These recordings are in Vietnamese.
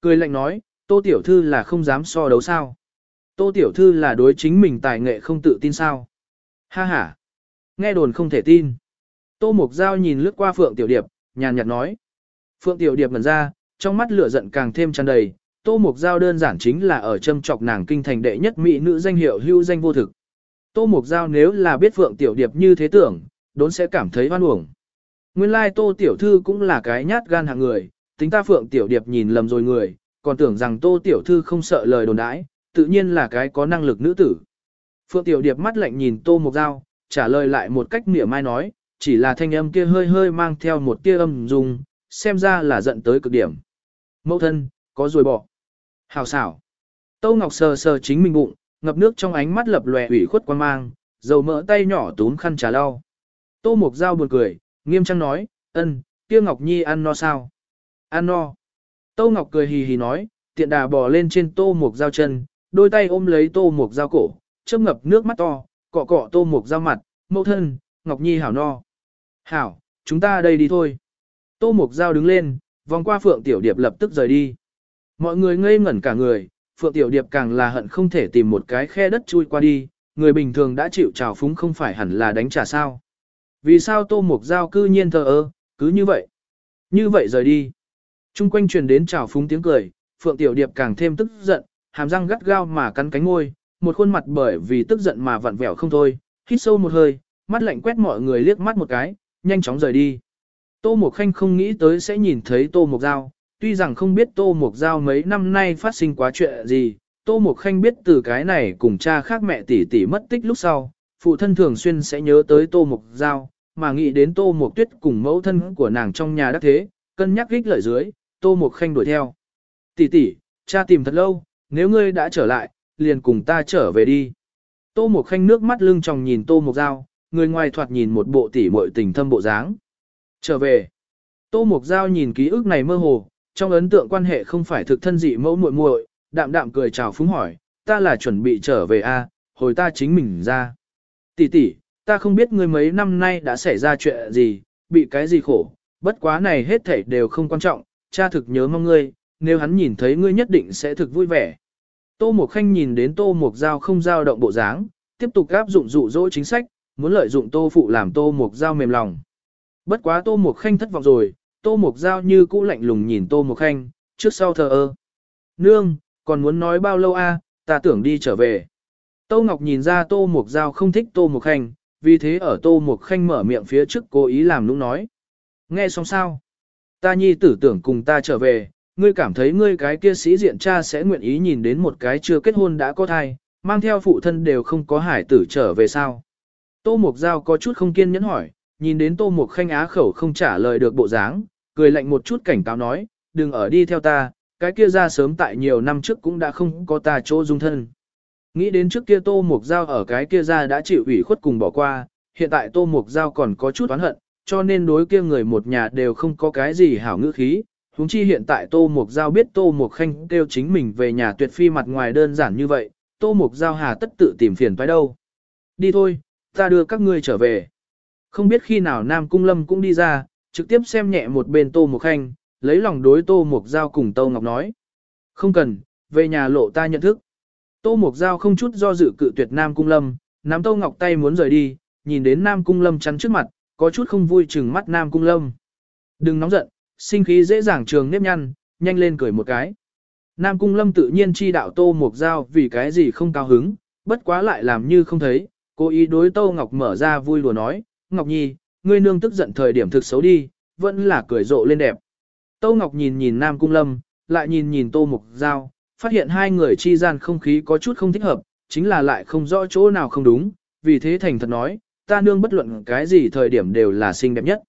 cười lạnh nói, tô tiểu thư là không dám so đấu sao. Tô tiểu thư là đối chính mình tài nghệ không tự tin sao. Ha ha. Nghe đồn không thể tin. Tô mộc Giao nhìn lướt qua Phượng Tiểu Điệp, nhàn nhạt nói. Phượng Tiểu Điệp ngẩn ra, trong mắt lửa giận càng thêm tràn đầy. Tô mộc Giao đơn giản chính là ở châm trọc nàng kinh thành đệ nhất mỹ nữ danh hiệu hưu danh vô thực. Tô mộc Giao nếu là biết Phượng Tiểu Điệp như thế tưởng, đốn sẽ cảm thấy hoan uổng. Nguyên lai Tô Tiểu Thư cũng là cái nhát gan hạng người, tính ta Phượng Tiểu Điệp nhìn lầm rồi người, còn tưởng rằng Tô Tiểu Thư không sợ lời đồn đãi, tự nhiên là cái có năng lực nữ tử. Phượng Tiểu Điệp mắt lạnh nhìn Tô Mục Giao, trả lời lại một cách mỉa mai nói, chỉ là thanh âm kia hơi hơi mang theo một tia âm dung, xem ra là giận tới cực điểm. Mẫu thân, có rồi bỏ. Hào xảo. Tô Ngọc sờ sờ chính mình bụng, ngập nước trong ánh mắt lập lòe ủy khuất quan mang, dầu mỡ tay nhỏ túm khăn trà lau. Tô Mục Giao buồn cười, nghiêm trang nói, ân, kia Ngọc Nhi ăn no sao? Ăn no. Tô Ngọc cười hì hì nói, tiện đà bò lên trên Tô Mục Giao chân, đôi tay ôm lấy Tô Mục Giao cổ, chớp ngập nước mắt to, cọ cọ Tô Mục Giao mặt, mẫu thân, Ngọc Nhi hảo no. Hảo, chúng ta đây đi thôi. Tô Mục Giao đứng lên, vòng qua Phượng Tiểu Điệp lập tức rời đi. Mọi người ngây ngẩn cả người, Phượng Tiểu Điệp càng là hận không thể tìm một cái khe đất chui qua đi, người bình thường đã chịu trào phúng không phải hẳn là đánh trả sao. Vì sao Tô Mục Giao cư nhiên thờ ơ, cứ như vậy. Như vậy rời đi. Trung quanh truyền đến trào phúng tiếng cười, Phượng Tiểu Điệp càng thêm tức giận, hàm răng gắt gao mà cắn cánh môi, một khuôn mặt bởi vì tức giận mà vặn vẹo không thôi, hít sâu một hơi, mắt lạnh quét mọi người liếc mắt một cái, nhanh chóng rời đi. Tô Mục Khanh không nghĩ tới sẽ nhìn thấy Tô Mục Giao, tuy rằng không biết Tô Mục Giao mấy năm nay phát sinh quá chuyện gì, Tô Mục Khanh biết từ cái này cùng cha khác mẹ tỷ tỷ mất tích lúc sau, phụ thân thường xuyên sẽ nhớ tới Tô Mục Giao, mà nghĩ đến Tô Mục Tuyết cùng mẫu thân của nàng trong nhà đắc thế, cân nhắc gích lợi dưới, Tô Mục Khanh đuổi theo. Tỷ tỷ, cha tìm thật lâu, nếu ngươi đã trở lại, liền cùng ta trở về đi. Tô Mục Khanh nước mắt lưng tròng nhìn Tô Mục Giao, người ngoài thoạt nhìn một bộ tỷ muội tình thâm bộ dáng. Trở về. Tô Mục Giao nhìn ký ức này mơ hồ, trong ấn tượng quan hệ không phải thực thân dị mẫu muội muội, đạm đạm cười chào phúng hỏi, ta là chuẩn bị trở về a, hồi ta chính mình ra. Tỷ tỷ, ta không biết ngươi mấy năm nay đã xảy ra chuyện gì, bị cái gì khổ, bất quá này hết thảy đều không quan trọng, cha thực nhớ mong ngươi, nếu hắn nhìn thấy ngươi nhất định sẽ thực vui vẻ. Tô Mục Khanh nhìn đến Tô Mục Giao không giao động bộ dáng, tiếp tục áp dụng dụ dỗ chính sách, muốn lợi dụng Tô Phụ làm Tô Mục Giao mềm lòng. Bất quá Tô Mục Khanh thất vọng rồi, Tô Mục Giao như cũ lạnh lùng nhìn Tô Mục Khanh, trước sau thờ ơ. Nương, còn muốn nói bao lâu a? ta tưởng đi trở về. Tô Ngọc nhìn ra Tô Mục Giao không thích Tô Mục Khanh, vì thế ở Tô Mục Khanh mở miệng phía trước cố ý làm nũng nói. Nghe xong sao? Ta nhi tử tưởng cùng ta trở về, ngươi cảm thấy ngươi cái kia sĩ diện cha sẽ nguyện ý nhìn đến một cái chưa kết hôn đã có thai, mang theo phụ thân đều không có hải tử trở về sao? Tô Mục Giao có chút không kiên nhẫn hỏi, nhìn đến Tô Mục Khanh á khẩu không trả lời được bộ dáng, cười lạnh một chút cảnh cáo nói, đừng ở đi theo ta, cái kia ra sớm tại nhiều năm trước cũng đã không có ta chỗ dung thân. Nghĩ đến trước kia Tô Mục Giao ở cái kia ra đã chịu ủy khuất cùng bỏ qua, hiện tại Tô Mục Giao còn có chút oán hận, cho nên đối kia người một nhà đều không có cái gì hảo ngữ khí. Húng chi hiện tại Tô Mục Giao biết Tô Mục Khanh kêu chính mình về nhà tuyệt phi mặt ngoài đơn giản như vậy, Tô Mục Giao hà tất tự tìm phiền phải đâu. Đi thôi, ta đưa các ngươi trở về. Không biết khi nào Nam Cung Lâm cũng đi ra, trực tiếp xem nhẹ một bên Tô Mục Khanh, lấy lòng đối Tô Mục Giao cùng Tô Ngọc nói. Không cần, về nhà lộ ta nhận thức. Tô Mục Giao không chút do dự cự tuyệt Nam Cung Lâm, nắm Tô Ngọc tay muốn rời đi, nhìn đến Nam Cung Lâm chắn trước mặt, có chút không vui chừng mắt Nam Cung Lâm. Đừng nóng giận, sinh khí dễ dàng trường nếp nhăn, nhanh lên cười một cái. Nam Cung Lâm tự nhiên chi đạo Tô Mục Giao vì cái gì không cao hứng, bất quá lại làm như không thấy, cố ý đối Tô Ngọc mở ra vui lùa nói, Ngọc Nhi, ngươi nương tức giận thời điểm thực xấu đi, vẫn là cười rộ lên đẹp. Tô Ngọc nhìn nhìn Nam Cung Lâm, lại nhìn nhìn Tô Mục Giao, phát hiện hai người chi gian không khí có chút không thích hợp, chính là lại không rõ chỗ nào không đúng, vì thế thành thật nói, ta nương bất luận cái gì thời điểm đều là xinh đẹp nhất.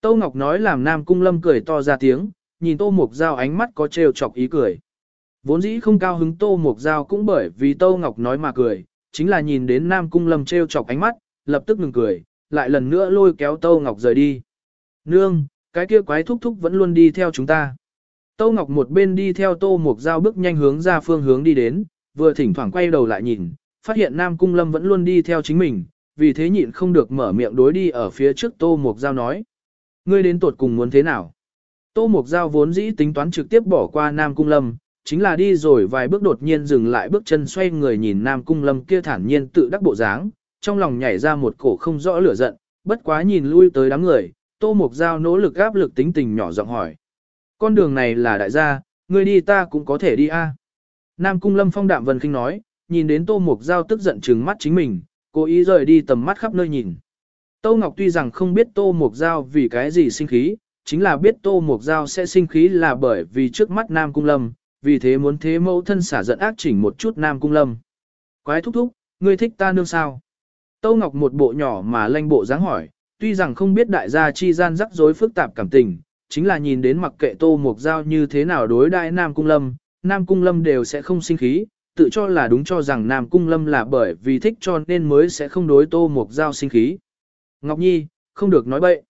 Tô Ngọc nói làm Nam Cung Lâm cười to ra tiếng, nhìn Tô Mục Giao ánh mắt có trêu chọc ý cười. Vốn dĩ không cao hứng Tô Mục Giao cũng bởi vì Tô Ngọc nói mà cười, chính là nhìn đến Nam Cung Lâm trêu chọc ánh mắt, lập tức ngừng cười, lại lần nữa lôi kéo Tô Ngọc rời đi. Nương, cái kia quái thúc thúc vẫn luôn đi theo chúng ta. Tô Ngọc một bên đi theo Tô Mục Giao bước nhanh hướng ra phương hướng đi đến, vừa thỉnh thoảng quay đầu lại nhìn, phát hiện Nam Cung Lâm vẫn luôn đi theo chính mình, vì thế nhịn không được mở miệng đối đi ở phía trước Tô Mục Giao nói. Ngươi đến tột cùng muốn thế nào? Tô Mục Giao vốn dĩ tính toán trực tiếp bỏ qua Nam Cung Lâm, chính là đi rồi vài bước đột nhiên dừng lại bước chân xoay người nhìn Nam Cung Lâm kia thản nhiên tự đắc bộ dáng, trong lòng nhảy ra một cổ không rõ lửa giận, bất quá nhìn lui tới đám người, Tô Mục Giao nỗ lực áp lực tính tình nhỏ giọng hỏi. Con đường này là đại gia, người đi ta cũng có thể đi a. Nam Cung Lâm phong đạm vân khinh nói, nhìn đến Tô Mục Giao tức giận trừng mắt chính mình, cố ý rời đi tầm mắt khắp nơi nhìn. Tô Ngọc tuy rằng không biết Tô Mộc Giao vì cái gì sinh khí, chính là biết Tô Mộc Giao sẽ sinh khí là bởi vì trước mắt Nam Cung Lâm, vì thế muốn thế mẫu thân xả giận ác chỉnh một chút Nam Cung Lâm. Quái thúc thúc, ngươi thích ta nương sao? Tô Ngọc một bộ nhỏ mà lanh bộ dáng hỏi, tuy rằng không biết đại gia chi gian rắc rối phức tạp cảm tình, chính là nhìn đến mặc kệ Tô Mộc Giao như thế nào đối đại Nam Cung Lâm, Nam Cung Lâm đều sẽ không sinh khí, tự cho là đúng cho rằng Nam Cung Lâm là bởi vì thích cho nên mới sẽ không đối Tô Mục Giao sinh khí. Ngọc Nhi, không được nói bậy.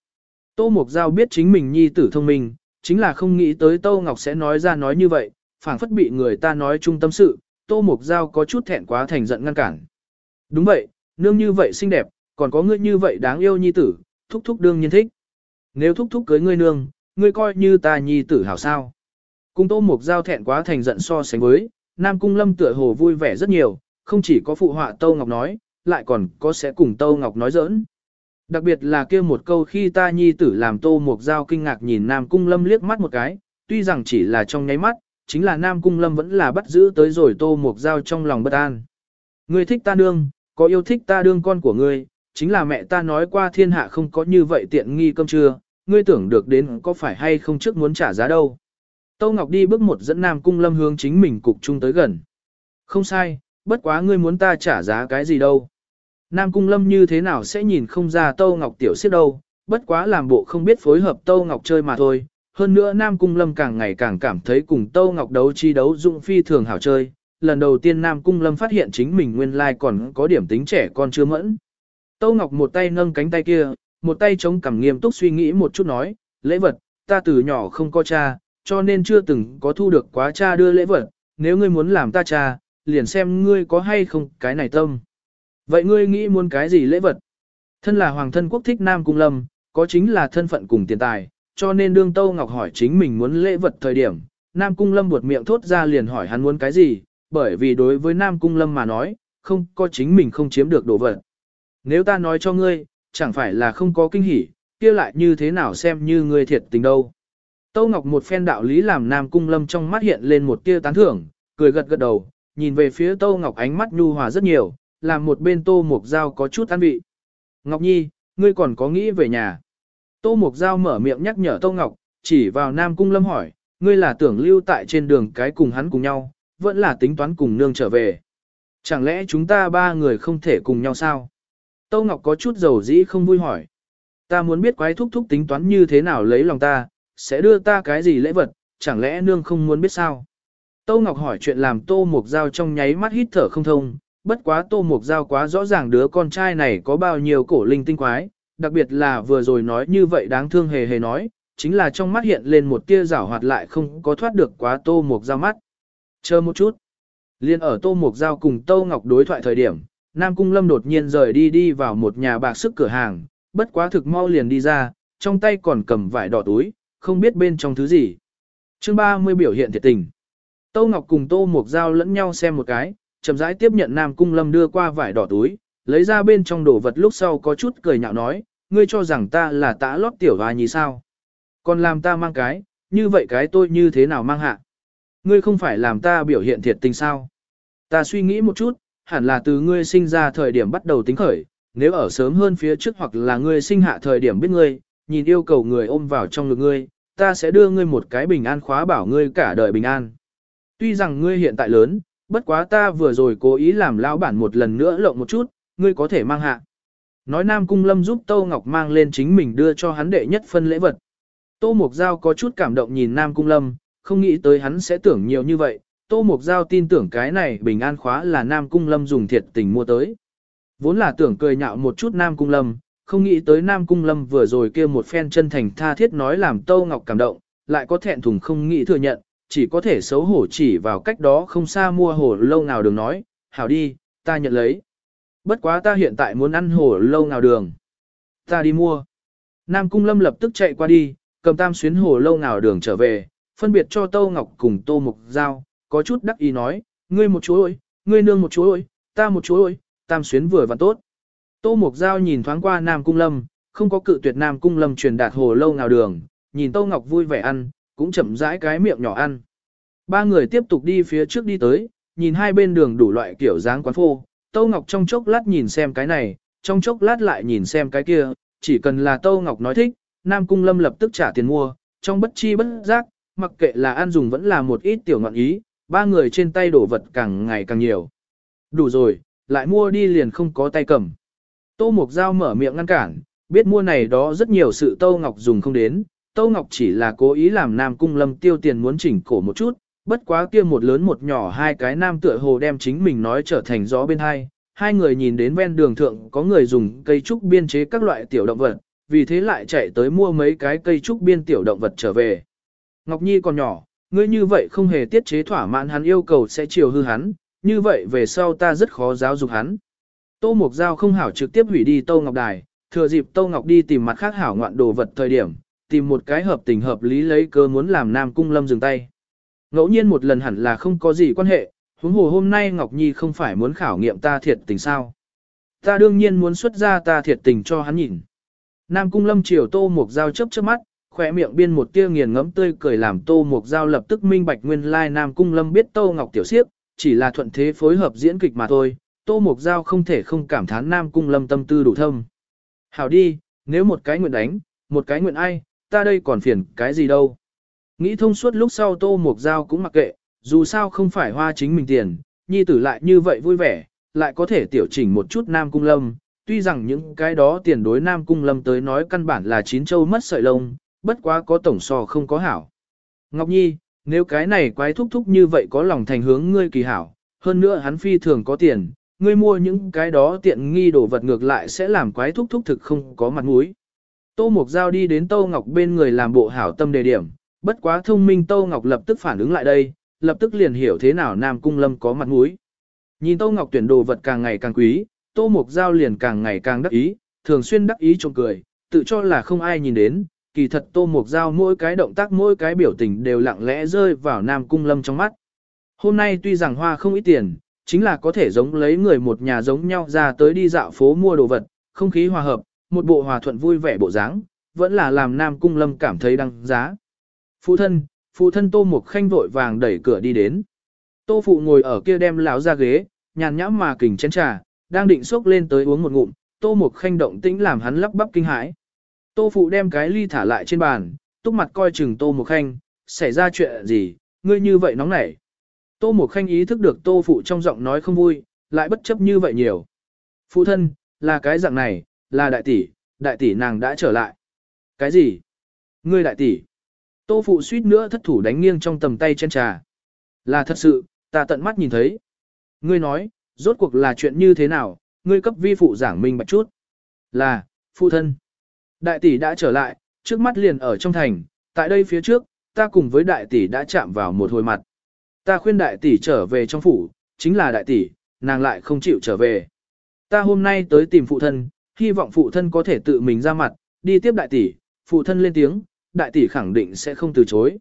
Tô Mục Giao biết chính mình Nhi tử thông minh, chính là không nghĩ tới Tô Ngọc sẽ nói ra nói như vậy, phảng phất bị người ta nói chung tâm sự, Tô Mục Giao có chút thẹn quá thành giận ngăn cản. Đúng vậy, nương như vậy xinh đẹp, còn có ngươi như vậy đáng yêu Nhi tử, thúc thúc đương nhiên thích. Nếu thúc thúc cưới ngươi nương, ngươi coi như ta Nhi tử hảo sao. cùng Tô Mục Giao thẹn quá thành giận so sánh với, Nam Cung Lâm tựa hồ vui vẻ rất nhiều, không chỉ có phụ họa Tâu Ngọc nói, lại còn có sẽ cùng Tâu Ngọc nói giỡn. Đặc biệt là kia một câu khi ta nhi tử làm Tô Mộc Giao kinh ngạc nhìn Nam Cung Lâm liếc mắt một cái, tuy rằng chỉ là trong nháy mắt, chính là Nam Cung Lâm vẫn là bắt giữ tới rồi Tô Mộc Giao trong lòng bất an. Ngươi thích ta đương, có yêu thích ta đương con của ngươi, chính là mẹ ta nói qua thiên hạ không có như vậy tiện nghi cơm trưa, ngươi tưởng được đến có phải hay không trước muốn trả giá đâu. Tâu Ngọc đi bước một dẫn Nam Cung Lâm hướng chính mình cục trung tới gần. Không sai, bất quá ngươi muốn ta trả giá cái gì đâu. Nam Cung Lâm như thế nào sẽ nhìn không ra Tâu Ngọc tiểu siết đâu, bất quá làm bộ không biết phối hợp Tâu Ngọc chơi mà thôi. Hơn nữa Nam Cung Lâm càng ngày càng cảm thấy cùng Tâu Ngọc đấu chi đấu dụng phi thường hảo chơi. Lần đầu tiên Nam Cung Lâm phát hiện chính mình nguyên lai còn có điểm tính trẻ con chưa mẫn. Tâu Ngọc một tay nâng cánh tay kia, một tay chống cằm nghiêm túc suy nghĩ một chút nói, lễ vật, ta từ nhỏ không có cha, cho nên chưa từng có thu được quá cha đưa lễ vật, nếu ngươi muốn làm ta cha, liền xem ngươi có hay không cái này tâm. Vậy ngươi nghĩ muốn cái gì lễ vật? Thân là hoàng thân quốc thích Nam Cung Lâm, có chính là thân phận cùng tiền tài, cho nên đương Tâu Ngọc hỏi chính mình muốn lễ vật thời điểm, Nam Cung Lâm buột miệng thốt ra liền hỏi hắn muốn cái gì, bởi vì đối với Nam Cung Lâm mà nói, không có chính mình không chiếm được đồ vật. Nếu ta nói cho ngươi, chẳng phải là không có kinh hỉ, kia lại như thế nào xem như ngươi thiệt tình đâu. Tâu Ngọc một phen đạo lý làm Nam Cung Lâm trong mắt hiện lên một tia tán thưởng, cười gật gật đầu, nhìn về phía Tâu Ngọc ánh mắt nhu hòa rất nhiều, làm một bên Tô Mục Giao có chút an vị. Ngọc Nhi, ngươi còn có nghĩ về nhà. Tô Mục Giao mở miệng nhắc nhở Tâu Ngọc, chỉ vào Nam Cung Lâm hỏi, ngươi là tưởng lưu tại trên đường cái cùng hắn cùng nhau, vẫn là tính toán cùng nương trở về. Chẳng lẽ chúng ta ba người không thể cùng nhau sao? Tâu Ngọc có chút dầu dĩ không vui hỏi. Ta muốn biết quái thúc thúc tính toán như thế nào lấy lòng ta, sẽ đưa ta cái gì lễ vật, chẳng lẽ nương không muốn biết sao? Tô Ngọc hỏi chuyện làm Tô Mục Giao trong nháy mắt hít thở không thông, bất quá Tô Mục Giao quá rõ ràng đứa con trai này có bao nhiêu cổ linh tinh quái, đặc biệt là vừa rồi nói như vậy đáng thương hề hề nói, chính là trong mắt hiện lên một tia rảo hoạt lại không có thoát được quá Tô Mục Giao mắt. Chờ một chút. Liên ở Tô Mục Giao cùng Tô Ngọc đối thoại thời điểm, Nam Cung Lâm đột nhiên rời đi đi vào một nhà bạc sức cửa hàng, bất quá thực mau liền đi ra, trong tay còn cầm vải đỏ túi, không biết bên trong thứ gì. Chương 30 biểu hiện thiệt tình. Tô Ngọc cùng Tô mộc Giao lẫn nhau xem một cái, chậm rãi tiếp nhận Nam Cung Lâm đưa qua vải đỏ túi, lấy ra bên trong đồ vật lúc sau có chút cười nhạo nói, ngươi cho rằng ta là tã lót tiểu và nhì sao. Còn làm ta mang cái, như vậy cái tôi như thế nào mang hạ. Ngươi không phải làm ta biểu hiện thiệt tình sao. Ta suy nghĩ một chút, hẳn là từ ngươi sinh ra thời điểm bắt đầu tính khởi, nếu ở sớm hơn phía trước hoặc là ngươi sinh hạ thời điểm biết ngươi, nhìn yêu cầu người ôm vào trong ngực ngươi, ta sẽ đưa ngươi một cái bình an khóa bảo ngươi cả đời bình an. Tuy rằng ngươi hiện tại lớn, bất quá ta vừa rồi cố ý làm lão bản một lần nữa lộng một chút, ngươi có thể mang hạ. Nói Nam Cung Lâm giúp Tô Ngọc mang lên chính mình đưa cho hắn đệ nhất phân lễ vật. Tô Mộc Giao có chút cảm động nhìn Nam Cung Lâm, không nghĩ tới hắn sẽ tưởng nhiều như vậy. Tô Mộc Giao tin tưởng cái này bình an khóa là Nam Cung Lâm dùng thiệt tình mua tới. Vốn là tưởng cười nhạo một chút Nam Cung Lâm, không nghĩ tới Nam Cung Lâm vừa rồi kia một phen chân thành tha thiết nói làm Tâu Ngọc cảm động, lại có thẹn thùng không nghĩ thừa nhận, chỉ có thể xấu hổ chỉ vào cách đó không xa mua hổ lâu nào đường nói, hảo đi, ta nhận lấy. Bất quá ta hiện tại muốn ăn hổ lâu nào đường. Ta đi mua. Nam Cung Lâm lập tức chạy qua đi, cầm tam xuyến hổ lâu nào đường trở về, phân biệt cho Tô Ngọc cùng Tô Mục Giao, có chút đắc ý nói, ngươi một chú ơi, ngươi nương một chú ơi, ta một chú ơi, tam xuyến vừa và tốt. Tô Mục Giao nhìn thoáng qua Nam Cung Lâm, không có cự tuyệt Nam Cung Lâm truyền đạt hồ lâu nào đường, nhìn Tô Ngọc vui vẻ ăn, cũng chậm rãi cái miệng nhỏ ăn. Ba người tiếp tục đi phía trước đi tới, nhìn hai bên đường đủ loại kiểu dáng quán phô, Tô Ngọc trong chốc lát nhìn xem cái này, trong chốc lát lại nhìn xem cái kia, chỉ cần là Tô Ngọc nói thích, Nam Cung Lâm lập tức trả tiền mua, trong bất chi bất giác, mặc kệ là ăn dùng vẫn là một ít tiểu ngọn ý, ba người trên tay đổ vật càng ngày càng nhiều. Đủ rồi, lại mua đi liền không có tay cầm. Tô Mục Giao mở miệng ngăn cản, biết mua này đó rất nhiều sự Tô Ngọc dùng không đến, Tô Ngọc chỉ là cố ý làm Nam Cung Lâm tiêu tiền muốn chỉnh cổ một chút, bất quá kia một lớn một nhỏ hai cái nam tựa hồ đem chính mình nói trở thành gió bên hai. Hai người nhìn đến ven đường thượng có người dùng cây trúc biên chế các loại tiểu động vật, vì thế lại chạy tới mua mấy cái cây trúc biên tiểu động vật trở về. Ngọc Nhi còn nhỏ, ngươi như vậy không hề tiết chế thỏa mãn hắn yêu cầu sẽ chiều hư hắn, như vậy về sau ta rất khó giáo dục hắn. Tô Mục Giao không hảo trực tiếp hủy đi Tô Ngọc Đài, thừa dịp Tô Ngọc đi tìm mặt khác hảo ngoạn đồ vật thời điểm, tìm một cái hợp tình hợp lý lấy cơ muốn làm Nam Cung Lâm dừng tay. Ngẫu nhiên một lần hẳn là không có gì quan hệ, huống hồ hôm nay Ngọc Nhi không phải muốn khảo nghiệm ta thiệt tình sao. Ta đương nhiên muốn xuất ra ta thiệt tình cho hắn nhìn. Nam Cung Lâm chiều Tô Mục Giao chớp chớp mắt, khỏe miệng biên một tia nghiền ngẫm tươi cười làm Tô Mục Giao lập tức minh bạch nguyên lai Nam Cung Lâm biết Tô Ngọc Tiểu Siếp, chỉ là thuận thế phối hợp diễn kịch mà thôi, Tô Mục Giao không thể không cảm thán Nam Cung Lâm tâm tư đủ thâm. Hảo đi, nếu một cái nguyện đánh, một cái nguyện ai, ta đây còn phiền cái gì đâu. Nghĩ thông suốt lúc sau Tô Mục Giao cũng mặc kệ, dù sao không phải hoa chính mình tiền, nhi tử lại như vậy vui vẻ, lại có thể tiểu chỉnh một chút Nam Cung Lâm, tuy rằng những cái đó tiền đối Nam Cung Lâm tới nói căn bản là chín châu mất sợi lông, bất quá có tổng so không có hảo. Ngọc Nhi, nếu cái này quái thúc thúc như vậy có lòng thành hướng ngươi kỳ hảo, hơn nữa hắn phi thường có tiền, ngươi mua những cái đó tiện nghi đồ vật ngược lại sẽ làm quái thúc thúc thực không có mặt mũi. Tô Mục Giao đi đến Tô Ngọc bên người làm bộ hảo tâm đề điểm, bất quá thông minh Tô Ngọc lập tức phản ứng lại đây, lập tức liền hiểu thế nào Nam Cung Lâm có mặt mũi. Nhìn Tô Ngọc tuyển đồ vật càng ngày càng quý, Tô Mục Giao liền càng ngày càng đắc ý, thường xuyên đắc ý trộm cười, tự cho là không ai nhìn đến, kỳ thật Tô Mục Giao mỗi cái động tác mỗi cái biểu tình đều lặng lẽ rơi vào Nam Cung Lâm trong mắt. Hôm nay tuy rằng hoa không ít tiền, chính là có thể giống lấy người một nhà giống nhau ra tới đi dạo phố mua đồ vật, không khí hòa hợp, một bộ hòa thuận vui vẻ bộ dáng, vẫn là làm Nam Cung Lâm cảm thấy đăng giá. Phụ thân, phụ thân Tô Mục Khanh vội vàng đẩy cửa đi đến. Tô phụ ngồi ở kia đem láo ra ghế, nhàn nhãm mà kình chén trà, đang định xốc lên tới uống một ngụm, Tô Mục Khanh động tĩnh làm hắn lắp bắp kinh hãi. Tô phụ đem cái ly thả lại trên bàn, túc mặt coi chừng Tô Mục Khanh, xảy ra chuyện gì, ngươi như vậy nóng nảy. Tô Mục Khanh ý thức được Tô phụ trong giọng nói không vui, lại bất chấp như vậy nhiều. Phụ thân, là cái dạng này, là đại tỷ, đại tỷ nàng đã trở lại. Cái gì? Ngươi đại tỷ. Tô phụ suýt nữa thất thủ đánh nghiêng trong tầm tay chân trà. Là thật sự, ta tận mắt nhìn thấy. Ngươi nói, rốt cuộc là chuyện như thế nào, ngươi cấp vi phụ giảng minh bạch chút. Là, phụ thân. Đại tỷ đã trở lại, trước mắt liền ở trong thành, tại đây phía trước, ta cùng với đại tỷ đã chạm vào một hồi mặt. Ta khuyên đại tỷ trở về trong phủ, chính là đại tỷ, nàng lại không chịu trở về. Ta hôm nay tới tìm phụ thân, hy vọng phụ thân có thể tự mình ra mặt, đi tiếp đại tỷ, phụ thân lên tiếng, đại tỷ khẳng định sẽ không từ chối.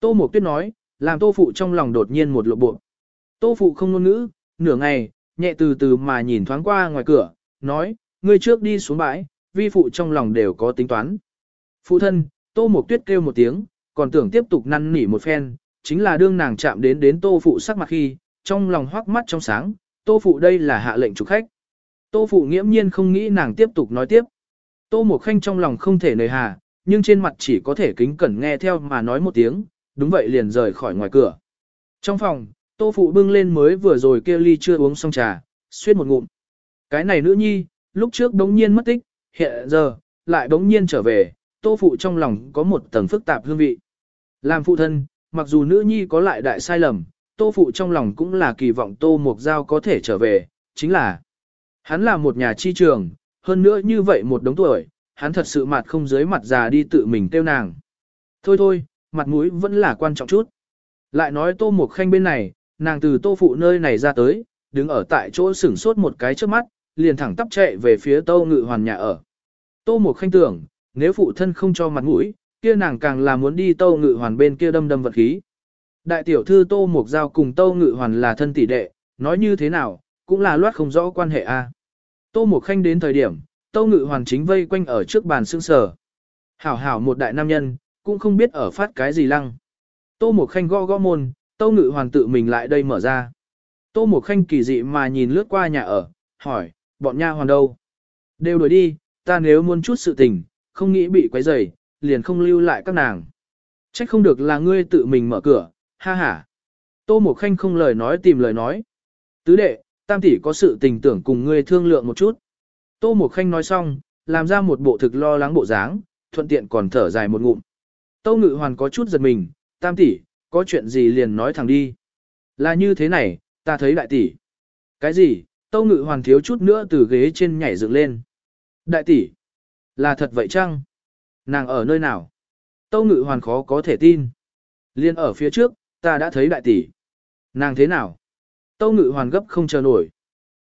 Tô Mộc Tuyết nói, làm tô phụ trong lòng đột nhiên một lộ bộ. Tô phụ không ngôn ngữ, nửa ngày, nhẹ từ từ mà nhìn thoáng qua ngoài cửa, nói, ngươi trước đi xuống bãi, vi phụ trong lòng đều có tính toán. Phụ thân, Tô Mộc Tuyết kêu một tiếng, còn tưởng tiếp tục năn nỉ một phen, chính là đương nàng chạm đến đến Tô phụ sắc mặt khi, trong lòng hoắc mắt trong sáng, Tô phụ đây là hạ lệnh chủ khách. Tô phụ nghiễm nhiên không nghĩ nàng tiếp tục nói tiếp. Tô Mộc Khanh trong lòng không thể nề hà, nhưng trên mặt chỉ có thể kính cẩn nghe theo mà nói một tiếng, đúng vậy liền rời khỏi ngoài cửa. Trong phòng, Tô Phụ bưng lên mới vừa rồi kia ly chưa uống xong trà, suýt một ngụm. Cái này nữ nhi, lúc trước đống nhiên mất tích, hiện giờ, lại đống nhiên trở về, Tô Phụ trong lòng có một tầng phức tạp hương vị. Làm phụ thân, mặc dù nữ nhi có lại đại sai lầm, Tô Phụ trong lòng cũng là kỳ vọng Tô Mục Giao có thể trở về, chính là hắn là một nhà chi trường, hơn nữa như vậy một đống tuổi, hắn thật sự mặt không dưới mặt già đi tự mình tiêu nàng. Thôi thôi, mặt mũi vẫn là quan trọng chút. Lại nói Tô Mục Khanh bên này, nàng từ Tô Phụ nơi này ra tới, đứng ở tại chỗ sửng sốt một cái trước mắt, liền thẳng tắp chạy về phía Tô Ngự Hoàn nhà ở. Tô Mục Khanh tưởng, nếu phụ thân không cho mặt mũi, kia nàng càng là muốn đi Tâu Ngự Hoàn bên kia đâm đâm vật khí. Đại tiểu thư Tô Mục Giao cùng Tâu Ngự Hoàn là thân tỷ đệ, nói như thế nào, cũng là loát không rõ quan hệ a. À. Tô Mục Khanh đến thời điểm, Tâu Ngự Hoàn chính vây quanh ở trước bàn sương sở. Hảo hảo một đại nam nhân, cũng không biết ở phát cái gì lăng. Tô Mục Khanh gõ gõ môn, Tâu Ngự Hoàn tự mình lại đây mở ra. Tô Mục Khanh kỳ dị mà nhìn lướt qua nhà ở, hỏi, bọn nha hoàn đâu? Đều đuổi đi, ta nếu muốn chút sự tình, không nghĩ bị quấy rầy, liền không lưu lại các nàng. Trách không được là ngươi tự mình mở cửa, ha ha. Tô Mộc Khanh không lời nói tìm lời nói. Tứ đệ, tam tỷ có sự tình tưởng cùng ngươi thương lượng một chút. Tô Mộc Khanh nói xong, làm ra một bộ thực lo lắng bộ dáng, thuận tiện còn thở dài một ngụm. Tô Ngự Hoàn có chút giật mình, tam tỷ, có chuyện gì liền nói thẳng đi. Là như thế này, ta thấy đại tỷ. Cái gì? Tô Ngự Hoàn thiếu chút nữa từ ghế trên nhảy dựng lên. Đại tỷ, là thật vậy chăng? Nàng ở nơi nào? Tô Ngự Hoàn khó có thể tin. Liên ở phía trước, ta đã thấy đại tỷ. Nàng thế nào? Tô Ngự Hoàn gấp không chờ nổi.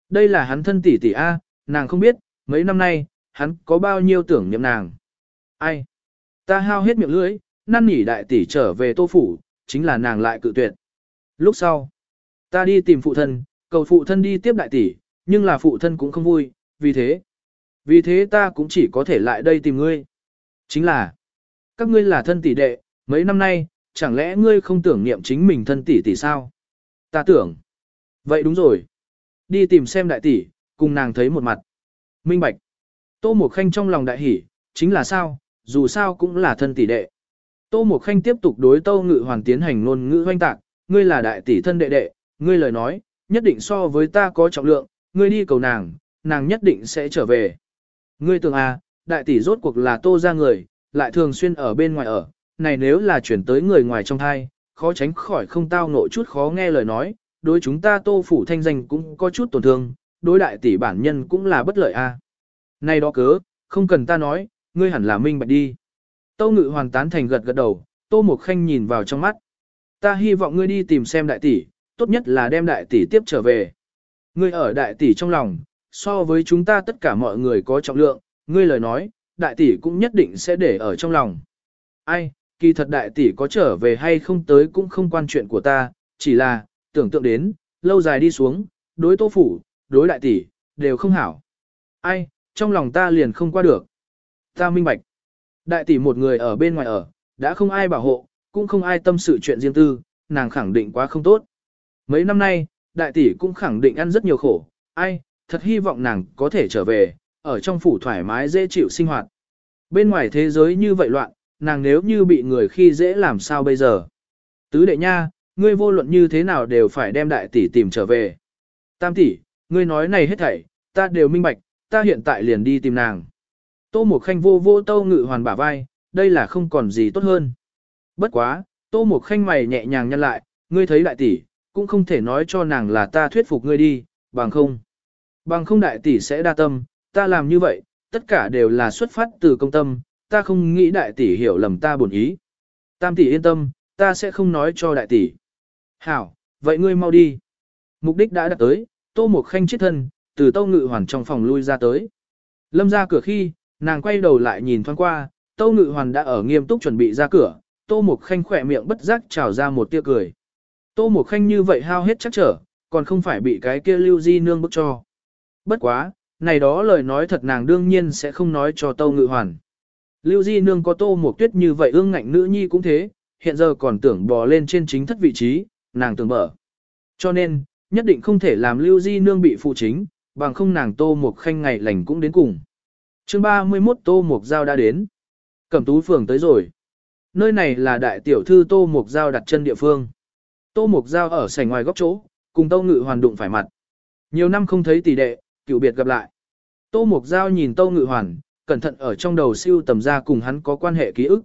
Đây là hắn thân tỷ tỷ A, nàng không biết, mấy năm nay, hắn có bao nhiêu tưởng niệm nàng. Ai? Ta hao hết miệng lưỡi, năn nỉ đại tỷ trở về tô phủ, chính là nàng lại cự tuyệt. Lúc sau, ta đi tìm phụ thân, cầu phụ thân đi tiếp đại tỷ, nhưng là phụ thân cũng không vui, vì thế. Vì thế ta cũng chỉ có thể lại đây tìm ngươi. Chính là, các ngươi là thân tỷ đệ, mấy năm nay, chẳng lẽ ngươi không tưởng niệm chính mình thân tỷ tỷ sao? Ta tưởng. Vậy đúng rồi. Đi tìm xem đại tỷ, cùng nàng thấy một mặt. Minh Bạch. Tô Mộc Khanh trong lòng đại hỉ, chính là sao, dù sao cũng là thân tỷ đệ. Tô Mộc Khanh tiếp tục đối Tâu Ngự Hoàn tiến hành ngôn ngữ hoanh tạc, ngươi là đại tỷ thân đệ đệ, ngươi lời nói, nhất định so với ta có trọng lượng, ngươi đi cầu nàng, nàng nhất định sẽ trở về. Ngươi tưởng à, đại tỷ rốt cuộc là tô ra người, lại thường xuyên ở bên ngoài ở, này nếu là chuyển tới người ngoài trong thai, khó tránh khỏi không tao nội chút khó nghe lời nói, đối chúng ta tô phủ thanh danh cũng có chút tổn thương, đối đại tỷ bản nhân cũng là bất lợi a. À. Này đó cớ, không cần ta nói, ngươi hẳn là minh bạch đi. Tô ngự hoàn tán thành gật gật đầu, tô mục khanh nhìn vào trong mắt. Ta hy vọng ngươi đi tìm xem đại tỷ, tốt nhất là đem đại tỷ tiếp trở về. Ngươi ở đại tỷ trong lòng, so với chúng ta tất cả mọi người có trọng lượng, ngươi lời nói, đại tỷ cũng nhất định sẽ để ở trong lòng. Ai, kỳ thật đại tỷ có trở về hay không tới cũng không quan chuyện của ta, chỉ là, tưởng tượng đến, lâu dài đi xuống, đối tô phủ, đối đại tỷ, đều không hảo. Ai, trong lòng ta liền không qua được. Ta minh bạch. Đại tỷ một người ở bên ngoài ở, đã không ai bảo hộ, cũng không ai tâm sự chuyện riêng tư, nàng khẳng định quá không tốt. Mấy năm nay, đại tỷ cũng khẳng định ăn rất nhiều khổ, ai, thật hy vọng nàng có thể trở về, ở trong phủ thoải mái dễ chịu sinh hoạt. Bên ngoài thế giới như vậy loạn, nàng nếu như bị người khi dễ làm sao bây giờ. Tứ đệ nha, ngươi vô luận như thế nào đều phải đem đại tỷ tìm trở về. Tam tỷ, ngươi nói này hết thảy, ta đều minh bạch, ta hiện tại liền đi tìm nàng. Tô Mộc Khanh vô vô tâu ngự hoàn bả vai, đây là không còn gì tốt hơn. Bất quá, Tô Mộc Khanh mày nhẹ nhàng nhăn lại, ngươi thấy đại tỷ, cũng không thể nói cho nàng là ta thuyết phục ngươi đi, bằng không. Bằng không đại tỷ sẽ đa tâm, ta làm như vậy, tất cả đều là xuất phát từ công tâm, ta không nghĩ đại tỷ hiểu lầm ta buồn ý. Tam tỷ yên tâm, ta sẽ không nói cho đại tỷ. Hảo, vậy ngươi mau đi. Mục đích đã đạt tới, Tô Mục Khanh chết thân, từ Tâu Ngự Hoàn trong phòng lui ra tới. Lâm ra cửa khi, nàng quay đầu lại nhìn thoáng qua, Tâu Ngự Hoàn đã ở nghiêm túc chuẩn bị ra cửa, Tô Mục Khanh khỏe miệng bất giác trào ra một tia cười. Tô Mục Khanh như vậy hao hết chắc trở, còn không phải bị cái kia lưu di nương bức cho. Bất quá, này đó lời nói thật nàng đương nhiên sẽ không nói cho Tâu Ngự Hoàn. Lưu Di Nương có Tô Mộc Tuyết như vậy ương ngạnh nữ nhi cũng thế, hiện giờ còn tưởng bò lên trên chính thất vị trí, nàng tưởng mở. Cho nên, nhất định không thể làm Lưu Di Nương bị phụ chính, bằng không nàng Tô Mộc Khanh ngày lành cũng đến cùng. chương 31 Tô Mộc Giao đã đến. Cẩm tú phường tới rồi. Nơi này là đại tiểu thư Tô Mộc Giao đặt chân địa phương. Tô Mộc Giao ở sảnh ngoài góc chỗ, cùng Tâu Ngự Hoàn đụng phải mặt. Nhiều năm không thấy tỷ đệ, cựu biệt gặp lại. Tô Mục Giao nhìn Tô Ngự Hoàn, cẩn thận ở trong đầu siêu tầm ra cùng hắn có quan hệ ký ức.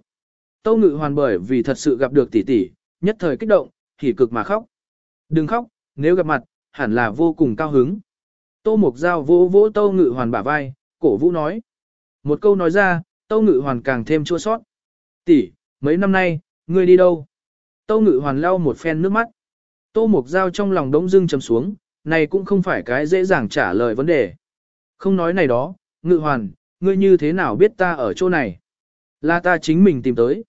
Tô Ngự Hoàn bởi vì thật sự gặp được tỷ tỷ, nhất thời kích động, thì cực mà khóc. Đừng khóc, nếu gặp mặt, hẳn là vô cùng cao hứng. Tô Mục Giao vỗ vỗ Tô Ngự Hoàn bả vai, cổ vũ nói. Một câu nói ra, Tô Ngự Hoàn càng thêm chua sót. Tỷ, mấy năm nay, ngươi đi đâu? Tô Ngự Hoàn lau một phen nước mắt. Tô Mục Giao trong lòng đống dưng chấm xuống, này cũng không phải cái dễ dàng trả lời vấn đề. Không nói này đó, Ngự Hoàn, ngươi như thế nào biết ta ở chỗ này? Là ta chính mình tìm tới.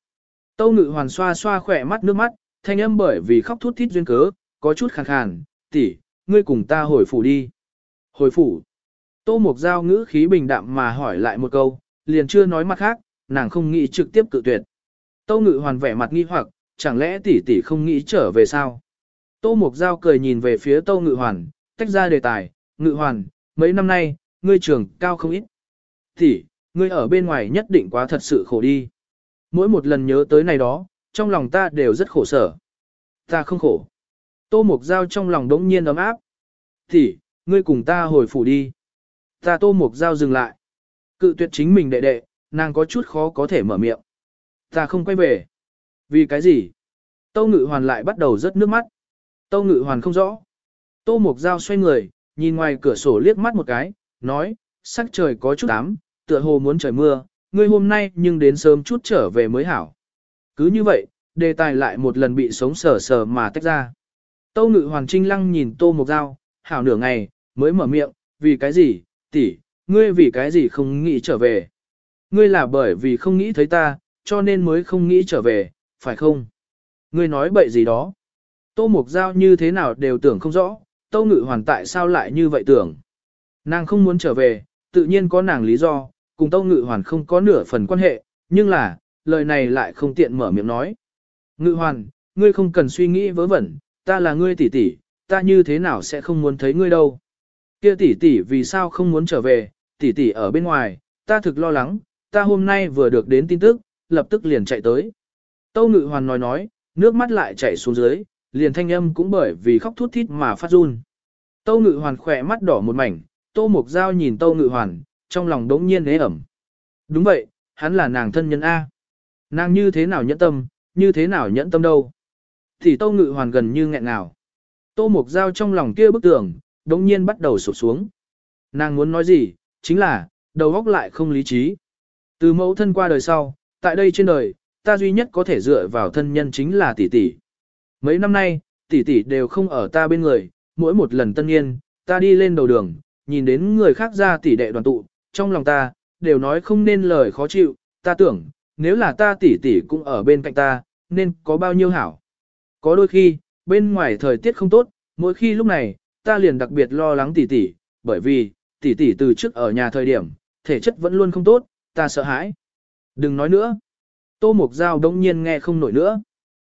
Tâu ngự hoàn xoa xoa khỏe mắt nước mắt, thanh âm bởi vì khóc thút thít duyên cớ, có chút khàn khàn, tỷ, ngươi cùng ta hồi phủ đi. Hồi phủ. Tô Mộc Giao ngữ khí bình đạm mà hỏi lại một câu, liền chưa nói mặt khác, nàng không nghĩ trực tiếp cự tuyệt. Tâu Ngự Hoàn vẻ mặt nghi hoặc, chẳng lẽ tỷ tỷ không nghĩ trở về sao? Tô Mộc Giao cười nhìn về phía Tâu Ngự Hoàn, tách ra đề tài, Ngự Hoàn, mấy năm nay, ngươi trường cao không ít. Tỷ, ngươi ở bên ngoài nhất định quá thật sự khổ đi. Mỗi một lần nhớ tới này đó, trong lòng ta đều rất khổ sở. Ta không khổ. Tô Mục Giao trong lòng đống nhiên ấm áp. Tỷ, ngươi cùng ta hồi phủ đi. Ta Tô Mục Giao dừng lại. Cự tuyệt chính mình đệ đệ, nàng có chút khó có thể mở miệng. Ta không quay về. Vì cái gì? Tâu Ngự Hoàn lại bắt đầu rớt nước mắt. Tâu Ngự Hoàn không rõ. Tô Mục Giao xoay người, nhìn ngoài cửa sổ liếc mắt một cái, nói, sắc trời có chút ám, tựa hồ muốn trời mưa, ngươi hôm nay nhưng đến sớm chút trở về mới hảo. Cứ như vậy, đề tài lại một lần bị sống sờ sờ mà tách ra. Tâu Ngự hoàng Trinh lăng nhìn Tô Mục Giao, hảo nửa ngày, mới mở miệng, vì cái gì, tỷ, ngươi vì cái gì không nghĩ trở về. Ngươi là bởi vì không nghĩ thấy ta, cho nên mới không nghĩ trở về, phải không? Ngươi nói bậy gì đó. Tô Mục Giao như thế nào đều tưởng không rõ, Tâu Ngự Hoàn tại sao lại như vậy tưởng. Nàng không muốn trở về, tự nhiên có nàng lý do, cùng Tâu Ngự Hoàn không có nửa phần quan hệ, nhưng là, lời này lại không tiện mở miệng nói. Ngự Hoàn, ngươi không cần suy nghĩ vớ vẩn, ta là ngươi tỷ tỷ, ta như thế nào sẽ không muốn thấy ngươi đâu. Kia tỷ tỷ vì sao không muốn trở về, tỷ tỷ ở bên ngoài, ta thực lo lắng, ta hôm nay vừa được đến tin tức, lập tức liền chạy tới. Tâu Ngự Hoàn nói nói, nước mắt lại chảy xuống dưới, liền thanh âm cũng bởi vì khóc thút thít mà phát run. Tâu Ngự Hoàn khỏe mắt đỏ một mảnh, Tô Mục Giao nhìn Tô Ngự Hoàn, trong lòng đống nhiên ế ẩm. Đúng vậy, hắn là nàng thân nhân A. Nàng như thế nào nhẫn tâm, như thế nào nhẫn tâm đâu. Thì Tô Ngự Hoàn gần như nghẹn nào. Tô Mục Giao trong lòng kia bức tường, đống nhiên bắt đầu sụp xuống. Nàng muốn nói gì, chính là, đầu óc lại không lý trí. Từ mẫu thân qua đời sau, tại đây trên đời, ta duy nhất có thể dựa vào thân nhân chính là tỷ tỷ. Mấy năm nay, tỷ tỷ đều không ở ta bên người, mỗi một lần tân niên, ta đi lên đầu đường, nhìn đến người khác ra tỷ đệ đoàn tụ, trong lòng ta, đều nói không nên lời khó chịu, ta tưởng, nếu là ta tỷ tỷ cũng ở bên cạnh ta, nên có bao nhiêu hảo. Có đôi khi, bên ngoài thời tiết không tốt, mỗi khi lúc này, ta liền đặc biệt lo lắng tỷ tỷ, bởi vì, tỷ tỷ từ trước ở nhà thời điểm, thể chất vẫn luôn không tốt, ta sợ hãi. Đừng nói nữa. Tô Mục Giao đông nhiên nghe không nổi nữa.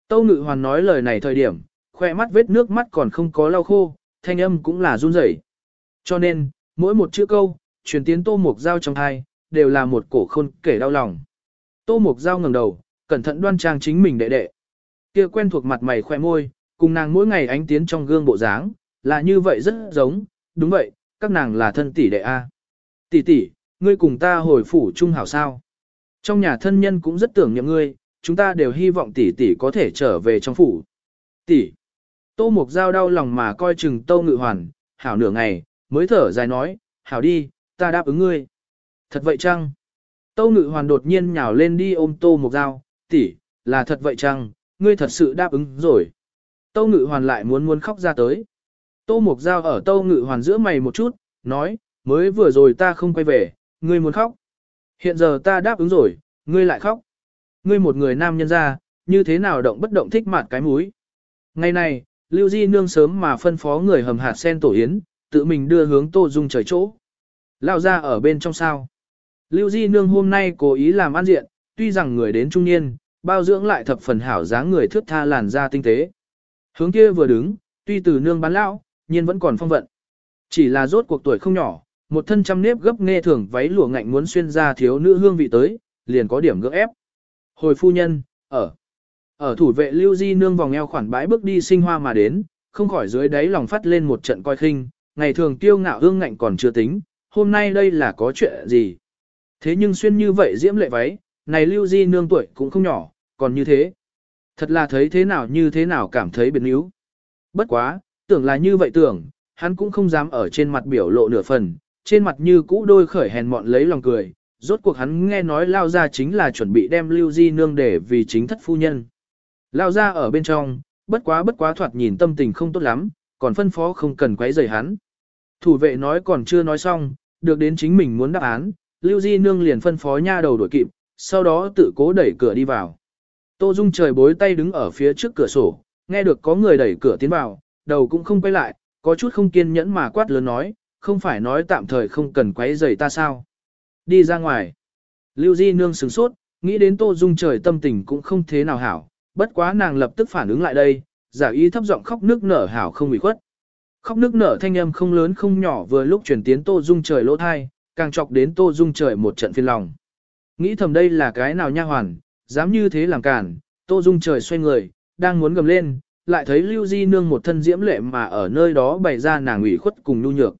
Tâu Ngự Hoàn nói lời này thời điểm, khoe mắt vết nước mắt còn không có lau khô, thanh âm cũng là run rẩy. Cho nên, mỗi một chữ câu, truyền tiến Tô Mục Giao trong hai, đều là một cổ khôn kể đau lòng. Tô Mục Giao ngẩng đầu, cẩn thận đoan trang chính mình đệ đệ. Kia quen thuộc mặt mày khoe môi, cùng nàng mỗi ngày ánh tiến trong gương bộ dáng, là như vậy rất giống, đúng vậy, các nàng là thân tỷ đệ A. Tỷ tỷ, ngươi cùng ta hồi phủ trung hảo sao. Trong nhà thân nhân cũng rất tưởng niệm ngươi, chúng ta đều hy vọng tỷ tỷ có thể trở về trong phủ. Tỷ. Tô Mục Giao đau lòng mà coi chừng tô Ngự Hoàn, hảo nửa ngày, mới thở dài nói, hảo đi, ta đáp ứng ngươi. Thật vậy chăng? Tâu Ngự Hoàn đột nhiên nhào lên đi ôm Tô Mục Giao, tỷ, là thật vậy chăng, ngươi thật sự đáp ứng rồi. Tâu Ngự Hoàn lại muốn muốn khóc ra tới. Tô Mục Giao ở Tâu Ngự Hoàn giữa mày một chút, nói, mới vừa rồi ta không quay về, ngươi muốn khóc. Hiện giờ ta đáp ứng rồi, ngươi lại khóc. Ngươi một người nam nhân ra, như thế nào động bất động thích mặt cái múi. Ngày này, Lưu Di Nương sớm mà phân phó người hầm hạt sen tổ yến, tự mình đưa hướng Tô Dung trời chỗ. Lao ra ở bên trong sao. Lưu Di Nương hôm nay cố ý làm ăn diện, tuy rằng người đến trung niên, bao dưỡng lại thập phần hảo dáng người thước tha làn da tinh tế. Hướng kia vừa đứng, tuy từ nương bán lão, nhiên vẫn còn phong vận. Chỉ là rốt cuộc tuổi không nhỏ, một thân trăm nếp gấp nghe thường váy lụa ngạnh muốn xuyên ra thiếu nữ hương vị tới, liền có điểm gỡ ép. Hồi phu nhân, ở. Ở thủ vệ lưu di nương vòng eo khoản bãi bước đi sinh hoa mà đến, không khỏi dưới đáy lòng phát lên một trận coi khinh, ngày thường tiêu ngạo hương ngạnh còn chưa tính, hôm nay đây là có chuyện gì. Thế nhưng xuyên như vậy diễm lệ váy, này lưu di nương tuổi cũng không nhỏ, còn như thế. Thật là thấy thế nào như thế nào cảm thấy biến yếu. Bất quá, tưởng là như vậy tưởng, hắn cũng không dám ở trên mặt biểu lộ nửa phần, trên mặt như cũ đôi khởi hèn mọn lấy lòng cười, rốt cuộc hắn nghe nói lao gia chính là chuẩn bị đem lưu di nương để vì chính thất phu nhân. Lao gia ở bên trong, bất quá bất quá thoạt nhìn tâm tình không tốt lắm, còn phân phó không cần quấy rầy hắn. Thủ vệ nói còn chưa nói xong, được đến chính mình muốn đáp án, lưu di nương liền phân phó nha đầu đổi kịp, sau đó tự cố đẩy cửa đi vào. Tô Dung trời bối tay đứng ở phía trước cửa sổ, nghe được có người đẩy cửa tiến vào, đầu cũng không quay lại, có chút không kiên nhẫn mà quát lớn nói, không phải nói tạm thời không cần quấy rầy ta sao. Đi ra ngoài. Lưu Di Nương sửng sốt, nghĩ đến Tô Dung trời tâm tình cũng không thế nào hảo, bất quá nàng lập tức phản ứng lại đây, giả ý thấp giọng khóc nước nở hảo không bị khuất. Khóc nước nở thanh âm không lớn không nhỏ vừa lúc chuyển tiến Tô Dung trời lỗ thai, càng chọc đến Tô Dung trời một trận phiền lòng. Nghĩ thầm đây là cái nào nha hoàn, dám như thế làm cản, Tô Dung trời xoay người, đang muốn gầm lên, lại thấy Lưu Di Nương một thân diễm lệ mà ở nơi đó bày ra nàng ủy khuất cùng nhu nhược.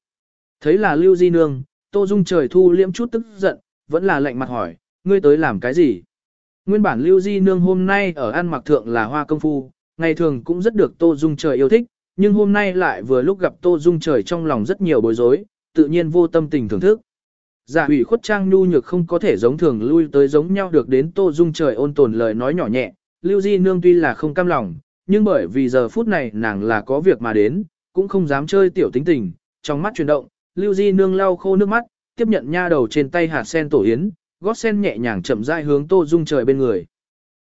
Thấy là Lưu Di Nương, Tô Dung trời thu liễm chút tức giận, vẫn là lạnh mặt hỏi, ngươi tới làm cái gì? Nguyên bản Lưu Di Nương hôm nay ở ăn mặc thượng là hoa công phu, ngày thường cũng rất được Tô Dung trời yêu thích, nhưng hôm nay lại vừa lúc gặp Tô Dung trời trong lòng rất nhiều bối rối, tự nhiên vô tâm tình thưởng thức. Giả ủy khuất trang nhu nhược không có thể giống thường lui tới giống nhau được đến Tô Dung trời ôn tồn lời nói nhỏ nhẹ, Lưu Di Nương tuy là không cam lòng, nhưng bởi vì giờ phút này nàng là có việc mà đến, cũng không dám chơi tiểu tính tình, trong mắt chuyển động, Lưu Di Nương lau khô nước mắt, tiếp nhận nha đầu trên tay hạt sen tổ yến, gót sen nhẹ nhàng chậm rãi hướng Tô Dung trời bên người.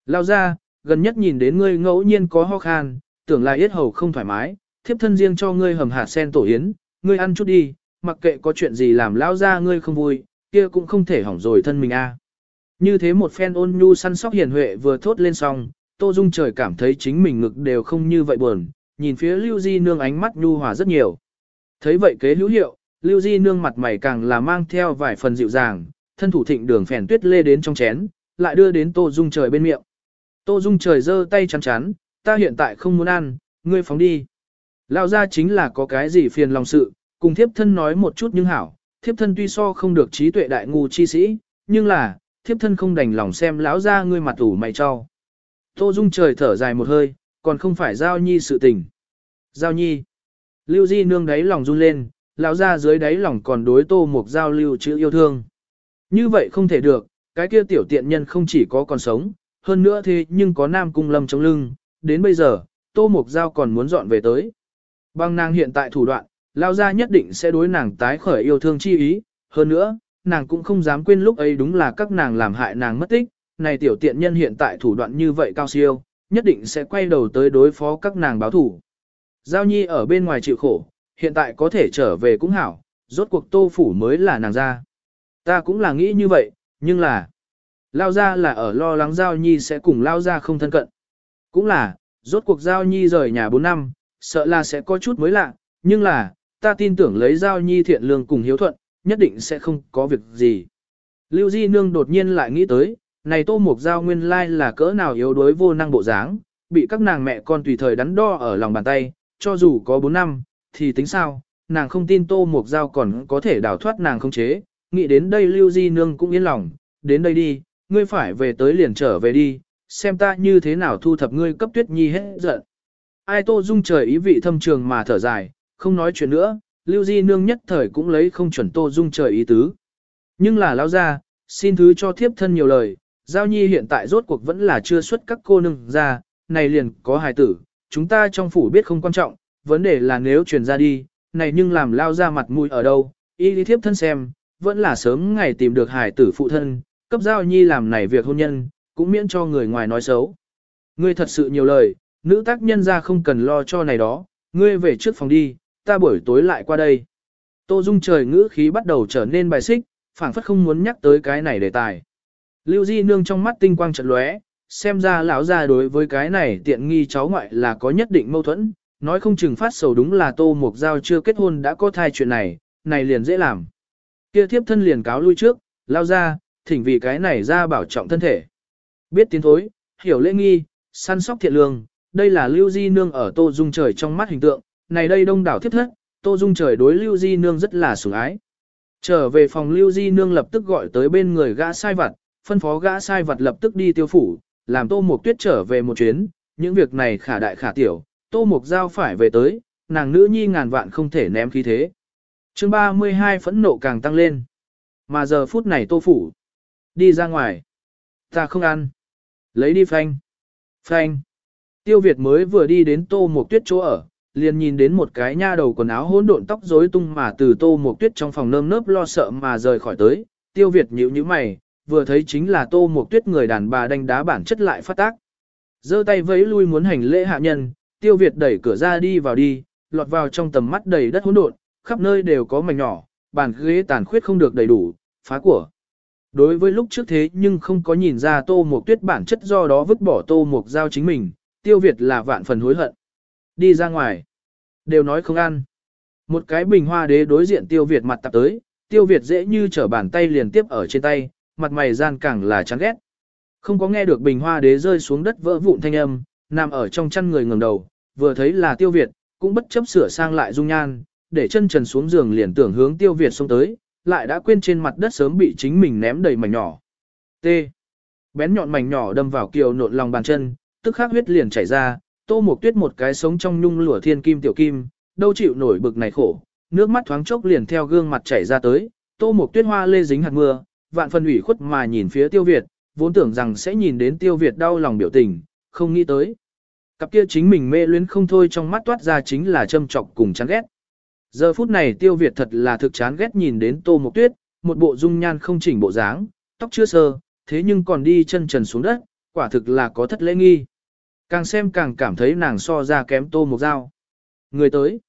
Lao ra, gần nhất nhìn đến ngươi ngẫu nhiên có ho khan, tưởng là yết hầu không thoải mái, thiếp thân riêng cho ngươi hầm hạt sen tổ yến, ngươi ăn chút đi, mặc kệ có chuyện gì làm lao ra ngươi không vui, kia cũng không thể hỏng rồi thân mình a. Như thế một phen ôn nhu săn sóc hiền huệ vừa thốt lên xong, Tô Dung trời cảm thấy chính mình ngực đều không như vậy buồn, nhìn phía Lưu Di Nương ánh mắt nhu hòa rất nhiều. Thấy vậy kế hữu hiệu, Lưu Di Nương mặt mày càng là mang theo vài phần dịu dàng, thân thủ thịnh đường phèn tuyết lê đến trong chén, lại đưa đến Tô Dung trời bên miệng. Tô Dung trời giơ tay chắn chắn, ta hiện tại không muốn ăn, ngươi phóng đi. Lão ra chính là có cái gì phiền lòng sự, cùng thiếp thân nói một chút nhưng hảo, thiếp thân tuy so không được trí tuệ đại ngu chi sĩ, nhưng là, thiếp thân không đành lòng xem lão ra ngươi mặt ủ mày cho. Tô Dung trời thở dài một hơi, còn không phải giao nhi sự tình. Giao nhi. Lưu Di nương đáy lòng run lên, lão ra dưới đáy lòng còn đối tô một giao lưu chữ yêu thương. Như vậy không thể được, cái kia tiểu tiện nhân không chỉ có còn sống, hơn nữa thế nhưng có nam cung lâm trong lưng, đến bây giờ, tô mục giao còn muốn dọn về tới. Bằng nàng hiện tại thủ đoạn, lao ra nhất định sẽ đối nàng tái khởi yêu thương chi ý, hơn nữa, nàng cũng không dám quên lúc ấy đúng là các nàng làm hại nàng mất tích, này tiểu tiện nhân hiện tại thủ đoạn như vậy cao siêu, nhất định sẽ quay đầu tới đối phó các nàng báo thủ. Giao nhi ở bên ngoài chịu khổ, hiện tại có thể trở về cũng hảo, rốt cuộc tô phủ mới là nàng ra. Ta cũng là nghĩ như vậy, nhưng là, lao ra là ở lo lắng giao nhi sẽ cùng lao ra không thân cận. Cũng là, rốt cuộc giao nhi rời nhà 4 năm, sợ là sẽ có chút mới lạ, nhưng là, ta tin tưởng lấy giao nhi thiện lương cùng hiếu thuận, nhất định sẽ không có việc gì. Lưu Di Nương đột nhiên lại nghĩ tới, này tô mục giao nguyên lai là cỡ nào yếu đuối vô năng bộ dáng, bị các nàng mẹ con tùy thời đắn đo ở lòng bàn tay, cho dù có 4 năm, thì tính sao, nàng không tin tô mục giao còn có thể đào thoát nàng không chế, nghĩ đến đây Lưu Di Nương cũng yên lòng, đến đây đi, ngươi phải về tới liền trở về đi, xem ta như thế nào thu thập ngươi cấp tuyết nhi hết giận. Ai tô dung trời ý vị thâm trường mà thở dài, không nói chuyện nữa, Lưu Di Nương nhất thời cũng lấy không chuẩn tô dung trời ý tứ. Nhưng là lao ra, xin thứ cho thiếp thân nhiều lời, Giao Nhi hiện tại rốt cuộc vẫn là chưa xuất các cô nương ra, này liền có hài tử, chúng ta trong phủ biết không quan trọng, vấn đề là nếu truyền ra đi, này nhưng làm lao ra mặt mũi ở đâu, y lý thiếp thân xem, vẫn là sớm ngày tìm được hài tử phụ thân, cấp Giao Nhi làm này việc hôn nhân, cũng miễn cho người ngoài nói xấu. Ngươi thật sự nhiều lời, nữ tác nhân ra không cần lo cho này đó, ngươi về trước phòng đi, ta buổi tối lại qua đây. Tô Dung trời ngữ khí bắt đầu trở nên bài xích, phảng phất không muốn nhắc tới cái này đề tài. Lưu Di Nương trong mắt tinh quang trận lóe, xem ra lão gia đối với cái này tiện nghi cháu ngoại là có nhất định mâu thuẫn, nói không chừng phát sầu đúng là Tô Mục Giao chưa kết hôn đã có thai chuyện này, này liền dễ làm. Kia thiếp thân liền cáo lui trước, lao ra, thỉnh vì cái này ra bảo trọng thân thể. Biết tiến thối, hiểu lễ nghi, săn sóc thiện lương, đây là Lưu Di Nương ở Tô Dung Trời trong mắt hình tượng, này đây đông đảo thiết thất, Tô Dung Trời đối Lưu Di Nương rất là sủng ái. Trở về phòng Lưu Di Nương lập tức gọi tới bên người gã sai vặt, phân phó gã sai vật lập tức đi tiêu phủ, làm Tô Mục Tuyết trở về một chuyến, những việc này khả đại khả tiểu, Tô Mục Giao phải về tới, nàng nữ nhi ngàn vạn không thể ném khí thế. chương 32 phẫn nộ càng tăng lên. Mà giờ phút này Tô Phủ, đi ra ngoài. Ta không ăn. Lấy đi phanh. Phanh. Tiêu Việt mới vừa đi đến Tô Mộc Tuyết chỗ ở, liền nhìn đến một cái nha đầu quần áo hỗn độn tóc rối tung mà từ Tô Mộc Tuyết trong phòng nơm nớp lo sợ mà rời khỏi tới. Tiêu Việt nhíu nhíu mày, vừa thấy chính là tô một tuyết người đàn bà đánh đá bản chất lại phát tác. giơ tay vẫy lui muốn hành lễ hạ nhân, tiêu Việt đẩy cửa ra đi vào đi, lọt vào trong tầm mắt đầy đất hỗn độn, khắp nơi đều có mảnh nhỏ, bàn ghế tàn khuyết không được đầy đủ, phá của. Đối với lúc trước thế nhưng không có nhìn ra tô một tuyết bản chất do đó vứt bỏ tô một giao chính mình, tiêu Việt là vạn phần hối hận. Đi ra ngoài. Đều nói không ăn. Một cái bình hoa đế đối diện tiêu Việt mặt tập tới, tiêu Việt dễ như trở bàn tay liền tiếp ở trên tay, mặt mày gian càng là chán ghét. Không có nghe được bình hoa đế rơi xuống đất vỡ vụn thanh âm, nằm ở trong chăn người ngẩng đầu, vừa thấy là tiêu Việt, cũng bất chấp sửa sang lại dung nhan, để chân trần xuống giường liền tưởng hướng tiêu Việt xông tới, lại đã quên trên mặt đất sớm bị chính mình ném đầy mảnh nhỏ. T. Bén nhọn mảnh nhỏ đâm vào kiều nộn lòng bàn chân, tức khắc huyết liền chảy ra, tô mộc tuyết một cái sống trong nhung lụa thiên kim tiểu kim, đâu chịu nổi bực này khổ, nước mắt thoáng chốc liền theo gương mặt chảy ra tới, tô mộc tuyết hoa lê dính hạt mưa, vạn phần ủy khuất mà nhìn phía tiêu Việt, vốn tưởng rằng sẽ nhìn đến tiêu Việt đau lòng biểu tình, không nghĩ tới. Cặp kia chính mình mê luyến không thôi trong mắt toát ra chính là châm trọc cùng chán ghét. Giờ phút này tiêu Việt thật là thực chán ghét nhìn đến tô mộc tuyết, một bộ dung nhan không chỉnh bộ dáng, tóc chưa sơ, thế nhưng còn đi chân trần xuống đất, quả thực là có thất lễ nghi. Càng xem càng cảm thấy nàng so ra kém tô một dao. Người tới.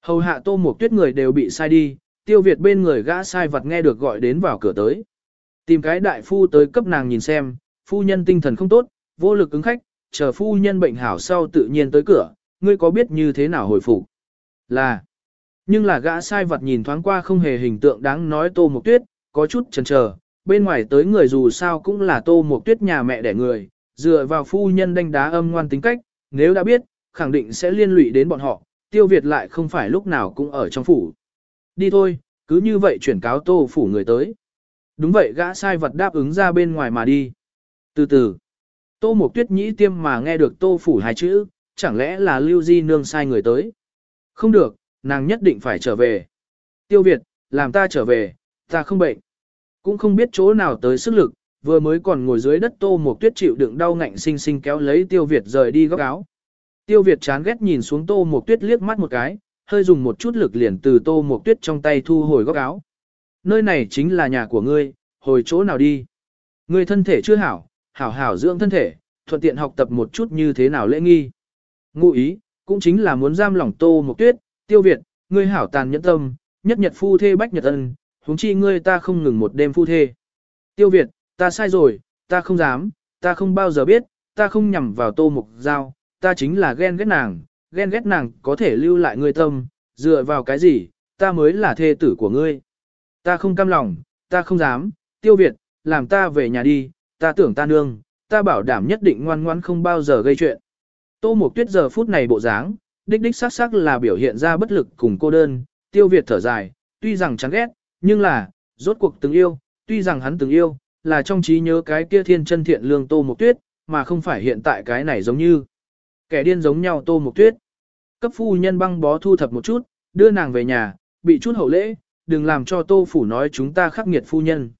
Hầu hạ tô một tuyết người đều bị sai đi, tiêu Việt bên người gã sai vật nghe được gọi đến vào cửa tới. Tìm cái đại phu tới cấp nàng nhìn xem, phu nhân tinh thần không tốt, vô lực ứng khách, chờ phu nhân bệnh hảo sau tự nhiên tới cửa, ngươi có biết như thế nào hồi phục? Là. Nhưng là gã sai vật nhìn thoáng qua không hề hình tượng đáng nói tô một tuyết, có chút chần chờ, bên ngoài tới người dù sao cũng là tô một tuyết nhà mẹ đẻ người, dựa vào phu nhân đánh đá âm ngoan tính cách, nếu đã biết, khẳng định sẽ liên lụy đến bọn họ, tiêu Việt lại không phải lúc nào cũng ở trong phủ. Đi thôi, cứ như vậy chuyển cáo tô phủ người tới. Đúng vậy gã sai vật đáp ứng ra bên ngoài mà đi. Từ từ, tô một tuyết nhĩ tiêm mà nghe được tô phủ hai chữ, chẳng lẽ là lưu di nương sai người tới. Không được, nàng nhất định phải trở về. Tiêu Việt, làm ta trở về, ta không bệnh. Cũng không biết chỗ nào tới sức lực, vừa mới còn ngồi dưới đất tô một tuyết chịu đựng đau ngạnh sinh sinh kéo lấy Tiêu Việt rời đi góc áo. Tiêu Việt chán ghét nhìn xuống tô một tuyết liếc mắt một cái, hơi dùng một chút lực liền từ tô một tuyết trong tay thu hồi góc áo. Nơi này chính là nhà của ngươi, hồi chỗ nào đi. Ngươi thân thể chưa hảo, hảo hảo dưỡng thân thể, thuận tiện học tập một chút như thế nào lễ nghi. Ngụ ý, cũng chính là muốn giam lỏng tô một tuyết, tiêu Việt, ngươi hảo tàn nhẫn tâm, nhất nhật phu thê bách nhật ân, huống chi ngươi ta không ngừng một đêm phu thê. Tiêu Việt, ta sai rồi, ta không dám, ta không bao giờ biết, ta không nhằm vào tô mục giao, ta chính là ghen ghét nàng, ghen ghét nàng có thể lưu lại ngươi tâm, dựa vào cái gì, ta mới là thê tử của ngươi. Ta không cam lòng, ta không dám, tiêu Việt, làm ta về nhà đi, ta tưởng ta nương, ta bảo đảm nhất định ngoan ngoan không bao giờ gây chuyện. Tô Mộc Tuyết giờ phút này bộ dáng, đích đích sắc sắc là biểu hiện ra bất lực cùng cô đơn, tiêu Việt thở dài, tuy rằng chán ghét, nhưng là, rốt cuộc từng yêu, tuy rằng hắn từng yêu, là trong trí nhớ cái kia thiên chân thiện lương Tô Mộc Tuyết, mà không phải hiện tại cái này giống như kẻ điên giống nhau Tô Mộc Tuyết. Cấp phu nhân băng bó thu thập một chút, đưa nàng về nhà, bị chút hậu lễ, đừng làm cho Tô Phủ nói chúng ta khắc nghiệt phu nhân.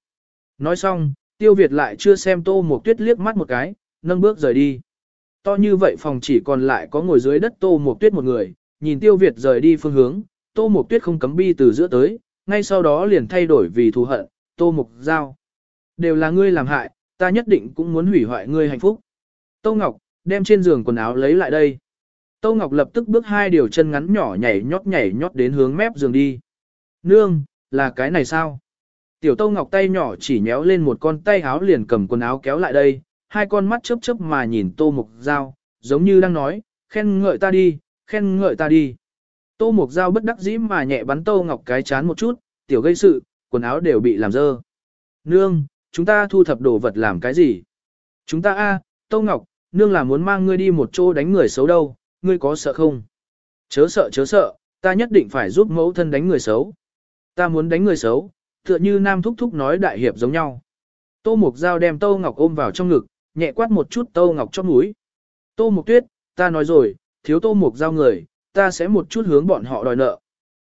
Nói xong, Tiêu Việt lại chưa xem Tô Mộc Tuyết liếc mắt một cái, nâng bước rời đi. To như vậy phòng chỉ còn lại có ngồi dưới đất Tô Mộc Tuyết một người, nhìn Tiêu Việt rời đi phương hướng, Tô Mộc Tuyết không cấm bi từ giữa tới, ngay sau đó liền thay đổi vì thù hận, Tô Mộc Giao. Đều là ngươi làm hại, ta nhất định cũng muốn hủy hoại ngươi hạnh phúc. Tô Ngọc, đem trên giường quần áo lấy lại đây. Tô Ngọc lập tức bước hai điều chân ngắn nhỏ nhảy nhót nhảy nhót đến hướng mép giường đi. Nương, là cái này sao? Tiểu Tô Ngọc tay nhỏ chỉ nhéo lên một con tay áo liền cầm quần áo kéo lại đây, hai con mắt chớp chớp mà nhìn Tô Mục Giao, giống như đang nói, khen ngợi ta đi, khen ngợi ta đi. Tô Mục Giao bất đắc dĩ mà nhẹ bắn Tô Ngọc cái chán một chút, tiểu gây sự, quần áo đều bị làm dơ. Nương, chúng ta thu thập đồ vật làm cái gì? Chúng ta a, Tô Ngọc, nương là muốn mang ngươi đi một chỗ đánh người xấu đâu, ngươi có sợ không? Chớ sợ chớ sợ, ta nhất định phải giúp mẫu thân đánh người xấu. Ta muốn đánh người xấu, tựa như Nam Thúc Thúc nói đại hiệp giống nhau. Tô Mục Giao đem Tô Ngọc ôm vào trong ngực, nhẹ quát một chút Tô Ngọc chóp mũi. Tô Mục Tuyết, ta nói rồi, thiếu Tô Mục Giao người, ta sẽ một chút hướng bọn họ đòi nợ.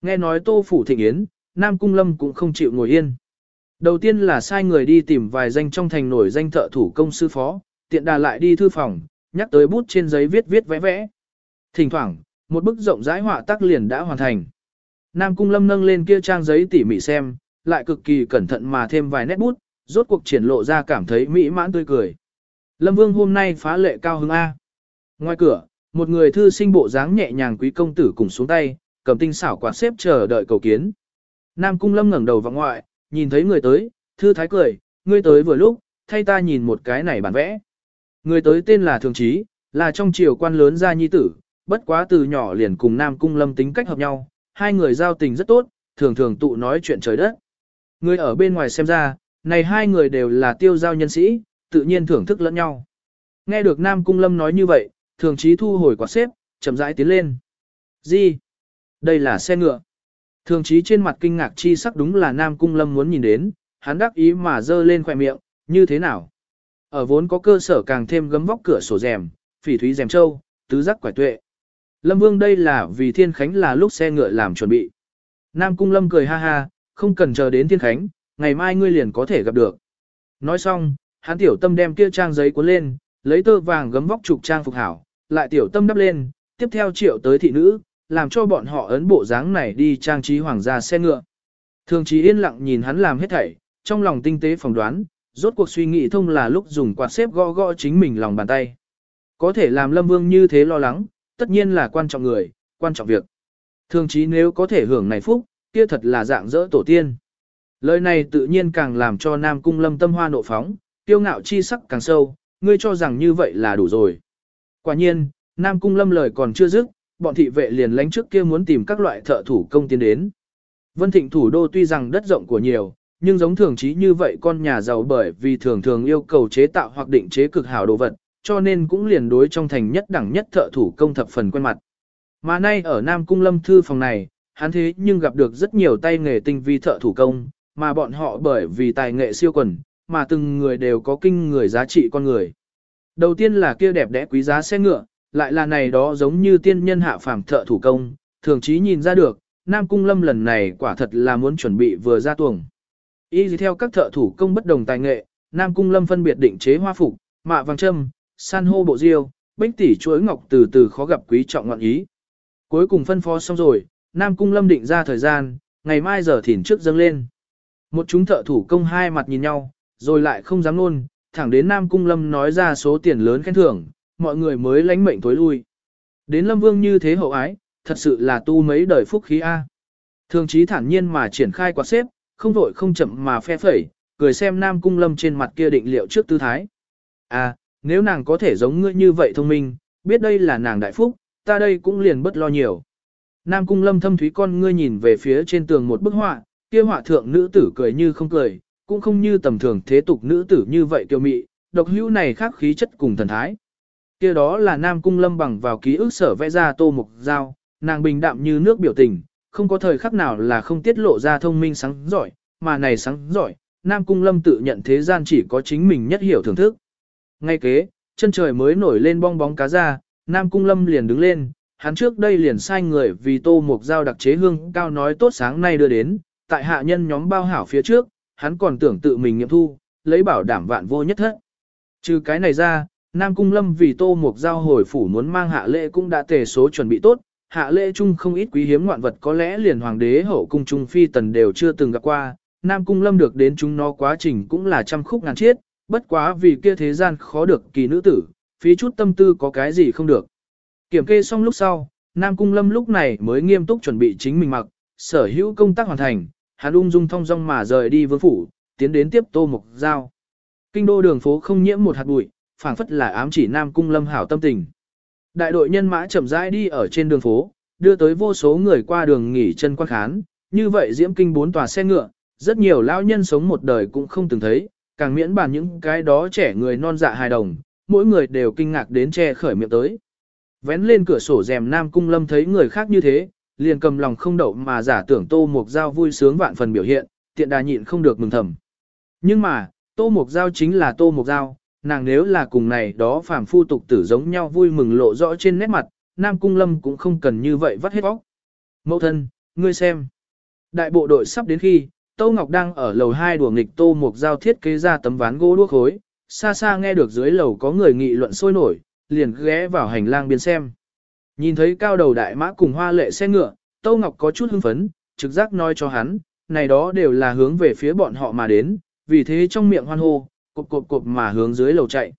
Nghe nói Tô Phủ Thịnh Yến, Nam Cung Lâm cũng không chịu ngồi yên. Đầu tiên là sai người đi tìm vài danh trong thành nổi danh thợ thủ công sư phó, tiện đà lại đi thư phòng, nhắc tới bút trên giấy viết viết vẽ vẽ. Thỉnh thoảng, một bức rộng rãi họa tác liền đã hoàn thành. Nam Cung Lâm nâng lên kia trang giấy tỉ mỉ xem, lại cực kỳ cẩn thận mà thêm vài nét bút, rốt cuộc triển lộ ra cảm thấy mỹ mãn tươi cười. Lâm Vương hôm nay phá lệ cao hứng A. Ngoài cửa, một người thư sinh bộ dáng nhẹ nhàng quý công tử cùng xuống tay, cầm tinh xảo quạt xếp chờ đợi cầu kiến. Nam Cung Lâm ngẩng đầu vào ngoại, nhìn thấy người tới, thư thái cười, ngươi tới vừa lúc, thay ta nhìn một cái này bản vẽ. Người tới tên là Thường Trí, là trong triều quan lớn gia nhi tử, bất quá từ nhỏ liền cùng Nam Cung Lâm tính cách hợp nhau, hai người giao tình rất tốt, thường thường tụ nói chuyện trời đất. Người ở bên ngoài xem ra, này hai người đều là tiêu giao nhân sĩ, tự nhiên thưởng thức lẫn nhau. Nghe được Nam Cung Lâm nói như vậy, thường trí thu hồi quạt xếp, chậm rãi tiến lên. Gì? Đây là xe ngựa. Thường trí trên mặt kinh ngạc chi sắc đúng là Nam Cung Lâm muốn nhìn đến, hắn đắc ý mà dơ lên khỏe miệng, như thế nào? Ở vốn có cơ sở càng thêm gấm vóc cửa sổ rèm, phỉ thúy rèm châu, tứ giác quải tuệ. Lâm Vương đây là vì Thiên Khánh là lúc xe ngựa làm chuẩn bị. Nam Cung Lâm cười ha ha, không cần chờ đến Thiên Khánh, ngày mai ngươi liền có thể gặp được. Nói xong, hắn tiểu tâm đem kia trang giấy cuốn lên, lấy tơ vàng gấm vóc trục trang phục hảo, lại tiểu tâm đắp lên, tiếp theo triệu tới thị nữ, làm cho bọn họ ấn bộ dáng này đi trang trí hoàng gia xe ngựa. Thường trí yên lặng nhìn hắn làm hết thảy, trong lòng tinh tế phỏng đoán, rốt cuộc suy nghĩ thông là lúc dùng quạt xếp gõ gõ chính mình lòng bàn tay. Có thể làm Lâm Vương như thế lo lắng, tất nhiên là quan trọng người, quan trọng việc. Thường trí nếu có thể hưởng này phúc, kia thật là dạng dỡ tổ tiên. Lời này tự nhiên càng làm cho Nam Cung Lâm tâm hoa nộ phóng, tiêu ngạo chi sắc càng sâu, ngươi cho rằng như vậy là đủ rồi. Quả nhiên, Nam Cung Lâm lời còn chưa dứt, bọn thị vệ liền lánh trước kia muốn tìm các loại thợ thủ công tiến đến. Vân Thịnh thủ đô tuy rằng đất rộng của nhiều, nhưng giống thường trí như vậy con nhà giàu bởi vì thường thường yêu cầu chế tạo hoặc định chế cực hảo đồ vật, cho nên cũng liền đối trong thành nhất đẳng nhất thợ thủ công thập phần quen mặt. Mà nay ở Nam Cung Lâm thư phòng này, hắn thế nhưng gặp được rất nhiều tay nghề tinh vi thợ thủ công, mà bọn họ bởi vì tài nghệ siêu quần, mà từng người đều có kinh người giá trị con người. Đầu tiên là kia đẹp đẽ quý giá xe ngựa, lại là này đó giống như tiên nhân hạ phàm thợ thủ công, thường chí nhìn ra được, Nam Cung Lâm lần này quả thật là muốn chuẩn bị vừa ra tuồng. Y theo các thợ thủ công bất đồng tài nghệ, Nam Cung Lâm phân biệt định chế hoa phục, mạ vàng châm, san hô bộ diêu, bích tỷ chuối ngọc từ từ khó gặp quý trọng ngọn ý. Cuối cùng phân phó xong rồi, Nam Cung Lâm định ra thời gian, ngày mai giờ thỉnh trước dâng lên. Một chúng thợ thủ công hai mặt nhìn nhau, rồi lại không dám luôn, thẳng đến Nam Cung Lâm nói ra số tiền lớn khen thưởng, mọi người mới lánh mệnh tối lui. Đến Lâm Vương như thế hậu ái, thật sự là tu mấy đời phúc khí A. Thường trí thản nhiên mà triển khai quạt xếp, không vội không chậm mà phe phẩy, cười xem Nam Cung Lâm trên mặt kia định liệu trước tư thái. À, nếu nàng có thể giống ngươi như vậy thông minh, biết đây là nàng đại phúc, ta đây cũng liền bất lo nhiều. Nam Cung Lâm thâm thúy con ngươi nhìn về phía trên tường một bức họa, kia họa thượng nữ tử cười như không cười, cũng không như tầm thường thế tục nữ tử như vậy kiêu mị, độc hữu này khác khí chất cùng thần thái. Kia đó là Nam Cung Lâm bằng vào ký ức sở vẽ ra tô mục giao nàng bình đạm như nước biểu tình, không có thời khắc nào là không tiết lộ ra thông minh sáng giỏi, mà này sáng giỏi, Nam Cung Lâm tự nhận thế gian chỉ có chính mình nhất hiểu thưởng thức. Ngay kế, chân trời mới nổi lên bong bóng cá ra, Nam Cung Lâm liền đứng lên, hắn trước đây liền sai người vì tô mục giao đặc chế hương cao nói tốt sáng nay đưa đến, tại hạ nhân nhóm bao hảo phía trước, hắn còn tưởng tự mình nghiệm thu, lấy bảo đảm vạn vô nhất thất. Trừ cái này ra, Nam Cung Lâm vì tô mục giao hồi phủ muốn mang hạ lễ cũng đã tề số chuẩn bị tốt, hạ lễ chung không ít quý hiếm ngoạn vật có lẽ liền hoàng đế hậu cung trung phi tần đều chưa từng gặp qua, Nam Cung Lâm được đến chúng nó quá trình cũng là trăm khúc ngàn chiết, bất quá vì kia thế gian khó được kỳ nữ tử, phí chút tâm tư có cái gì không được. Kiểm kê xong lúc sau, Nam Cung Lâm lúc này mới nghiêm túc chuẩn bị chính mình mặc, sở hữu công tác hoàn thành, hắn ung dung thong dong mà rời đi vương phủ, tiến đến tiếp tô mục giao. Kinh đô đường phố không nhiễm một hạt bụi, phảng phất là ám chỉ Nam Cung Lâm hảo tâm tình. Đại đội nhân mã chậm rãi đi ở trên đường phố, đưa tới vô số người qua đường nghỉ chân quan khán, như vậy diễm kinh bốn tòa xe ngựa, rất nhiều lão nhân sống một đời cũng không từng thấy, càng miễn bàn những cái đó trẻ người non dạ hài đồng, mỗi người đều kinh ngạc đến che khởi miệng tới. Vén lên cửa sổ rèm Nam Cung Lâm thấy người khác như thế, liền cầm lòng không đậu mà giả tưởng Tô Mục Giao vui sướng vạn phần biểu hiện, tiện đà nhịn không được mừng thầm. Nhưng mà, Tô Mục Giao chính là Tô Mục Giao, nàng nếu là cùng này đó phàm phu tục tử giống nhau vui mừng lộ rõ trên nét mặt, Nam Cung Lâm cũng không cần như vậy vắt hết óc. Mẫu thân, ngươi xem. Đại bộ đội sắp đến khi, Tô Ngọc đang ở lầu 2 đùa nghịch Tô Mục Giao thiết kế ra tấm ván gỗ đuốc khối, xa xa nghe được dưới lầu có người nghị luận sôi nổi, liền ghé vào hành lang biên xem. Nhìn thấy cao đầu đại mã cùng hoa lệ xe ngựa, tô Ngọc có chút hưng phấn, trực giác nói cho hắn, này đó đều là hướng về phía bọn họ mà đến, vì thế trong miệng hoan hô, cộp cộp cộp mà hướng dưới lầu chạy.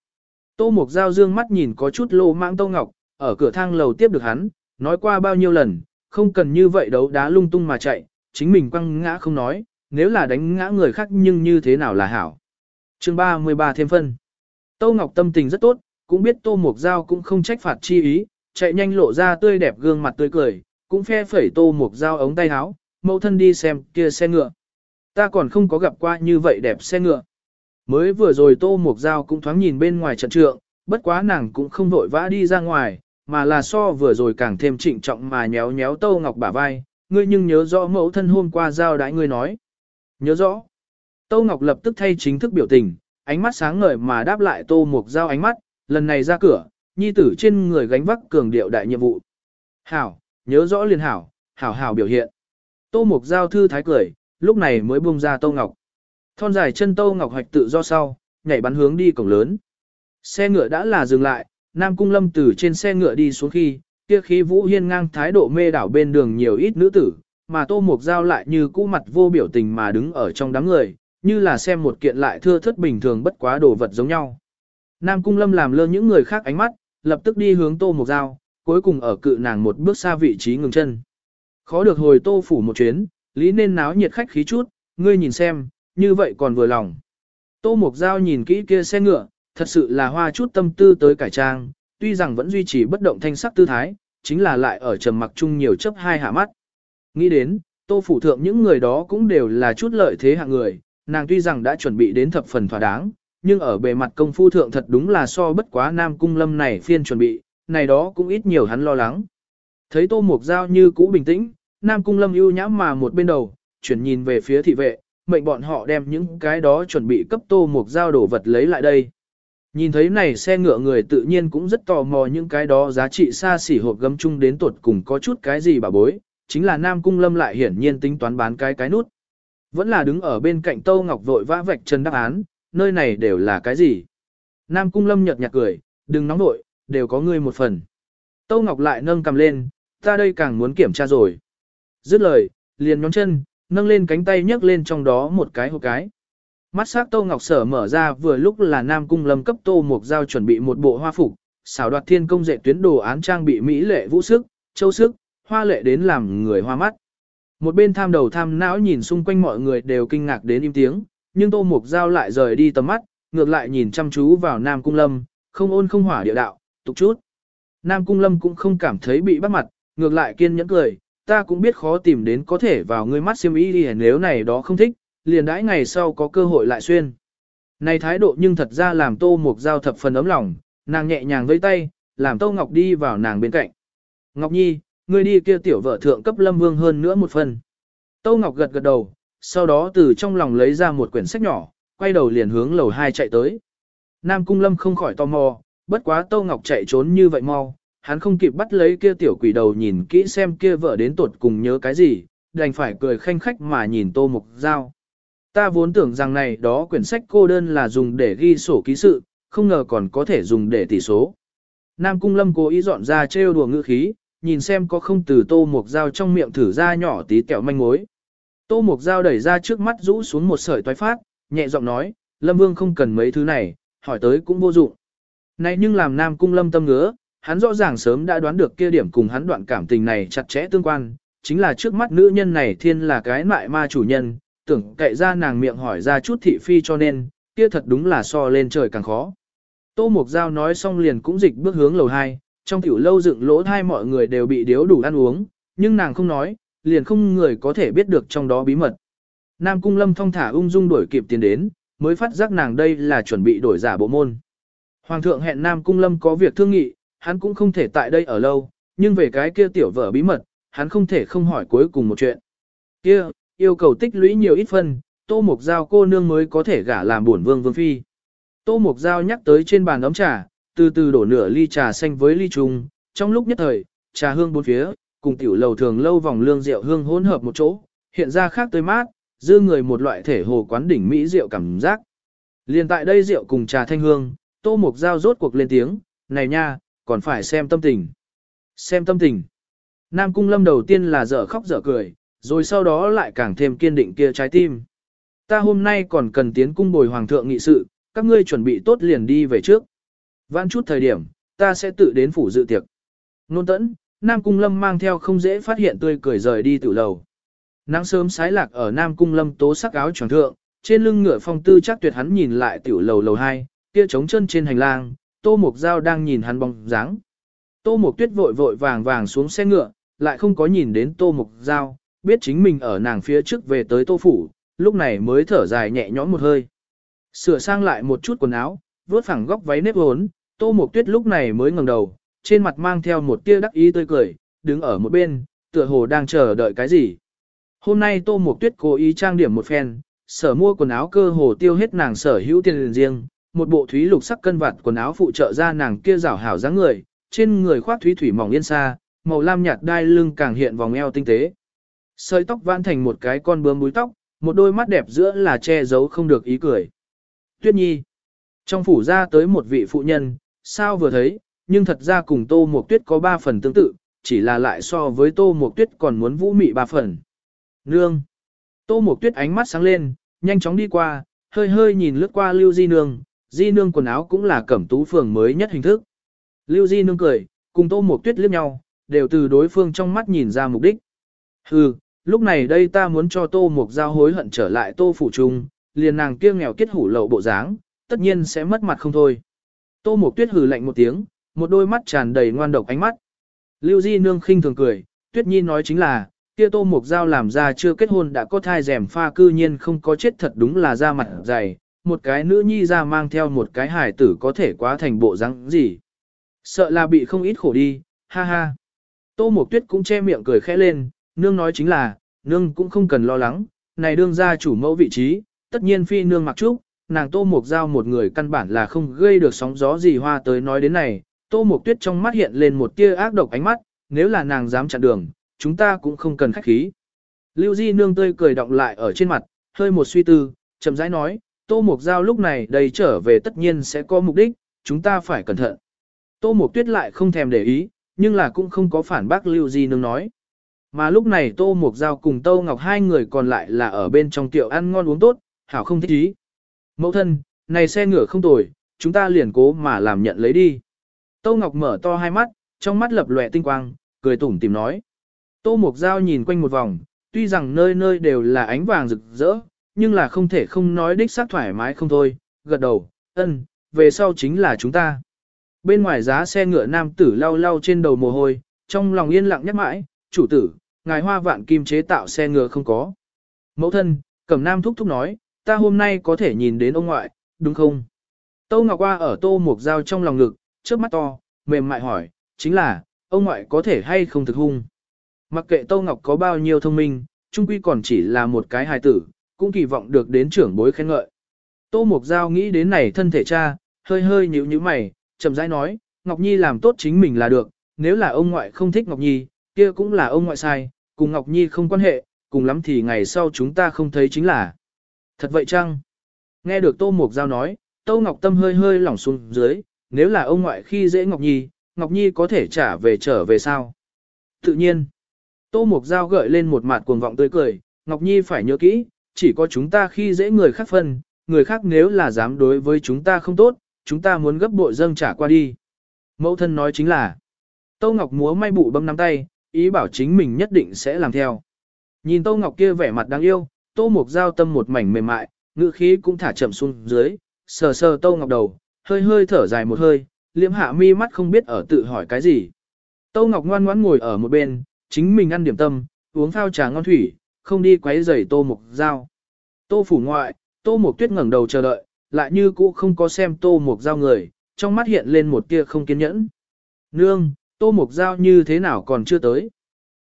Tô Mục Giao dương mắt nhìn có chút lô mãng Tô Ngọc, ở cửa thang lầu tiếp được hắn, nói qua bao nhiêu lần, không cần như vậy đấu đá lung tung mà chạy, chính mình quăng ngã không nói, nếu là đánh ngã người khác nhưng như thế nào là hảo. chương 33 thêm phân. Tô Ngọc tâm tình rất tốt, cũng biết Tô Mục Giao cũng không trách phạt chi ý, chạy nhanh lộ ra tươi đẹp gương mặt tươi cười, cũng phe phẩy Tô Mục Giao ống tay áo, mẫu thân đi xem kia xe ngựa. Ta còn không có gặp qua như vậy đẹp xe ngựa. Mới vừa rồi Tô Mục Giao cũng thoáng nhìn bên ngoài trận trượng, bất quá nàng cũng không vội vã đi ra ngoài, mà là so vừa rồi càng thêm trịnh trọng mà nhéo nhéo Tô Ngọc bả vai, ngươi nhưng nhớ rõ mẫu thân hôm qua giao đãi ngươi nói. Nhớ rõ. Tô Ngọc lập tức thay chính thức biểu tình, ánh mắt sáng ngời mà đáp lại Tô Mục Giao ánh mắt, lần này ra cửa, nhi tử trên người gánh vác cường điệu đại nhiệm vụ. Hảo, nhớ rõ liền hảo, hảo hảo biểu hiện. Tô Mục Giao thư thái cười, lúc này mới buông ra Tô Ngọc. Thon dài chân Tô Ngọc hoạch tự do sau, nhảy bắn hướng đi cổng lớn. Xe ngựa đã là dừng lại, Nam Cung Lâm từ trên xe ngựa đi xuống khi, kia khí vũ hiên ngang thái độ mê đảo bên đường nhiều ít nữ tử, mà Tô Mộc Giao lại như cũ mặt vô biểu tình mà đứng ở trong đám người, như là xem một kiện lại thưa thất bình thường bất quá đồ vật giống nhau. Nam Cung Lâm làm lơ những người khác ánh mắt, lập tức đi hướng Tô Mộc Giao, cuối cùng ở cự nàng một bước xa vị trí ngừng chân. Khó được hồi Tô phủ một chuyến, lý nên náo nhiệt khách khí chút, ngươi nhìn xem, như vậy còn vừa lòng. Tô Mục Giao nhìn kỹ kia xe ngựa, thật sự là hoa chút tâm tư tới cải trang, tuy rằng vẫn duy trì bất động thanh sắc tư thái, chính là lại ở trầm mặc chung nhiều chấp hai hạ mắt. Nghĩ đến, Tô phủ thượng những người đó cũng đều là chút lợi thế hạng người, nàng tuy rằng đã chuẩn bị đến thập phần thỏa đáng, nhưng ở bề mặt công phu thượng thật đúng là so bất quá Nam Cung Lâm này phiên chuẩn bị, này đó cũng ít nhiều hắn lo lắng. Thấy Tô Mục Giao như cũ bình tĩnh, Nam Cung Lâm ưu nhãm mà một bên đầu, chuyển nhìn về phía thị vệ, mệnh bọn họ đem những cái đó chuẩn bị cấp Tô Mục Giao đổ vật lấy lại đây. Nhìn thấy này xe ngựa người tự nhiên cũng rất tò mò những cái đó giá trị xa xỉ hộp gấm chung đến tuột cùng có chút cái gì bà bối, chính là Nam Cung Lâm lại hiển nhiên tính toán bán cái cái nút. Vẫn là đứng ở bên cạnh Tô Ngọc vội vã vạch chân đáp án, nơi này đều là cái gì? Nam Cung Lâm nhợt nhạt cười, đừng nóng nội, đều có ngươi một phần. Tô Ngọc lại nâng cầm lên, ta đây càng muốn kiểm tra rồi. Dứt lời, liền nhón chân, nâng lên cánh tay nhấc lên trong đó một cái hộp cái. Mắt sắc Tô Ngọc Sở mở ra vừa lúc là Nam Cung Lâm cấp Tô Mộc Giao chuẩn bị một bộ hoa phục, xảo đoạt thiên công dệt tuyến đồ án trang bị mỹ lệ vũ sức, châu sức, hoa lệ đến làm người hoa mắt. Một bên tham đầu tham não nhìn xung quanh mọi người đều kinh ngạc đến im tiếng, nhưng Tô Mộc Giao lại rời đi tầm mắt, ngược lại nhìn chăm chú vào Nam Cung Lâm, không ôn không hỏa địa đạo, tục chút. Nam Cung Lâm cũng không cảm thấy bị bắt mặt, ngược lại kiên nhẫn cười, ta cũng biết khó tìm đến có thể vào ngươi mắt xiêm y đi nếu này đó không thích, liền đãi ngày sau có cơ hội lại xuyên. Này thái độ nhưng thật ra làm Tô Mục Giao thập phần ấm lòng, nàng nhẹ nhàng với tay, làm Tô Ngọc đi vào nàng bên cạnh. Ngọc Nhi, ngươi đi kia tiểu vợ thượng cấp Lâm Vương hơn nữa một phần. Tô Ngọc gật gật đầu, sau đó từ trong lòng lấy ra một quyển sách nhỏ, quay đầu liền hướng lầu 2 chạy tới. Nam Cung Lâm không khỏi tò mò, bất quá Tô Ngọc chạy trốn như vậy mau, hắn không kịp bắt lấy kia tiểu quỷ đầu nhìn kỹ xem kia vợ đến tột cùng nhớ cái gì, đành phải cười khanh khách mà nhìn Tô Mục Giao. Ta vốn tưởng rằng này đó quyển sách cô đơn là dùng để ghi sổ ký sự, không ngờ còn có thể dùng để tỷ số. Nam Cung Lâm cố ý dọn ra trêu đùa ngữ khí, nhìn xem có không từ Tô Mục Giao trong miệng thử ra nhỏ tí kẹo manh mối. Tô Mục Giao đẩy ra trước mắt rũ xuống một sợi toái phát, nhẹ giọng nói, Lâm Vương không cần mấy thứ này, hỏi tới cũng vô dụng. Này nhưng làm Nam Cung Lâm tâm ngứa, hắn rõ ràng sớm đã đoán được kia điểm cùng hắn đoạn cảm tình này chặt chẽ tương quan, chính là trước mắt nữ nhân này thiên là cái mại ma chủ nhân, tưởng cậy ra nàng miệng hỏi ra chút thị phi cho nên, kia thật đúng là so lên trời càng khó. Tô Mục Giao nói xong liền cũng dịch bước hướng lầu 2, trong tiểu lâu dựng lỗ thai mọi người đều bị điếu đủ ăn uống, nhưng nàng không nói, liền không người có thể biết được trong đó bí mật. Nam Cung Lâm thong thả ung dung đổi kịp tiền đến, mới phát giác nàng đây là chuẩn bị đổi giả bộ môn. Hoàng thượng hẹn Nam Cung Lâm có việc thương nghị, hắn cũng không thể tại đây ở lâu, nhưng về cái kia tiểu vợ bí mật, hắn không thể không hỏi cuối cùng một chuyện. Kia, yêu cầu tích lũy nhiều ít phân, Tô Mục Giao cô nương mới có thể gả làm bổn vương vương phi. Tô Mục Giao nhắc tới trên bàn ấm trà, từ từ đổ nửa ly trà xanh với ly trùng, trong lúc nhất thời, trà hương bốn phía, cùng tiểu lầu thường lâu vòng lương rượu hương hỗn hợp một chỗ, hiện ra khác tươi mát, dư người một loại thể hồ quán đỉnh mỹ rượu cảm giác. Liên tại đây rượu cùng trà thanh hương, Tô Mục Giao rốt cuộc lên tiếng, này nha, còn phải xem tâm tình. Xem tâm tình. Nam Cung Lâm đầu tiên là dở khóc dở cười, rồi sau đó lại càng thêm kiên định kia trái tim. ta hôm nay còn cần tiến cung bồi hoàng thượng nghị sự, các ngươi chuẩn bị tốt liền đi về trước. Vãn chút thời điểm, ta sẽ tự đến phủ dự tiệc. Nôn tẫn, Nam Cung Lâm mang theo không dễ phát hiện tươi cười rời đi tự lầu. Nắng sớm sái lạc ở Nam Cung Lâm tố sắc áo tròn thượng, trên lưng ngựa phong tư chắc tuyệt hắn nhìn lại tiểu lầu lầu 2, kia trống chân trên hành lang, Tô Mục Giao đang nhìn hắn bóng dáng. Tô Mục Tuyết vội vội vàng vàng xuống xe ngựa, lại không có nhìn đến Tô Mục Giao, biết chính mình ở nàng phía trước về tới Tô Phủ, lúc này mới thở dài nhẹ nhõm một hơi. Sửa sang lại một chút quần áo, vớt phẳng góc váy nếp hốn, Tô Mục Tuyết lúc này mới ngẩng đầu, trên mặt mang theo một tia đắc ý tươi cười, đứng ở một bên, tựa hồ đang chờ đợi cái gì. Hôm nay Tô Mục Tuyết cố ý trang điểm một phen, sở mua quần áo cơ hồ tiêu hết nàng sở hữu tiền riêng, một bộ thúy lục sắc cân vặt quần áo phụ trợ ra nàng kia rảo hảo dáng người, trên người khoác thúy thủy mỏng yên xa, màu lam nhạt đai lưng càng hiện vòng eo tinh tế. Sợi tóc vãn thành một cái con bướm búi tóc, một đôi mắt đẹp giữa là che giấu không được ý cười. Tuyết Nhi. Trong phủ ra tới một vị phụ nhân, sao vừa thấy, nhưng thật ra cùng Tô Mộc Tuyết có ba phần tương tự, chỉ là lại so với Tô Mộc Tuyết còn muốn vũ mị ba phần. Nương. Tô Mộc Tuyết ánh mắt sáng lên, nhanh chóng đi qua, hơi hơi nhìn lướt qua Lưu Di Nương, Di Nương quần áo cũng là cẩm tú phường mới nhất hình thức. Lưu Di Nương cười, cùng Tô Mộc Tuyết liếc nhau, đều từ đối phương trong mắt nhìn ra mục đích. Hừ, lúc này đây ta muốn cho Tô Mộc Giao hối hận trở lại Tô Phủ Trung, liền nàng kia nghèo kết hủ lậu bộ dáng, tất nhiên sẽ mất mặt không thôi. Tô Mộc Tuyết hừ lạnh một tiếng, một đôi mắt tràn đầy ngoan độc ánh mắt. Lưu Di Nương khinh thường cười, Tuyết Nhi nói chính là, kia Tô Mộc Giao làm ra chưa kết hôn đã có thai rèm pha cư nhiên không có chết thật đúng là da mặt dày, một cái nữ nhi ra mang theo một cái hải tử có thể quá thành bộ dáng gì. Sợ là bị không ít khổ đi, ha ha. Tô Mộc Tuyết cũng che miệng cười khẽ lên, nương nói chính là, nương cũng không cần lo lắng, này đương ra chủ mẫu vị trí, tất nhiên phi nương mặc trúc, nàng Tô Mộc Giao một người căn bản là không gây được sóng gió gì hoa tới nói đến này, Tô Mộc Tuyết trong mắt hiện lên một tia ác độc ánh mắt, nếu là nàng dám chặn đường, chúng ta cũng không cần khách khí. Lưu Di nương tươi cười động lại ở trên mặt, hơi một suy tư, chậm rãi nói, Tô Mộc Giao lúc này đầy trở về tất nhiên sẽ có mục đích, chúng ta phải cẩn thận. Tô Mộc Tuyết lại không thèm để ý, nhưng là cũng không có phản bác Lưu Di nương nói. Mà lúc này Tô Mộc Giao cùng Tô Ngọc hai người còn lại là ở bên trong tiệu ăn ngon uống tốt, hảo không thích ý. Mẫu thân, này xe ngựa không tồi, chúng ta liền cố mà làm nhận lấy đi. Tô Ngọc mở to hai mắt, trong mắt lập lòe tinh quang, cười tủm tìm nói. Tô Mộc Giao nhìn quanh một vòng, tuy rằng nơi nơi đều là ánh vàng rực rỡ, nhưng là không thể không nói đích xác thoải mái không thôi, gật đầu, ân, về sau chính là chúng ta. Bên ngoài giá xe ngựa nam tử lau lau trên đầu mồ hôi, trong lòng yên lặng nhắc mãi, chủ tử, ngài hoa vạn kim chế tạo xe ngựa không có. Mẫu thân, cẩm nam thúc thúc nói, ta hôm nay có thể nhìn đến ông ngoại, đúng không? Tô Ngọc Qua ở tô mục dao trong lòng ngực, trước mắt to, mềm mại hỏi, chính là, ông ngoại có thể hay không thực hung? Mặc kệ Tô Ngọc có bao nhiêu thông minh, trung quy còn chỉ là một cái hài tử, cũng kỳ vọng được đến trưởng bối khen ngợi. Tô Mục Giao nghĩ đến này thân thể cha, hơi hơi nhíu nhíu mày, chậm rãi nói, Ngọc Nhi làm tốt chính mình là được, nếu là ông ngoại không thích Ngọc Nhi, kia cũng là ông ngoại sai, cùng Ngọc Nhi không quan hệ, cùng lắm thì ngày sau chúng ta không thấy chính là. Thật vậy chăng? Nghe được Tô Mục Giao nói, Tô Ngọc Tâm hơi hơi lỏng xuống dưới, nếu là ông ngoại khi dễ Ngọc Nhi, Ngọc Nhi có thể trả về trở về sao? Tự nhiên, Tô Mục Giao gợi lên một mặt cuồng vọng tươi cười, Ngọc Nhi phải nhớ kỹ, chỉ có chúng ta khi dễ người khác phân, người khác nếu là dám đối với chúng ta không tốt, chúng ta muốn gấp bội dâng trả qua đi. Mẫu thân nói chính là, Tô Ngọc múa may bụ bấm nắm tay, ý bảo chính mình nhất định sẽ làm theo. Nhìn Tô Ngọc kia vẻ mặt đáng yêu, Tô Mục Giao tâm một mảnh mềm mại, ngữ khí cũng thả chậm xuống dưới, sờ sờ Tô Ngọc đầu, hơi hơi thở dài một hơi, liễm hạ mi mắt không biết ở tự hỏi cái gì. Tô Ngọc ngoan ngoãn ngồi ở một bên, chính mình ăn điểm tâm, uống phao trà ngon thủy, không đi quấy rầy Tô Mục Giao. Tô phủ ngoại, Tô Mục Tuyết ngẩng đầu chờ đợi, lại như cũ không có xem Tô Mục Giao người, trong mắt hiện lên một tia không kiên nhẫn. Nương, Tô Mục Giao như thế nào còn chưa tới?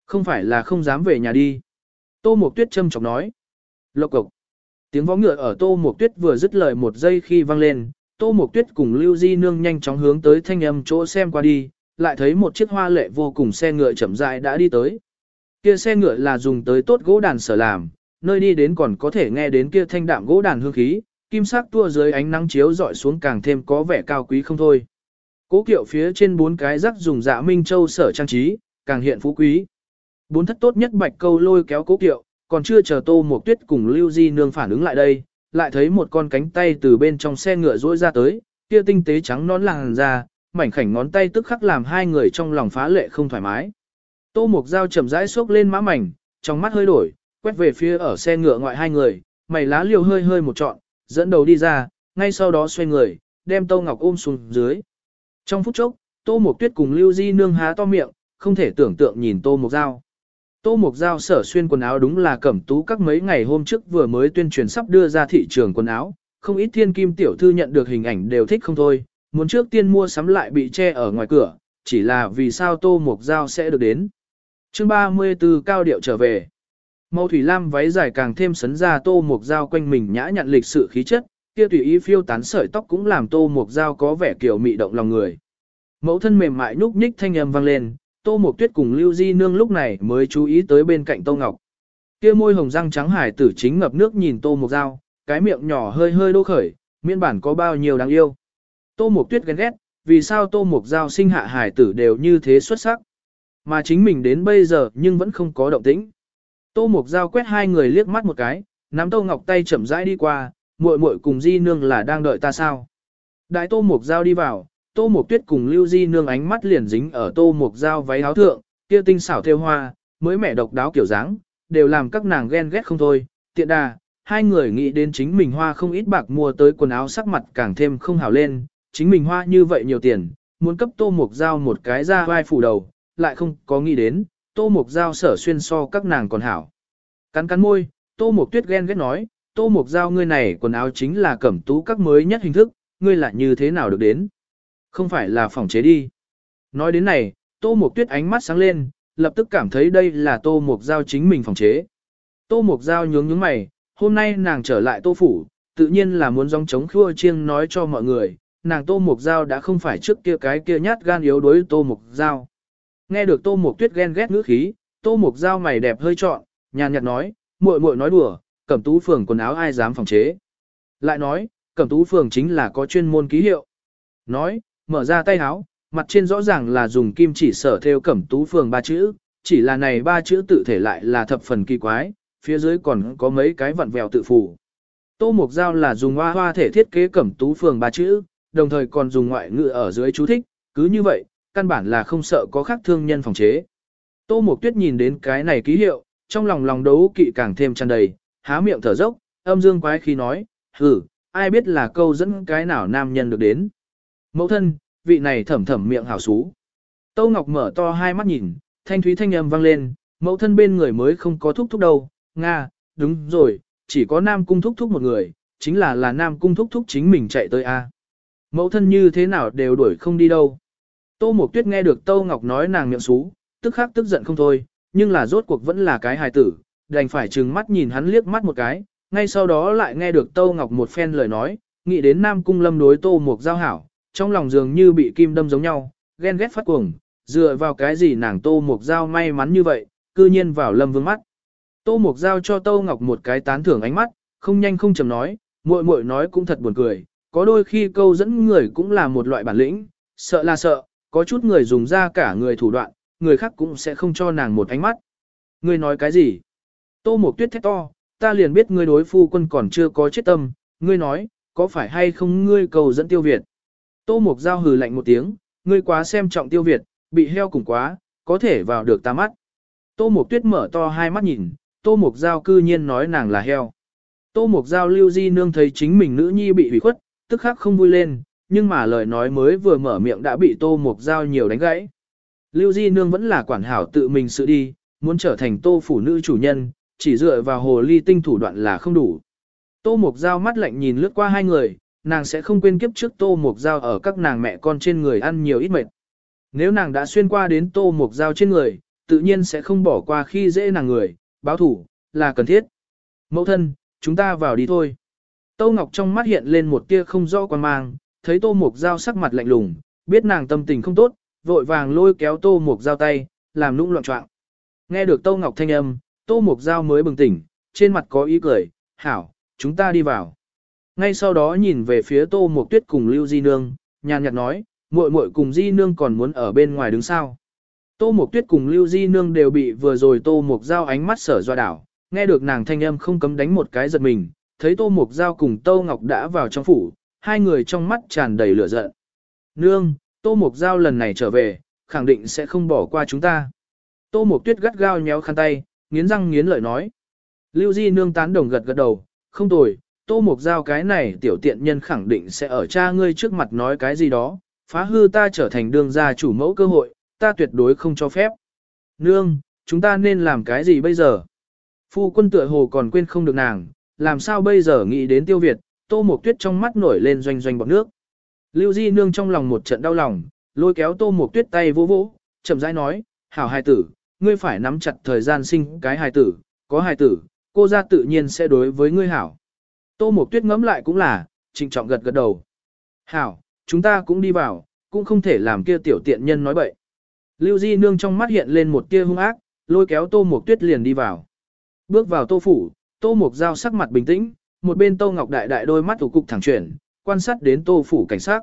Không phải là không dám về nhà đi. Tô Mục Tuyết châm chọc nói. Lộc cộc. Tiếng vó ngựa ở Tô Mục Tuyết vừa dứt lời một giây khi vang lên, Tô Mục Tuyết cùng Lưu Di Nương nhanh chóng hướng tới thanh âm chỗ xem qua đi, lại thấy một chiếc hoa lệ vô cùng xe ngựa chậm rãi đã đi tới. Kia xe ngựa là dùng tới tốt gỗ đàn sở làm, nơi đi đến còn có thể nghe đến kia thanh đạm gỗ đàn hương khí, kim sắc tua dưới ánh nắng chiếu dọi xuống càng thêm có vẻ cao quý không thôi. Cố kiệu phía trên bốn cái rắc dùng dạ minh châu sở trang trí, càng hiện phú quý. Bốn thất tốt nhất bạch câu lôi kéo cố kiệu, còn chưa chờ Tô một Tuyết cùng Lưu Di Nương phản ứng lại đây, lại thấy một con cánh tay từ bên trong xe ngựa rỗi ra tới, kia tinh tế trắng nón làng ra, mảnh khảnh ngón tay tức khắc làm hai người trong lòng phá lệ không thoải mái. Tô Mộc Giao chậm rãi xốc lên mã mảnh, trong mắt hơi đổi, quét về phía ở xe ngựa ngoại hai người, mày lá liều hơi hơi một trọn, dẫn đầu đi ra, ngay sau đó xoay người, đem Tô Ngọc ôm xuống dưới. Trong phút chốc, Tô Mộc Tuyết cùng Lưu Di Nương há to miệng, không thể tưởng tượng nhìn Tô Mộc Giao. Tô Mộc Giao sở xuyên quần áo đúng là cẩm tú các mấy ngày hôm trước vừa mới tuyên truyền sắp đưa ra thị trường quần áo, không ít thiên kim tiểu thư nhận được hình ảnh đều thích không thôi, muốn trước tiên mua sắm lại bị che ở ngoài cửa, chỉ là vì sao Tô Mộc Giao sẽ được đến chương 34 cao điệu trở về. Màu thủy lam váy dài càng thêm sấn ra Tô mục dao quanh mình nhã nhặn lịch sự khí chất, kia tùy ý phiêu tán sợi tóc cũng làm Tô mục dao có vẻ kiểu mị động lòng người. Mẫu thân mềm mại nhúc nhích thanh âm vang lên, Tô Mộc Tuyết cùng Lưu Di Nương lúc này mới chú ý tới bên cạnh Tô Ngọc. Kia môi hồng răng trắng hải tử chính ngập nước nhìn Tô mục dao, cái miệng nhỏ hơi hơi đô khởi, miên bản có bao nhiêu đáng yêu. Tô Mộc Tuyết ghen ghét, vì sao Tô mục dao sinh hạ hải tử đều như thế xuất sắc. Mà chính mình đến bây giờ nhưng vẫn không có động tĩnh. Tô Mộc Giao quét hai người liếc mắt một cái, nắm Tô Ngọc tay chậm rãi đi qua, muội muội cùng Di Nương là đang đợi ta sao. Đại Tô Mộc Giao đi vào, Tô Mộc Tuyết cùng Lưu Di Nương ánh mắt liền dính ở Tô Mộc Giao váy áo thượng, kia tinh xảo theo hoa, mới mẻ độc đáo kiểu dáng, đều làm các nàng ghen ghét không thôi. Tiện đà, hai người nghĩ đến chính mình hoa không ít bạc mua tới quần áo sắc mặt càng thêm không hào lên, chính mình hoa như vậy nhiều tiền, muốn cấp Tô Mộc Giao một cái ra vai phủ đầu, lại không có nghĩ đến, Tô Mộc Giao sở xuyên so các nàng còn hảo. Cắn cắn môi, Tô Mộc Tuyết ghen ghét nói, Tô Mộc Giao ngươi này quần áo chính là cẩm tú các mới nhất hình thức, ngươi lại như thế nào được đến. Không phải là phòng chế đi. Nói đến này, Tô Mộc Tuyết ánh mắt sáng lên, lập tức cảm thấy đây là Tô Mộc Giao chính mình phòng chế. Tô Mộc Giao nhướng nhướng mày, hôm nay nàng trở lại Tô Phủ, tự nhiên là muốn dòng chống khua chiêng nói cho mọi người, nàng Tô Mộc Giao đã không phải trước kia cái kia nhát gan yếu đối Tô Mộc Giao. Nghe được Tô Mộc Tuyết ghen ghét ngữ khí, Tô Mộc Giao mày đẹp hơi trọn, nhàn nhạt nói, muội muội nói đùa, cẩm tú phường quần áo ai dám phòng chế. Lại nói, cẩm tú phường chính là có chuyên môn ký hiệu. Nói, mở ra tay áo, mặt trên rõ ràng là dùng kim chỉ sở theo cẩm tú phường ba chữ, chỉ là này ba chữ tự thể lại là thập phần kỳ quái, phía dưới còn có mấy cái vặn vẹo tự phủ. Tô mộc Giao là dùng hoa hoa thể thiết kế cẩm tú phường ba chữ, đồng thời còn dùng ngoại ngữ ở dưới chú thích, cứ như vậy, căn bản là không sợ có khác thương nhân phòng chế. Tô Mộc Tuyết nhìn đến cái này ký hiệu, trong lòng lòng đấu kỵ càng thêm tràn đầy, há miệng thở dốc, âm dương quái khi nói, hử, ai biết là câu dẫn cái nào nam nhân được đến. Mẫu thân, vị này thẩm thẩm miệng hảo xú. Tô Ngọc mở to hai mắt nhìn, thanh thúy thanh âm vang lên, mẫu thân bên người mới không có thúc thúc đâu, Nga, đúng rồi, chỉ có nam cung thúc thúc một người, chính là là nam cung thúc thúc chính mình chạy tới A. Mẫu thân như thế nào đều đuổi không đi đâu. Tô Mộc Tuyết nghe được Tô Ngọc nói nàng miệng xú, tức khắc tức giận không thôi, nhưng là rốt cuộc vẫn là cái hài tử, đành phải trừng mắt nhìn hắn liếc mắt một cái, ngay sau đó lại nghe được Tô Ngọc một phen lời nói, nghĩ đến Nam Cung Lâm đối Tô Mộc giao hảo, trong lòng dường như bị kim đâm giống nhau, ghen ghét phát cuồng, dựa vào cái gì nàng Tô Mộc Giao may mắn như vậy, cư nhiên vào Lâm Vương mắt. Tô Mộc Giao cho Tô Ngọc một cái tán thưởng ánh mắt, không nhanh không chậm nói, muội muội nói cũng thật buồn cười, có đôi khi câu dẫn người cũng là một loại bản lĩnh, sợ là sợ, có chút người dùng ra cả người thủ đoạn, người khác cũng sẽ không cho nàng một ánh mắt. Ngươi nói cái gì? Tô Mộc Tuyết thét to, ta liền biết ngươi đối phu quân còn chưa có chết tâm, ngươi nói, có phải hay không ngươi cầu dẫn tiêu Việt? Tô Mộc Giao hừ lạnh một tiếng, ngươi quá xem trọng tiêu Việt, bị heo cùng quá, có thể vào được ta mắt. Tô Mộc Tuyết mở to hai mắt nhìn, Tô Mộc Giao cư nhiên nói nàng là heo. Tô Mộc Giao lưu di nương thấy chính mình nữ nhi bị hủy khuất, tức khắc không vui lên, nhưng mà lời nói mới vừa mở miệng đã bị Tô Mục Giao nhiều đánh gãy. Lưu di nương vẫn là quản hảo tự mình sự đi, muốn trở thành tô phủ nữ chủ nhân, chỉ dựa vào hồ ly tinh thủ đoạn là không đủ. Tô Mục Giao mắt lạnh nhìn lướt qua hai người, nàng sẽ không quên kiếp trước tô mục giao ở các nàng mẹ con trên người ăn nhiều ít mệt. Nếu nàng đã xuyên qua đến tô mục giao trên người, tự nhiên sẽ không bỏ qua khi dễ nàng người, báo thủ, là cần thiết. Mẫu thân, chúng ta vào đi thôi. Tô Ngọc trong mắt hiện lên một tia không rõ quan mang, thấy tô mục dao sắc mặt lạnh lùng, biết nàng tâm tình không tốt, vội vàng lôi kéo tô mục dao tay, làm nũng loạn trọng. Nghe được tô Ngọc thanh âm, tô mục dao mới bừng tỉnh, trên mặt có ý cười, hảo, chúng ta đi vào. Ngay sau đó nhìn về phía Tô Mộc Tuyết cùng Lưu Di Nương, nhàn nhạt nói, muội muội cùng Di Nương còn muốn ở bên ngoài đứng sao. Tô Mộc Tuyết cùng Lưu Di Nương đều bị vừa rồi Tô Mộc Giao ánh mắt sở doa đảo, nghe được nàng thanh âm không cấm đánh một cái giật mình, thấy Tô Mục Giao cùng Tô Ngọc đã vào trong phủ, hai người trong mắt tràn đầy lửa giận. Nương, Tô Mục Giao lần này trở về, khẳng định sẽ không bỏ qua chúng ta. Tô Mục Tuyết gắt gao nhéo khăn tay, nghiến răng nghiến lợi nói. Lưu Di nương tán đồng gật gật đầu, không tồi, Tô Mục Giao cái này tiểu tiện nhân khẳng định sẽ ở cha ngươi trước mặt nói cái gì đó, phá hư ta trở thành đương gia chủ mẫu cơ hội, ta tuyệt đối không cho phép. Nương, chúng ta nên làm cái gì bây giờ? Phu quân tựa hồ còn quên không được nàng, làm sao bây giờ nghĩ đến tiêu Việt, Tô Mục Tuyết trong mắt nổi lên doanh doanh bọt nước. Lưu Di nương trong lòng một trận đau lòng, lôi kéo Tô Mục Tuyết tay vỗ vỗ, chậm rãi nói, hảo hài tử, ngươi phải nắm chặt thời gian sinh cái hài tử, có hài tử, cô ra tự nhiên sẽ đối với ngươi hảo. Tô Mộc Tuyết ngẫm lại cũng là, trịnh trọng gật gật đầu. Hảo, chúng ta cũng đi vào, cũng không thể làm kia tiểu tiện nhân nói bậy. Lưu Di Nương trong mắt hiện lên một tia hung ác, lôi kéo Tô Mộc Tuyết liền đi vào. Bước vào Tô Phủ, Tô Mộc Giao sắc mặt bình tĩnh, một bên Tô Ngọc Đại đại đôi mắt thủ cục thẳng chuyển, quan sát đến Tô Phủ cảnh sát.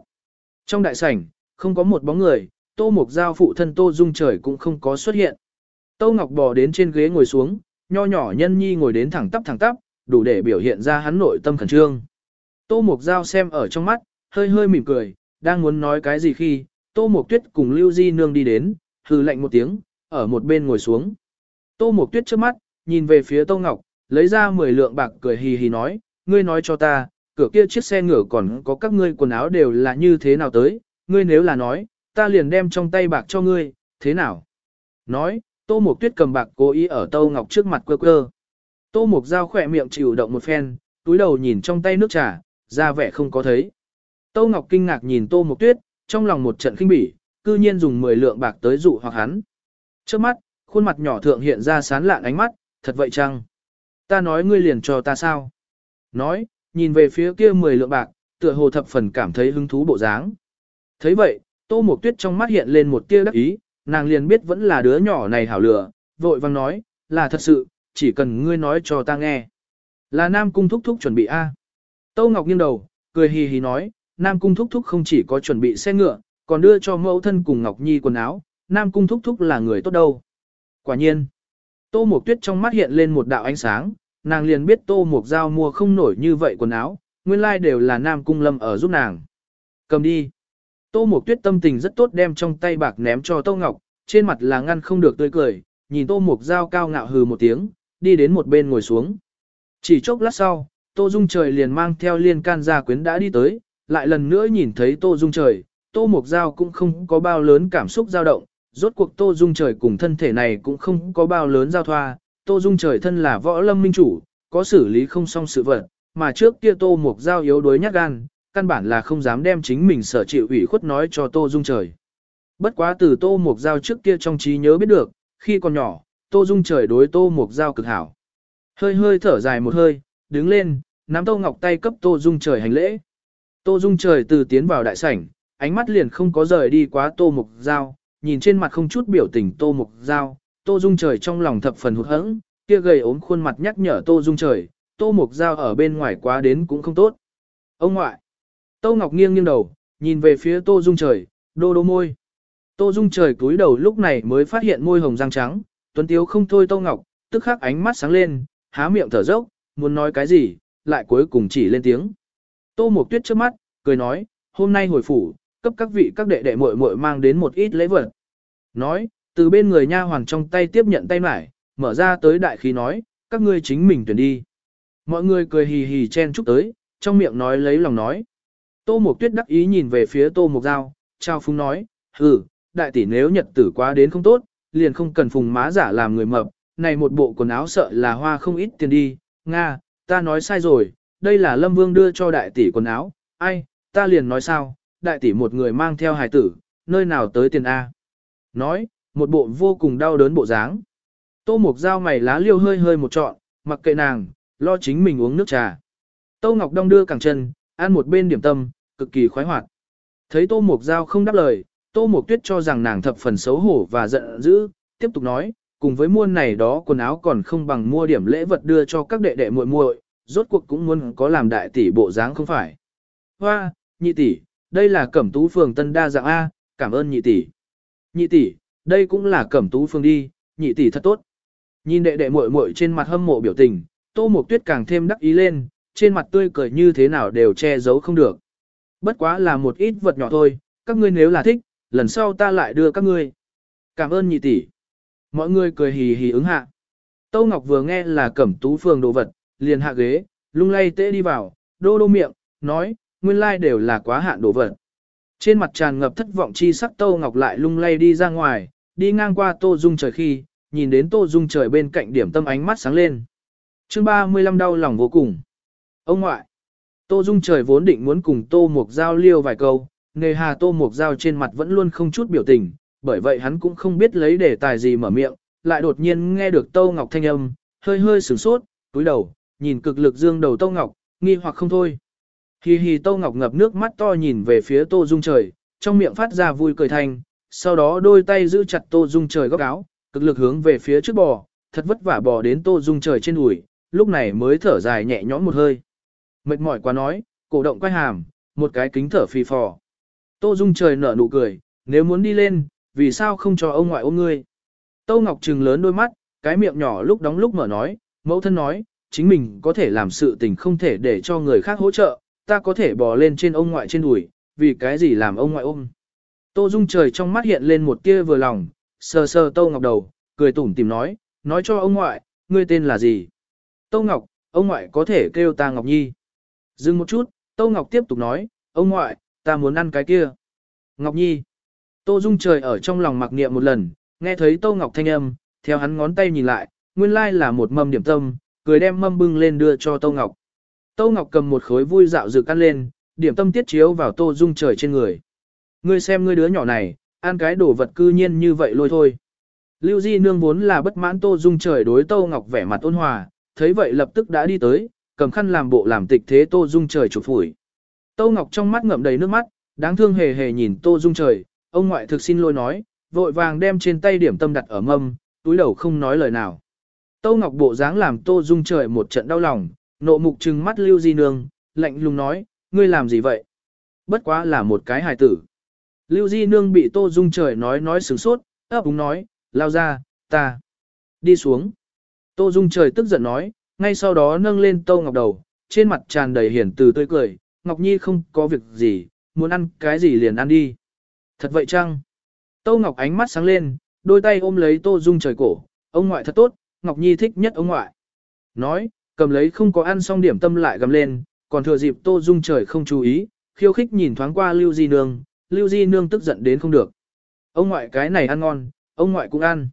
Trong đại sảnh, không có một bóng người, Tô Mộc Giao phụ thân Tô Dung Trời cũng không có xuất hiện. Tô Ngọc bò đến trên ghế ngồi xuống, nho nhỏ nhân nhi ngồi đến thẳng tắp thẳng tắp, đủ để biểu hiện ra hắn nội tâm khẩn trương. Tô Mộc Giao xem ở trong mắt, hơi hơi mỉm cười, đang muốn nói cái gì khi, Tô Mộc Tuyết cùng Lưu Di Nương đi đến, hừ lạnh một tiếng, ở một bên ngồi xuống. Tô Mộc Tuyết trước mắt, nhìn về phía Tô Ngọc, lấy ra 10 lượng bạc cười hì hì nói, ngươi nói cho ta, cửa kia chiếc xe ngựa còn có các ngươi quần áo đều là như thế nào tới, ngươi nếu là nói, ta liền đem trong tay bạc cho ngươi, thế nào? Nói, Tô Mộc Tuyết cầm bạc cố ý ở Tô Ngọc trước mặt quơ quơ. Tô Mộc Giao khỏe miệng chịu động một phen, túi đầu nhìn trong tay nước trà, ra vẻ không có thấy. Tô Ngọc kinh ngạc nhìn Tô Mộc Tuyết, trong lòng một trận kinh bỉ, cư nhiên dùng 10 lượng bạc tới dụ hoặc hắn. Trước mắt, khuôn mặt nhỏ thượng hiện ra sán lạn ánh mắt, thật vậy chăng? Ta nói ngươi liền cho ta sao? Nói, nhìn về phía kia 10 lượng bạc, tựa hồ thập phần cảm thấy hứng thú bộ dáng. thấy vậy, Tô Mộc Tuyết trong mắt hiện lên một tia đắc ý, nàng liền biết vẫn là đứa nhỏ này hảo lửa, vội vang nói, là thật sự, chỉ cần ngươi nói cho ta nghe. Là Nam Cung Thúc Thúc chuẩn bị A. tô Ngọc nghiêng đầu, cười hì hì nói, Nam Cung Thúc Thúc không chỉ có chuẩn bị xe ngựa, còn đưa cho mẫu thân cùng Ngọc Nhi quần áo, Nam Cung Thúc Thúc là người tốt đâu. Quả nhiên, Tô Mộc Tuyết trong mắt hiện lên một đạo ánh sáng, nàng liền biết Tô Mộc Giao mua không nổi như vậy quần áo, nguyên lai like đều là Nam Cung Lâm ở giúp nàng. Cầm đi. Tô Mộc Tuyết tâm tình rất tốt đem trong tay bạc ném cho Tô Ngọc, trên mặt là ngăn không được tươi cười, nhìn Tô Mộc Giao cao ngạo hừ một tiếng, đi đến một bên ngồi xuống. Chỉ chốc lát sau, Tô Dung Trời liền mang theo liên can gia quyến đã đi tới, lại lần nữa nhìn thấy Tô Dung Trời, Tô Mộc Giao cũng không có bao lớn cảm xúc dao động, rốt cuộc Tô Dung Trời cùng thân thể này cũng không có bao lớn giao thoa, Tô Dung Trời thân là võ lâm minh chủ, có xử lý không xong sự vật, mà trước kia Tô Mộc Giao yếu đuối nhát gan, căn bản là không dám đem chính mình sở chịu ủy khuất nói cho Tô Dung Trời. Bất quá từ Tô Mộc Giao trước kia trong trí nhớ biết được, khi còn nhỏ, Tô Dung Trời đối Tô Mộc Giao cực hảo. Hơi hơi thở dài một hơi, đứng lên, nắm Tô Ngọc tay cấp Tô Dung Trời hành lễ. Tô Dung Trời từ tiến vào đại sảnh, ánh mắt liền không có rời đi quá Tô Mộc Giao, nhìn trên mặt không chút biểu tình Tô mục Giao, Tô Dung Trời trong lòng thập phần hụt hẫng, kia gầy ốm khuôn mặt nhắc nhở Tô Dung Trời, Tô mục Giao ở bên ngoài quá đến cũng không tốt. Ông ngoại, Tô Ngọc nghiêng nghiêng đầu, nhìn về phía Tô Dung Trời, đô đô môi. Tô Dung Trời cúi đầu lúc này mới phát hiện môi hồng răng trắng, tuấn tiếu không thôi Tô Ngọc, tức khắc ánh mắt sáng lên, há miệng thở dốc, muốn nói cái gì, lại cuối cùng chỉ lên tiếng. Tô Mộc Tuyết trước mắt, cười nói, hôm nay hồi phủ, cấp các vị các đệ đệ muội muội mang đến một ít lễ vật. Nói, từ bên người nha hoàng trong tay tiếp nhận tay mải, mở ra tới đại khí nói, các ngươi chính mình tuyển đi. Mọi người cười hì hì chen chúc tới, trong miệng nói lấy lòng nói. Tô Mộc Tuyết đắc ý nhìn về phía Tô Mộc Giao, trao phúng nói, hừ, đại tỷ nếu nhật tử quá đến không tốt, liền không cần phùng má giả làm người mập, này một bộ quần áo sợ là hoa không ít tiền đi, Nga, ta nói sai rồi, đây là Lâm Vương đưa cho đại tỷ quần áo, ai, ta liền nói sao, đại tỷ một người mang theo hài tử, nơi nào tới tiền A. Nói, một bộ vô cùng đau đớn bộ dáng. Tô Mục Giao mày lá liêu hơi hơi một trọn, mặc kệ nàng, lo chính mình uống nước trà. Tô Ngọc Đông đưa cẳng chân, ăn một bên điểm tâm, cực kỳ khoái hoạt. Thấy Tô Mục Giao không đáp lời, Tô Mục Tuyết cho rằng nàng thập phần xấu hổ và giận dữ, tiếp tục nói, cùng với mua này đó quần áo còn không bằng mua điểm lễ vật đưa cho các đệ đệ muội muội, rốt cuộc cũng muốn có làm đại tỷ bộ dáng không phải. Hoa, nhị tỷ, đây là cẩm tú phường tân đa dạng A, cảm ơn nhị tỷ. Nhị tỷ, đây cũng là cẩm tú phường đi, nhị tỷ thật tốt. Nhìn đệ đệ muội muội trên mặt hâm mộ biểu tình, Tô Mộc Tuyết càng thêm đắc ý lên, trên mặt tươi cười như thế nào đều che giấu không được. Bất quá là một ít vật nhỏ thôi, các ngươi nếu là thích, lần sau ta lại đưa các ngươi. Cảm ơn nhị tỷ. Mọi người cười hì hì ứng hạ. Tô Ngọc vừa nghe là cẩm tú phường đồ vật, liền hạ ghế, lung lay tễ đi vào, đô đô miệng, nói, nguyên lai like đều là quá hạn đồ vật. Trên mặt tràn ngập thất vọng chi sắc Tô Ngọc lại lung lay đi ra ngoài, đi ngang qua Tô Dung trời khi, nhìn đến Tô Dung trời bên cạnh điểm tâm ánh mắt sáng lên. chương 35 đau lòng vô cùng. Ông ngoại, Tô Dung trời vốn định muốn cùng Tô Mục Giao liêu vài câu, nề hà Tô Mục Giao trên mặt vẫn luôn không chút biểu tình, bởi vậy hắn cũng không biết lấy đề tài gì mở miệng, lại đột nhiên nghe được Tô Ngọc thanh âm, hơi hơi sửng sốt, túi đầu, nhìn cực lực dương đầu Tô Ngọc, nghi hoặc không thôi. Hì hì Tô Ngọc ngập nước mắt to nhìn về phía Tô Dung trời, trong miệng phát ra vui cười thành sau đó đôi tay giữ chặt Tô Dung trời góc áo, cực lực hướng về phía trước bò, thật vất vả bò đến Tô Dung trời trên đùi, lúc này mới thở dài nhẹ nhõm một hơi. Mệt mỏi quá nói, cổ động quay hàm, một cái kính thở phì phò. Tô Dung trời nở nụ cười, nếu muốn đi lên, vì sao không cho ông ngoại ôm ngươi? Tô Ngọc trừng lớn đôi mắt, cái miệng nhỏ lúc đóng lúc mở nói, mẫu thân nói, chính mình có thể làm sự tình không thể để cho người khác hỗ trợ, ta có thể bò lên trên ông ngoại trên đùi, vì cái gì làm ông ngoại ôm. Tô Dung trời trong mắt hiện lên một tia vừa lòng, sờ sờ Tô Ngọc đầu, cười tủm tìm nói, nói cho ông ngoại, ngươi tên là gì? Tô Ngọc, ông ngoại có thể kêu ta Ngọc Nhi. Dừng một chút, Tô Ngọc tiếp tục nói, ông ngoại, ta muốn ăn cái kia. Ngọc Nhi. Tô Dung trời ở trong lòng mặc niệm một lần, nghe thấy Tô Ngọc thanh âm, theo hắn ngón tay nhìn lại, nguyên lai là một mâm điểm tâm, cười đem mâm bưng lên đưa cho Tô Ngọc. Tô Ngọc cầm một khối vui dạo dự căn lên, điểm tâm tiết chiếu vào Tô Dung trời trên người. Ngươi xem ngươi đứa nhỏ này, ăn cái đồ vật cư nhiên như vậy lôi thôi. Lưu Di nương vốn là bất mãn Tô Dung trời đối Tô Ngọc vẻ mặt ôn hòa, thấy vậy lập tức đã đi tới, cầm khăn làm bộ làm tịch thế Tô Dung trời chụp phủi. Tô Ngọc trong mắt ngậm đầy nước mắt, đáng thương hề hề nhìn Tô Dung trời, ông ngoại thực xin lỗi nói, vội vàng đem trên tay điểm tâm đặt ở mâm, túi đầu không nói lời nào. Tô Ngọc bộ dáng làm Tô Dung trời một trận đau lòng, nộ mục trừng mắt Lưu Di Nương, lạnh lùng nói, ngươi làm gì vậy? Bất quá là một cái hài tử. Lưu Di Nương bị Tô Dung trời nói nói sửng sốt, ấp úng nói, lao ra, ta. Đi xuống. Tô Dung trời tức giận nói, ngay sau đó nâng lên Tô Ngọc đầu, trên mặt tràn đầy hiển từ tươi cười, Ngọc Nhi không có việc gì, muốn ăn cái gì liền ăn đi. Thật vậy chăng? Tô Ngọc ánh mắt sáng lên, đôi tay ôm lấy Tô Dung trời cổ, ông ngoại thật tốt, Ngọc Nhi thích nhất ông ngoại. Nói, cầm lấy không có ăn xong điểm tâm lại gầm lên, còn thừa dịp Tô Dung trời không chú ý, khiêu khích nhìn thoáng qua Lưu Di Nương, Lưu Di Nương tức giận đến không được. Ông ngoại cái này ăn ngon, ông ngoại cũng ăn.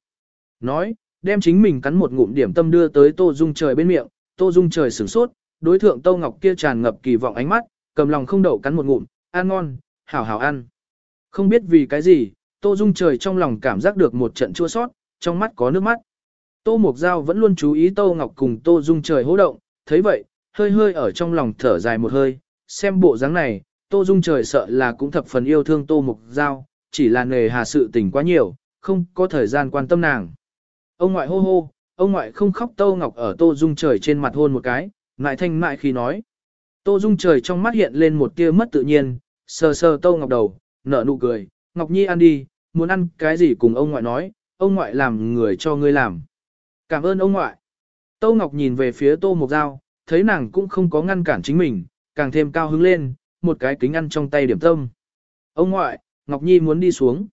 Nói, đem chính mình cắn một ngụm điểm tâm đưa tới Tô Dung trời bên miệng, Tô Dung trời sửng sốt, đối thượng Tô Ngọc kia tràn ngập kỳ vọng ánh mắt, cầm lòng không đậu cắn một ngụm, ăn ngon, hảo hảo ăn. Không biết vì cái gì, Tô Dung trời trong lòng cảm giác được một trận chua sót, trong mắt có nước mắt. Tô Mục Giao vẫn luôn chú ý Tô Ngọc cùng Tô Dung trời hỗ động, thấy vậy, hơi hơi ở trong lòng thở dài một hơi, xem bộ dáng này, Tô Dung trời sợ là cũng thập phần yêu thương Tô Mục Giao, chỉ là nghề hà sự tình quá nhiều, không có thời gian quan tâm nàng. Ông ngoại hô hô, ông ngoại không khóc Tô Ngọc ở Tô Dung trời trên mặt hôn một cái, ngại thanh mại khi nói. Tô Dung trời trong mắt hiện lên một tia mất tự nhiên, sờ sờ Tô Ngọc đầu, nở nụ cười, Ngọc Nhi ăn đi, muốn ăn cái gì cùng ông ngoại nói, ông ngoại làm người cho ngươi làm. Cảm ơn ông ngoại. Tô Ngọc nhìn về phía Tô Mộc Giao, thấy nàng cũng không có ngăn cản chính mình, càng thêm cao hứng lên, một cái kính ăn trong tay điểm tâm. Ông ngoại, Ngọc Nhi muốn đi xuống.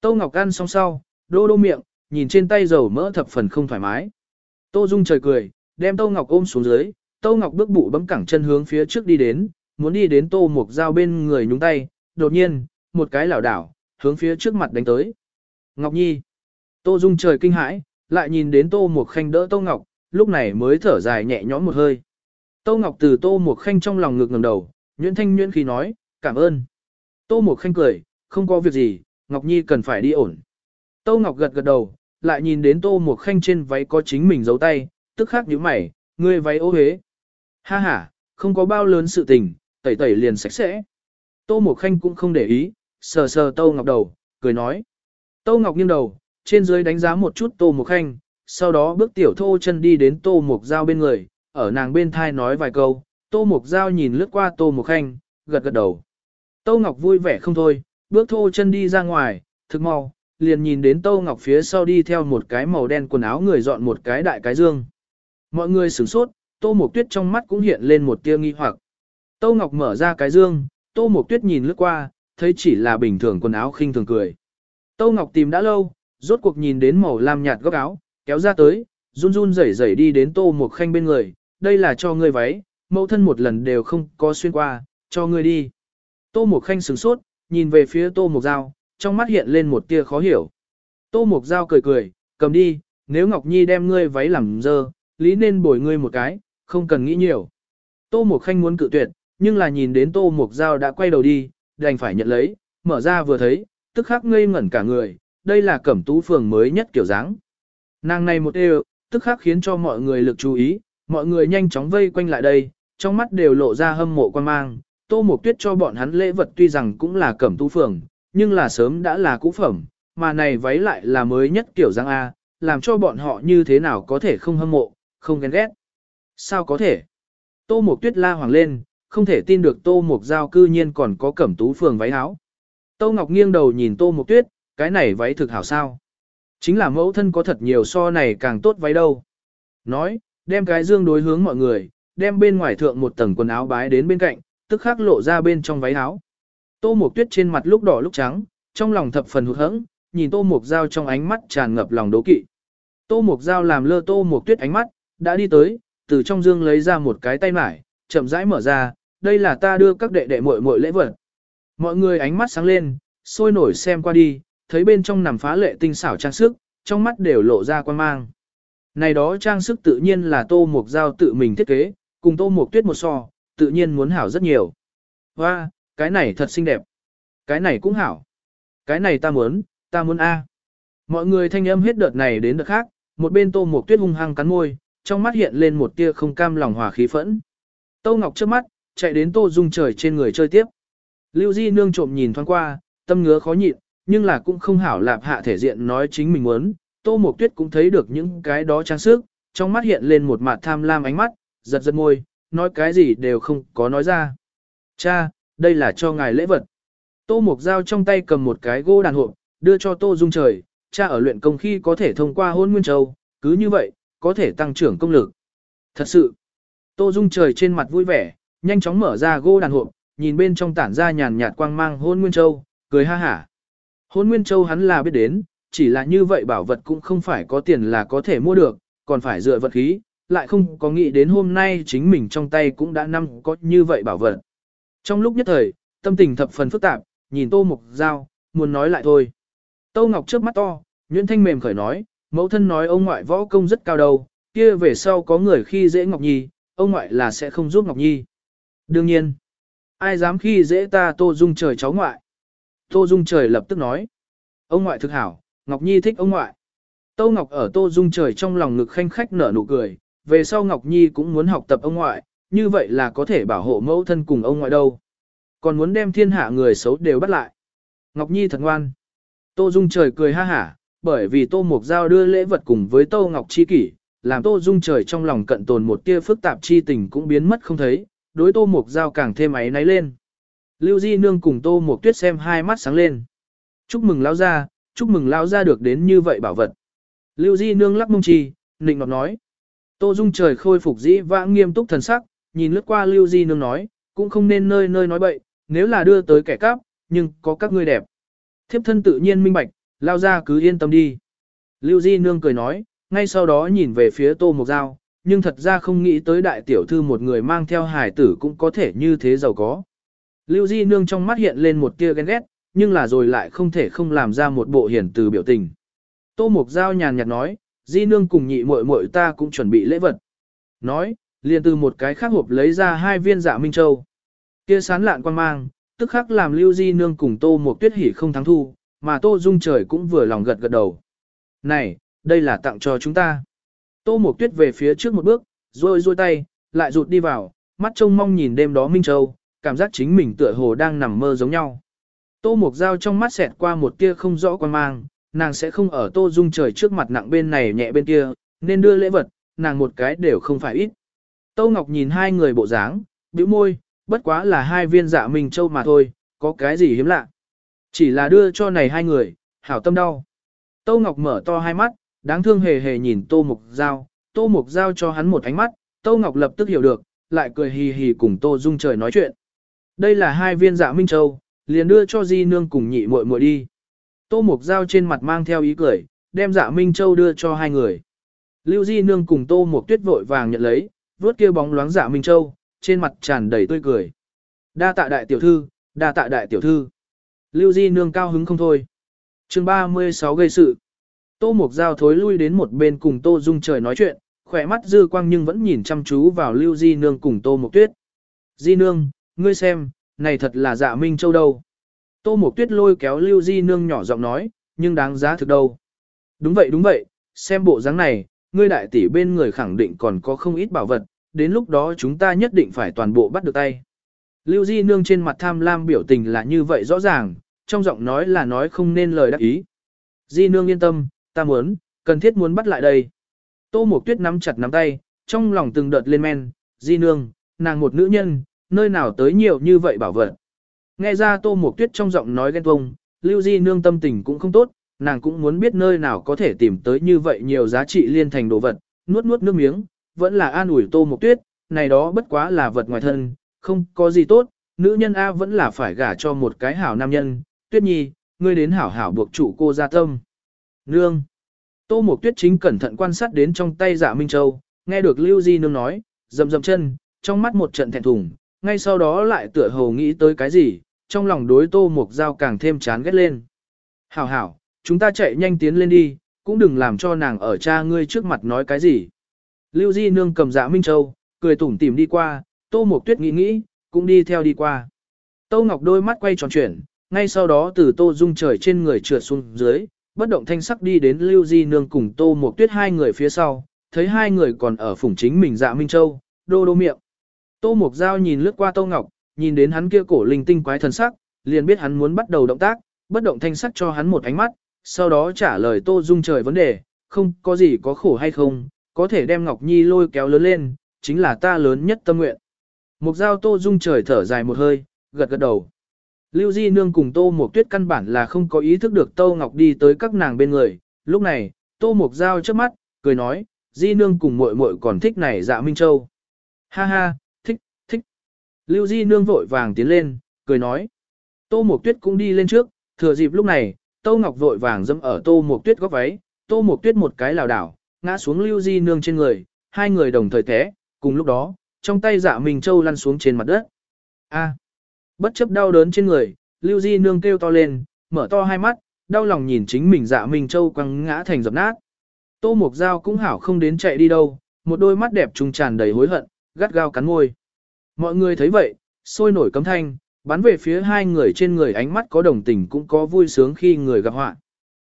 Tô Ngọc ăn xong sau, đô đô miệng, nhìn trên tay dầu mỡ thập phần không thoải mái. Tô Dung trời cười, đem Tô Ngọc ôm xuống dưới, Tô Ngọc bước bụ bấm cẳng chân hướng phía trước đi đến, muốn đi đến Tô Mộc Giao bên người nhúng tay, đột nhiên, một cái lảo đảo, hướng phía trước mặt đánh tới. Ngọc Nhi. Tô Dung trời kinh hãi, lại nhìn đến Tô Mộc Khanh đỡ Tô Ngọc, lúc này mới thở dài nhẹ nhõm một hơi. Tô Ngọc từ Tô Mộc Khanh trong lòng ngực ngẩng đầu, nhuyễn thanh nhuyễn khi nói, cảm ơn. Tô Mộc Khanh cười, không có việc gì, Ngọc Nhi cần phải đi ổn. Tô Ngọc gật gật đầu, lại nhìn đến Tô Mộc Khanh trên váy có chính mình giấu tay, tức khắc nhíu mày, ngươi váy ô hế. Ha ha, không có bao lớn sự tình, tẩy tẩy liền sạch sẽ. Tô Mộc Khanh cũng không để ý, sờ sờ Tô Ngọc đầu, cười nói. Tô Ngọc nghiêng đầu, trên dưới đánh giá một chút Tô Mục Khanh, sau đó bước tiểu thô chân đi đến Tô Mục Giao bên người, ở nàng bên thai nói vài câu, Tô Mục Giao nhìn lướt qua Tô Mục Khanh, gật gật đầu. Tô Ngọc vui vẻ không thôi, bước thô chân đi ra ngoài, thực mau, liền nhìn đến Tô Ngọc phía sau đi theo một cái màu đen quần áo người dọn một cái đại cái dương. Mọi người sửng sốt, Tô Mộc Tuyết trong mắt cũng hiện lên một tia nghi hoặc. Tô Ngọc mở ra cái dương, Tô Mộc Tuyết nhìn lướt qua, thấy chỉ là bình thường quần áo khinh thường cười. Tô Ngọc tìm đã lâu, rốt cuộc nhìn đến màu lam nhạt góc áo, kéo ra tới, run run rẩy rẩy đi đến Tô Mộc Khanh bên người, đây là cho ngươi váy, mẫu thân một lần đều không có xuyên qua, cho ngươi đi. Tô Mộc Khanh sửng sốt, nhìn về phía Tô Mộc Giao, trong mắt hiện lên một tia khó hiểu. Tô Mộc Giao cười cười, cầm đi, nếu Ngọc Nhi đem ngươi váy làm dơ, lý nên bồi ngươi một cái, không cần nghĩ nhiều. Tô Mộc Khanh muốn cự tuyệt, nhưng là nhìn đến Tô Mộc Giao đã quay đầu đi, đành phải nhận lấy, mở ra vừa thấy, tức khắc ngây ngẩn cả người, đây là cẩm tú phường mới nhất kiểu dáng. Nàng này một đều, tức khắc khiến cho mọi người lực chú ý, mọi người nhanh chóng vây quanh lại đây, trong mắt đều lộ ra hâm mộ quan mang. Tô Mộc Tuyết cho bọn hắn lễ vật tuy rằng cũng là cẩm tú phường, nhưng là sớm đã là cũ phẩm, mà này váy lại là mới nhất kiểu dáng A, làm cho bọn họ như thế nào có thể không hâm mộ, không ghen ghét. Sao có thể? Tô Mộc Tuyết la hoàng lên, không thể tin được Tô Mộc Giao cư nhiên còn có cẩm tú phường váy áo. Tô Ngọc nghiêng đầu nhìn Tô Mộc Tuyết, cái này váy thực hảo sao. Chính là mẫu thân có thật nhiều so này càng tốt váy đâu. Nói, đem cái dương đối hướng mọi người, đem bên ngoài thượng một tầng quần áo bái đến bên cạnh, tức khắc lộ ra bên trong váy áo. Tô Mộc Tuyết trên mặt lúc đỏ lúc trắng, trong lòng thập phần hụt hẫng, nhìn Tô Mộc Giao trong ánh mắt tràn ngập lòng đố kỵ. Tô Mộc Giao làm lơ Tô Mộc Tuyết ánh mắt, đã đi tới, từ trong dương lấy ra một cái tay mải, chậm rãi mở ra, đây là ta đưa các đệ đệ muội muội lễ vật. Mọi người ánh mắt sáng lên, sôi nổi xem qua đi, thấy bên trong nằm phá lệ tinh xảo trang sức, trong mắt đều lộ ra quan mang. Này đó trang sức tự nhiên là Tô Mộc Giao tự mình thiết kế, cùng Tô Mộc Tuyết một so, tự nhiên muốn hảo rất nhiều. Hoa, cái này thật xinh đẹp. Cái này cũng hảo. Cái này ta muốn, ta muốn A. Mọi người thanh âm hết đợt này đến đợt khác, một bên Tô Mộc Tuyết hung hăng cắn môi, trong mắt hiện lên một tia không cam lòng hòa khí phẫn. Tô Ngọc trước mắt, chạy đến Tô Dung trời trên người chơi tiếp. Lưu Di nương trộm nhìn thoáng qua, tâm ngứa khó nhịn, nhưng là cũng không hảo lạp hạ thể diện nói chính mình muốn. Tô Mộc Tuyết cũng thấy được những cái đó trang sức, trong mắt hiện lên một mặt tham lam ánh mắt, giật giật môi, nói cái gì đều không có nói ra. Cha, đây là cho ngài lễ vật. Tô Mộc Giao trong tay cầm một cái gỗ đàn hộp, đưa cho Tô Dung trời, cha ở luyện công khi có thể thông qua hôn nguyên châu, cứ như vậy, có thể tăng trưởng công lực. Thật sự, Tô Dung trời trên mặt vui vẻ, nhanh chóng mở ra gỗ đàn hộp, nhìn bên trong tản ra nhàn nhạt quang mang hôn nguyên châu, cười ha hả. Hôn nguyên châu hắn là biết đến, chỉ là như vậy bảo vật cũng không phải có tiền là có thể mua được, còn phải dựa vật khí, lại không có nghĩ đến hôm nay chính mình trong tay cũng đã năm có như vậy bảo vật. Trong lúc nhất thời, tâm tình thập phần phức tạp, nhìn Tô Mục Giao, muốn nói lại thôi. Tô Ngọc trước mắt to, Nguyễn Thanh mềm khởi nói, mẫu thân nói ông ngoại võ công rất cao đâu, kia về sau có người khi dễ Ngọc Nhi, ông ngoại là sẽ không giúp Ngọc Nhi. Đương nhiên, ai dám khi dễ ta Tô Dung trời cháu ngoại. Tô Dung trời lập tức nói, ông ngoại thực hảo, Ngọc Nhi thích ông ngoại. Tô Ngọc ở Tô Dung trời trong lòng ngực khanh khách nở nụ cười, về sau Ngọc Nhi cũng muốn học tập ông ngoại, như vậy là có thể bảo hộ mẫu thân cùng ông ngoại đâu. Còn muốn đem thiên hạ người xấu đều bắt lại. Ngọc Nhi thật ngoan. Tô Dung trời cười ha hả, bởi vì Tô Mục Giao đưa lễ vật cùng với Tô Ngọc Chi kỷ, làm Tô Dung trời trong lòng cận tồn một tia phức tạp chi tình cũng biến mất không thấy, đối Tô Mục Giao càng thêm ấy náy lên. Lưu Di Nương cùng Tô Mộc Tuyết xem hai mắt sáng lên. Chúc mừng lão gia, chúc mừng lão gia được đến như vậy bảo vật. Lưu Di Nương lắc mông chi, nịnh nọt nói. Tô Dung trời khôi phục dĩ vãng nghiêm túc thần sắc, nhìn lướt qua Lưu Di Nương nói, cũng không nên nơi nơi nói bậy, nếu là đưa tới kẻ cắp, nhưng có các ngươi đẹp. Thiếp thân tự nhiên minh bạch, lao ra cứ yên tâm đi. Lưu Di Nương cười nói, ngay sau đó nhìn về phía Tô Mộc Giao, nhưng thật ra không nghĩ tới đại tiểu thư một người mang theo hải tử cũng có thể như thế giàu có. Lưu Di Nương trong mắt hiện lên một tia ghen ghét, nhưng là rồi lại không thể không làm ra một bộ hiển từ biểu tình. Tô Mục Giao nhàn nhạt nói, Di Nương cùng nhị muội muội ta cũng chuẩn bị lễ vật. Nói, liền từ một cái khác hộp lấy ra hai viên dạ minh châu. Kia sán lạn quan mang, tức khắc làm Lưu Di Nương cùng Tô Mục Tuyết hỉ không thắng thu, mà Tô Dung trời cũng vừa lòng gật gật đầu. Này, đây là tặng cho chúng ta. Tô Mục Tuyết về phía trước một bước, rồi rôi tay, lại rụt đi vào, mắt trông mong nhìn đêm đó Minh Châu, cảm giác chính mình tựa hồ đang nằm mơ giống nhau. Tô Mục Giao trong mắt xẹt qua một tia không rõ quan mang, nàng sẽ không ở Tô Dung trời trước mặt nặng bên này nhẹ bên kia, nên đưa lễ vật, nàng một cái đều không phải ít. Tô Ngọc nhìn hai người bộ dáng, bĩu môi, bất quá là hai viên dạ Minh Châu mà thôi, có cái gì hiếm lạ. Chỉ là đưa cho này hai người, hảo tâm đau. Tô Ngọc mở to hai mắt, đáng thương hề hề nhìn Tô Mục Giao, Tô Mục Giao cho hắn một ánh mắt, Tô Ngọc lập tức hiểu được, lại cười hì hì cùng Tô Dung trời nói chuyện. Đây là hai viên dạ Minh Châu, liền đưa cho Di Nương cùng nhị muội muội đi. Tô Mục Giao trên mặt mang theo ý cười, đem dạ Minh Châu đưa cho hai người. Lưu Di Nương cùng Tô Mục Tuyết vội vàng nhận lấy, vuốt kia bóng loáng dạ Minh Châu, trên mặt tràn đầy tươi cười. Đa tạ đại tiểu thư, đa tạ đại tiểu thư. Lưu Di Nương cao hứng không thôi. chương 36 gây sự. Tô Mục Giao thối lui đến một bên cùng Tô Dung trời nói chuyện, khỏe mắt dư quang nhưng vẫn nhìn chăm chú vào Lưu Di Nương cùng Tô Mục Tuyết. Di Nương, ngươi xem, này thật là dạ Minh Châu đâu. Tô mộc Tuyết lôi kéo Lưu Di Nương nhỏ giọng nói, nhưng đáng giá thực đâu. Đúng vậy đúng vậy, xem bộ dáng này, ngươi đại tỷ bên người khẳng định còn có không ít bảo vật, đến lúc đó chúng ta nhất định phải toàn bộ bắt được tay. Lưu Di Nương trên mặt tham lam biểu tình là như vậy rõ ràng, trong giọng nói là nói không nên lời đắc ý. Di Nương yên tâm, ta muốn, cần thiết muốn bắt lại đây. Tô Mộc Tuyết nắm chặt nắm tay, trong lòng từng đợt lên men, Di Nương, nàng một nữ nhân, nơi nào tới nhiều như vậy bảo vật. Nghe ra Tô Mộc Tuyết trong giọng nói ghen tuông, Lưu Di Nương tâm tình cũng không tốt, nàng cũng muốn biết nơi nào có thể tìm tới như vậy nhiều giá trị liên thành đồ vật, nuốt nuốt nước miếng, vẫn là an ủi Tô Mộc Tuyết, này đó bất quá là vật ngoài thân, không có gì tốt, nữ nhân A vẫn là phải gả cho một cái hảo nam nhân, Tuyết Nhi, ngươi đến hảo hảo buộc chủ cô ra tâm. Nương. Tô Mộc Tuyết chính cẩn thận quan sát đến trong tay Dạ Minh Châu, nghe được Lưu Di Nương nói, dầm dầm chân, trong mắt một trận thẹn thùng, ngay sau đó lại tựa hồ nghĩ tới cái gì, trong lòng đối Tô Mộc Giao càng thêm chán ghét lên. Hảo hảo, chúng ta chạy nhanh tiến lên đi, cũng đừng làm cho nàng ở cha ngươi trước mặt nói cái gì. Lưu Di Nương cầm Dạ Minh Châu, cười tủm tỉm đi qua, Tô Mộc Tuyết nghĩ nghĩ, cũng đi theo đi qua. Tô Ngọc đôi mắt quay tròn chuyển, ngay sau đó từ Tô Dung trời trên người trượt xuống dưới, bất động thanh sắc đi đến Lưu Di Nương cùng Tô Mộc Tuyết hai người phía sau, thấy hai người còn ở phủng chính mình dạ Minh Châu, đô đô miệng. Tô Mộc Giao nhìn lướt qua Tô Ngọc, nhìn đến hắn kia cổ linh tinh quái thần sắc, liền biết hắn muốn bắt đầu động tác, bất động thanh sắc cho hắn một ánh mắt, sau đó trả lời Tô Dung trời vấn đề, không có gì có khổ hay không, có thể đem Ngọc Nhi lôi kéo lớn lên, chính là ta lớn nhất tâm nguyện. Mục Giao Tô Dung trời thở dài một hơi, gật gật đầu. Lưu Di Nương cùng Tô Mộc Tuyết căn bản là không có ý thức được Tô Ngọc đi tới các nàng bên người. Lúc này, Tô Mộc Giao trước mắt, cười nói, Di Nương cùng muội muội còn thích này dạ Minh Châu. Ha ha. Lưu Di Nương vội vàng tiến lên, cười nói. Tô Mộc Tuyết cũng đi lên trước, thừa dịp lúc này, Tô Ngọc vội vàng dẫm ở Tô Mộc Tuyết góc váy, Tô Mộc Tuyết một cái lảo đảo, ngã xuống Lưu Di Nương trên người, hai người đồng thời té, cùng lúc đó, trong tay dạ Minh Châu lăn xuống trên mặt đất. A. Bất chấp đau đớn trên người, Lưu Di Nương kêu to lên, mở to hai mắt, đau lòng nhìn chính mình dạ Minh Châu quăng ngã thành dập nát. Tô Mộc Giao cũng hảo không đến chạy đi đâu, một đôi mắt đẹp trùng tràn đầy hối hận, gắt gao cắn môi. Mọi người thấy vậy, sôi nổi cấm thanh, bắn về phía hai người trên người ánh mắt có đồng tình cũng có vui sướng khi người gặp họa.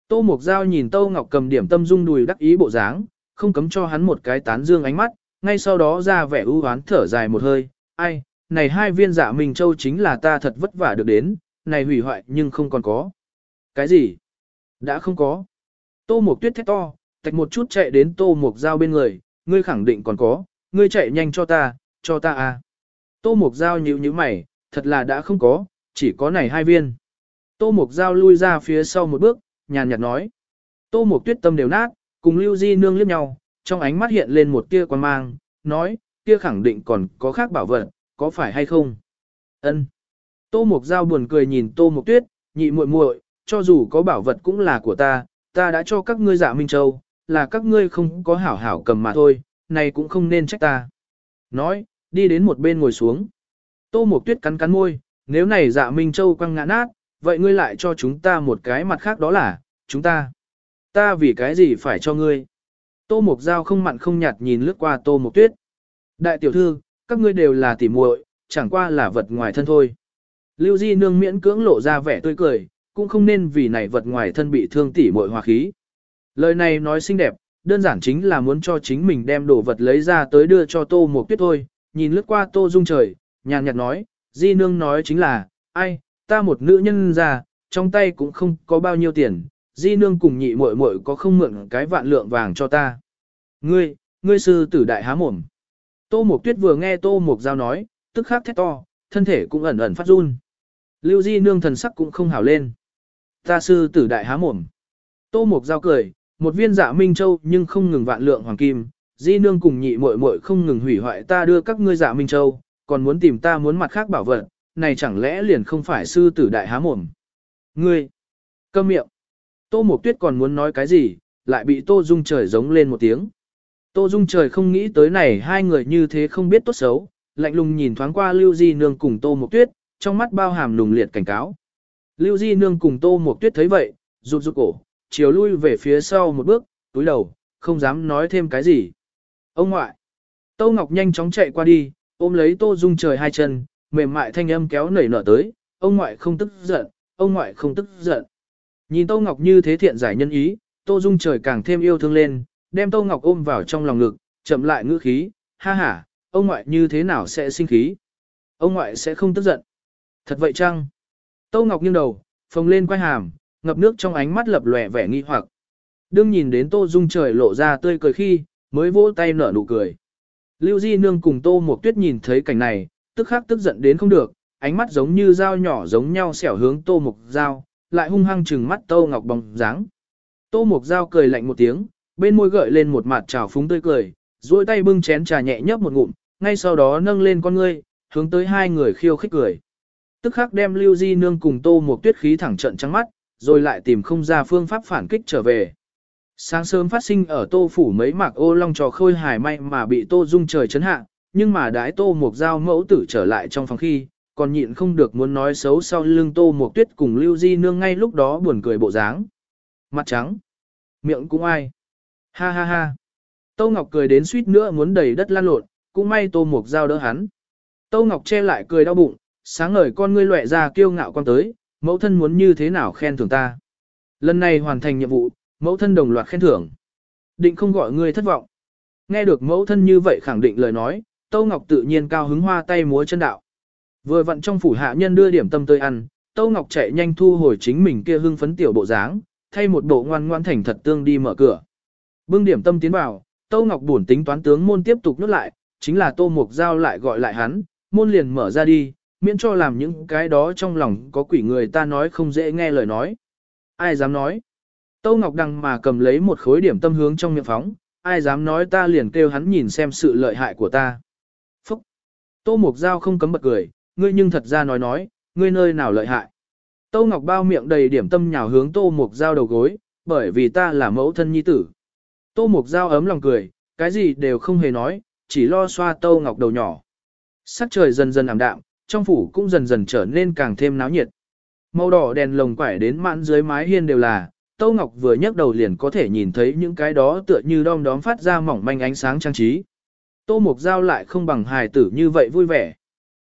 Tô Mục Giao nhìn Tô Ngọc cầm điểm tâm dung đùi đắc ý bộ dáng, không cấm cho hắn một cái tán dương ánh mắt, ngay sau đó ra vẻ ưu hoán thở dài một hơi, ai, này hai viên dạ mình Châu chính là ta thật vất vả được đến, này hủy hoại nhưng không còn có. Cái gì? Đã không có. Tô Mộc Tuyết thét to, tạch một chút chạy đến Tô Mộc Giao bên người, ngươi khẳng định còn có, ngươi chạy nhanh cho ta, cho ta à. Tô Mục Giao nhíu nhíu mày, thật là đã không có, chỉ có này hai viên. Tô Mục Giao lui ra phía sau một bước, nhàn nhạt nói. Tô Mục Tuyết tâm đều nát, cùng Lưu Di nương liếc nhau, trong ánh mắt hiện lên một tia quan mang, nói, kia khẳng định còn có khác bảo vật, có phải hay không? Ân. Tô Mục Giao buồn cười nhìn Tô Mục Tuyết, nhị muội muội, cho dù có bảo vật cũng là của ta, ta đã cho các ngươi dạ Minh Châu, là các ngươi không có hảo hảo cầm mà thôi, này cũng không nên trách ta. Nói, đi đến một bên ngồi xuống. Tô Mộc Tuyết cắn cắn môi, nếu này dạ Minh Châu quăng ngã nát, vậy ngươi lại cho chúng ta một cái mặt khác đó là, chúng ta. Ta vì cái gì phải cho ngươi? Tô Mộc Giao không mặn không nhạt nhìn lướt qua Tô Mộc Tuyết. Đại tiểu thư, các ngươi đều là tỉ muội, chẳng qua là vật ngoài thân thôi. Lưu Di nương miễn cưỡng lộ ra vẻ tươi cười, cũng không nên vì này vật ngoài thân bị thương tỉ muội hòa khí. Lời này nói xinh đẹp, đơn giản chính là muốn cho chính mình đem đồ vật lấy ra tới đưa cho Tô Mộc Tuyết thôi, nhìn lướt qua Tô Dung trời, nhàn nhạt nói, Di nương nói chính là, ai, ta một nữ nhân già, trong tay cũng không có bao nhiêu tiền, Di nương cùng nhị muội muội có không mượn cái vạn lượng vàng cho ta. Ngươi, ngươi sư tử đại há mồm. Tô Mộc Tuyết vừa nghe Tô Mộc Giao nói, tức khắc thét to, thân thể cũng ẩn ẩn phát run. Lưu Di nương thần sắc cũng không hảo lên. Ta sư tử đại há mồm. Tô mộc Giao cười, một viên dạ Minh Châu nhưng không ngừng vạn lượng hoàng kim, di nương cùng nhị muội muội không ngừng hủy hoại ta đưa các ngươi dạ Minh Châu, còn muốn tìm ta muốn mặt khác bảo vật, này chẳng lẽ liền không phải sư tử đại há mồm. Ngươi, câm miệng. Tô Mộc Tuyết còn muốn nói cái gì, lại bị Tô Dung trời giống lên một tiếng. Tô Dung trời không nghĩ tới này hai người như thế không biết tốt xấu, lạnh lùng nhìn thoáng qua Lưu Di Nương cùng Tô Mộc Tuyết, trong mắt bao hàm nùng liệt cảnh cáo. Lưu Di Nương cùng Tô Mộc Tuyết thấy vậy, rụt rụt cổ, chiều lui về phía sau một bước, túi đầu, không dám nói thêm cái gì. Ông ngoại! Tô Ngọc nhanh chóng chạy qua đi, ôm lấy Tô Dung trời hai chân, mềm mại thanh âm kéo nảy nở tới, ông ngoại không tức giận, ông ngoại không tức giận. Nhìn Tô Ngọc như thế thiện giải nhân ý, Tô Dung trời càng thêm yêu thương lên, đem Tô Ngọc ôm vào trong lòng ngực, chậm lại ngữ khí, ha ha, ông ngoại như thế nào sẽ sinh khí? Ông ngoại sẽ không tức giận. Thật vậy chăng? Tô Ngọc nghiêng đầu, phồng lên quay hàm, ngập nước trong ánh mắt lập lòe vẻ nghi hoặc. Đương nhìn đến Tô Dung trời lộ ra tươi cười khi, mới vỗ tay nở nụ cười. Lưu Di Nương cùng Tô Mộc Tuyết nhìn thấy cảnh này, tức khắc tức giận đến không được, ánh mắt giống như dao nhỏ giống nhau xẻo hướng Tô Mộc Dao, lại hung hăng trừng mắt Tô Ngọc bóng dáng. Tô Mộc Dao cười lạnh một tiếng, bên môi gợi lên một mặt trào phúng tươi cười, duỗi tay bưng chén trà nhẹ nhấp một ngụm, ngay sau đó nâng lên con ngươi, hướng tới hai người khiêu khích cười. Tức khắc đem Lưu Di Nương cùng Tô Mộc Tuyết khí thẳng trận trắng mắt, rồi lại tìm không ra phương pháp phản kích trở về. Sáng sớm phát sinh ở Tô phủ mấy mạc ô long trò khôi hài may mà bị Tô Dung trời chấn hạ, nhưng mà đái Tô mục Giao mẫu tử trở lại trong phòng khi, còn nhịn không được muốn nói xấu sau lưng Tô mục Tuyết cùng Lưu Di Nương ngay lúc đó buồn cười bộ dáng. Mặt trắng, miệng cũng ai. Ha ha ha. Tô Ngọc cười đến suýt nữa muốn đầy đất lan lộn, cũng may Tô mục Giao đỡ hắn. Tô Ngọc che lại cười đau bụng, sáng ngời con ngươi loẹ ra kiêu ngạo quan tới, mẫu thân muốn như thế nào khen thưởng ta. Lần này hoàn thành nhiệm vụ, mẫu thân đồng loạt khen thưởng. Định không gọi ngươi thất vọng. Nghe được mẫu thân như vậy khẳng định lời nói, Tâu Ngọc tự nhiên cao hứng hoa tay múa chân đạo. Vừa vặn trong phủ hạ nhân đưa điểm tâm tới ăn, Tâu Ngọc chạy nhanh thu hồi chính mình kia hưng phấn tiểu bộ dáng, thay một bộ ngoan ngoan thành thật tương đi mở cửa. Bưng điểm tâm tiến vào, Tâu Ngọc buồn tính toán tướng môn tiếp tục nút lại, chính là Tô Mục Giao lại gọi lại hắn, môn liền mở ra đi, miễn cho làm những cái đó trong lòng có quỷ người ta nói không dễ nghe lời nói. Ai dám nói? Tô Ngọc Đăng mà cầm lấy một khối điểm tâm hướng trong miệng phóng, ai dám nói ta liền kêu hắn nhìn xem sự lợi hại của ta. Phúc! Tô Mục Giao không cấm bật cười, ngươi nhưng thật ra nói nói, ngươi nơi nào lợi hại. Tô Ngọc bao miệng đầy điểm tâm nhào hướng Tô Mục Giao đầu gối, bởi vì ta là mẫu thân nhi tử. Tô Mục Giao ấm lòng cười, cái gì đều không hề nói, chỉ lo xoa Tô Ngọc đầu nhỏ. Sắc trời dần dần ảm đạm, trong phủ cũng dần dần trở nên càng thêm náo nhiệt. Màu đỏ đèn lồng quải đến mãn dưới mái hiên đều là, Tô Ngọc vừa nhấc đầu liền có thể nhìn thấy những cái đó tựa như đom đóm phát ra mỏng manh ánh sáng trang trí. Tô Mục Giao lại không bằng hài tử như vậy vui vẻ.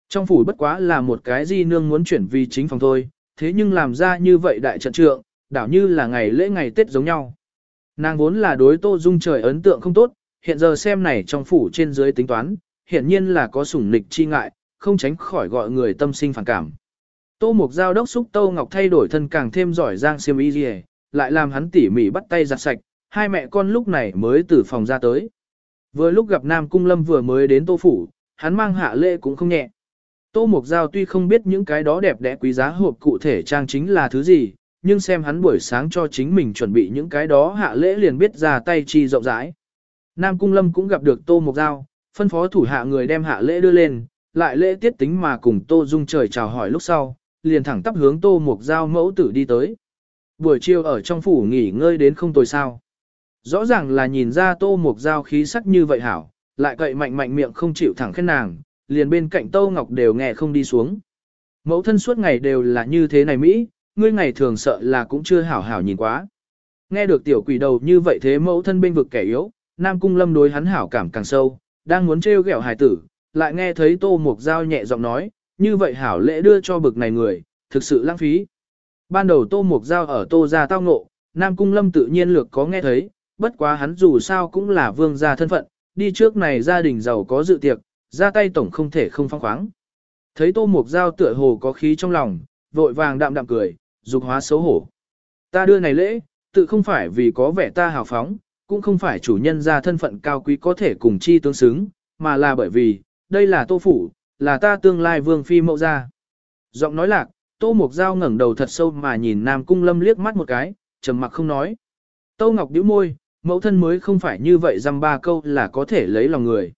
Trong phủ bất quá là một cái di nương muốn chuyển vì chính phòng thôi, thế nhưng làm ra như vậy đại trận trượng, đảo như là ngày lễ ngày Tết giống nhau. Nàng vốn là đối Tô Dung trời ấn tượng không tốt, hiện giờ xem này trong phủ trên dưới tính toán, hiển nhiên là có sủng nịch chi ngại, không tránh khỏi gọi người tâm sinh phản cảm. Tô Mục Giao đốc xúc Tô Ngọc thay đổi thân càng thêm giỏi giang xiêm y gì, lại làm hắn tỉ mỉ bắt tay giặt sạch, hai mẹ con lúc này mới từ phòng ra tới. Vừa lúc gặp Nam Cung Lâm vừa mới đến Tô Phủ, hắn mang hạ lễ cũng không nhẹ. Tô Mục Giao tuy không biết những cái đó đẹp đẽ quý giá hộp cụ thể trang chính là thứ gì, nhưng xem hắn buổi sáng cho chính mình chuẩn bị những cái đó hạ lễ liền biết ra tay chi rộng rãi. Nam Cung Lâm cũng gặp được Tô Mục Giao, phân phó thủ hạ người đem hạ lễ đưa lên, lại lễ tiết tính mà cùng Tô Dung trời chào hỏi lúc sau, liền thẳng tắp hướng Tô Mục Giao mẫu tử đi tới. Buổi chiều ở trong phủ nghỉ ngơi đến không tồi sao. Rõ ràng là nhìn ra Tô Mục Giao khí sắc như vậy hảo, lại cậy mạnh mạnh miệng không chịu thẳng khen nàng, liền bên cạnh Tô Ngọc đều nghe không đi xuống. Mẫu thân suốt ngày đều là như thế này Mỹ, ngươi ngày thường sợ là cũng chưa hảo hảo nhìn quá. Nghe được tiểu quỷ đầu như vậy thế mẫu thân bên vực kẻ yếu, Nam Cung Lâm đối hắn hảo cảm càng sâu, đang muốn trêu ghẹo hài tử, lại nghe thấy Tô Mục Giao nhẹ giọng nói, như vậy hảo lễ đưa cho bực này người, thực sự lãng phí. Ban đầu Tô Mục Giao ở Tô gia tao ngộ, Nam Cung Lâm tự nhiên lược có nghe thấy, bất quá hắn dù sao cũng là vương gia thân phận, đi trước này gia đình giàu có dự tiệc, ra tay tổng không thể không phong khoáng. Thấy Tô Mục Giao tựa hồ có khí trong lòng, vội vàng đạm đạm cười, dục hóa xấu hổ. Ta đưa này lễ, tự không phải vì có vẻ ta hào phóng, cũng không phải chủ nhân ra thân phận cao quý có thể cùng chi tương xứng, mà là bởi vì, đây là tô phủ, là ta tương lai vương phi mẫu gia. Giọng nói lạc, tô mục Giao ngẩng đầu thật sâu mà nhìn Nam Cung Lâm liếc mắt một cái, trầm mặc không nói. Tô Ngọc bĩu môi, mẫu thân mới không phải như vậy dăm ba câu là có thể lấy lòng người.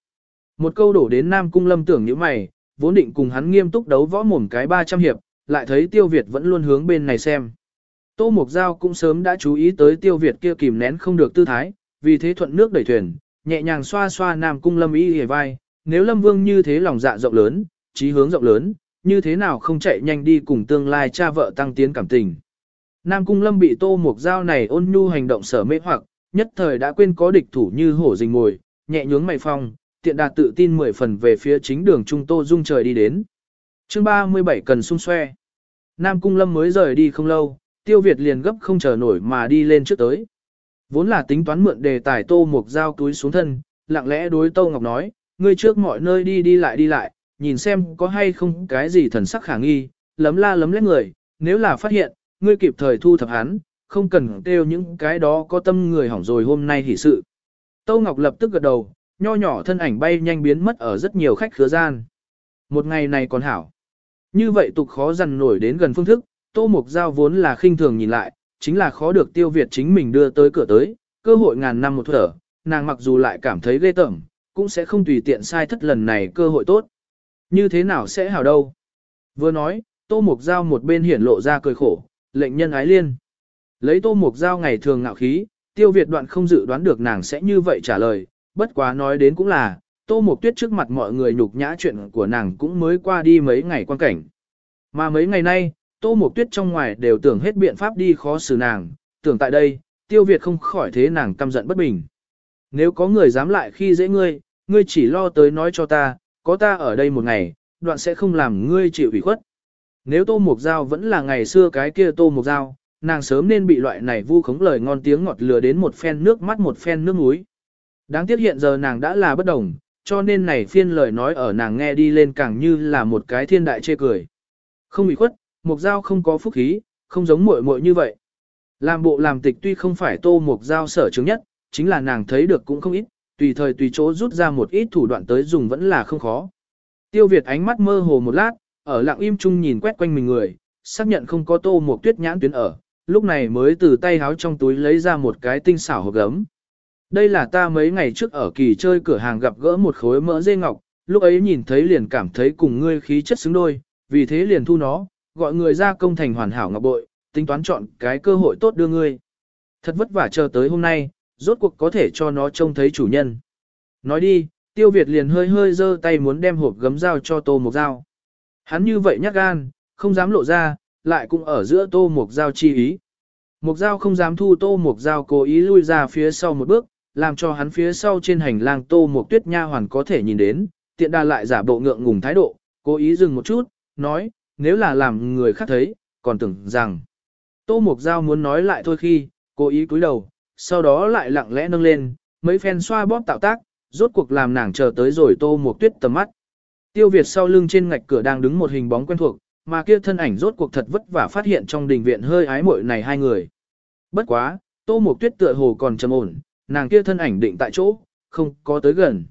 Một câu đổ đến Nam Cung Lâm tưởng như mày, vốn định cùng hắn nghiêm túc đấu võ mồm cái 300 hiệp, lại thấy Tiêu Việt vẫn luôn hướng bên này xem. Tô Mục Giao cũng sớm đã chú ý tới Tiêu Việt kia kìm nén không được tư thái, vì thế thuận nước đẩy thuyền, nhẹ nhàng xoa xoa Nam Cung Lâm y hề vai, nếu Lâm Vương như thế lòng dạ rộng lớn, trí hướng rộng lớn, như thế nào không chạy nhanh đi cùng tương lai cha vợ tăng tiến cảm tình. Nam Cung Lâm bị Tô Mục Giao này ôn nhu hành động sở mê hoặc, nhất thời đã quên có địch thủ như hổ rình ngồi, nhẹ nhướng mày phong, tiện đạt tự tin mười phần về phía chính đường Trung Tô Dung trời đi đến. chương 37 cần sung xoe. Nam Cung Lâm mới rời đi không lâu, Tiêu Việt liền gấp không chờ nổi mà đi lên trước tới. Vốn là tính toán mượn đề tài Tô Mục Giao túi xuống thân, lặng lẽ đối Tô Ngọc nói, ngươi trước mọi nơi đi đi lại đi lại, nhìn xem có hay không cái gì thần sắc khả nghi, lấm la lấm lét người, nếu là phát hiện, ngươi kịp thời thu thập hắn, không cần kêu những cái đó có tâm người hỏng rồi hôm nay hỉ sự. Tô Ngọc lập tức gật đầu, nho nhỏ thân ảnh bay nhanh biến mất ở rất nhiều khách khứa gian. Một ngày này còn hảo. Như vậy tục khó dằn nổi đến gần phương thức, Tô Mục Giao vốn là khinh thường nhìn lại, chính là khó được tiêu Việt chính mình đưa tới cửa tới, cơ hội ngàn năm một thở, nàng mặc dù lại cảm thấy ghê tởm, cũng sẽ không tùy tiện sai thất lần này cơ hội tốt. Như thế nào sẽ hảo đâu? Vừa nói, Tô Mục Giao một bên hiển lộ ra cười khổ, lệnh nhân ái liên. Lấy Tô Mục Giao ngày thường ngạo khí, tiêu Việt đoạn không dự đoán được nàng sẽ như vậy trả lời, bất quá nói đến cũng là, Tô Mục Tuyết trước mặt mọi người nhục nhã chuyện của nàng cũng mới qua đi mấy ngày quan cảnh. Mà mấy ngày nay, Tô Mục Tuyết trong ngoài đều tưởng hết biện pháp đi khó xử nàng, tưởng tại đây, tiêu Việt không khỏi thế nàng căm giận bất bình. Nếu có người dám lại khi dễ ngươi, ngươi chỉ lo tới nói cho ta, có ta ở đây một ngày, đoạn sẽ không làm ngươi chịu ủy khuất. Nếu Tô Mục Giao vẫn là ngày xưa cái kia Tô Mục Giao, nàng sớm nên bị loại này vu khống lời ngon tiếng ngọt lừa đến một phen nước mắt một phen nước mũi. Đáng tiếc hiện giờ nàng đã là bất đồng, cho nên này phiên lời nói ở nàng nghe đi lên càng như là một cái thiên đại chê cười. Không bị khuất, Mục Giao không có phúc khí, không giống muội muội như vậy. Làm bộ làm tịch tuy không phải Tô Mục Giao sở chứng nhất, chính là nàng thấy được cũng không ít, tùy thời tùy chỗ rút ra một ít thủ đoạn tới dùng vẫn là không khó. Tiêu Việt ánh mắt mơ hồ một lát, ở lặng im chung nhìn quét quanh mình người, xác nhận không có Tô một Tuyết nhãn tuyến ở, lúc này mới từ tay háo trong túi lấy ra một cái tinh xảo hộp gấm. Đây là ta mấy ngày trước ở kỳ chơi cửa hàng gặp gỡ một khối mỡ dê ngọc, lúc ấy nhìn thấy liền cảm thấy cùng ngươi khí chất xứng đôi, vì thế liền thu nó, gọi người ra công thành hoàn hảo ngọc bội, tính toán chọn cái cơ hội tốt đưa ngươi. Thật vất vả chờ tới hôm nay, rốt cuộc có thể cho nó trông thấy chủ nhân. Nói đi, tiêu Việt liền hơi hơi giơ tay muốn đem hộp gấm dao cho tô một dao. Hắn như vậy nhát gan, không dám lộ ra, lại cũng ở giữa tô mục dao chi ý. Mục dao không dám thu tô mục dao cố ý lui ra phía sau một bước, làm cho hắn phía sau trên hành lang tô mục tuyết nha hoàn có thể nhìn đến, tiện đà lại giả bộ ngượng ngùng thái độ, cố ý dừng một chút, nói, nếu là làm người khác thấy, còn tưởng rằng. Tô mục dao muốn nói lại thôi khi, cố ý cúi đầu, sau đó lại lặng lẽ nâng lên, mấy phen xoa bóp tạo tác, rốt cuộc làm nàng chờ tới rồi tô một tuyết tầm mắt. Tiêu Việt sau lưng trên ngạch cửa đang đứng một hình bóng quen thuộc, mà kia thân ảnh rốt cuộc thật vất vả phát hiện trong đình viện hơi ái muội này hai người. Bất quá, Tô Mộc Tuyết tựa hồ còn trầm ổn, nàng kia thân ảnh định tại chỗ, không có tới gần.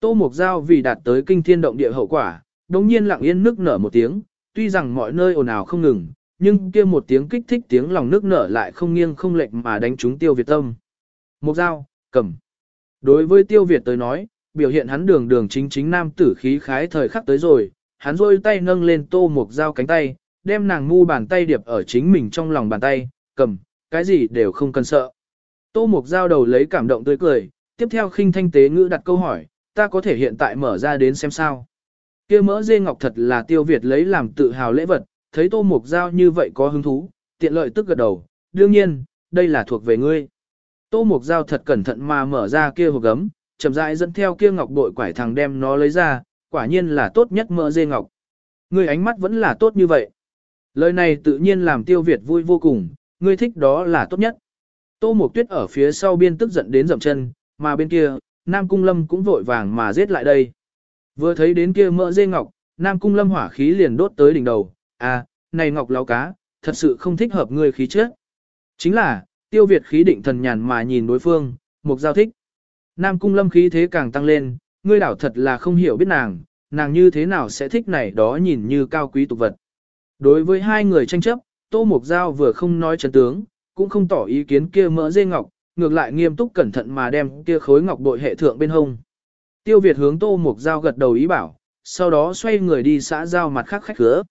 Tô Mộc Giao vì đạt tới kinh thiên động địa hậu quả, đồng nhiên lặng yên nước nở một tiếng, tuy rằng mọi nơi ồn ào không ngừng, nhưng kia một tiếng kích thích tiếng lòng nước nở lại không nghiêng không lệch mà đánh trúng Tiêu Việt tâm. một dao cầm. Đối với Tiêu Việt tới nói, biểu hiện hắn đường đường chính chính nam tử khí khái thời khắc tới rồi, hắn rôi tay nâng lên tô một dao cánh tay, đem nàng ngu bàn tay điệp ở chính mình trong lòng bàn tay, cầm, cái gì đều không cần sợ. Tô mục dao đầu lấy cảm động tươi cười, tiếp theo khinh thanh tế ngữ đặt câu hỏi, ta có thể hiện tại mở ra đến xem sao. kia mỡ dê ngọc thật là tiêu Việt lấy làm tự hào lễ vật, thấy tô mục giao như vậy có hứng thú, tiện lợi tức gật đầu, đương nhiên, đây là thuộc về ngươi. Tô mục giao thật cẩn thận mà mở ra kia hộp gấm, chậm rãi dẫn theo kia ngọc bội quải thằng đem nó lấy ra, quả nhiên là tốt nhất mỡ dê ngọc. Ngươi ánh mắt vẫn là tốt như vậy. Lời này tự nhiên làm tiêu Việt vui vô cùng, ngươi thích đó là tốt nhất. Tô Mộc Tuyết ở phía sau biên tức giận đến dậm chân, mà bên kia, Nam Cung Lâm cũng vội vàng mà giết lại đây. Vừa thấy đến kia mỡ dê ngọc, Nam Cung Lâm hỏa khí liền đốt tới đỉnh đầu, à, này ngọc lão cá, thật sự không thích hợp ngươi khí trước. Chính là, tiêu Việt khí định thần nhàn mà nhìn đối phương, Mục Giao thích. Nam Cung Lâm khí thế càng tăng lên, ngươi đảo thật là không hiểu biết nàng, nàng như thế nào sẽ thích này đó nhìn như cao quý tục vật. Đối với hai người tranh chấp, Tô Mục Giao vừa không nói chân tướng, cũng không tỏ ý kiến kia mỡ dê ngọc, ngược lại nghiêm túc cẩn thận mà đem kia khối ngọc bội hệ thượng bên hông. Tiêu Việt hướng Tô Mục Giao gật đầu ý bảo, sau đó xoay người đi xã giao mặt khác khách cửa.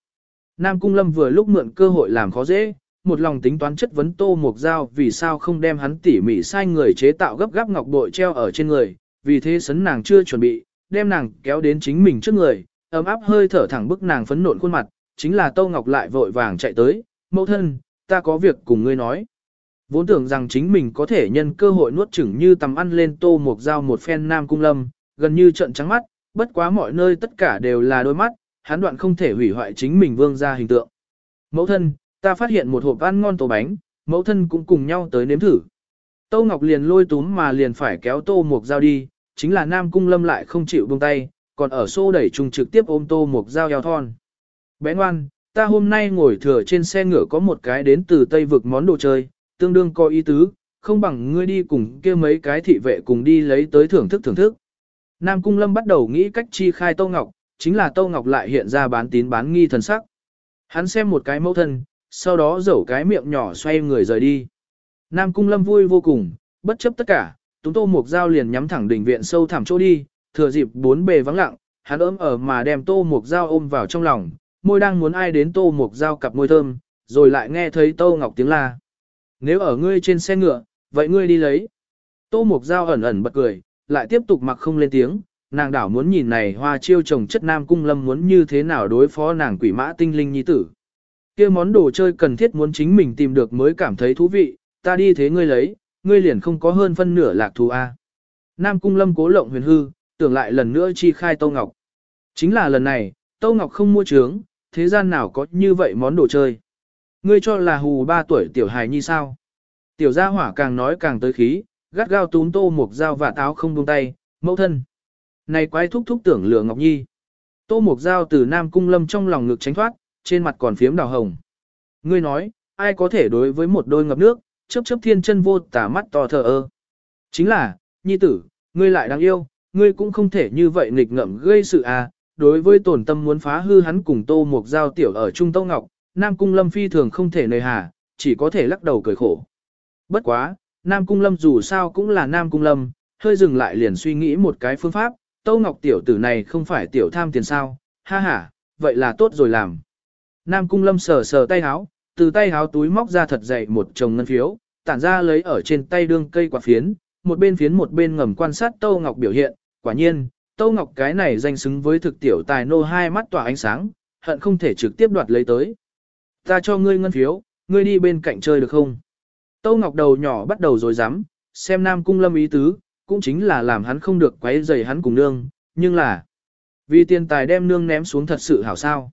Nam Cung Lâm vừa lúc mượn cơ hội làm khó dễ, một lòng tính toán chất vấn Tô Mục Giao vì sao không đem hắn tỉ mỉ sai người chế tạo gấp gáp ngọc bội treo ở trên người, vì thế sấn nàng chưa chuẩn bị, đem nàng kéo đến chính mình trước người, ấm áp hơi thở thẳng bức nàng phấn nộn khuôn mặt, chính là Tô Ngọc lại vội vàng chạy tới, mẫu thân, ta có việc cùng ngươi nói. Vốn tưởng rằng chính mình có thể nhân cơ hội nuốt chửng như tầm ăn lên Tô Mục Giao một phen Nam Cung Lâm, gần như trận trắng mắt, bất quá mọi nơi tất cả đều là đôi mắt, hắn đoạn không thể hủy hoại chính mình vương gia hình tượng. Mẫu thân, ta phát hiện một hộp ăn ngon tổ bánh, mẫu thân cũng cùng nhau tới nếm thử. Tô Ngọc liền lôi túm mà liền phải kéo Tô Mục Giao đi, chính là Nam Cung Lâm lại không chịu buông tay, còn ở xô đẩy trùng trực tiếp ôm Tô Mục Giao eo thon. Bé ngoan, ta hôm nay ngồi thừa trên xe ngựa có một cái đến từ Tây vực món đồ chơi, tương đương có ý tứ, không bằng ngươi đi cùng kia mấy cái thị vệ cùng đi lấy tới thưởng thức thưởng thức. Nam Cung Lâm bắt đầu nghĩ cách chi khai Tô Ngọc, chính là Tô Ngọc lại hiện ra bán tín bán nghi thần sắc. Hắn xem một cái mẫu thân, sau đó dẩu cái miệng nhỏ xoay người rời đi. Nam Cung Lâm vui vô cùng, bất chấp tất cả, Túng Tô Mục Giao liền nhắm thẳng đỉnh viện sâu thẳm chỗ đi, thừa dịp bốn bề vắng lặng, hắn ôm ở mà đem Tô Mục Giao ôm vào trong lòng, môi đang muốn ai đến Tô Mục Giao cặp môi thơm, rồi lại nghe thấy Tô Ngọc tiếng la. Nếu ở ngươi trên xe ngựa, vậy ngươi đi lấy. Tô Mục Giao ẩn ẩn bật cười, lại tiếp tục mặc không lên tiếng, nàng đảo muốn nhìn này hoa chiêu trồng chất nam cung lâm muốn như thế nào đối phó nàng quỷ mã tinh linh nhi tử. kia món đồ chơi cần thiết muốn chính mình tìm được mới cảm thấy thú vị, ta đi thế ngươi lấy, ngươi liền không có hơn phân nửa lạc thú A. Nam cung lâm cố lộng huyền hư, tưởng lại lần nữa chi khai Tâu Ngọc. Chính là lần này, Tâu Ngọc không mua trướng, thế gian nào có như vậy món đồ chơi. Ngươi cho là hù ba tuổi tiểu hài nhi sao? Tiểu gia hỏa càng nói càng tới khí, gắt gao túm tô một dao và táo không buông tay, mẫu thân. Này quái thúc thúc tưởng lừa Ngọc Nhi. Tô mục giao từ Nam Cung Lâm trong lòng ngực tránh thoát, trên mặt còn phiếm đào hồng. Ngươi nói, ai có thể đối với một đôi ngập nước, chớp chớp thiên chân vô tả mắt to thờ ơ. Chính là, Nhi tử, ngươi lại đáng yêu, ngươi cũng không thể như vậy nghịch ngợm gây sự à, đối với tổn tâm muốn phá hư hắn cùng tô mục giao tiểu ở Trung Tâu Ngọc, Nam Cung Lâm phi thường không thể nề hà, chỉ có thể lắc đầu cười khổ. Bất quá, Nam Cung Lâm dù sao cũng là Nam Cung Lâm, hơi dừng lại liền suy nghĩ một cái phương pháp, Tâu Ngọc tiểu tử này không phải tiểu tham tiền sao, ha ha, vậy là tốt rồi làm. Nam Cung Lâm sờ sờ tay háo, từ tay háo túi móc ra thật dày một chồng ngân phiếu, tản ra lấy ở trên tay đương cây quả phiến, một bên phiến một bên ngầm quan sát Tâu Ngọc biểu hiện, quả nhiên, Tâu Ngọc cái này danh xứng với thực tiểu tài nô hai mắt tỏa ánh sáng, hận không thể trực tiếp đoạt lấy tới. Ta cho ngươi ngân phiếu, ngươi đi bên cạnh chơi được không? Tâu Ngọc đầu nhỏ bắt đầu rồi dám, xem Nam Cung Lâm ý tứ, cũng chính là làm hắn không được quấy rầy hắn cùng nương, nhưng là vì tiền tài đem nương ném xuống thật sự hảo sao.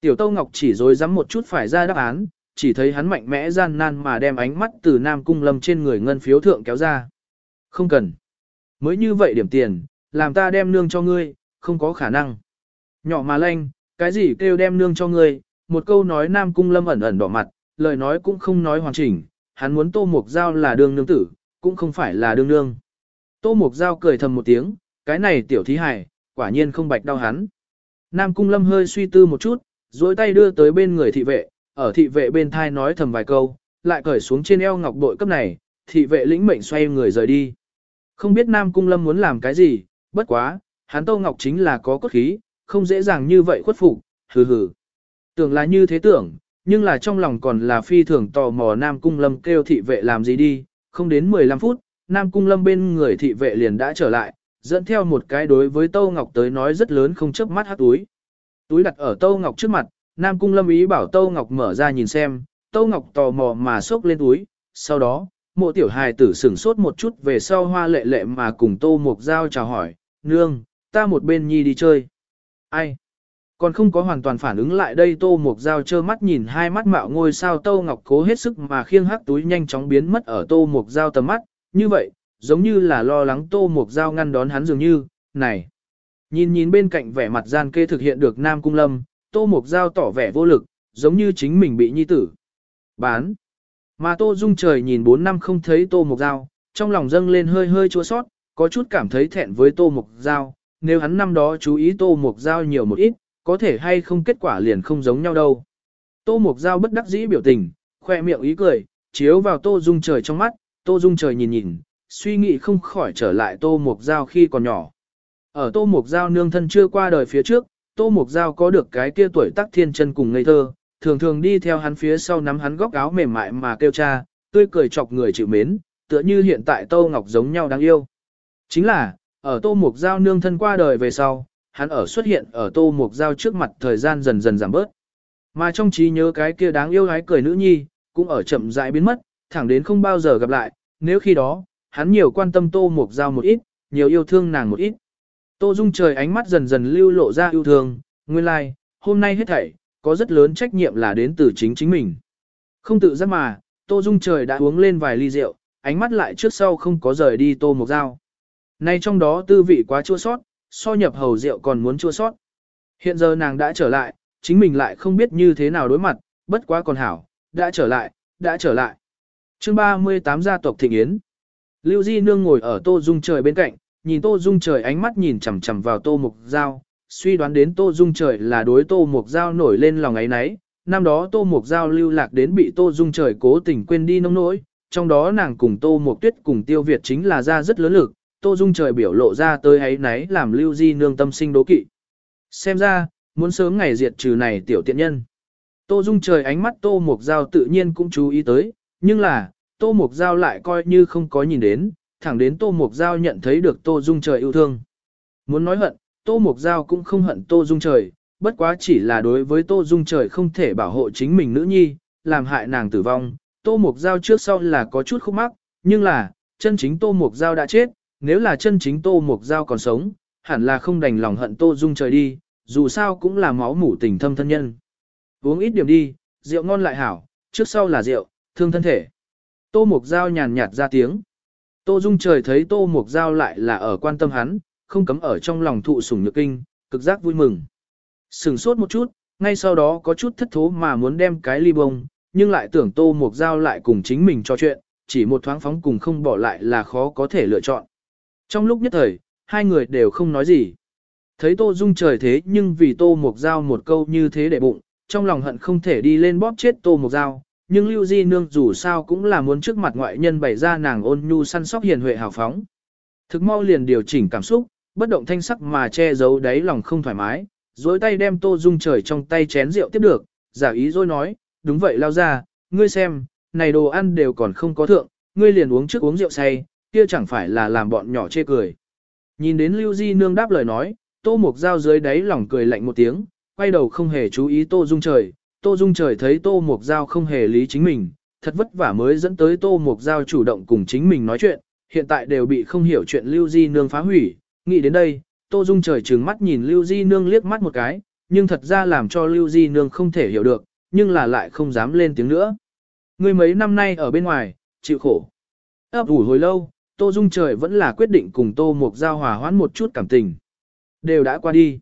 Tiểu Tâu Ngọc chỉ rồi dám một chút phải ra đáp án, chỉ thấy hắn mạnh mẽ gian nan mà đem ánh mắt từ Nam Cung Lâm trên người ngân phiếu thượng kéo ra. Không cần. Mới như vậy điểm tiền, làm ta đem nương cho ngươi, không có khả năng. Nhỏ mà lanh, cái gì kêu đem nương cho ngươi, một câu nói Nam Cung Lâm ẩn ẩn đỏ mặt, lời nói cũng không nói hoàn chỉnh, hắn muốn Tô Mục Giao là đương nương tử, cũng không phải là đương nương. Tô Mục Giao cười thầm một tiếng, cái này tiểu thí hải, quả nhiên không bạch đau hắn. Nam Cung Lâm hơi suy tư một chút, duỗi tay đưa tới bên người thị vệ, ở thị vệ bên thai nói thầm vài câu, lại cởi xuống trên eo ngọc bội cấp này, thị vệ lĩnh mệnh xoay người rời đi. Không biết Nam Cung Lâm muốn làm cái gì, bất quá, hắn Tô Ngọc chính là có cốt khí, không dễ dàng như vậy khuất phục, hừ hừ. Tưởng là như thế tưởng, nhưng là trong lòng còn là phi thường tò mò Nam Cung Lâm kêu thị vệ làm gì đi, không đến 15 phút, Nam Cung Lâm bên người thị vệ liền đã trở lại, dẫn theo một cái đối với Tâu Ngọc tới nói rất lớn không chớp mắt hát túi. Túi đặt ở Tâu Ngọc trước mặt, Nam Cung Lâm ý bảo Tâu Ngọc mở ra nhìn xem, Tâu Ngọc tò mò mà xốc lên túi, sau đó, mộ tiểu hài tử sửng sốt một chút về sau hoa lệ lệ mà cùng Tô Mục Giao chào hỏi, nương, ta một bên nhi đi chơi. Ai? Còn không có hoàn toàn phản ứng lại đây Tô Mục Giao trơ mắt nhìn hai mắt mạo ngôi sao Tô Ngọc cố hết sức mà khiêng hắc túi nhanh chóng biến mất ở Tô Mục Giao tầm mắt, như vậy, giống như là lo lắng Tô Mục Giao ngăn đón hắn dường như, này. Nhìn nhìn bên cạnh vẻ mặt gian kê thực hiện được Nam Cung Lâm, Tô Mục Giao tỏ vẻ vô lực, giống như chính mình bị nhi tử. Bán. Mà Tô Dung trời nhìn 4 năm không thấy Tô Mục Giao, trong lòng dâng lên hơi hơi chua sót, có chút cảm thấy thẹn với Tô Mục Giao, nếu hắn năm đó chú ý Tô Mục Giao nhiều một ít, có thể hay không kết quả liền không giống nhau đâu. Tô Mục Giao bất đắc dĩ biểu tình, khoe miệng ý cười, chiếu vào Tô Dung trời trong mắt, Tô Dung trời nhìn nhìn, suy nghĩ không khỏi trở lại Tô Mục Giao khi còn nhỏ. Ở Tô Mục Giao nương thân chưa qua đời phía trước, Tô Mục Giao có được cái kia tuổi tác thiên chân cùng ngây thơ, thường thường đi theo hắn phía sau nắm hắn góc áo mềm mại mà kêu cha, tươi cười chọc người chịu mến, tựa như hiện tại Tô Ngọc giống nhau đáng yêu. Chính là, ở Tô Mục Giao nương thân qua đời về sau, hắn ở xuất hiện ở Tô Mục Giao trước mặt thời gian dần dần giảm bớt. Mà trong trí nhớ cái kia đáng yêu gái cười nữ nhi, cũng ở chậm rãi biến mất, thẳng đến không bao giờ gặp lại, nếu khi đó, hắn nhiều quan tâm Tô Mục Giao một ít, nhiều yêu thương nàng một ít. Tô Dung trời ánh mắt dần dần lưu lộ ra yêu thương, nguyên lai, like, hôm nay hết thảy, có rất lớn trách nhiệm là đến từ chính chính mình. Không tự giác mà, Tô Dung trời đã uống lên vài ly rượu, ánh mắt lại trước sau không có rời đi Tô Mục Giao. Nay trong đó tư vị quá chua sót, so nhập hầu rượu còn muốn chua sót. Hiện giờ nàng đã trở lại, chính mình lại không biết như thế nào đối mặt, bất quá còn hảo, đã trở lại, đã trở lại chương 38 gia tộc Thịnh Yến. Lưu Di Nương ngồi ở Tô Dung trời bên cạnh, nhìn Tô Dung trời ánh mắt nhìn chằm chằm vào Tô Mục Giao, suy đoán đến Tô Dung trời là đối Tô Mục Giao nổi lên lòng ấy nấy. Năm đó Tô Mục Giao lưu lạc đến bị Tô Dung trời cố tình quên đi nông nỗi, trong đó nàng cùng Tô Mục Tuyết cùng Tiêu Việt chính là ra rất lớn lực, Tô Dung trời biểu lộ ra tới ấy nấy làm Lưu Di Nương tâm sinh đố kỵ. Xem ra, muốn sớm ngày diệt trừ này tiểu tiện nhân. Tô Dung trời ánh mắt Tô Mục Giao tự nhiên cũng chú ý tới, nhưng là, Tô Mục Giao lại coi như không có nhìn đến, thẳng đến Tô Mục Giao nhận thấy được Tô Dung trời yêu thương. Muốn nói hận, Tô Mục Giao cũng không hận Tô Dung trời, bất quá chỉ là đối với Tô Dung trời không thể bảo hộ chính mình nữ nhi, làm hại nàng tử vong. Tô Mục Giao trước sau là có chút khúc mắc, nhưng là, chân chính Tô Mục Giao đã chết, nếu là chân chính Tô Mục Giao còn sống, hẳn là không đành lòng hận Tô Dung trời đi, dù sao cũng là máu mủ tình thâm thân nhân. Uống ít điểm đi, rượu ngon lại hảo, trước sau là rượu, thương thân thể. Tô Mục Giao nhàn nhạt ra tiếng. Tô Dung trời thấy Tô Mục Giao lại là ở quan tâm hắn, không cấm ở trong lòng thụ sủng nhược kinh, cực giác vui mừng. Sừng sốt một chút, ngay sau đó có chút thất thố mà muốn đem cái ly bông, nhưng lại tưởng Tô Mục Giao lại cùng chính mình trò chuyện, chỉ một thoáng phóng cùng không bỏ lại là khó có thể lựa chọn. Trong lúc nhất thời, hai người đều không nói gì. Thấy Tô Dung trời thế nhưng vì Tô Mục Giao một câu như thế để bụng, trong lòng hận không thể đi lên bóp chết Tô Mục Giao, nhưng Lưu Di Nương dù sao cũng là muốn trước mặt ngoại nhân bày ra nàng ôn nhu săn sóc hiền huệ hào phóng. Thực mau liền điều chỉnh cảm xúc, bất động thanh sắc mà che giấu đáy lòng không thoải mái, dối tay đem Tô Dung trời trong tay chén rượu tiếp được, giả ý rồi nói, đúng vậy lao ra, ngươi xem, này đồ ăn đều còn không có thượng, ngươi liền uống trước uống rượu say, kia chẳng phải là làm bọn nhỏ chê cười. Nhìn đến Lưu Di Nương đáp lời nói, Tô Mục Giao dưới đáy lòng cười lạnh một tiếng, quay đầu không hề chú ý Tô Dung Trời. Tô Dung Trời thấy Tô Mục Giao không hề lý chính mình, thật vất vả mới dẫn tới Tô Mục Giao chủ động cùng chính mình nói chuyện, hiện tại đều bị không hiểu chuyện Lưu Di Nương phá hủy. Nghĩ đến đây, Tô Dung Trời trừng mắt nhìn Lưu Di Nương liếc mắt một cái, nhưng thật ra làm cho Lưu Di Nương không thể hiểu được, nhưng là lại không dám lên tiếng nữa. Người mấy năm nay ở bên ngoài, chịu khổ. ấp ủ hồi lâu, Tô Dung Trời vẫn là quyết định cùng Tô Mục Giao hòa hoãn một chút cảm tình. Đều đã qua đi.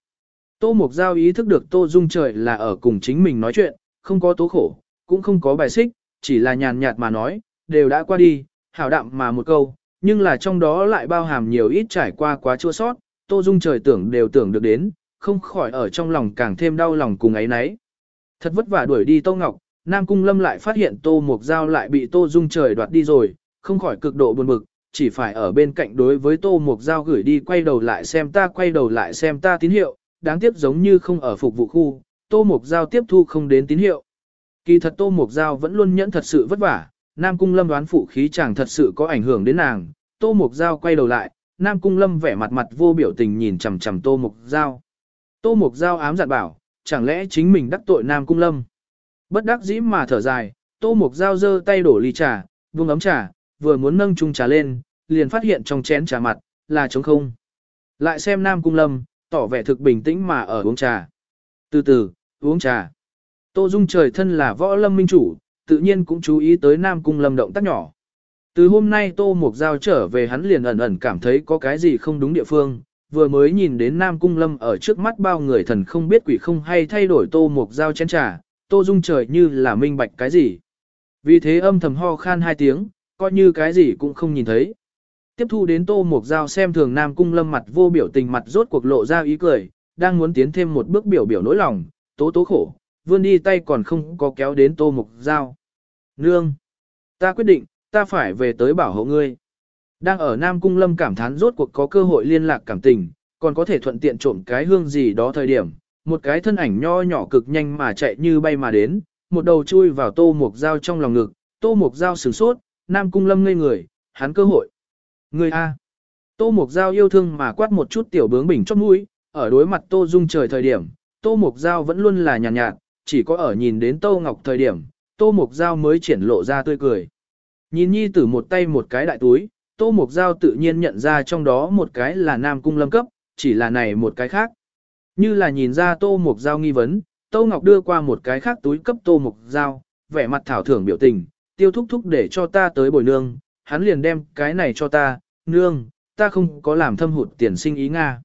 Tô Mục Giao ý thức được Tô Dung Trời là ở cùng chính mình nói chuyện, không có tố khổ, cũng không có bài xích, chỉ là nhàn nhạt mà nói, đều đã qua đi, hảo đạm mà một câu, nhưng là trong đó lại bao hàm nhiều ít trải qua quá chua sót, Tô Dung Trời tưởng đều tưởng được đến, không khỏi ở trong lòng càng thêm đau lòng cùng ấy nấy. Thật vất vả đuổi đi Tô Ngọc, Nam Cung Lâm lại phát hiện Tô Mục Giao lại bị Tô Dung Trời đoạt đi rồi, không khỏi cực độ buồn bực, chỉ phải ở bên cạnh đối với Tô Mục Giao gửi đi quay đầu lại xem ta quay đầu lại xem ta tín hiệu, đáng tiếc giống như không ở phục vụ khu, Tô Mục Giao tiếp thu không đến tín hiệu. Kỳ thật Tô Mục Giao vẫn luôn nhẫn thật sự vất vả, Nam Cung Lâm đoán phụ khí chẳng thật sự có ảnh hưởng đến nàng, Tô Mục Giao quay đầu lại, Nam Cung Lâm vẻ mặt mặt vô biểu tình nhìn chằm chằm Tô Mục Giao. Tô Mục Giao ám dặn bảo, chẳng lẽ chính mình đắc tội Nam Cung Lâm. Bất đắc dĩ mà thở dài, Tô Mục Giao giơ tay đổ ly trà, buông ấm trà, vừa muốn nâng chung trà lên, liền phát hiện trong chén trà mặt, là trống không. Lại xem Nam Cung Lâm, tỏ vẻ thực bình tĩnh mà ở uống trà. Từ từ, uống trà. Tô Dung trời thân là võ lâm minh chủ, tự nhiên cũng chú ý tới Nam Cung Lâm động tác nhỏ. Từ hôm nay Tô Mục Giao trở về hắn liền ẩn ẩn cảm thấy có cái gì không đúng địa phương, vừa mới nhìn đến Nam Cung Lâm ở trước mắt bao người thần không biết quỷ không hay thay đổi Tô Mục Giao chén trà, Tô Dung trời như là minh bạch cái gì. Vì thế âm thầm ho khan hai tiếng, coi như cái gì cũng không nhìn thấy. Tiếp thu đến Tô Mục Giao xem thường Nam Cung Lâm mặt vô biểu tình mặt rốt cuộc lộ ra ý cười, đang muốn tiến thêm một bước biểu biểu nỗi lòng, tố tố khổ, vươn đi tay còn không có kéo đến Tô Mục Giao. Nương! Ta quyết định, ta phải về tới bảo hộ ngươi. Đang ở Nam Cung Lâm cảm thán rốt cuộc có cơ hội liên lạc cảm tình, còn có thể thuận tiện trộm cái hương gì đó thời điểm, một cái thân ảnh nho nhỏ cực nhanh mà chạy như bay mà đến, một đầu chui vào tô mục dao trong lòng ngực, tô mục dao sửng sốt, Nam Cung Lâm ngây người, hắn cơ hội. Người A. Tô mộc giao yêu thương mà quát một chút tiểu bướng bình chót mũi, ở đối mặt tô dung trời thời điểm, tô mộc giao vẫn luôn là nhàn nhạt, nhạt, chỉ có ở nhìn đến tô ngọc thời điểm, tô mộc giao mới triển lộ ra tươi cười. Nhìn nhi tử một tay một cái đại túi, tô mộc giao tự nhiên nhận ra trong đó một cái là Nam Cung Lâm cấp, chỉ là này một cái khác. Như là nhìn ra tô mộc giao nghi vấn, tô ngọc đưa qua một cái khác túi cấp tô mộc giao, vẻ mặt thảo thưởng biểu tình, tiêu thúc thúc để cho ta tới bồi nương, hắn liền đem cái này cho ta, nương, ta không có làm thâm hụt tiền sinh ý Nga.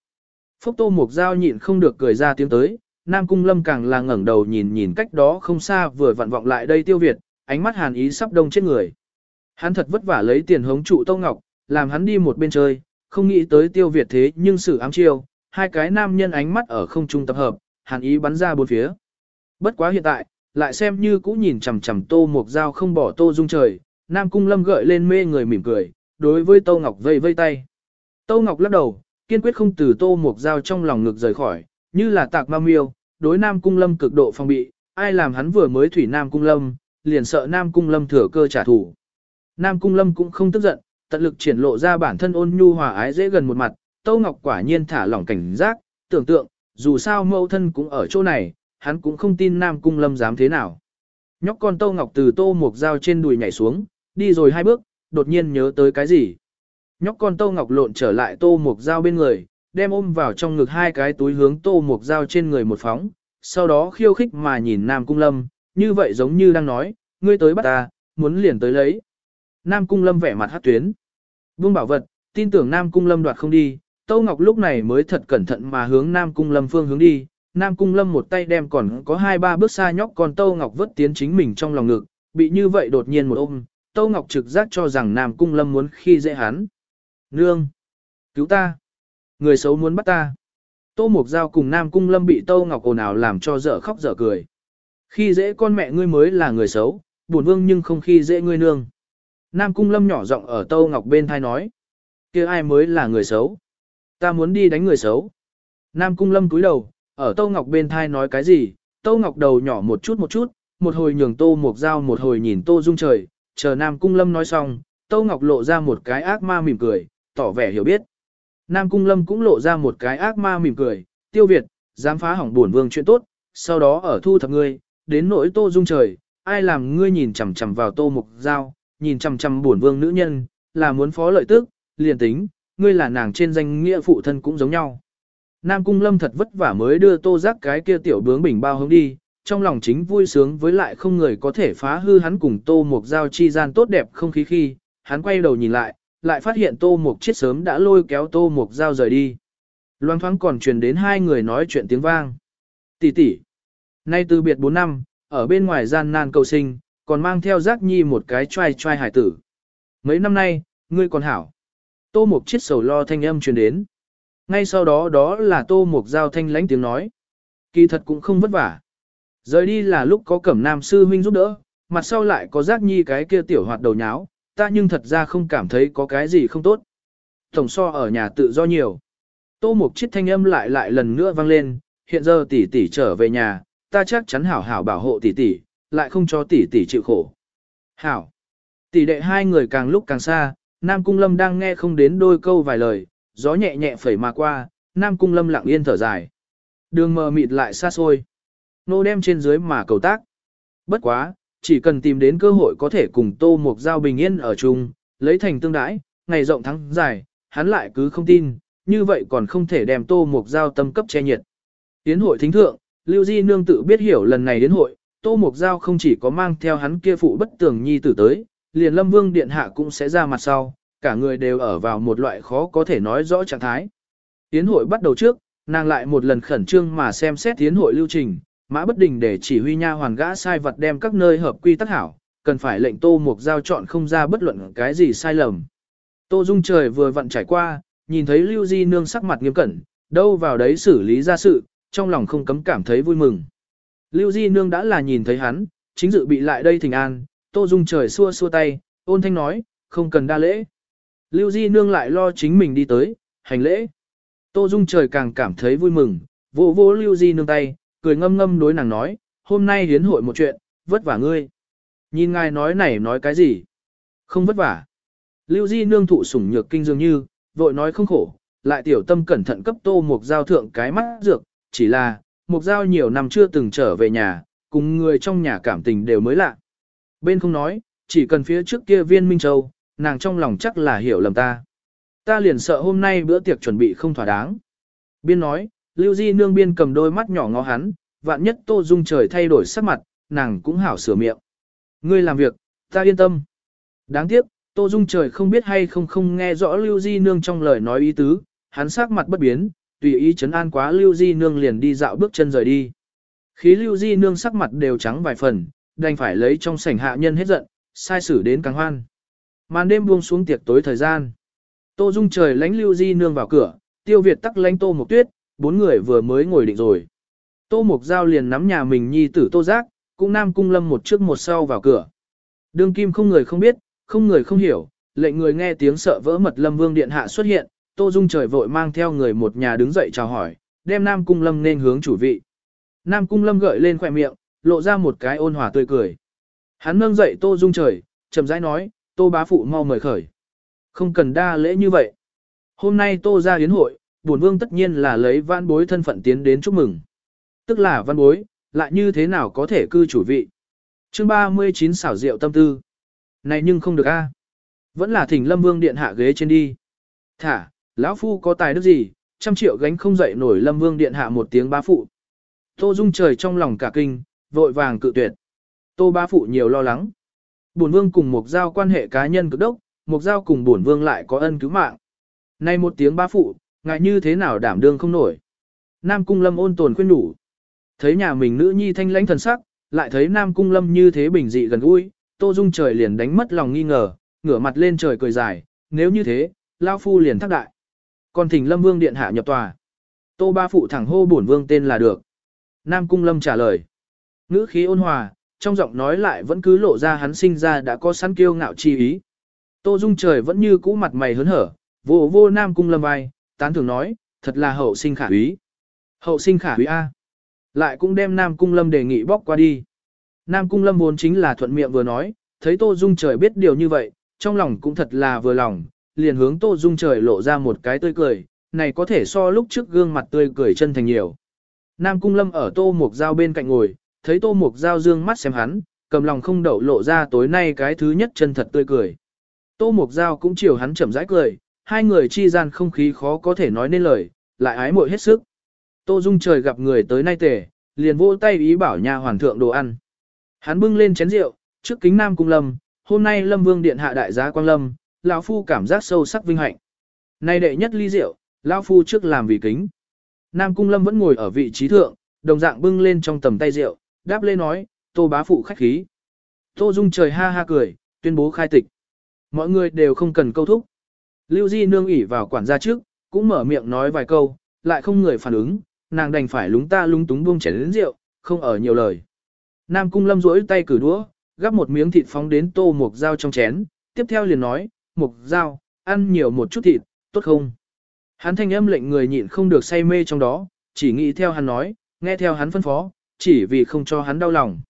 Phúc tô mục giao nhịn không được cười ra tiếng tới, Nam Cung Lâm càng là ngẩng đầu nhìn nhìn cách đó không xa vừa vặn vọng lại đây tiêu Việt, ánh mắt hàn ý sắp đông chết người. Hắn thật vất vả lấy tiền hống trụ Tô Ngọc, làm hắn đi một bên chơi, không nghĩ tới tiêu Việt thế nhưng sự ám chiêu, hai cái nam nhân ánh mắt ở không trung tập hợp, hàn ý bắn ra bốn phía. Bất quá hiện tại, lại xem như cũ nhìn chằm chằm Tô Mục giao không bỏ Tô Dung trời, Nam Cung Lâm gợi lên mê người mỉm cười, đối với Tô Ngọc vây vây tay. Tô Ngọc lắc đầu, kiên quyết không từ Tô Mộc Dao trong lòng ngực rời khỏi, như là tạc ma miêu, đối Nam Cung Lâm cực độ phòng bị, ai làm hắn vừa mới thủy Nam Cung Lâm, liền sợ Nam Cung Lâm thừa cơ trả thù. Nam Cung Lâm cũng không tức giận, tận lực triển lộ ra bản thân ôn nhu hòa ái dễ gần một mặt, Tô Ngọc quả nhiên thả lỏng cảnh giác, tưởng tượng, dù sao mẫu thân cũng ở chỗ này, hắn cũng không tin Nam Cung Lâm dám thế nào. Nhóc con Tô Ngọc từ tô một dao trên đùi nhảy xuống, đi rồi hai bước, đột nhiên nhớ tới cái gì. Nhóc con Tô Ngọc lộn trở lại tô một dao bên người, đem ôm vào trong ngực hai cái túi hướng tô một dao trên người một phóng, sau đó khiêu khích mà nhìn Nam Cung Lâm, như vậy giống như đang nói, ngươi tới bắt ta, muốn liền tới lấy. Nam Cung Lâm vẻ mặt hát tuyến. Buông bảo vật, tin tưởng Nam Cung Lâm đoạt không đi, Tô Ngọc lúc này mới thật cẩn thận mà hướng Nam Cung Lâm phương hướng đi. Nam Cung Lâm một tay đem còn có hai ba bước xa nhóc còn Tô Ngọc vớt tiến chính mình trong lòng ngực, bị như vậy đột nhiên một ôm, Tâu Ngọc trực giác cho rằng Nam Cung Lâm muốn khi dễ hắn. Nương! Cứu ta! Người xấu muốn bắt ta! Tô Mục Giao cùng Nam Cung Lâm bị Tâu Ngọc ồn ào làm cho dở khóc dở cười. Khi dễ con mẹ ngươi mới là người xấu, buồn vương nhưng không khi dễ ngươi nương. Nam Cung Lâm nhỏ giọng ở Tâu Ngọc bên thai nói. kia ai mới là người xấu? Ta muốn đi đánh người xấu. Nam Cung Lâm cúi đầu, ở Tâu Ngọc bên thai nói cái gì? Tâu Ngọc đầu nhỏ một chút một chút, một hồi nhường Tô Mục Giao một hồi nhìn Tô Dung trời, chờ Nam Cung Lâm nói xong, Tâu Ngọc lộ ra một cái ác ma mỉm cười, tỏ vẻ hiểu biết. Nam Cung Lâm cũng lộ ra một cái ác ma mỉm cười, tiêu việt, dám phá hỏng buồn vương chuyện tốt, sau đó ở thu thập ngươi, đến nỗi Tô Dung trời, ai làm ngươi nhìn chằm chằm vào Tô Mục Giao, nhìn chằm chằm buồn vương nữ nhân, là muốn phó lợi tức, liền tính, ngươi là nàng trên danh nghĩa phụ thân cũng giống nhau. Nam Cung Lâm thật vất vả mới đưa tô giác cái kia tiểu bướng bình bao hướng đi, trong lòng chính vui sướng với lại không người có thể phá hư hắn cùng tô mục giao chi gian tốt đẹp không khí khi, hắn quay đầu nhìn lại, lại phát hiện tô mục chết sớm đã lôi kéo tô mục giao rời đi. loan thoáng còn truyền đến hai người nói chuyện tiếng vang. Tỷ tỷ, nay từ biệt 4 năm, ở bên ngoài gian nan cầu sinh, còn mang theo giác nhi một cái trai trai hải tử. Mấy năm nay, ngươi còn hảo. Tô Mục chết sầu lo thanh âm truyền đến. Ngay sau đó đó là Tô Mục giao thanh lãnh tiếng nói. Kỳ thật cũng không vất vả. Rời đi là lúc có cẩm nam sư huynh giúp đỡ, mặt sau lại có giác nhi cái kia tiểu hoạt đầu nháo, ta nhưng thật ra không cảm thấy có cái gì không tốt. Tổng so ở nhà tự do nhiều. Tô Mục chiết thanh âm lại lại lần nữa vang lên, hiện giờ tỷ tỷ trở về nhà, ta chắc chắn hảo hảo bảo hộ tỷ tỷ, lại không cho tỷ tỷ chịu khổ. Hảo. Tỷ đệ hai người càng lúc càng xa, Nam Cung Lâm đang nghe không đến đôi câu vài lời, gió nhẹ nhẹ phẩy mà qua, Nam Cung Lâm lặng yên thở dài. Đường mờ mịt lại xa xôi. Nô đem trên dưới mà cầu tác. Bất quá, chỉ cần tìm đến cơ hội có thể cùng Tô Mục Giao bình yên ở chung, lấy thành tương đãi, ngày rộng thắng dài, hắn lại cứ không tin, như vậy còn không thể đem Tô Mục Giao tâm cấp che nhiệt. Tiến hội thính thượng, Lưu Di Nương tự biết hiểu lần này đến hội, Tô Mục Giao không chỉ có mang theo hắn kia phụ bất tường nhi tử tới, liền Lâm Vương Điện Hạ cũng sẽ ra mặt sau, cả người đều ở vào một loại khó có thể nói rõ trạng thái. Tiến hội bắt đầu trước, nàng lại một lần khẩn trương mà xem xét tiến hội lưu trình, mã bất đình để chỉ huy nha hoàn gã sai vật đem các nơi hợp quy tắc hảo, cần phải lệnh Tô Mục Giao chọn không ra bất luận cái gì sai lầm. Tô Dung trời vừa vặn trải qua, nhìn thấy Lưu Di Nương sắc mặt nghiêm cẩn, đâu vào đấy xử lý ra sự, trong lòng không cấm cảm thấy vui mừng. Lưu Di Nương đã là nhìn thấy hắn, chính dự bị lại đây thỉnh an, Tô Dung trời xua xua tay, Ôn thanh nói, không cần đa lễ. Lưu Di Nương lại lo chính mình đi tới, hành lễ. Tô Dung trời càng cảm thấy vui mừng, vỗ vỗ Lưu Di Nương tay, cười ngâm ngâm đối nàng nói, hôm nay hiến hội một chuyện, vất vả ngươi. Nhìn ngài nói này nói cái gì? Không vất vả. Lưu Di Nương thụ sủng nhược kinh dường như, vội nói không khổ, lại tiểu tâm cẩn thận cấp tô một giao thượng cái mắt dược, chỉ là, một giao nhiều năm chưa từng trở về nhà, cùng người trong nhà cảm tình đều mới lạ. Bên không nói, chỉ cần phía trước kia viên Minh Châu, nàng trong lòng chắc là hiểu lầm ta. Ta liền sợ hôm nay bữa tiệc chuẩn bị không thỏa đáng. Biên nói, Lưu Di nương biên cầm đôi mắt nhỏ ngó hắn, vạn nhất Tô Dung trời thay đổi sắc mặt, nàng cũng hảo sửa miệng. Ngươi làm việc, ta yên tâm. Đáng tiếc, Tô Dung trời không biết hay không không nghe rõ Lưu Di nương trong lời nói ý tứ, hắn sắc mặt bất biến, tùy ý chấn an quá Lưu Di nương liền đi dạo bước chân rời đi. Khí Lưu Di nương sắc mặt đều trắng vài phần, đành phải lấy trong sảnh hạ nhân hết giận, sai xử đến càng hoan. Màn đêm buông xuống tiệc tối thời gian. Tô Dung trời lánh Lưu Di nương vào cửa, Tiêu Việt tắc lánh Tô Mộc Tuyết, bốn người vừa mới ngồi định rồi. Tô Mộc Giao liền nắm nhà mình nhi tử Tô Giác, cũng Nam Cung Lâm một trước một sau vào cửa. Đương kim không người không biết, không người không hiểu, lệnh người nghe tiếng sợ vỡ mật Lâm Vương Điện Hạ xuất hiện, Tô Dung trời vội mang theo người một nhà đứng dậy chào hỏi, đem Nam Cung Lâm nên hướng chủ vị. Nam Cung Lâm gợi lên khỏe miệng, lộ ra một cái ôn hòa tươi cười. Hắn nâng dậy Tô Dung trời, chậm rãi nói, Tô bá phụ mau mời khởi. Không cần đa lễ như vậy. Hôm nay Tô ra yến hội, bổn vương tất nhiên là lấy văn bối thân phận tiến đến chúc mừng. Tức là văn bối, lại như thế nào có thể cư chủ vị. chương 39 xảo diệu tâm tư. Này nhưng không được a Vẫn là thỉnh lâm vương điện hạ ghế trên đi. Thả, lão phu có tài đức gì, trăm triệu gánh không dậy nổi lâm vương điện hạ một tiếng bá phụ. Tô dung trời trong lòng cả kinh, vội vàng cự tuyệt. Tô bá phụ nhiều lo lắng. Bổn vương cùng một giao quan hệ cá nhân cực đốc, một giao cùng bổn vương lại có ân cứu mạng. Nay một tiếng bá phụ, ngại như thế nào đảm đương không nổi. Nam cung lâm ôn tồn khuyên đủ. Thấy nhà mình nữ nhi thanh lãnh thần sắc, lại thấy Nam cung lâm như thế bình dị gần gũi, Tô Dung trời liền đánh mất lòng nghi ngờ, ngửa mặt lên trời cười dài, nếu như thế, Lao Phu liền thác đại. Còn thỉnh Lâm Vương Điện hạ nhập tòa. Tô Ba Phụ thẳng hô bổn Vương tên là được. Nam Cung Lâm trả lời. Ngữ khí ôn hòa, trong giọng nói lại vẫn cứ lộ ra hắn sinh ra đã có sẵn kiêu ngạo chi ý. Tô Dung trời vẫn như cũ mặt mày hớn hở, vô vô Nam Cung Lâm vai, tán thường nói, thật là hậu sinh khả úy. Hậu sinh khả úy A. Lại cũng đem Nam Cung Lâm đề nghị bóc qua đi. Nam Cung Lâm vốn chính là thuận miệng vừa nói, thấy Tô Dung trời biết điều như vậy, trong lòng cũng thật là vừa lòng, liền hướng Tô Dung trời lộ ra một cái tươi cười, này có thể so lúc trước gương mặt tươi cười chân thành nhiều. Nam Cung Lâm ở Tô Mục Giao bên cạnh ngồi, thấy Tô Mục Giao dương mắt xem hắn, cầm lòng không đậu lộ ra tối nay cái thứ nhất chân thật tươi cười. Tô Mục Giao cũng chiều hắn chậm rãi cười, hai người chi gian không khí khó có thể nói nên lời, lại ái muội hết sức. Tô Dung trời gặp người tới nay tề, liền vỗ tay ý bảo nhà hoàng thượng đồ ăn. Hắn bưng lên chén rượu, trước kính Nam Cung Lâm, hôm nay Lâm Vương điện hạ đại giá Quang Lâm, lão phu cảm giác sâu sắc vinh hạnh. Nay đệ nhất ly rượu, lão phu trước làm vì kính. Nam Cung Lâm vẫn ngồi ở vị trí thượng, đồng dạng bưng lên trong tầm tay rượu, đáp lên nói, Tô bá phụ khách khí. Tô Dung trời ha ha cười, tuyên bố khai tịch. Mọi người đều không cần câu thúc. Lưu Di nương ỉ vào quản gia trước, cũng mở miệng nói vài câu, lại không người phản ứng, nàng đành phải lúng ta lúng túng buông chén đến rượu, không ở nhiều lời. Nam Cung Lâm duỗi tay cử đũa, gắp một miếng thịt phóng đến tô mục dao trong chén, tiếp theo liền nói, mục dao, ăn nhiều một chút thịt, tốt không? Hắn thanh âm lệnh người nhịn không được say mê trong đó, chỉ nghĩ theo hắn nói, nghe theo hắn phân phó, chỉ vì không cho hắn đau lòng.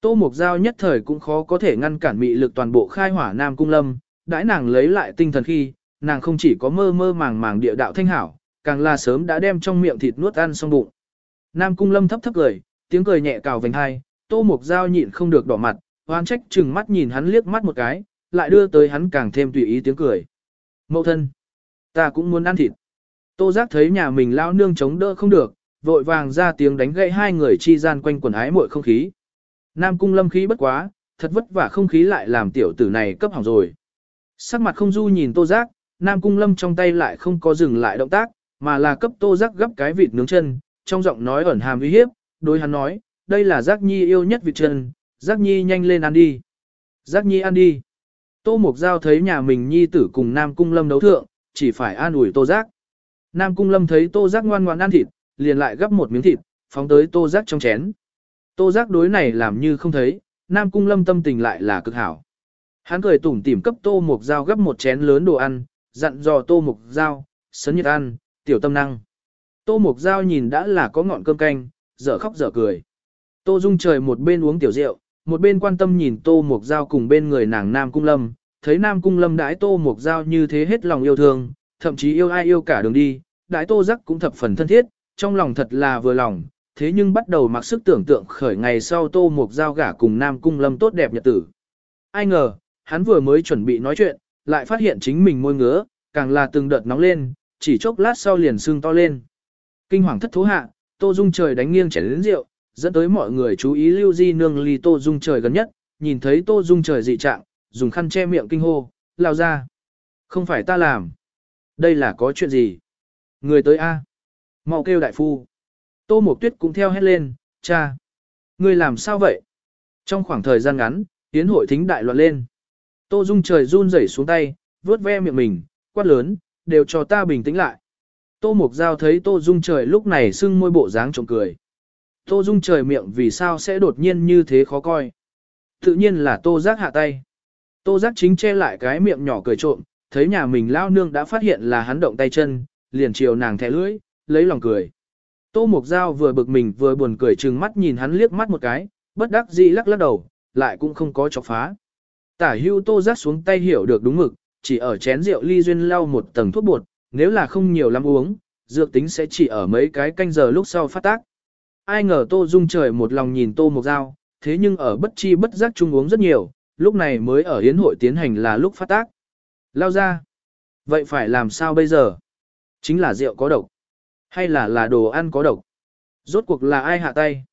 Tô mục dao nhất thời cũng khó có thể ngăn cản mị lực toàn bộ khai hỏa Nam Cung Lâm, đãi nàng lấy lại tinh thần khi, nàng không chỉ có mơ mơ màng màng địa đạo thanh hảo, càng là sớm đã đem trong miệng thịt nuốt ăn xong bụng. Nam Cung Lâm thấp thấp cười, tiếng cười nhẹ cào vành hai, Tô Mục Giao nhịn không được đỏ mặt, oan trách chừng mắt nhìn hắn liếc mắt một cái, lại đưa tới hắn càng thêm tùy ý tiếng cười. Mậu thân, ta cũng muốn ăn thịt. Tô Giác thấy nhà mình lao nương chống đỡ không được, vội vàng ra tiếng đánh gậy hai người chi gian quanh quần ái muội không khí. Nam cung lâm khí bất quá, thật vất vả không khí lại làm tiểu tử này cấp hỏng rồi. Sắc mặt không du nhìn Tô Giác, Nam cung lâm trong tay lại không có dừng lại động tác, mà là cấp Tô Giác gấp cái vịt nướng chân, trong giọng nói ẩn hàm uy hiếp, đối hắn nói, đây là giác nhi yêu nhất vịt chân, giác nhi nhanh lên ăn đi. Giác nhi ăn đi. Tô mộc Giao thấy nhà mình nhi tử cùng Nam Cung Lâm đấu thượng, chỉ phải an ủi Tô Giác. Nam Cung Lâm thấy Tô Giác ngoan ngoan ăn thịt, liền lại gấp một miếng thịt, phóng tới Tô Giác trong chén. Tô Giác đối này làm như không thấy, Nam Cung Lâm tâm tình lại là cực hảo. Hắn cười tủm tỉm cấp tô mộc giao gấp một chén lớn đồ ăn, dặn dò tô mục dao, sấn nhiệt ăn, tiểu tâm năng. Tô mục dao nhìn đã là có ngọn cơm canh, dở khóc dở cười. Tô dung trời một bên uống tiểu rượu, một bên quan tâm nhìn tô mục dao cùng bên người nàng Nam Cung Lâm, thấy Nam Cung Lâm đãi tô mục dao như thế hết lòng yêu thương, thậm chí yêu ai yêu cả đường đi, đãi tô giác cũng thập phần thân thiết, trong lòng thật là vừa lòng, thế nhưng bắt đầu mặc sức tưởng tượng khởi ngày sau tô mục dao gả cùng Nam Cung Lâm tốt đẹp nhật tử. Ai ngờ, hắn vừa mới chuẩn bị nói chuyện, lại phát hiện chính mình môi ngứa, càng là từng đợt nóng lên, chỉ chốc lát sau liền sưng to lên. Kinh hoàng thất thố hạ, Tô Dung trời đánh nghiêng chảy đến rượu, dẫn tới mọi người chú ý Lưu Di nương ly Tô Dung trời gần nhất, nhìn thấy Tô Dung trời dị trạng, dùng khăn che miệng kinh hô, lao ra. Không phải ta làm. Đây là có chuyện gì? Người tới A. mau kêu đại phu. Tô Mộc Tuyết cũng theo hét lên, cha. Người làm sao vậy? Trong khoảng thời gian ngắn, tiến hội thính đại loạn lên. Tô Dung trời run rẩy xuống tay, vướt ve miệng mình, quát lớn, đều cho ta bình tĩnh lại. Tô Mục Giao thấy Tô Dung trời lúc này sưng môi bộ dáng trộm cười. Tô Dung trời miệng vì sao sẽ đột nhiên như thế khó coi. Tự nhiên là Tô Giác hạ tay. Tô Giác chính che lại cái miệng nhỏ cười trộm, thấy nhà mình lao nương đã phát hiện là hắn động tay chân, liền chiều nàng thẻ lưỡi, lấy lòng cười. Tô Mục Giao vừa bực mình vừa buồn cười trừng mắt nhìn hắn liếc mắt một cái, bất đắc dĩ lắc lắc đầu, lại cũng không có chọc phá. Tả hưu Tô Giác xuống tay hiểu được đúng mực, chỉ ở chén rượu ly duyên lau một tầng thuốc bột, nếu là không nhiều lắm uống, dược tính sẽ chỉ ở mấy cái canh giờ lúc sau phát tác. Ai ngờ Tô Dung trời một lòng nhìn Tô một dao, thế nhưng ở bất chi bất giác chung uống rất nhiều, lúc này mới ở hiến hội tiến hành là lúc phát tác. Lao ra. Vậy phải làm sao bây giờ? Chính là rượu có độc. Hay là là đồ ăn có độc? Rốt cuộc là ai hạ tay?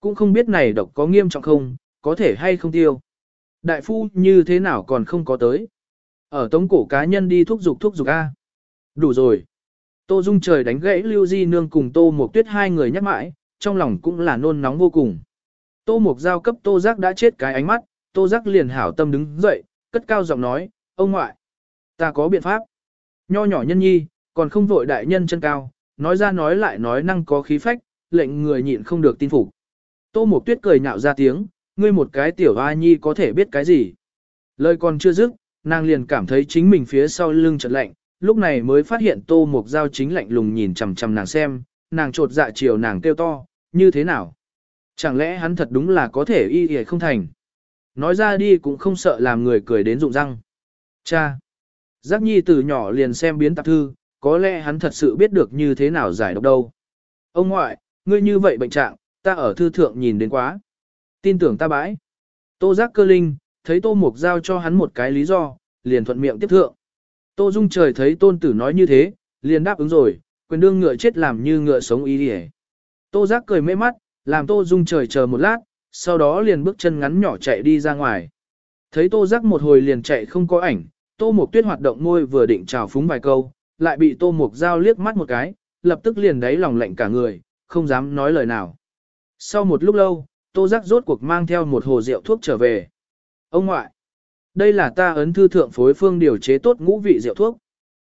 Cũng không biết này độc có nghiêm trọng không, có thể hay không tiêu. Đại phu như thế nào còn không có tới. Ở tống cổ cá nhân đi thúc dục thúc dục A. Đủ rồi. Tô Dung trời đánh gãy Lưu Di Nương cùng Tô Mộc Tuyết hai người nhắc mãi, trong lòng cũng là nôn nóng vô cùng. Tô Mộc Giao cấp Tô Giác đã chết cái ánh mắt, Tô Giác liền hảo tâm đứng dậy, cất cao giọng nói, ông ngoại, ta có biện pháp. Nho nhỏ nhân nhi, còn không vội đại nhân chân cao, nói ra nói lại nói năng có khí phách, lệnh người nhịn không được tin phục. Tô Mộc Tuyết cười nhạo ra tiếng, ngươi một cái tiểu a nhi có thể biết cái gì. Lời còn chưa dứt, nàng liền cảm thấy chính mình phía sau lưng chợt lạnh, lúc này mới phát hiện tô Mộc Giao chính lạnh lùng nhìn chằm chằm nàng xem, nàng trột dạ chiều nàng kêu to, như thế nào? Chẳng lẽ hắn thật đúng là có thể y y không thành? Nói ra đi cũng không sợ làm người cười đến rụng răng. Cha! Giác nhi từ nhỏ liền xem biến tạp thư, có lẽ hắn thật sự biết được như thế nào giải độc đâu. Ông ngoại, ngươi như vậy bệnh trạng, ta ở thư thượng nhìn đến quá. Tin tưởng ta bãi. Tô giác cơ linh, thấy tô mục giao cho hắn một cái lý do, liền thuận miệng tiếp thượng. Tô Dung trời thấy tôn tử nói như thế, liền đáp ứng rồi, quyền đương ngựa chết làm như ngựa sống ý đi Tô giác cười mê mắt, làm Tô Dung trời chờ một lát, sau đó liền bước chân ngắn nhỏ chạy đi ra ngoài. Thấy Tô giác một hồi liền chạy không có ảnh, Tô Mục Tuyết hoạt động môi vừa định chào phúng vài câu, lại bị Tô Mục Giao liếc mắt một cái, lập tức liền đáy lòng lạnh cả người, không dám nói lời nào. Sau một lúc lâu, Tô giác rốt cuộc mang theo một hồ rượu thuốc trở về. Ông ngoại, đây là ta ấn thư thượng phối phương điều chế tốt ngũ vị rượu thuốc.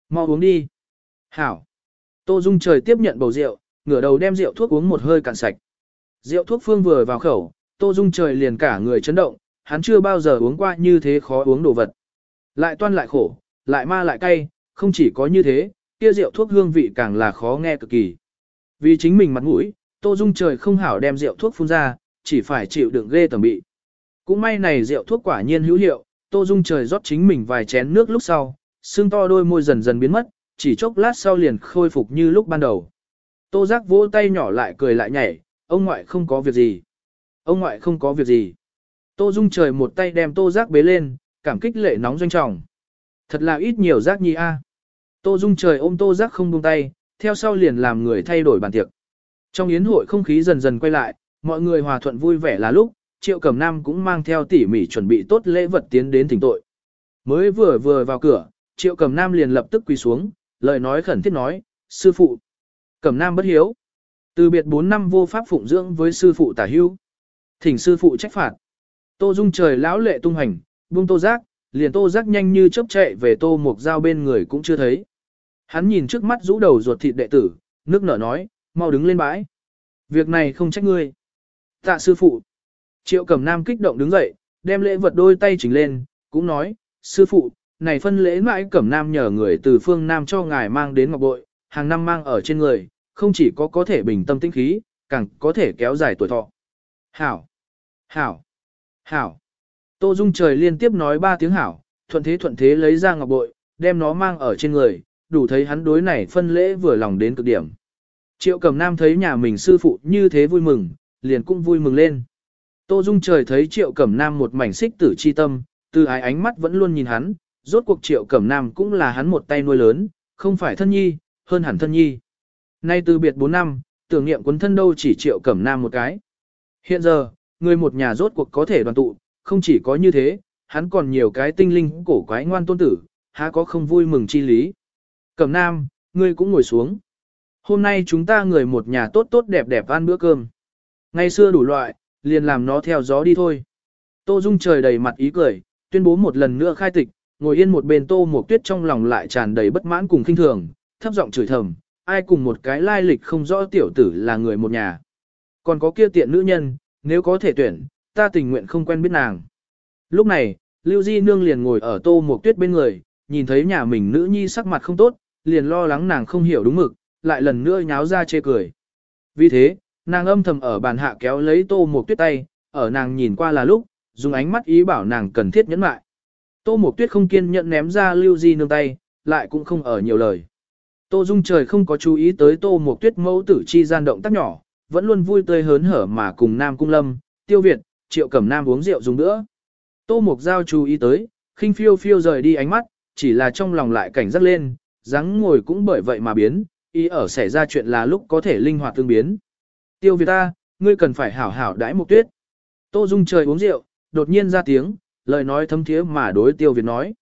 Mau uống đi. Hảo. Tô Dung trời tiếp nhận bầu rượu, ngửa đầu đem rượu thuốc uống một hơi cạn sạch. Rượu thuốc phương vừa vào khẩu, Tô Dung trời liền cả người chấn động, hắn chưa bao giờ uống qua như thế khó uống đồ vật. Lại toan lại khổ, lại ma lại cay, không chỉ có như thế, kia rượu thuốc hương vị càng là khó nghe cực kỳ. Vì chính mình mặt mũi, Tô Dung trời không hảo đem rượu thuốc phun ra, chỉ phải chịu đựng ghê tầm bị. Cũng may này rượu thuốc quả nhiên hữu hiệu, Tô Dung trời rót chính mình vài chén nước lúc sau, xương to đôi môi dần dần biến mất, chỉ chốc lát sau liền khôi phục như lúc ban đầu. Tô Giác vỗ tay nhỏ lại cười lại nhảy, ông ngoại không có việc gì. Ông ngoại không có việc gì. Tô Dung trời một tay đem Tô Giác bế lên, cảm kích lệ nóng doanh trọng. Thật là ít nhiều giác nhi a. Tô Dung trời ôm Tô Giác không buông tay, theo sau liền làm người thay đổi bàn tiệc. Trong yến hội không khí dần dần quay lại, mọi người hòa thuận vui vẻ là lúc, Triệu Cẩm Nam cũng mang theo tỉ mỉ chuẩn bị tốt lễ vật tiến đến thỉnh tội. Mới vừa vừa vào cửa, Triệu Cẩm Nam liền lập tức quỳ xuống, lời nói khẩn thiết nói, sư phụ. Cẩm Nam bất hiếu. Từ biệt 4 năm vô pháp phụng dưỡng với sư phụ tả hưu. Thỉnh sư phụ trách phạt. Tô Dung trời lão lệ tung hành, buông tô giác, liền tô giác nhanh như chớp chạy về tô mục dao bên người cũng chưa thấy. Hắn nhìn trước mắt rũ đầu ruột thịt đệ tử, nước nở nói, mau đứng lên bãi. Việc này không trách ngươi. Tạ sư phụ. Triệu Cẩm Nam kích động đứng dậy, đem lễ vật đôi tay chỉnh lên, cũng nói, sư phụ, này phân lễ mãi cẩm nam nhờ người từ phương Nam cho ngài mang đến ngọc bội, hàng năm mang ở trên người, không chỉ có có thể bình tâm tinh khí, càng có thể kéo dài tuổi thọ. Hảo! Hảo! Hảo! Tô Dung trời liên tiếp nói ba tiếng hảo, thuận thế thuận thế lấy ra ngọc bội, đem nó mang ở trên người, đủ thấy hắn đối này phân lễ vừa lòng đến cực điểm. Triệu Cẩm Nam thấy nhà mình sư phụ như thế vui mừng, liền cũng vui mừng lên. Tô Dung trời thấy Triệu Cẩm Nam một mảnh xích tử chi tâm, từ ái ánh mắt vẫn luôn nhìn hắn, rốt cuộc Triệu Cẩm Nam cũng là hắn một tay nuôi lớn, không phải thân nhi, hơn hẳn thân nhi. Nay từ biệt 4 năm, tưởng niệm quấn thân đâu chỉ Triệu Cẩm Nam một cái. Hiện giờ, người một nhà rốt cuộc có thể đoàn tụ, không chỉ có như thế, hắn còn nhiều cái tinh linh cổ quái ngoan tôn tử, há có không vui mừng chi lý. Cẩm Nam, ngươi cũng ngồi xuống. Hôm nay chúng ta người một nhà tốt tốt đẹp đẹp ăn bữa cơm. Ngày xưa đủ loại, liền làm nó theo gió đi thôi. Tô Dung trời đầy mặt ý cười, tuyên bố một lần nữa khai tịch, ngồi yên một bên Tô Mộc Tuyết trong lòng lại tràn đầy bất mãn cùng khinh thường, thấp giọng chửi thầm, ai cùng một cái lai lịch không rõ tiểu tử là người một nhà. Còn có kia tiện nữ nhân, nếu có thể tuyển, ta tình nguyện không quen biết nàng. Lúc này, Lưu Di Nương liền ngồi ở Tô Mộc Tuyết bên người, nhìn thấy nhà mình nữ nhi sắc mặt không tốt, liền lo lắng nàng không hiểu đúng mực, lại lần nữa nháo ra chê cười. Vì thế, nàng âm thầm ở bàn hạ kéo lấy Tô Mộc Tuyết tay, ở nàng nhìn qua là lúc, dùng ánh mắt ý bảo nàng cần thiết nhẫn mại. Tô Mộc Tuyết không kiên nhẫn ném ra Lưu Di Nương tay, lại cũng không ở nhiều lời. Tô Dung trời không có chú ý tới Tô Mộc Tuyết mẫu tử chi gian động tác nhỏ, vẫn luôn vui tươi hớn hở mà cùng Nam Cung Lâm, Tiêu Việt, Triệu Cẩm Nam uống rượu dùng nữa. Tô Mộc Giao chú ý tới, khinh phiêu phiêu rời đi ánh mắt, chỉ là trong lòng lại cảnh giác lên, dáng ngồi cũng bởi vậy mà biến, ý ở xảy ra chuyện là lúc có thể linh hoạt tương biến. Tiêu Việt ta, ngươi cần phải hảo hảo đãi Mộc Tuyết. Tô Dung trời uống rượu, đột nhiên ra tiếng, lời nói thâm thiế mà đối Tiêu Việt nói.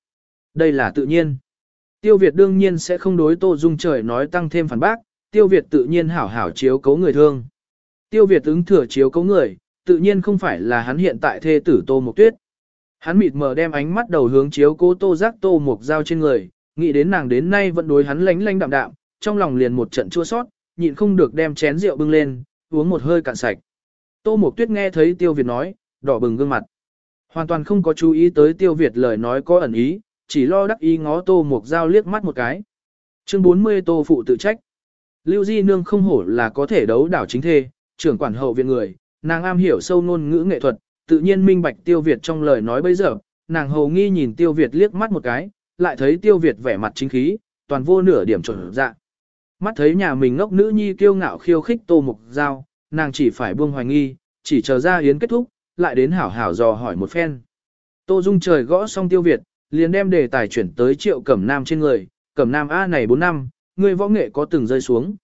Đây là tự nhiên. Tiêu Việt đương nhiên sẽ không đối Tô Dung trời nói tăng thêm phản bác, Tiêu Việt tự nhiên hảo hảo chiếu cấu người thương. Tiêu Việt ứng thừa chiếu cấu người, tự nhiên không phải là hắn hiện tại thê tử Tô Mộc Tuyết. Hắn mịt mờ đem ánh mắt đầu hướng chiếu cố Tô Giác Tô Mộc Giao trên người, nghĩ đến nàng đến nay vẫn đối hắn lánh lánh đạm đạm, trong lòng liền một trận chua sót, nhịn không được đem chén rượu bưng lên, uống một hơi cạn sạch. Tô Mộc Tuyết nghe thấy Tiêu Việt nói, đỏ bừng gương mặt. Hoàn toàn không có chú ý tới Tiêu Việt lời nói có ẩn ý, chỉ lo đắc ý ngó Tô Mộc Giao liếc mắt một cái. Chương 40 Tô Phụ tự trách. Lưu Di Nương không hổ là có thể đấu đảo chính thê, trưởng quản hậu viện người, nàng am hiểu sâu ngôn ngữ nghệ thuật, tự nhiên minh bạch Tiêu Việt trong lời nói bây giờ, nàng hầu nghi nhìn Tiêu Việt liếc mắt một cái, lại thấy Tiêu Việt vẻ mặt chính khí, toàn vô nửa điểm chuẩn dạ. Mắt thấy nhà mình ngốc nữ nhi kiêu ngạo khiêu khích Tô Mục Giao, nàng chỉ phải buông hoài nghi, chỉ chờ ra yến kết thúc, lại đến hảo hảo dò hỏi một phen. Tô Dung trời gõ xong Tiêu Việt, liền đem đề tài chuyển tới Triệu Cẩm Nam trên người, Cẩm Nam A này 4 năm, ngươi võ nghệ có từng rơi xuống.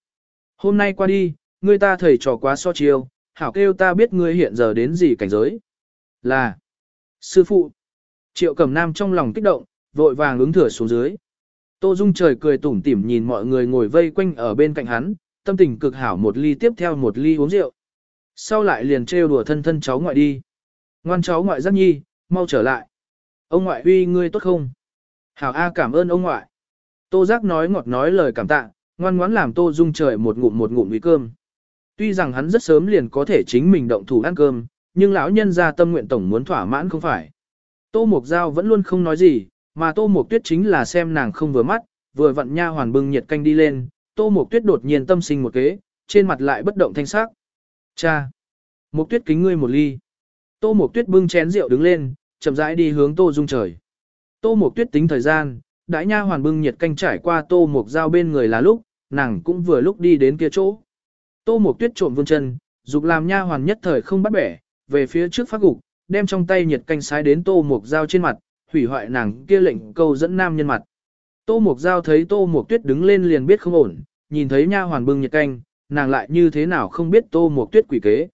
Hôm nay qua đi, ngươi ta thầy trò quá so chiêu, hảo kêu ta biết ngươi hiện giờ đến gì cảnh giới. Là, sư phụ, triệu cẩm nam trong lòng kích động, vội vàng ứng thừa xuống dưới. Tô Dung trời cười tủm tỉm nhìn mọi người ngồi vây quanh ở bên cạnh hắn, tâm tình cực hảo một ly tiếp theo một ly uống rượu. Sau lại liền trêu đùa thân thân cháu ngoại đi. Ngoan cháu ngoại giác nhi, mau trở lại. Ông ngoại huy ngươi tốt không? Hảo A cảm ơn ông ngoại. Tô giác nói ngọt nói lời cảm tạ, ngoan ngoãn làm Tô Dung trời một ngụm một ngụm uy cơm. Tuy rằng hắn rất sớm liền có thể chính mình động thủ ăn cơm, nhưng lão nhân ra tâm nguyện tổng muốn thỏa mãn không phải. Tô Mộc Giao vẫn luôn không nói gì, mà Tô Mộc Tuyết chính là xem nàng không vừa mắt, vừa vặn nha hoàn bưng nhiệt canh đi lên, Tô Mộc Tuyết đột nhiên tâm sinh một kế, trên mặt lại bất động thanh sắc. Cha! Mộc Tuyết kính ngươi một ly. Tô Mộc Tuyết bưng chén rượu đứng lên, chậm rãi đi hướng Tô Dung trời. Tô Mộc Tuyết tính thời gian, đại nha hoàn bưng nhiệt canh trải qua Tô Mộc Giao bên người là lúc, nàng cũng vừa lúc đi đến kia chỗ. Tô Mộc Tuyết trộm vươn chân, dục làm nha hoàn nhất thời không bắt bẻ, về phía trước phát gục, đem trong tay nhiệt canh sái đến Tô Mộc Giao trên mặt, hủy hoại nàng kia lệnh câu dẫn nam nhân mặt. Tô Mộc Giao thấy Tô Mộc Tuyết đứng lên liền biết không ổn, nhìn thấy nha hoàn bưng nhiệt canh, nàng lại như thế nào không biết Tô Mộc Tuyết quỷ kế.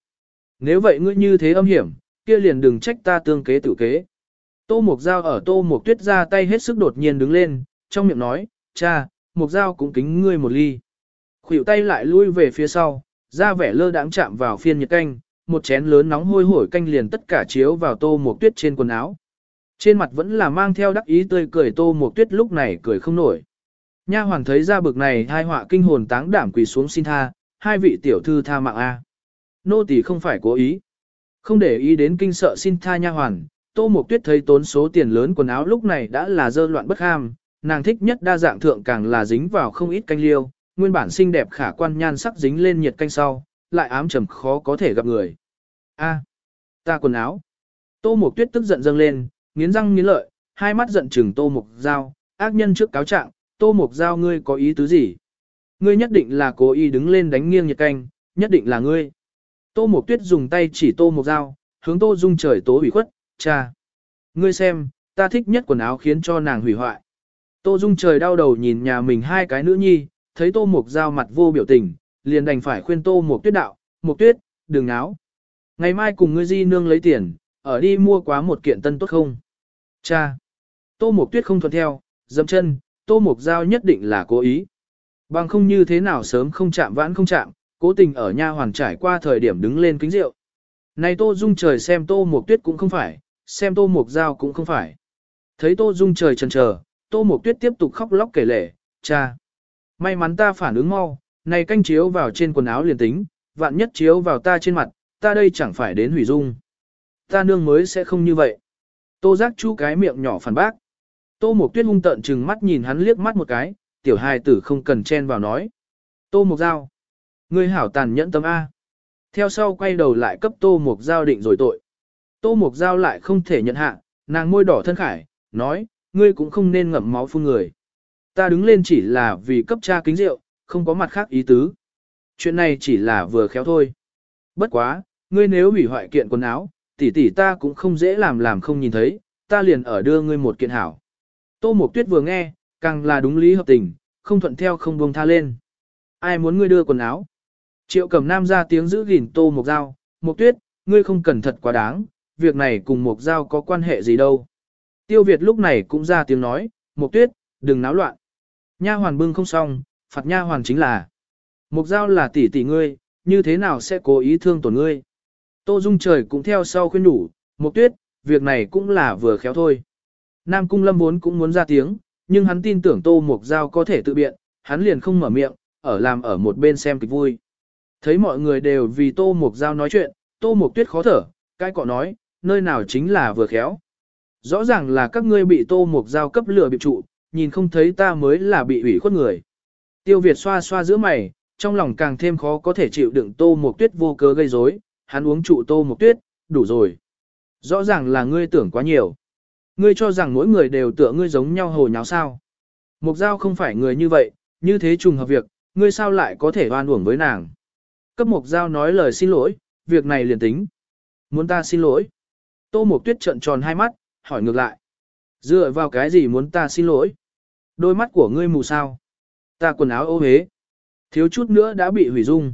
Nếu vậy ngươi như thế âm hiểm, kia liền đừng trách ta tương kế tự kế. Tô Mộc Giao ở Tô Mộc Tuyết ra tay hết sức đột nhiên đứng lên, trong miệng nói, cha, Mộc Giao cũng kính ngươi một ly. Khuỷu tay lại lui về phía sau, ra vẻ lơ đãng chạm vào phiên nhiệt canh, một chén lớn nóng hôi hổi canh liền tất cả chiếu vào tô mộc tuyết trên quần áo. Trên mặt vẫn là mang theo đắc ý tươi cười tô một tuyết lúc này cười không nổi. Nha hoàn thấy ra bực này hai họa kinh hồn táng đảm quỳ xuống xin tha, hai vị tiểu thư tha mạng A. Nô tỳ không phải cố ý. Không để ý đến kinh sợ xin tha nha hoàn, Tô Mộc Tuyết thấy tốn số tiền lớn quần áo lúc này đã là dơ loạn bất ham, nàng thích nhất đa dạng thượng càng là dính vào không ít canh liêu, nguyên bản xinh đẹp khả quan nhan sắc dính lên nhiệt canh sau, lại ám trầm khó có thể gặp người. A, ta quần áo. Tô Mộc Tuyết tức giận dâng lên, nghiến răng nghiến lợi, hai mắt giận chừng Tô Mộc Giao, ác nhân trước cáo trạng, Tô Mộc Giao ngươi có ý tứ gì? Ngươi nhất định là cố ý đứng lên đánh nghiêng nhiệt canh, nhất định là ngươi. Tô Mộc Tuyết dùng tay chỉ Tô Mộc Giao, hướng Tô Dung trời tố hủy khuất, cha. Ngươi xem, ta thích nhất quần áo khiến cho nàng hủy hoại. Tô Dung trời đau đầu nhìn nhà mình hai cái nữ nhi, thấy Tô Mộc Giao mặt vô biểu tình, liền đành phải khuyên Tô Mộc Tuyết đạo, Mộc Tuyết, đừng náo. Ngày mai cùng ngươi di nương lấy tiền, ở đi mua quá một kiện tân tốt không? Cha. Tô Mộc Tuyết không thuận theo, dâm chân, Tô Mộc Giao nhất định là cố ý. Bằng không như thế nào sớm không chạm vãn không chạm, cố tình ở nha hoàn trải qua thời điểm đứng lên kính rượu. Này Tô Dung trời xem Tô Mộc Tuyết cũng không phải, xem Tô Mộc Giao cũng không phải. Thấy Tô Dung trời chần chờ, Tô Mộc Tuyết tiếp tục khóc lóc kể lể, cha. May mắn ta phản ứng mau, này canh chiếu vào trên quần áo liền tính, vạn nhất chiếu vào ta trên mặt, ta đây chẳng phải đến hủy dung. Ta nương mới sẽ không như vậy. Tô giác chu cái miệng nhỏ phản bác. Tô Mộc Tuyết hung tợn chừng mắt nhìn hắn liếc mắt một cái, tiểu hài tử không cần chen vào nói. Tô Mộc Giao. Ngươi hảo tàn nhẫn tâm A. Theo sau quay đầu lại cấp Tô Mộc Giao định rồi tội. Tô Mộc Giao lại không thể nhận hạ, nàng môi đỏ thân khải, nói, ngươi cũng không nên ngậm máu phun người. Ta đứng lên chỉ là vì cấp cha kính rượu, không có mặt khác ý tứ. Chuyện này chỉ là vừa khéo thôi. Bất quá, ngươi nếu hủy hoại kiện quần áo, tỷ tỷ ta cũng không dễ làm làm không nhìn thấy, ta liền ở đưa ngươi một kiện hảo. Tô Mộc Tuyết vừa nghe, càng là đúng lý hợp tình, không thuận theo không buông tha lên. Ai muốn ngươi đưa quần áo? Triệu Cẩm Nam ra tiếng giữ gìn Tô Mộc Giao, Mộc Tuyết, ngươi không cẩn thận quá đáng, việc này cùng Mộc Giao có quan hệ gì đâu. Tiêu Việt lúc này cũng ra tiếng nói, Mộc Tuyết, đừng náo loạn. Nha hoàn bưng không xong, phạt nha hoàn chính là. Mộc Giao là tỷ tỷ ngươi, như thế nào sẽ cố ý thương tổn ngươi? Tô Dung trời cũng theo sau khuyên đủ, Mộc Tuyết, việc này cũng là vừa khéo thôi. Nam Cung Lâm muốn cũng muốn ra tiếng, nhưng hắn tin tưởng Tô Mộc Giao có thể tự biện, hắn liền không mở miệng, ở làm ở một bên xem kịch vui. Thấy mọi người đều vì Tô Mộc Giao nói chuyện, Tô Mộc Tuyết khó thở, cái cọ nói, nơi nào chính là vừa khéo. Rõ ràng là các ngươi bị Tô Mộc Giao cấp lửa bị trụ, nhìn không thấy ta mới là bị ủy khuất người. Tiêu Việt xoa xoa giữa mày, trong lòng càng thêm khó có thể chịu đựng Tô Mộc Tuyết vô cớ gây rối, hắn uống trụ Tô Mộc Tuyết, đủ rồi. Rõ ràng là ngươi tưởng quá nhiều. Ngươi cho rằng mỗi người đều tựa ngươi giống nhau hồ nháo sao. Mục giao không phải người như vậy, như thế trùng hợp việc, ngươi sao lại có thể oan uổng với nàng. Cấp mục giao nói lời xin lỗi, việc này liền tính. Muốn ta xin lỗi. Tô mục tuyết trợn tròn hai mắt, hỏi ngược lại. Dựa vào cái gì muốn ta xin lỗi? Đôi mắt của ngươi mù sao? Ta quần áo ô hế. Thiếu chút nữa đã bị hủy dung.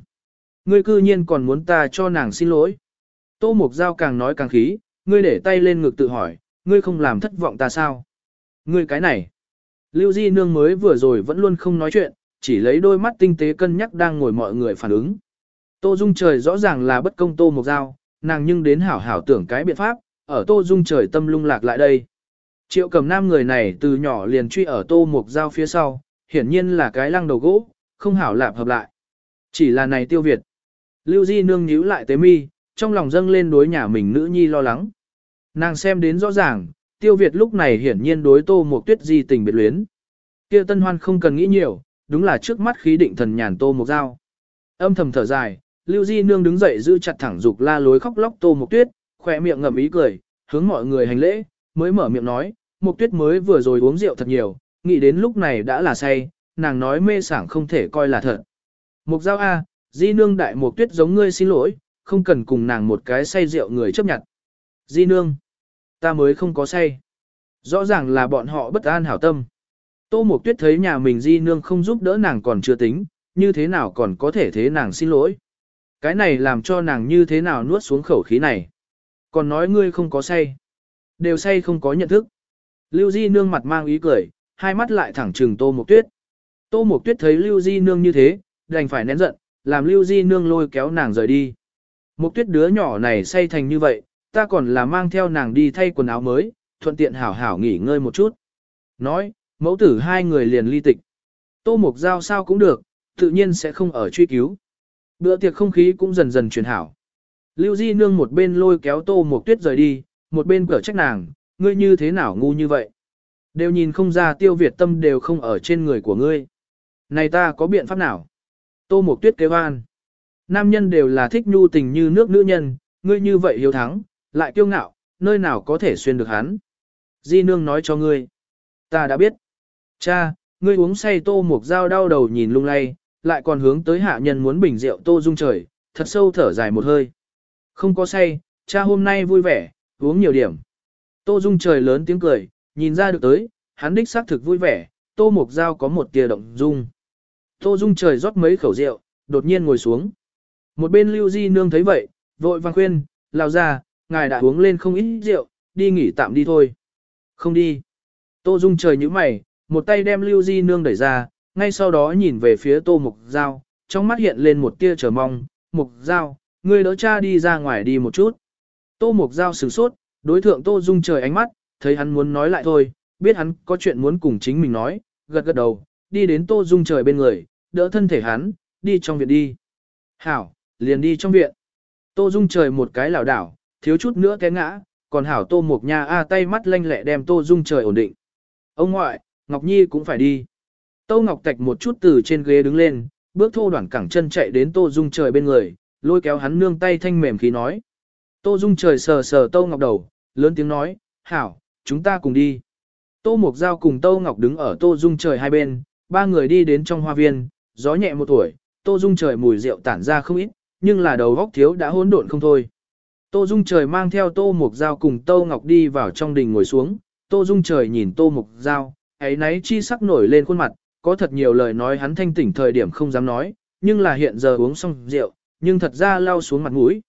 Ngươi cư nhiên còn muốn ta cho nàng xin lỗi. Tô mục giao càng nói càng khí, ngươi để tay lên ngực tự hỏi, ngươi không làm thất vọng ta sao? Ngươi cái này. Lưu Di Nương mới vừa rồi vẫn luôn không nói chuyện, chỉ lấy đôi mắt tinh tế cân nhắc đang ngồi mọi người phản ứng. Tô Dung trời rõ ràng là bất công Tô Mộc Giao, nàng nhưng đến hảo hảo tưởng cái biện pháp, ở Tô Dung trời tâm lung lạc lại đây. Triệu cầm nam người này từ nhỏ liền truy ở Tô Mộc Giao phía sau, hiển nhiên là cái lăng đầu gỗ, không hảo lạp hợp lại. Chỉ là này tiêu Việt. Lưu Di Nương nhíu lại tế mi, trong lòng dâng lên đối nhà mình nữ nhi lo lắng. Nàng xem đến rõ ràng, tiêu Việt lúc này hiển nhiên đối tô một tuyết di tình biệt luyến. kia tân hoan không cần nghĩ nhiều, đúng là trước mắt khí định thần nhàn tô một dao. Âm thầm thở dài, lưu di nương đứng dậy giữ chặt thẳng dục la lối khóc lóc tô một tuyết, khỏe miệng ngậm ý cười, hướng mọi người hành lễ, mới mở miệng nói, một tuyết mới vừa rồi uống rượu thật nhiều, nghĩ đến lúc này đã là say, nàng nói mê sảng không thể coi là thật. Mục giao A, di nương đại một tuyết giống ngươi xin lỗi, không cần cùng nàng một cái say rượu người chấp nhận. Di nương. Ta mới không có say. Rõ ràng là bọn họ bất an hảo tâm. Tô Mộc Tuyết thấy nhà mình di nương không giúp đỡ nàng còn chưa tính, như thế nào còn có thể thế nàng xin lỗi. Cái này làm cho nàng như thế nào nuốt xuống khẩu khí này. Còn nói ngươi không có say. Đều say không có nhận thức. Lưu Di nương mặt mang ý cười, hai mắt lại thẳng trừng Tô Mộc Tuyết. Tô Mộc Tuyết thấy Lưu Di nương như thế, đành phải nén giận, làm Lưu Di nương lôi kéo nàng rời đi. Mộc Tuyết đứa nhỏ này say thành như vậy, ta còn là mang theo nàng đi thay quần áo mới, thuận tiện hảo hảo nghỉ ngơi một chút. Nói, mẫu tử hai người liền ly tịch. Tô Mục Giao sao cũng được, tự nhiên sẽ không ở truy cứu. Bữa tiệc không khí cũng dần dần chuyển hảo. Lưu Di Nương một bên lôi kéo Tô Mục Tuyết rời đi, một bên cửa trách nàng, ngươi như thế nào ngu như vậy. Đều nhìn không ra tiêu Việt tâm đều không ở trên người của ngươi. Này ta có biện pháp nào? Tô Mộc Tuyết kêu an. Nam nhân đều là thích nhu tình như nước nữ nhân, ngươi như vậy hiếu thắng, lại kiêu ngạo, nơi nào có thể xuyên được hắn. Di nương nói cho ngươi. Ta đã biết. Cha, ngươi uống say tô mục dao đau đầu nhìn lung lay, lại còn hướng tới hạ nhân muốn bình rượu tô dung trời, thật sâu thở dài một hơi. Không có say, cha hôm nay vui vẻ, uống nhiều điểm. Tô dung trời lớn tiếng cười, nhìn ra được tới, hắn đích xác thực vui vẻ, tô mục dao có một tia động dung. Tô dung trời rót mấy khẩu rượu, đột nhiên ngồi xuống. Một bên lưu di nương thấy vậy, vội vàng khuyên, lao ra, ngài đã uống lên không ít rượu, đi nghỉ tạm đi thôi. Không đi. Tô dung trời như mày, một tay đem lưu di nương đẩy ra, ngay sau đó nhìn về phía tô mục Giao, trong mắt hiện lên một tia chờ mong, mục Giao, ngươi đỡ cha đi ra ngoài đi một chút. Tô mục Giao sửng sốt, đối thượng tô dung trời ánh mắt, thấy hắn muốn nói lại thôi, biết hắn có chuyện muốn cùng chính mình nói, gật gật đầu, đi đến tô dung trời bên người, đỡ thân thể hắn, đi trong viện đi. Hảo, liền đi trong viện. Tô dung trời một cái lảo đảo, thiếu chút nữa té ngã, còn hảo tô mộc nha a tay mắt lanh lẹ đem tô dung trời ổn định. Ông ngoại, Ngọc Nhi cũng phải đi. Tô Ngọc Tạch một chút từ trên ghế đứng lên, bước thô đoạn cẳng chân chạy đến Tô Dung trời bên người, lôi kéo hắn nương tay thanh mềm khí nói. Tô Dung trời sờ sờ Tô Ngọc đầu, lớn tiếng nói, hảo, chúng ta cùng đi. Tô mộc Giao cùng Tô Ngọc đứng ở Tô Dung trời hai bên, ba người đi đến trong hoa viên, gió nhẹ một tuổi, Tô Dung trời mùi rượu tản ra không ít, nhưng là đầu góc thiếu đã hỗn độn không thôi. Tô Dung trời mang theo Tô Mục Giao cùng Tô Ngọc đi vào trong đình ngồi xuống, Tô Dung trời nhìn Tô Mục Giao, ấy nấy chi sắc nổi lên khuôn mặt, có thật nhiều lời nói hắn thanh tỉnh thời điểm không dám nói, nhưng là hiện giờ uống xong rượu, nhưng thật ra lau xuống mặt mũi.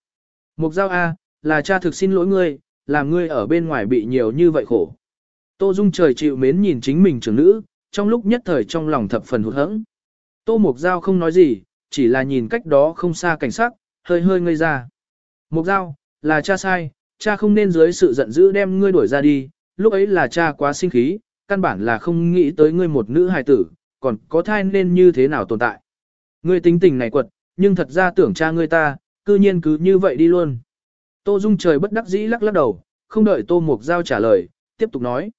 Mục Giao A, là cha thực xin lỗi ngươi, làm ngươi ở bên ngoài bị nhiều như vậy khổ. Tô Dung trời chịu mến nhìn chính mình trưởng nữ, trong lúc nhất thời trong lòng thập phần hụt hẫng. Tô Mục Giao không nói gì, chỉ là nhìn cách đó không xa cảnh sắc, hơi hơi ngây ra. Mục Giao, là cha sai, cha không nên dưới sự giận dữ đem ngươi đuổi ra đi, lúc ấy là cha quá sinh khí, căn bản là không nghĩ tới ngươi một nữ hài tử, còn có thai nên như thế nào tồn tại. Ngươi tính tình này quật, nhưng thật ra tưởng cha ngươi ta, cư nhiên cứ như vậy đi luôn. Tô Dung trời bất đắc dĩ lắc lắc đầu, không đợi Tô Mục Giao trả lời, tiếp tục nói.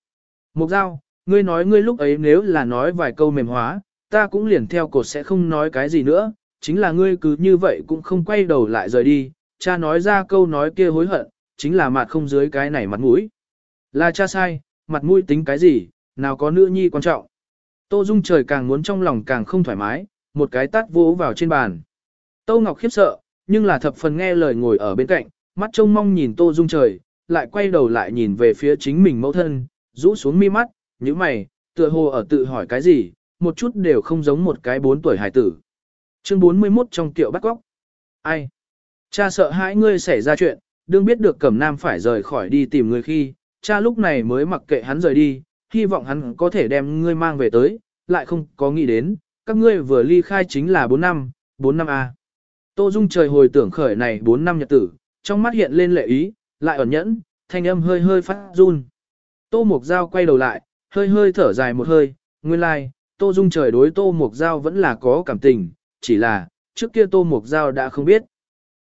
Mục Giao, ngươi nói ngươi lúc ấy nếu là nói vài câu mềm hóa, ta cũng liền theo cột sẽ không nói cái gì nữa, chính là ngươi cứ như vậy cũng không quay đầu lại rời đi, cha nói ra câu nói kia hối hận, chính là mặt không dưới cái này mặt mũi. Là cha sai, mặt mũi tính cái gì, nào có nữ nhi quan trọng. Tô Dung trời càng muốn trong lòng càng không thoải mái, một cái tát vỗ vào trên bàn. Tô Ngọc khiếp sợ, nhưng là thập phần nghe lời ngồi ở bên cạnh, mắt trông mong nhìn Tô Dung trời, lại quay đầu lại nhìn về phía chính mình mẫu thân, rũ xuống mi mắt, như mày, tựa hồ ở tự hỏi cái gì, một chút đều không giống một cái bốn tuổi hải tử. Chương 41 trong tiệu bắt góc. Ai? Cha sợ hãi ngươi xảy ra chuyện, đương biết được Cẩm Nam phải rời khỏi đi tìm người khi, cha lúc này mới mặc kệ hắn rời đi, hy vọng hắn có thể đem ngươi mang về tới, lại không có nghĩ đến, các ngươi vừa ly khai chính là 4 năm, 4 năm A. Tô Dung trời hồi tưởng khởi này 4 năm nhật tử, trong mắt hiện lên lệ ý, lại ẩn nhẫn, thanh âm hơi hơi phát run. Tô Mục Giao quay đầu lại, hơi hơi thở dài một hơi, nguyên lai, like, Tô Dung trời đối Tô Mục Giao vẫn là có cảm tình, chỉ là, trước kia Tô Mục Giao đã không biết.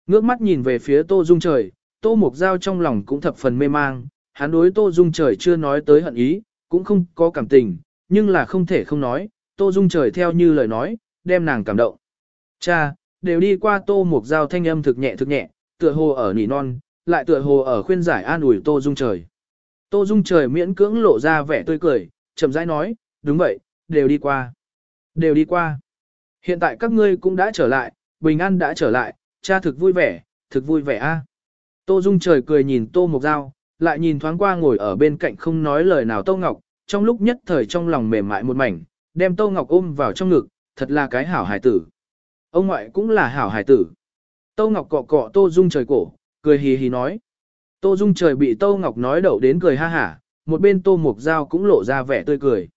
Ngước mắt nhìn về phía Tô Dung trời, Tô Mục Giao trong lòng cũng thập phần mê mang, hắn đối Tô Dung trời chưa nói tới hận ý, cũng không có cảm tình, nhưng là không thể không nói, Tô Dung trời theo như lời nói, đem nàng cảm động. Cha, đều đi qua Tô Mục Giao thanh âm thực nhẹ thực nhẹ, tựa hồ ở nỉ non, lại tựa hồ ở khuyên giải an ủi Tô Dung trời. Tô Dung trời miễn cưỡng lộ ra vẻ tươi cười, chậm rãi nói, đúng vậy, đều đi qua. Đều đi qua. Hiện tại các ngươi cũng đã trở lại, bình an đã trở lại, cha thực vui vẻ, thực vui vẻ a. Tô Dung trời cười nhìn Tô Mộc Giao, lại nhìn thoáng qua ngồi ở bên cạnh không nói lời nào Tô Ngọc, trong lúc nhất thời trong lòng mềm mại một mảnh, đem Tô Ngọc ôm vào trong ngực, thật là cái hảo hải tử. Ông ngoại cũng là hảo hải tử. Tô Ngọc cọ cọ Tô Dung trời cổ, cười hì hì nói. Tô Dung trời bị Tô Ngọc nói đậu đến cười ha hả, một bên Tô Mục Giao cũng lộ ra vẻ tươi cười.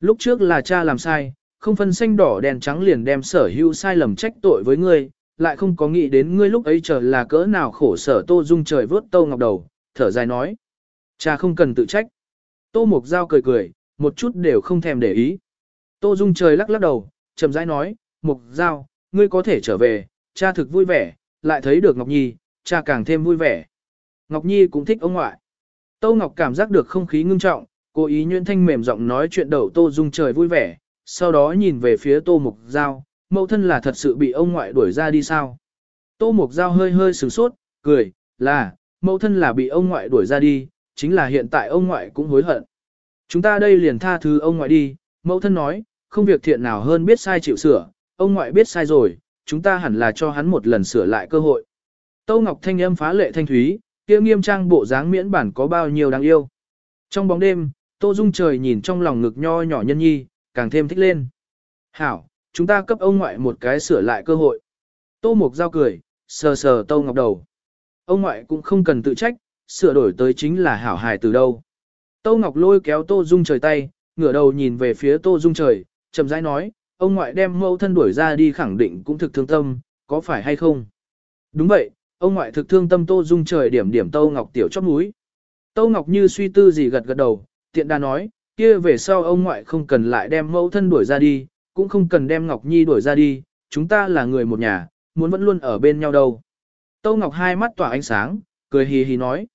Lúc trước là cha làm sai, không phân xanh đỏ đèn trắng liền đem sở hữu sai lầm trách tội với ngươi, lại không có nghĩ đến ngươi lúc ấy chờ là cỡ nào khổ sở Tô Dung trời vớt Tô Ngọc đầu, thở dài nói. Cha không cần tự trách. Tô Mục Giao cười cười, một chút đều không thèm để ý. Tô Dung trời lắc lắc đầu, chậm rãi nói, Mục Giao, ngươi có thể trở về, cha thực vui vẻ, lại thấy được Ngọc Nhi, cha càng thêm vui vẻ. Ngọc Nhi cũng thích ông ngoại. Tô Ngọc cảm giác được không khí ngưng trọng, cố ý nhuyễn thanh mềm giọng nói chuyện đầu Tô Dung trời vui vẻ, sau đó nhìn về phía Tô Mục Giao, mẫu thân là thật sự bị ông ngoại đuổi ra đi sao. Tô Mục Giao hơi hơi sửng sốt, cười, là, mẫu thân là bị ông ngoại đuổi ra đi, chính là hiện tại ông ngoại cũng hối hận. Chúng ta đây liền tha thứ ông ngoại đi, mẫu thân nói, không việc thiện nào hơn biết sai chịu sửa, ông ngoại biết sai rồi, chúng ta hẳn là cho hắn một lần sửa lại cơ hội. Tâu Ngọc thanh âm phá lệ thanh thúy, kia nghiêm trang bộ dáng miễn bản có bao nhiêu đáng yêu. Trong bóng đêm, Tô Dung trời nhìn trong lòng ngực nho nhỏ nhân nhi, càng thêm thích lên. Hảo, chúng ta cấp ông ngoại một cái sửa lại cơ hội. Tô Mục Giao cười, sờ sờ tô Ngọc đầu. Ông ngoại cũng không cần tự trách, sửa đổi tới chính là hảo hài từ đâu. Tô Ngọc lôi kéo Tô Dung trời tay, ngửa đầu nhìn về phía Tô Dung trời, chậm rãi nói, ông ngoại đem mẫu thân đuổi ra đi khẳng định cũng thực thương tâm, có phải hay không? Đúng vậy, ông ngoại thực thương tâm Tô Dung trời điểm điểm Tô Ngọc tiểu chóp núi. Tô Ngọc như suy tư gì gật gật đầu, tiện đa nói, kia về sau ông ngoại không cần lại đem mẫu thân đuổi ra đi, cũng không cần đem Ngọc Nhi đuổi ra đi, chúng ta là người một nhà, muốn vẫn luôn ở bên nhau đâu. Tô Ngọc hai mắt tỏa ánh sáng, cười hì hì nói.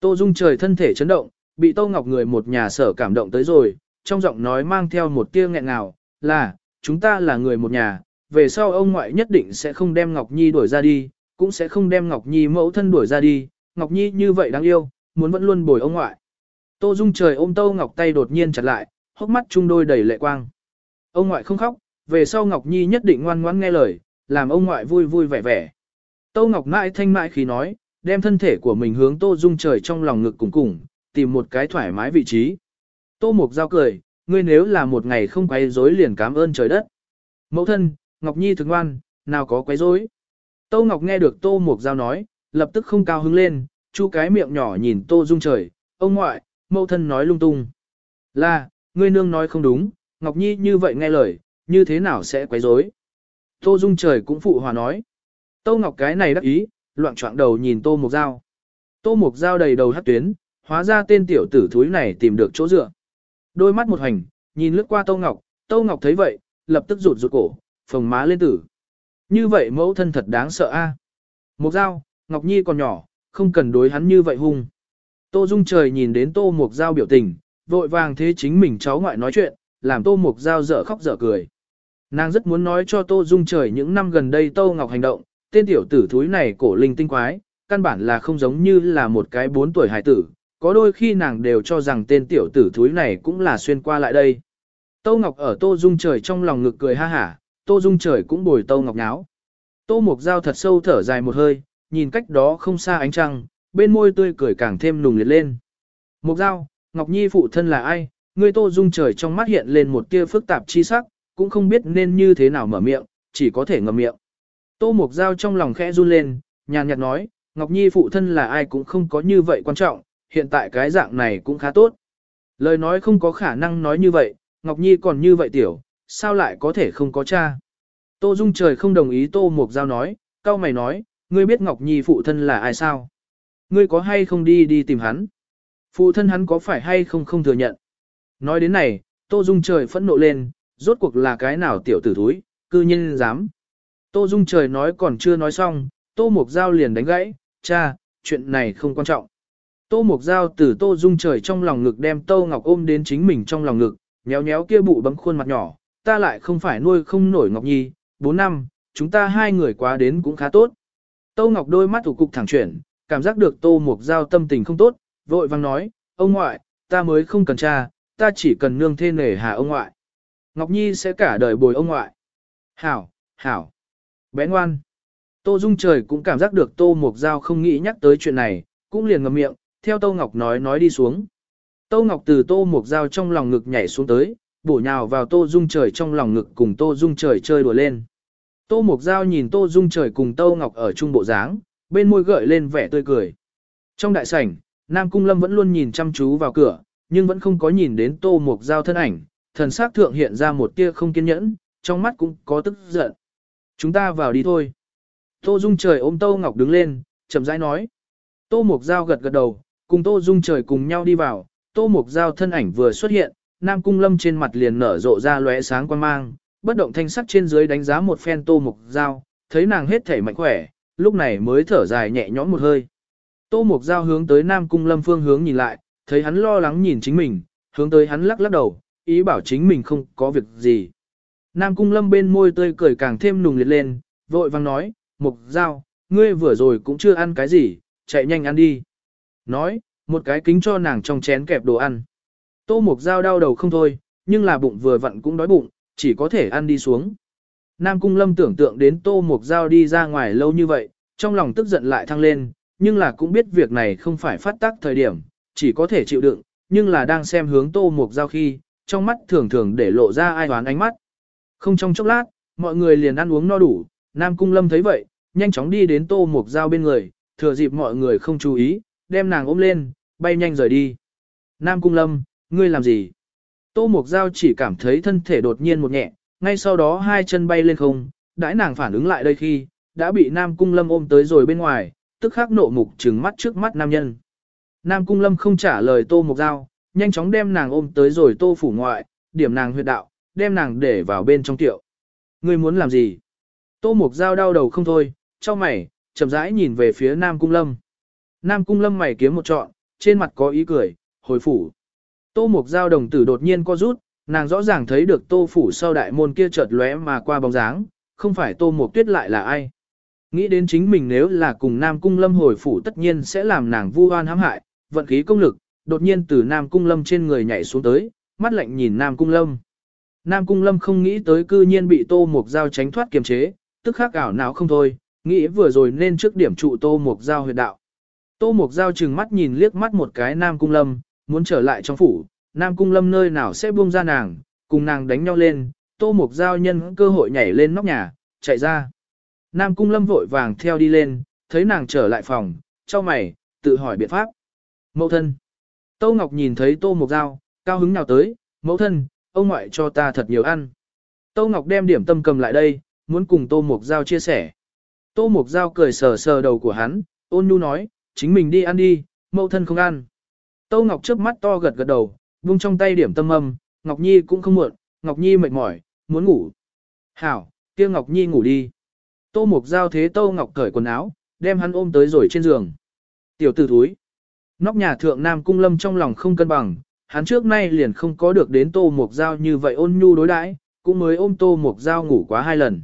Tô Dung trời thân thể chấn động, bị Tô Ngọc người một nhà sở cảm động tới rồi, trong giọng nói mang theo một tia nghẹn ngào, là, chúng ta là người một nhà, về sau ông ngoại nhất định sẽ không đem Ngọc Nhi đuổi ra đi, cũng sẽ không đem Ngọc Nhi mẫu thân đuổi ra đi, Ngọc Nhi như vậy đáng yêu, muốn vẫn luôn bồi ông ngoại. Tô Dung trời ôm Tô Ngọc tay đột nhiên chặt lại, hốc mắt chung đôi đầy lệ quang. Ông ngoại không khóc, về sau Ngọc Nhi nhất định ngoan ngoãn nghe lời, làm ông ngoại vui vui vẻ vẻ. Tô Ngọc mãi thanh mãi khí nói, đem thân thể của mình hướng Tô Dung trời trong lòng ngực cùng cùng, tìm một cái thoải mái vị trí. Tô Mục Giao cười, ngươi nếu là một ngày không quấy rối liền cảm ơn trời đất. Mẫu thân, Ngọc Nhi thường ngoan, nào có quấy rối. Tô Ngọc nghe được Tô Mục Giao nói, lập tức không cao hứng lên, chu cái miệng nhỏ nhìn Tô Dung trời, ông ngoại, mẫu thân nói lung tung. Là, ngươi nương nói không đúng, Ngọc Nhi như vậy nghe lời, như thế nào sẽ quấy rối? Tô Dung trời cũng phụ hòa nói. Tô Ngọc cái này đắc ý, loạn choạng đầu nhìn Tô Mục Giao. Tô Mục Giao đầy đầu hát tuyến, hóa ra tên tiểu tử thúi này tìm được chỗ dựa. Đôi mắt một hành, nhìn lướt qua Tô Ngọc, Tô Ngọc thấy vậy, lập tức rụt rụt cổ, phồng má lên tử. Như vậy mẫu thân thật đáng sợ a. À? Mục Giao, Ngọc Nhi còn nhỏ, không cần đối hắn như vậy hung. Tô Dung trời nhìn đến Tô Mục Giao biểu tình, vội vàng thế chính mình cháu ngoại nói chuyện, làm Tô Mục Giao dở khóc dở cười. Nàng rất muốn nói cho Tô Dung trời những năm gần đây Tô Ngọc hành động, tên tiểu tử thúi này cổ linh tinh quái, căn bản là không giống như là một cái bốn tuổi hải tử, có đôi khi nàng đều cho rằng tên tiểu tử thúi này cũng là xuyên qua lại đây. Tô Ngọc ở Tô Dung trời trong lòng ngực cười ha hả, Tô Dung trời cũng bồi Tô Ngọc nháo. Tô mộc Giao thật sâu thở dài một hơi, nhìn cách đó không xa ánh trăng, bên môi tươi cười càng thêm nùng liệt lên. Mộc Giao, Ngọc Nhi phụ thân là ai? Người Tô Dung trời trong mắt hiện lên một tia phức tạp chi sắc, cũng không biết nên như thế nào mở miệng, chỉ có thể ngậm miệng. Tô Mộc Giao trong lòng khẽ run lên, nhàn nhạt nói, Ngọc Nhi phụ thân là ai cũng không có như vậy quan trọng, hiện tại cái dạng này cũng khá tốt. Lời nói không có khả năng nói như vậy, Ngọc Nhi còn như vậy tiểu, sao lại có thể không có cha. Tô Dung trời không đồng ý Tô Mục Giao nói, cao mày nói, ngươi biết Ngọc Nhi phụ thân là ai sao? Ngươi có hay không đi đi tìm hắn? Phụ thân hắn có phải hay không không thừa nhận? Nói đến này, Tô Dung trời phẫn nộ lên, rốt cuộc là cái nào tiểu tử thúi, cư nhiên dám. Tô Dung trời nói còn chưa nói xong, Tô Mục Giao liền đánh gãy, cha, chuyện này không quan trọng. Tô Mục Giao từ Tô Dung trời trong lòng ngực đem Tô Ngọc ôm đến chính mình trong lòng ngực, nhéo nhéo kia bụ bấm khuôn mặt nhỏ, ta lại không phải nuôi không nổi Ngọc Nhi, 4 năm, chúng ta hai người quá đến cũng khá tốt. Tô Ngọc đôi mắt thủ cục thẳng chuyển, cảm giác được Tô Mục Giao tâm tình không tốt, vội vang nói, ông ngoại, ta mới không cần cha, ta chỉ cần nương thê nể hà ông ngoại. Ngọc Nhi sẽ cả đời bồi ông ngoại. Hảo, hảo. Bé ngoan. Tô Dung trời cũng cảm giác được Tô Mục Giao không nghĩ nhắc tới chuyện này, cũng liền ngậm miệng, theo Tô Ngọc nói nói đi xuống. Tô Ngọc từ Tô Mục Giao trong lòng ngực nhảy xuống tới, bổ nhào vào Tô Dung trời trong lòng ngực cùng Tô Dung trời chơi đùa lên. Tô mộc Giao nhìn Tô Dung trời cùng Tô Ngọc ở trung bộ dáng, bên môi gợi lên vẻ tươi cười. Trong đại sảnh, Nam Cung Lâm vẫn luôn nhìn chăm chú vào cửa, nhưng vẫn không có nhìn đến Tô mộc Giao thân ảnh, thần sắc thượng hiện ra một tia không kiên nhẫn, trong mắt cũng có tức giận. Chúng ta vào đi thôi. Tô Dung trời ôm Tô Ngọc đứng lên, chậm rãi nói. Tô mộc Giao gật gật đầu, cùng Tô Dung trời cùng nhau đi vào, Tô mộc Giao thân ảnh vừa xuất hiện, Nam Cung Lâm trên mặt liền nở rộ ra lóe sáng quan mang, bất động thanh sắc trên dưới đánh giá một phen Tô Mục Giao, thấy nàng hết thể mạnh khỏe, lúc này mới thở dài nhẹ nhõm một hơi. Tô Mục Giao hướng tới Nam Cung Lâm phương hướng nhìn lại, thấy hắn lo lắng nhìn chính mình, hướng tới hắn lắc lắc đầu, ý bảo chính mình không có việc gì. Nam Cung Lâm bên môi tươi cười càng thêm nùng liệt lên, vội vang nói, Mục Giao, ngươi vừa rồi cũng chưa ăn cái gì, chạy nhanh ăn đi. Nói, một cái kính cho nàng trong chén kẹp đồ ăn. Tô Mục Giao đau đầu không thôi, nhưng là bụng vừa vặn cũng đói bụng, chỉ có thể ăn đi xuống. Nam Cung Lâm tưởng tượng đến Tô Mục Giao đi ra ngoài lâu như vậy, trong lòng tức giận lại thăng lên, nhưng là cũng biết việc này không phải phát tác thời điểm, chỉ có thể chịu đựng, nhưng là đang xem hướng Tô Mục Giao khi, trong mắt thường thường để lộ ra ai đoán ánh mắt. Không trong chốc lát, mọi người liền ăn uống no đủ, Nam Cung Lâm thấy vậy, nhanh chóng đi đến Tô Mục Giao bên người, thừa dịp mọi người không chú ý, đem nàng ôm lên, bay nhanh rời đi. Nam Cung Lâm, ngươi làm gì? Tô Mục Giao chỉ cảm thấy thân thể đột nhiên một nhẹ, ngay sau đó hai chân bay lên không, đãi nàng phản ứng lại đây khi, đã bị Nam Cung Lâm ôm tới rồi bên ngoài, tức khắc nộ mục trừng mắt trước mắt nam nhân. Nam Cung Lâm không trả lời Tô Mục Giao, nhanh chóng đem nàng ôm tới rồi Tô Phủ ngoại, điểm nàng huyệt đạo, đem nàng để vào bên trong tiệu. Ngươi muốn làm gì? Tô Mục Giao đau đầu không thôi, cho mày, chậm rãi nhìn về phía Nam Cung Lâm. Nam Cung Lâm mày kiếm một trọn, trên mặt có ý cười, hồi phủ. Tô Mục Giao đồng tử đột nhiên co rút, nàng rõ ràng thấy được Tô Phủ sau đại môn kia chợt lóe mà qua bóng dáng, không phải Tô Mục Tuyết lại là ai. Nghĩ đến chính mình nếu là cùng Nam Cung Lâm hồi phủ tất nhiên sẽ làm nàng vu oan hãm hại, vận khí công lực, đột nhiên từ Nam Cung Lâm trên người nhảy xuống tới, mắt lạnh nhìn Nam Cung Lâm. Nam Cung Lâm không nghĩ tới cư nhiên bị Tô Mục Giao tránh thoát kiềm chế, tức khắc ảo não không thôi, nghĩ vừa rồi nên trước điểm trụ Tô Mục Giao huyệt đạo. Tô Mục Giao chừng mắt nhìn liếc mắt một cái Nam Cung Lâm, muốn trở lại trong phủ, Nam Cung Lâm nơi nào sẽ buông ra nàng, cùng nàng đánh nhau lên, Tô Mục Giao nhân cơ hội nhảy lên nóc nhà, chạy ra. Nam Cung Lâm vội vàng theo đi lên, thấy nàng trở lại phòng, cho mày, tự hỏi biện pháp. Mẫu thân. Tô Ngọc nhìn thấy Tô Mục Giao, cao hứng nào tới, mẫu thân, ông ngoại cho ta thật nhiều ăn. Tô Ngọc đem điểm tâm cầm lại đây, muốn cùng Tô Mục Giao chia sẻ. Tô Mục Giao cười sờ sờ đầu của hắn, ôn nhu nói, chính mình đi ăn đi, mẫu thân không ăn. Tâu Ngọc trước mắt to gật gật đầu, buông trong tay điểm tâm âm, Ngọc Nhi cũng không muộn, Ngọc Nhi mệt mỏi, muốn ngủ. Hảo, kia Ngọc Nhi ngủ đi. Tô Mục Giao thế Tô Ngọc cởi quần áo, đem hắn ôm tới rồi trên giường. Tiểu tử thúi. Nóc nhà thượng Nam Cung Lâm trong lòng không cân bằng, hắn trước nay liền không có được đến Tô Mục Giao như vậy ôn nhu đối đãi, cũng mới ôm Tô Mục Giao ngủ quá hai lần.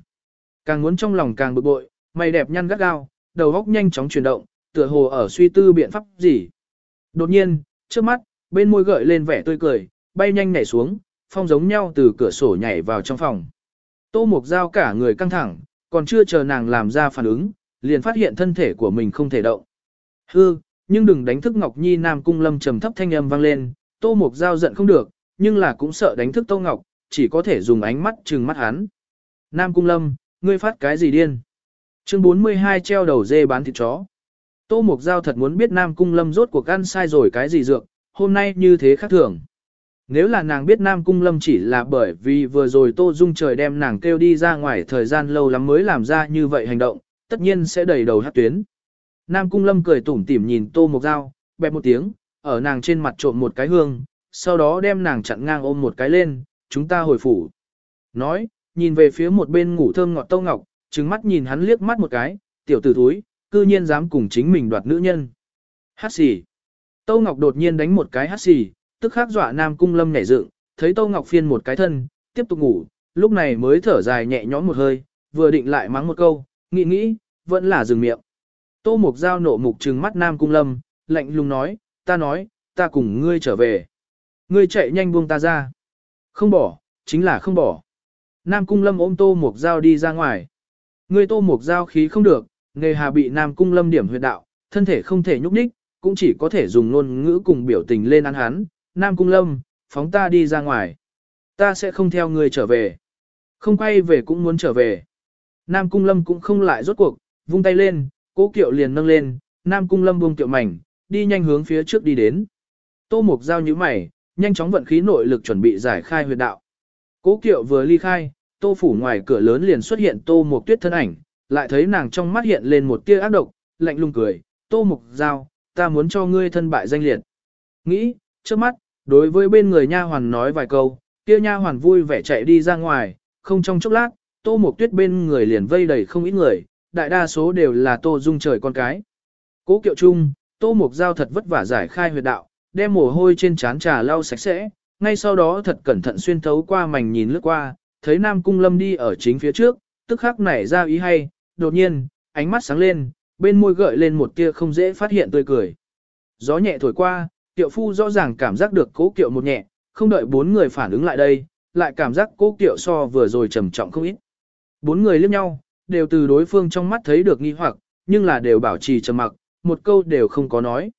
Càng muốn trong lòng càng bực bội, mày đẹp nhăn gắt gao, đầu óc nhanh chóng chuyển động, tựa hồ ở suy tư biện pháp gì. Đột nhiên, trước mắt, bên môi gợi lên vẻ tươi cười, bay nhanh nhảy xuống, phong giống nhau từ cửa sổ nhảy vào trong phòng. Tô Mục Giao cả người căng thẳng, còn chưa chờ nàng làm ra phản ứng, liền phát hiện thân thể của mình không thể động. Hư, nhưng đừng đánh thức Ngọc Nhi Nam Cung Lâm trầm thấp thanh âm vang lên, Tô Mục Giao giận không được, nhưng là cũng sợ đánh thức Tô Ngọc, chỉ có thể dùng ánh mắt trừng mắt hắn. Nam Cung Lâm, ngươi phát cái gì điên? Chương 42 treo đầu dê bán thịt chó. Tô Mục Giao thật muốn biết Nam Cung Lâm rốt cuộc ăn sai rồi cái gì dược, hôm nay như thế khác thường. Nếu là nàng biết Nam Cung Lâm chỉ là bởi vì vừa rồi Tô Dung trời đem nàng kêu đi ra ngoài thời gian lâu lắm mới làm ra như vậy hành động, tất nhiên sẽ đầy đầu hát tuyến. Nam Cung Lâm cười tủm tỉm nhìn Tô Mộc Giao, bẹp một tiếng, ở nàng trên mặt trộn một cái hương, sau đó đem nàng chặn ngang ôm một cái lên, chúng ta hồi phủ. Nói, nhìn về phía một bên ngủ thơm ngọt Tô Ngọc, trừng mắt nhìn hắn liếc mắt một cái, tiểu tử thúi, cư nhiên dám cùng chính mình đoạt nữ nhân. Hát xì. Tô Ngọc đột nhiên đánh một cái hát xì, tức khắc dọa Nam Cung Lâm nhảy dựng, thấy Tô Ngọc phiên một cái thân, tiếp tục ngủ, lúc này mới thở dài nhẹ nhõm một hơi, vừa định lại mắng một câu, nghĩ nghĩ, vẫn là dừng miệng. Tô Mục Giao nộ mục trừng mắt Nam Cung Lâm, lạnh lùng nói, ta nói, ta cùng ngươi trở về. Ngươi chạy nhanh buông ta ra. Không bỏ, chính là không bỏ. Nam Cung Lâm ôm Tô Mục Giao đi ra ngoài. Ngươi Tô Mục Giao khí không được, nghề hà bị Nam Cung Lâm điểm huyệt đạo, thân thể không thể nhúc nhích, cũng chỉ có thể dùng ngôn ngữ cùng biểu tình lên ăn hắn, Nam Cung Lâm, phóng ta đi ra ngoài. Ta sẽ không theo người trở về. Không quay về cũng muốn trở về. Nam Cung Lâm cũng không lại rốt cuộc, vung tay lên, cố kiệu liền nâng lên, Nam Cung Lâm buông kiệu mảnh, đi nhanh hướng phía trước đi đến. Tô Mục giao như mày, nhanh chóng vận khí nội lực chuẩn bị giải khai huyệt đạo. Cố kiệu vừa ly khai, Tô phủ ngoài cửa lớn liền xuất hiện Tô Mục Tuyết thân ảnh, lại thấy nàng trong mắt hiện lên một tia ác độc, lạnh lùng cười, "Tô Mục giao, ta muốn cho ngươi thân bại danh liệt." Nghĩ, trước mắt, Đối với bên người nha hoàn nói vài câu, kia nha hoàn vui vẻ chạy đi ra ngoài, không trong chốc lát, Tô Mộc Tuyết bên người liền vây đầy không ít người, đại đa số đều là Tô Dung trời con cái. Cố Kiệu Trung, Tô Mục Giao thật vất vả giải khai huyệt đạo, đem mồ hôi trên trán trà lau sạch sẽ, ngay sau đó thật cẩn thận xuyên thấu qua mảnh nhìn lướt qua, thấy Nam Cung Lâm đi ở chính phía trước, tức khắc nảy ra ý hay, đột nhiên, ánh mắt sáng lên, bên môi gợi lên một tia không dễ phát hiện tươi cười. Gió nhẹ thổi qua, tiệu phu rõ ràng cảm giác được cố kiệu một nhẹ, không đợi bốn người phản ứng lại đây, lại cảm giác cố kiệu so vừa rồi trầm trọng không ít. Bốn người liếc nhau, đều từ đối phương trong mắt thấy được nghi hoặc, nhưng là đều bảo trì trầm mặc, một câu đều không có nói.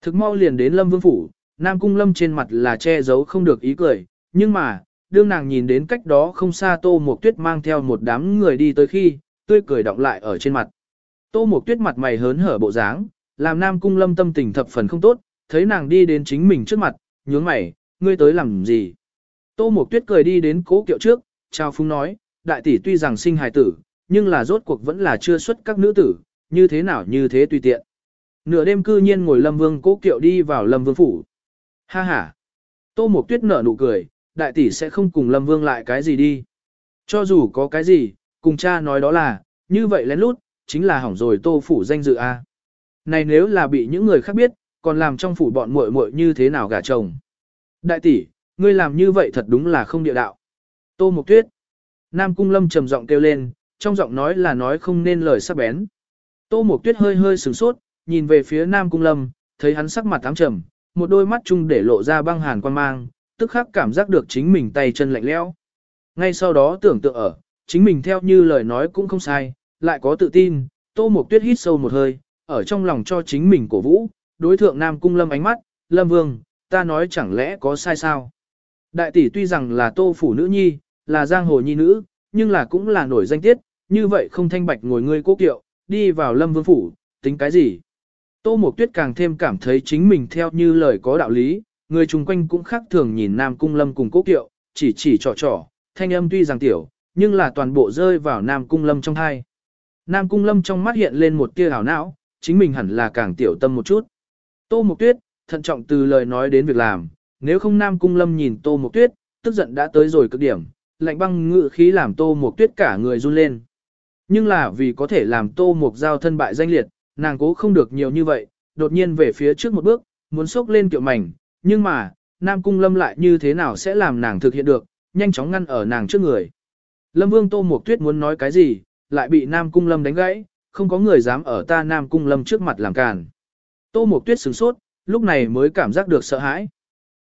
Thực mau liền đến Lâm Vương Phủ, Nam Cung Lâm trên mặt là che giấu không được ý cười, nhưng mà, đương nàng nhìn đến cách đó không xa Tô Mộc Tuyết mang theo một đám người đi tới khi, tươi cười đọng lại ở trên mặt. Tô Mộc Tuyết mặt mày hớn hở bộ dáng, làm Nam Cung Lâm tâm tình thập phần không tốt, thấy nàng đi đến chính mình trước mặt, nhướng mày, ngươi tới làm gì? Tô Mộc Tuyết cười đi đến cố kiệu trước, chào phúng nói, đại tỷ tuy rằng sinh hài tử, nhưng là rốt cuộc vẫn là chưa xuất các nữ tử, như thế nào như thế tùy tiện. Nửa đêm cư nhiên ngồi Lâm Vương cố kiệu đi vào Lâm Vương phủ. Ha ha. Tô Mộc Tuyết nở nụ cười, đại tỷ sẽ không cùng Lâm Vương lại cái gì đi. Cho dù có cái gì, cùng cha nói đó là, như vậy lén lút, chính là hỏng rồi Tô phủ danh dự a. Này nếu là bị những người khác biết, còn làm trong phủ bọn muội muội như thế nào gả chồng. Đại tỷ, ngươi làm như vậy thật đúng là không địa đạo. Tô Mộc Tuyết. Nam Cung Lâm trầm giọng kêu lên, trong giọng nói là nói không nên lời sắc bén. Tô Mộc Tuyết hơi hơi sửng sốt, nhìn về phía Nam Cung Lâm, thấy hắn sắc mặt ám trầm, một đôi mắt chung để lộ ra băng hàn quan mang, tức khắc cảm giác được chính mình tay chân lạnh lẽo. Ngay sau đó tưởng tượng ở, chính mình theo như lời nói cũng không sai, lại có tự tin, Tô Mộc Tuyết hít sâu một hơi, ở trong lòng cho chính mình cổ vũ, đối thượng Nam Cung Lâm ánh mắt, Lâm Vương, ta nói chẳng lẽ có sai sao? Đại tỷ tuy rằng là Tô Phủ nữ nhi, là giang hồ nhi nữ, nhưng là cũng là nổi danh tiết, như vậy không thanh bạch ngồi ngươi cố kiệu, đi vào Lâm Vương Phủ, tính cái gì? Tô Mộc Tuyết càng thêm cảm thấy chính mình theo như lời có đạo lý, người chung quanh cũng khác thường nhìn Nam Cung Lâm cùng cố kiệu, chỉ chỉ trò trò, thanh âm tuy rằng tiểu, nhưng là toàn bộ rơi vào Nam Cung Lâm trong hai. Nam Cung Lâm trong mắt hiện lên một tia hào não, chính mình hẳn là càng tiểu tâm một chút. Tô Mộc Tuyết, thận trọng từ lời nói đến việc làm, nếu không Nam Cung Lâm nhìn Tô Mộc Tuyết, tức giận đã tới rồi cực điểm, lạnh băng ngự khí làm Tô Mộc Tuyết cả người run lên. Nhưng là vì có thể làm Tô Mộc Giao thân bại danh liệt, nàng cố không được nhiều như vậy, đột nhiên về phía trước một bước, muốn xốc lên kiệu mảnh, nhưng mà, Nam Cung Lâm lại như thế nào sẽ làm nàng thực hiện được, nhanh chóng ngăn ở nàng trước người. Lâm Vương Tô Mộc Tuyết muốn nói cái gì, lại bị Nam Cung Lâm đánh gãy, không có người dám ở ta Nam Cung Lâm trước mặt làm càn. Tô Mộc Tuyết sửng sốt, lúc này mới cảm giác được sợ hãi.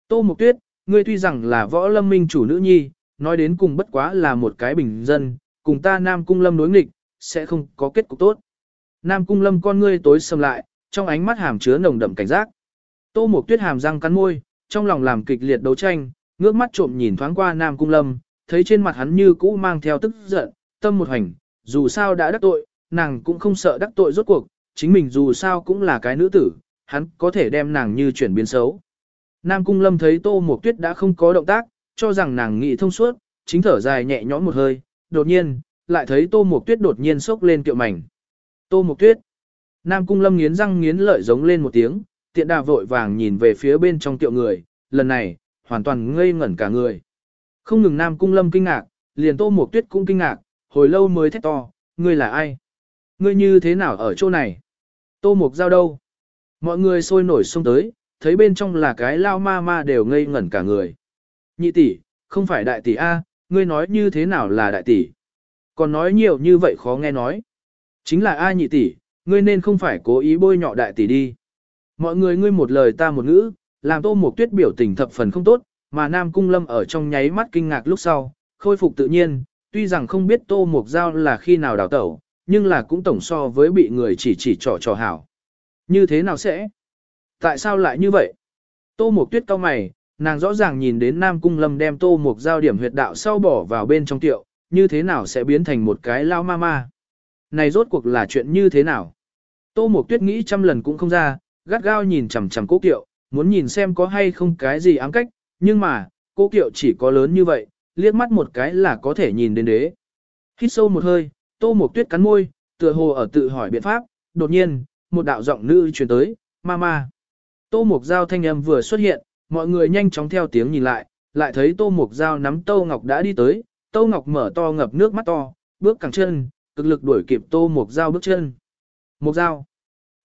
Tô Mộc Tuyết, ngươi tuy rằng là võ lâm minh chủ nữ nhi, nói đến cùng bất quá là một cái bình dân, cùng ta Nam Cung Lâm đối nghịch, sẽ không có kết cục tốt. Nam Cung Lâm con ngươi tối sầm lại, trong ánh mắt hàm chứa nồng đậm cảnh giác. Tô Mộc Tuyết hàm răng cắn môi, trong lòng làm kịch liệt đấu tranh, ngước mắt trộm nhìn thoáng qua Nam Cung Lâm, thấy trên mặt hắn như cũ mang theo tức giận, tâm một hành, dù sao đã đắc tội, nàng cũng không sợ đắc tội rốt cuộc, chính mình dù sao cũng là cái nữ tử, hắn có thể đem nàng như chuyển biến xấu. Nam Cung Lâm thấy Tô Mộc Tuyết đã không có động tác, cho rằng nàng nghĩ thông suốt, chính thở dài nhẹ nhõm một hơi, đột nhiên, lại thấy Tô Mộc Tuyết đột nhiên sốc lên kiệu mảnh. Tô Mộc Tuyết. Nam Cung Lâm nghiến răng nghiến lợi giống lên một tiếng, tiện đà vội vàng nhìn về phía bên trong tiệu người, lần này, hoàn toàn ngây ngẩn cả người. Không ngừng Nam Cung Lâm kinh ngạc, liền Tô Mộc Tuyết cũng kinh ngạc, hồi lâu mới thét to, ngươi là ai? Ngươi như thế nào ở chỗ này? Tô Mộc Giao đâu? Mọi người sôi nổi xông tới, thấy bên trong là cái lao ma ma đều ngây ngẩn cả người. Nhị tỷ, không phải đại tỷ A, ngươi nói như thế nào là đại tỷ? Còn nói nhiều như vậy khó nghe nói. Chính là a nhị tỷ, ngươi nên không phải cố ý bôi nhọ đại tỷ đi. Mọi người ngươi một lời ta một ngữ, làm tô một tuyết biểu tình thập phần không tốt, mà Nam Cung Lâm ở trong nháy mắt kinh ngạc lúc sau, khôi phục tự nhiên, tuy rằng không biết tô một giao là khi nào đào tẩu, nhưng là cũng tổng so với bị người chỉ chỉ trò trò hảo. Như thế nào sẽ? Tại sao lại như vậy? Tô một tuyết cao mày, nàng rõ ràng nhìn đến Nam Cung Lâm đem tô một giao điểm huyệt đạo sau bỏ vào bên trong tiệu, như thế nào sẽ biến thành một cái lao ma ma? Này rốt cuộc là chuyện như thế nào? Tô Mộc Tuyết nghĩ trăm lần cũng không ra, gắt gao nhìn chằm chằm cố kiệu, muốn nhìn xem có hay không cái gì ám cách, nhưng mà, cố kiệu chỉ có lớn như vậy, liếc mắt một cái là có thể nhìn đến đế. Hít sâu một hơi, Tô Mộc Tuyết cắn môi, tựa hồ ở tự hỏi biện pháp, đột nhiên, một đạo giọng nữ truyền tới, "Mama." Tô Mộc Giao thanh âm vừa xuất hiện, mọi người nhanh chóng theo tiếng nhìn lại, lại thấy Tô Mộc Giao nắm Tô Ngọc đã đi tới, Tô Ngọc mở to ngập nước mắt to, bước cẳng chân, cực lực đuổi kịp Tô Mộc Giao bước chân. Mộc Giao.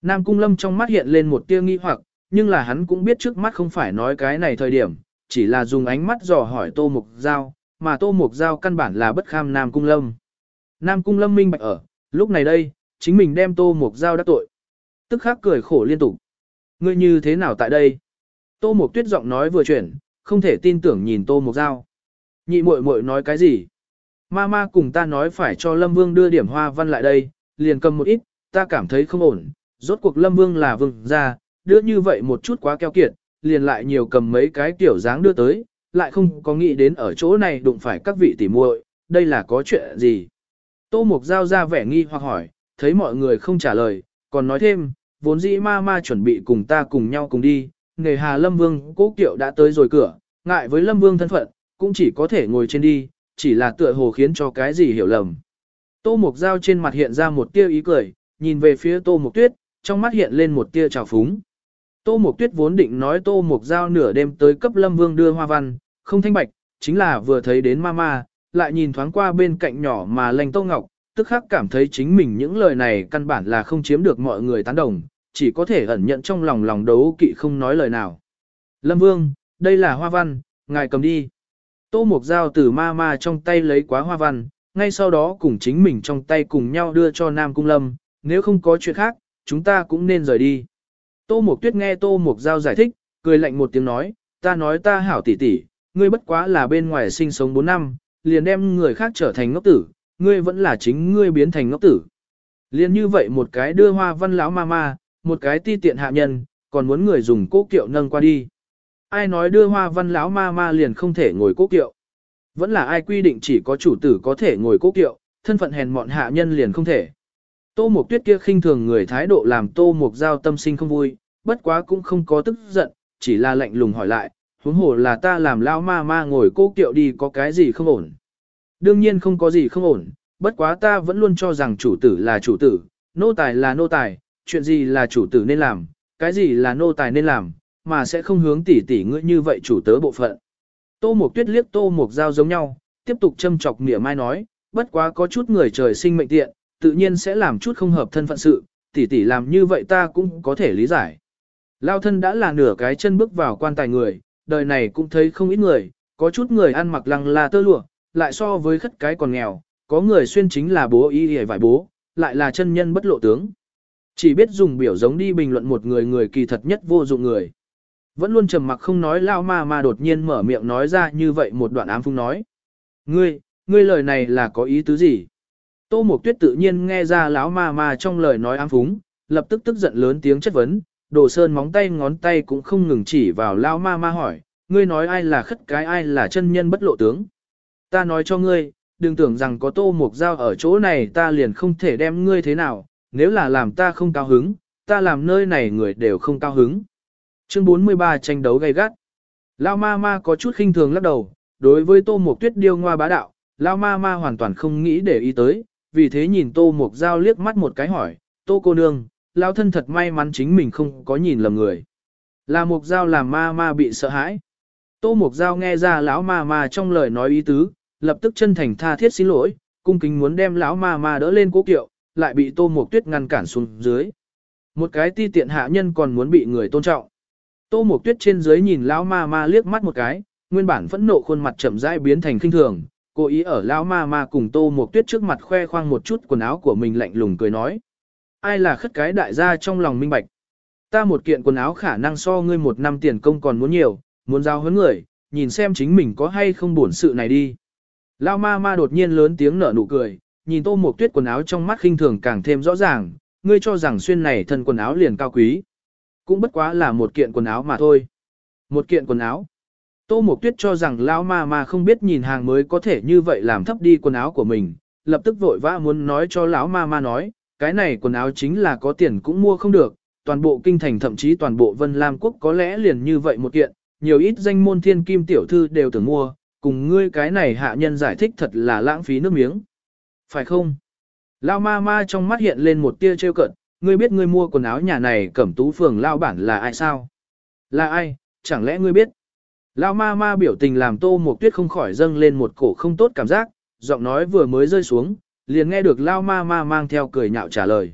Nam Cung Lâm trong mắt hiện lên một tia nghi hoặc, nhưng là hắn cũng biết trước mắt không phải nói cái này thời điểm, chỉ là dùng ánh mắt dò hỏi Tô Mục Giao, mà Tô Mục Giao căn bản là bất kham Nam Cung Lâm. Nam Cung Lâm minh bạch ở, lúc này đây, chính mình đem Tô Mục Giao đắc tội. Tức khắc cười khổ liên tục. Ngươi như thế nào tại đây? Tô Mục Tuyết giọng nói vừa chuyển, không thể tin tưởng nhìn Tô Mục Giao. Nhị muội muội nói cái gì? Mama cùng ta nói phải cho Lâm Vương đưa điểm hoa văn lại đây, liền cầm một ít, ta cảm thấy không ổn. Rốt cuộc Lâm Vương là vương gia, đưa như vậy một chút quá keo kiệt, liền lại nhiều cầm mấy cái tiểu dáng đưa tới, lại không có nghĩ đến ở chỗ này đụng phải các vị tỉ muội, đây là có chuyện gì? Tô Mục Giao ra vẻ nghi hoặc hỏi, thấy mọi người không trả lời, còn nói thêm, vốn dĩ ma ma chuẩn bị cùng ta cùng nhau cùng đi, nề hà Lâm Vương cố kiệu đã tới rồi cửa, ngại với Lâm Vương thân phận, cũng chỉ có thể ngồi trên đi, chỉ là tựa hồ khiến cho cái gì hiểu lầm. Tô Mục Giao trên mặt hiện ra một tia ý cười, nhìn về phía Tô Mục Tuyết, trong mắt hiện lên một tia trào phúng. Tô Mộc Tuyết vốn định nói Tô Mộc Giao nửa đêm tới cấp Lâm Vương đưa hoa văn, không thanh bạch, chính là vừa thấy đến mama, lại nhìn thoáng qua bên cạnh nhỏ mà lành Tô Ngọc, tức khắc cảm thấy chính mình những lời này căn bản là không chiếm được mọi người tán đồng, chỉ có thể ẩn nhận trong lòng lòng đấu kỵ không nói lời nào. Lâm Vương, đây là hoa văn, ngài cầm đi. Tô Mộc Giao từ Mama trong tay lấy quá hoa văn, ngay sau đó cùng chính mình trong tay cùng nhau đưa cho Nam Cung Lâm, nếu không có chuyện khác, chúng ta cũng nên rời đi. Tô mộc Tuyết nghe Tô mộc Giao giải thích, cười lạnh một tiếng nói, ta nói ta hảo tỷ tỷ, ngươi bất quá là bên ngoài sinh sống 4 năm, liền đem người khác trở thành ngốc tử, ngươi vẫn là chính ngươi biến thành ngốc tử. Liền như vậy một cái đưa hoa văn lão ma ma, một cái ti tiện hạ nhân, còn muốn người dùng cố kiệu nâng qua đi. Ai nói đưa hoa văn lão ma ma liền không thể ngồi cố kiệu. Vẫn là ai quy định chỉ có chủ tử có thể ngồi cố kiệu, thân phận hèn mọn hạ nhân liền không thể. Tô Mộc Tuyết kia khinh thường người thái độ làm Tô Mộc Giao tâm sinh không vui, bất quá cũng không có tức giận, chỉ là lạnh lùng hỏi lại, huống hồ là ta làm lao ma ma ngồi cố kiệu đi có cái gì không ổn. Đương nhiên không có gì không ổn, bất quá ta vẫn luôn cho rằng chủ tử là chủ tử, nô tài là nô tài, chuyện gì là chủ tử nên làm, cái gì là nô tài nên làm, mà sẽ không hướng tỉ tỉ ngươi như vậy chủ tớ bộ phận. Tô Mộc Tuyết liếc Tô Mộc Giao giống nhau, tiếp tục châm chọc mỉa mai nói, bất quá có chút người trời sinh mệnh tiện, tự nhiên sẽ làm chút không hợp thân phận sự, tỷ tỷ làm như vậy ta cũng có thể lý giải. Lao thân đã là nửa cái chân bước vào quan tài người, đời này cũng thấy không ít người, có chút người ăn mặc lăng là tơ lụa, lại so với khất cái còn nghèo, có người xuyên chính là bố y hề vải bố, lại là chân nhân bất lộ tướng. Chỉ biết dùng biểu giống đi bình luận một người người kỳ thật nhất vô dụng người. Vẫn luôn trầm mặc không nói lao ma mà đột nhiên mở miệng nói ra như vậy một đoạn ám phung nói. Ngươi, ngươi lời này là có ý tứ gì? Tô Mộc Tuyết tự nhiên nghe ra lão ma ma trong lời nói ám phúng, lập tức tức giận lớn tiếng chất vấn, Đồ Sơn móng tay ngón tay cũng không ngừng chỉ vào lão ma ma hỏi, ngươi nói ai là khất cái ai là chân nhân bất lộ tướng? Ta nói cho ngươi, đừng tưởng rằng có Tô Mộc Giao ở chỗ này ta liền không thể đem ngươi thế nào, nếu là làm ta không cao hứng, ta làm nơi này người đều không cao hứng. Chương 43 tranh đấu gay gắt. Lão ma ma có chút khinh thường lắc đầu, đối với tô Mộc tuyết điêu ngoa bá đạo, Lão ma ma hoàn toàn không nghĩ để ý tới, vì thế nhìn tô mục giao liếc mắt một cái hỏi, tô cô nương, Lao thân thật may mắn chính mình không có nhìn lầm người. Là mục giao làm ma ma bị sợ hãi. Tô mục giao nghe ra lão ma ma trong lời nói ý tứ, lập tức chân thành tha thiết xin lỗi, cung kính muốn đem lão ma ma đỡ lên cố kiệu, lại bị tô mục tuyết ngăn cản xuống dưới. Một cái ti tiện hạ nhân còn muốn bị người tôn trọng. Tô Mộc Tuyết trên dưới nhìn lão ma ma liếc mắt một cái, nguyên bản phẫn nộ khuôn mặt chậm rãi biến thành khinh thường, cô ý ở lão ma ma cùng Tô một Tuyết trước mặt khoe khoang một chút quần áo của mình lạnh lùng cười nói. Ai là khất cái đại gia trong lòng minh bạch? Ta một kiện quần áo khả năng so ngươi một năm tiền công còn muốn nhiều, muốn giao huấn người, nhìn xem chính mình có hay không buồn sự này đi. Lão ma ma đột nhiên lớn tiếng nở nụ cười, nhìn Tô một Tuyết quần áo trong mắt khinh thường càng thêm rõ ràng, ngươi cho rằng xuyên này thân quần áo liền cao quý. Cũng bất quá là một kiện quần áo mà thôi. Một kiện quần áo. Tô Mộc Tuyết cho rằng lão ma ma không biết nhìn hàng mới có thể như vậy làm thấp đi quần áo của mình, lập tức vội vã muốn nói cho lão ma ma nói, cái này quần áo chính là có tiền cũng mua không được, toàn bộ kinh thành thậm chí toàn bộ Vân Lam quốc có lẽ liền như vậy một kiện, nhiều ít danh môn thiên kim tiểu thư đều tưởng mua, cùng ngươi cái này hạ nhân giải thích thật là lãng phí nước miếng. Phải không? Lão ma ma trong mắt hiện lên một tia trêu cợt, ngươi biết ngươi mua quần áo nhà này cẩm tú phường lao bản là ai sao? Là ai, chẳng lẽ ngươi biết? Lao ma ma biểu tình làm tô một tuyết không khỏi dâng lên một cổ không tốt cảm giác, giọng nói vừa mới rơi xuống, liền nghe được Lao ma ma mang theo cười nhạo trả lời.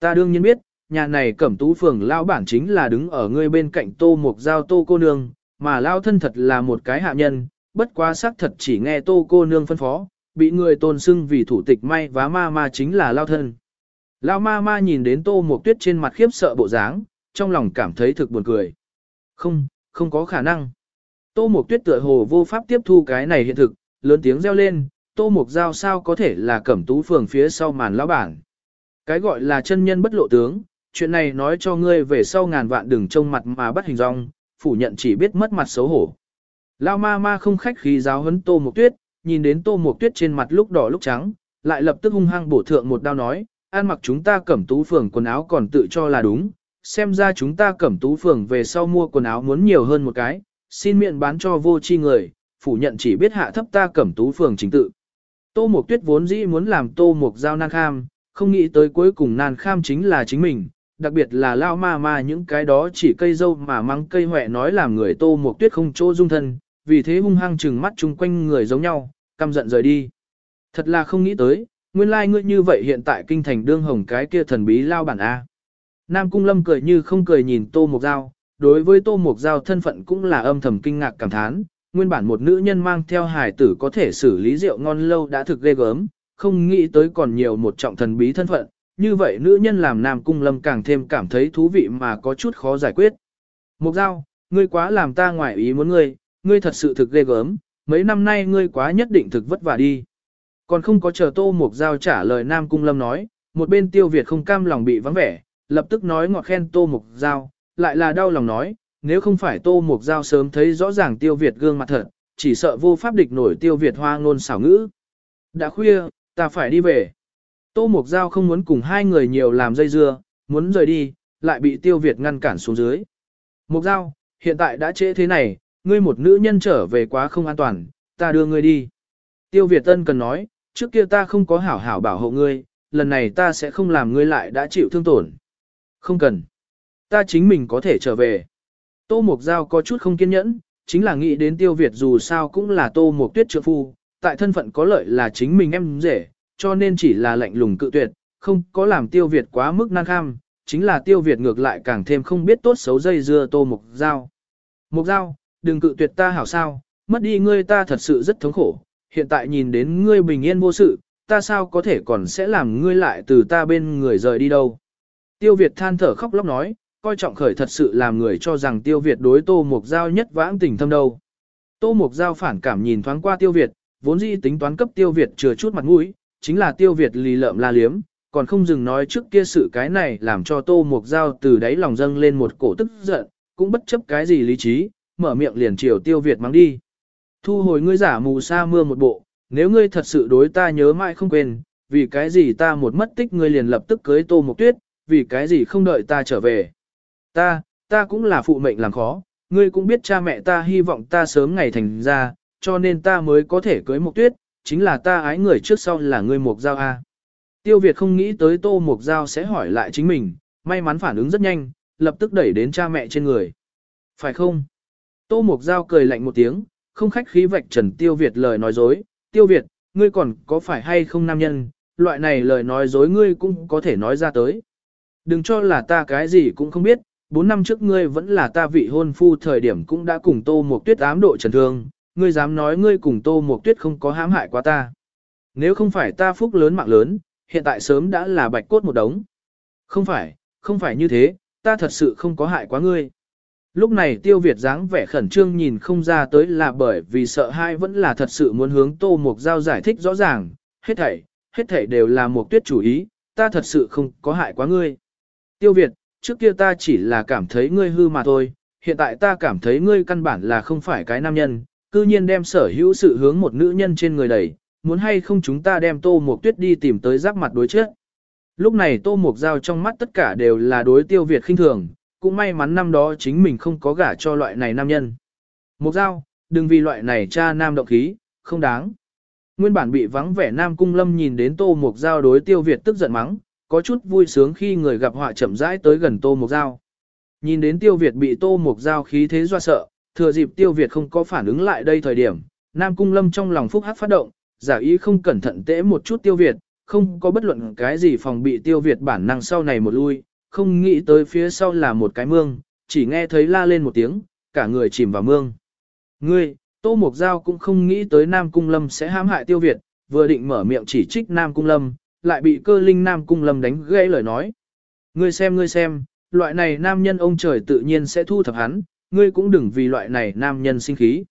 Ta đương nhiên biết, nhà này cẩm tú phường lao bản chính là đứng ở ngươi bên cạnh tô một giao tô cô nương, mà lao thân thật là một cái hạ nhân, bất quá xác thật chỉ nghe tô cô nương phân phó, bị người tôn xưng vì thủ tịch may vá ma ma chính là lao thân. Lao ma ma nhìn đến tô một tuyết trên mặt khiếp sợ bộ dáng, trong lòng cảm thấy thực buồn cười. Không, không có khả năng. Tô Mộc tuyết tựa hồ vô pháp tiếp thu cái này hiện thực, lớn tiếng reo lên, tô Mộc giao sao có thể là cẩm tú phường phía sau màn lão bản. Cái gọi là chân nhân bất lộ tướng, chuyện này nói cho ngươi về sau ngàn vạn đừng trông mặt mà bắt hình dong, phủ nhận chỉ biết mất mặt xấu hổ. Lao ma ma không khách khí giáo huấn tô Mộc tuyết, nhìn đến tô Mộc tuyết trên mặt lúc đỏ lúc trắng, lại lập tức hung hăng bổ thượng một đao nói, An mặc chúng ta cẩm tú phường quần áo còn tự cho là đúng, xem ra chúng ta cẩm tú phường về sau mua quần áo muốn nhiều hơn một cái, xin miệng bán cho vô chi người, phủ nhận chỉ biết hạ thấp ta cẩm tú phường chính tự. Tô Mộc Tuyết vốn dĩ muốn làm Tô Mộc Giao nan kham, không nghĩ tới cuối cùng nan kham chính là chính mình, đặc biệt là lao ma ma những cái đó chỉ cây dâu mà mắng cây huệ nói làm người Tô Mộc Tuyết không chỗ dung thân, vì thế hung hăng trừng mắt chung quanh người giống nhau, căm giận rời đi. Thật là không nghĩ tới, nguyên lai like ngươi như vậy hiện tại kinh thành đương hồng cái kia thần bí lao bản A. Nam Cung Lâm cười như không cười nhìn Tô Mộc Giao, đối với Tô mục Giao thân phận cũng là âm thầm kinh ngạc cảm thán, nguyên bản một nữ nhân mang theo hài tử có thể xử lý rượu ngon lâu đã thực ghê gớm, không nghĩ tới còn nhiều một trọng thần bí thân phận, như vậy nữ nhân làm Nam Cung Lâm càng thêm cảm thấy thú vị mà có chút khó giải quyết. Mục Giao, ngươi quá làm ta ngoại ý muốn ngươi, ngươi thật sự thực ghê gớm, mấy năm nay ngươi quá nhất định thực vất vả đi. Còn không có chờ Tô Mục Giao trả lời Nam Cung Lâm nói, một bên tiêu Việt không cam lòng bị vắng vẻ, lập tức nói ngọt khen Tô Mục Giao, lại là đau lòng nói, nếu không phải Tô Mục Giao sớm thấy rõ ràng tiêu Việt gương mặt thật, chỉ sợ vô pháp địch nổi tiêu Việt hoa ngôn xảo ngữ. Đã khuya, ta phải đi về. Tô Mục Giao không muốn cùng hai người nhiều làm dây dưa, muốn rời đi, lại bị tiêu Việt ngăn cản xuống dưới. Mục Giao, hiện tại đã trễ thế này, ngươi một nữ nhân trở về quá không an toàn, ta đưa ngươi đi. Tiêu Việt Tân cần nói, trước kia ta không có hảo hảo bảo hộ ngươi, lần này ta sẽ không làm ngươi lại đã chịu thương tổn. Không cần. Ta chính mình có thể trở về. Tô Mục Giao có chút không kiên nhẫn, chính là nghĩ đến Tiêu Việt dù sao cũng là Tô Mục Tuyết trợ phu, tại thân phận có lợi là chính mình em rể, cho nên chỉ là lạnh lùng cự tuyệt, không có làm Tiêu Việt quá mức nan kham, chính là Tiêu Việt ngược lại càng thêm không biết tốt xấu dây dưa Tô Mục Giao. Mục Giao, đừng cự tuyệt ta hảo sao, mất đi ngươi ta thật sự rất thống khổ, hiện tại nhìn đến ngươi bình yên vô sự, ta sao có thể còn sẽ làm ngươi lại từ ta bên người rời đi đâu. Tiêu Việt than thở khóc lóc nói, coi trọng khởi thật sự làm người cho rằng Tiêu Việt đối Tô Mục Giao nhất vãng tình thâm đâu. Tô Mục Giao phản cảm nhìn thoáng qua Tiêu Việt, vốn dĩ tính toán cấp Tiêu Việt chừa chút mặt mũi, chính là Tiêu Việt lì lợm la liếm, còn không dừng nói trước kia sự cái này làm cho Tô Mục Giao từ đáy lòng dâng lên một cổ tức giận, cũng bất chấp cái gì lý trí, mở miệng liền chiều Tiêu Việt mang đi. Thu hồi ngươi giả mù sa mưa một bộ, nếu ngươi thật sự đối ta nhớ mãi không quên, vì cái gì ta một mất tích ngươi liền lập tức cưới Tô Mục Tuyết, vì cái gì không đợi ta trở về. Ta, ta cũng là phụ mệnh làm khó, ngươi cũng biết cha mẹ ta hy vọng ta sớm ngày thành ra, cho nên ta mới có thể cưới Mộc Tuyết, chính là ta ái người trước sau là ngươi Mộc Giao A. Tiêu Việt không nghĩ tới Tô Mộc Giao sẽ hỏi lại chính mình, may mắn phản ứng rất nhanh, lập tức đẩy đến cha mẹ trên người. Phải không? Tô Mộc Giao cười lạnh một tiếng, không khách khí vạch trần Tiêu Việt lời nói dối. Tiêu Việt, ngươi còn có phải hay không nam nhân, loại này lời nói dối ngươi cũng có thể nói ra tới. Đừng cho là ta cái gì cũng không biết, bốn năm trước ngươi vẫn là ta vị hôn phu thời điểm cũng đã cùng Tô Mộc Tuyết ám độ trần thương, ngươi dám nói ngươi cùng Tô Mộc Tuyết không có hãm hại quá ta. Nếu không phải ta phúc lớn mạng lớn, hiện tại sớm đã là bạch cốt một đống. Không phải, không phải như thế, ta thật sự không có hại quá ngươi. Lúc này tiêu Việt dáng vẻ khẩn trương nhìn không ra tới là bởi vì sợ hai vẫn là thật sự muốn hướng Tô Mộc Giao giải thích rõ ràng, hết thảy, hết thảy đều là một tuyết chủ ý, ta thật sự không có hại quá ngươi. Tiêu Việt, trước kia ta chỉ là cảm thấy ngươi hư mà thôi, hiện tại ta cảm thấy ngươi căn bản là không phải cái nam nhân, cư nhiên đem sở hữu sự hướng một nữ nhân trên người đẩy, muốn hay không chúng ta đem Tô Mộc Tuyết đi tìm tới giáp mặt đối trước. Lúc này Tô Mộc Giao trong mắt tất cả đều là đối tiêu Việt khinh thường, cũng may mắn năm đó chính mình không có gả cho loại này nam nhân. Mộc Giao, đừng vì loại này cha nam động khí, không đáng. Nguyên bản bị vắng vẻ Nam Cung Lâm nhìn đến Tô Mộc Giao đối tiêu Việt tức giận mắng, có chút vui sướng khi người gặp họa chậm rãi tới gần Tô Mộc Giao. Nhìn đến Tiêu Việt bị Tô Mộc Giao khí thế doa sợ, thừa dịp Tiêu Việt không có phản ứng lại đây thời điểm, Nam Cung Lâm trong lòng phúc hắc phát động, giả ý không cẩn thận tễ một chút Tiêu Việt, không có bất luận cái gì phòng bị Tiêu Việt bản năng sau này một lui, không nghĩ tới phía sau là một cái mương, chỉ nghe thấy la lên một tiếng, cả người chìm vào mương. Ngươi, Tô Mộc Giao cũng không nghĩ tới Nam Cung Lâm sẽ hãm hại Tiêu Việt, vừa định mở miệng chỉ trích Nam Cung Lâm, lại bị cơ linh Nam Cung Lâm đánh gãy lời nói. Ngươi xem ngươi xem, loại này nam nhân ông trời tự nhiên sẽ thu thập hắn, ngươi cũng đừng vì loại này nam nhân sinh khí.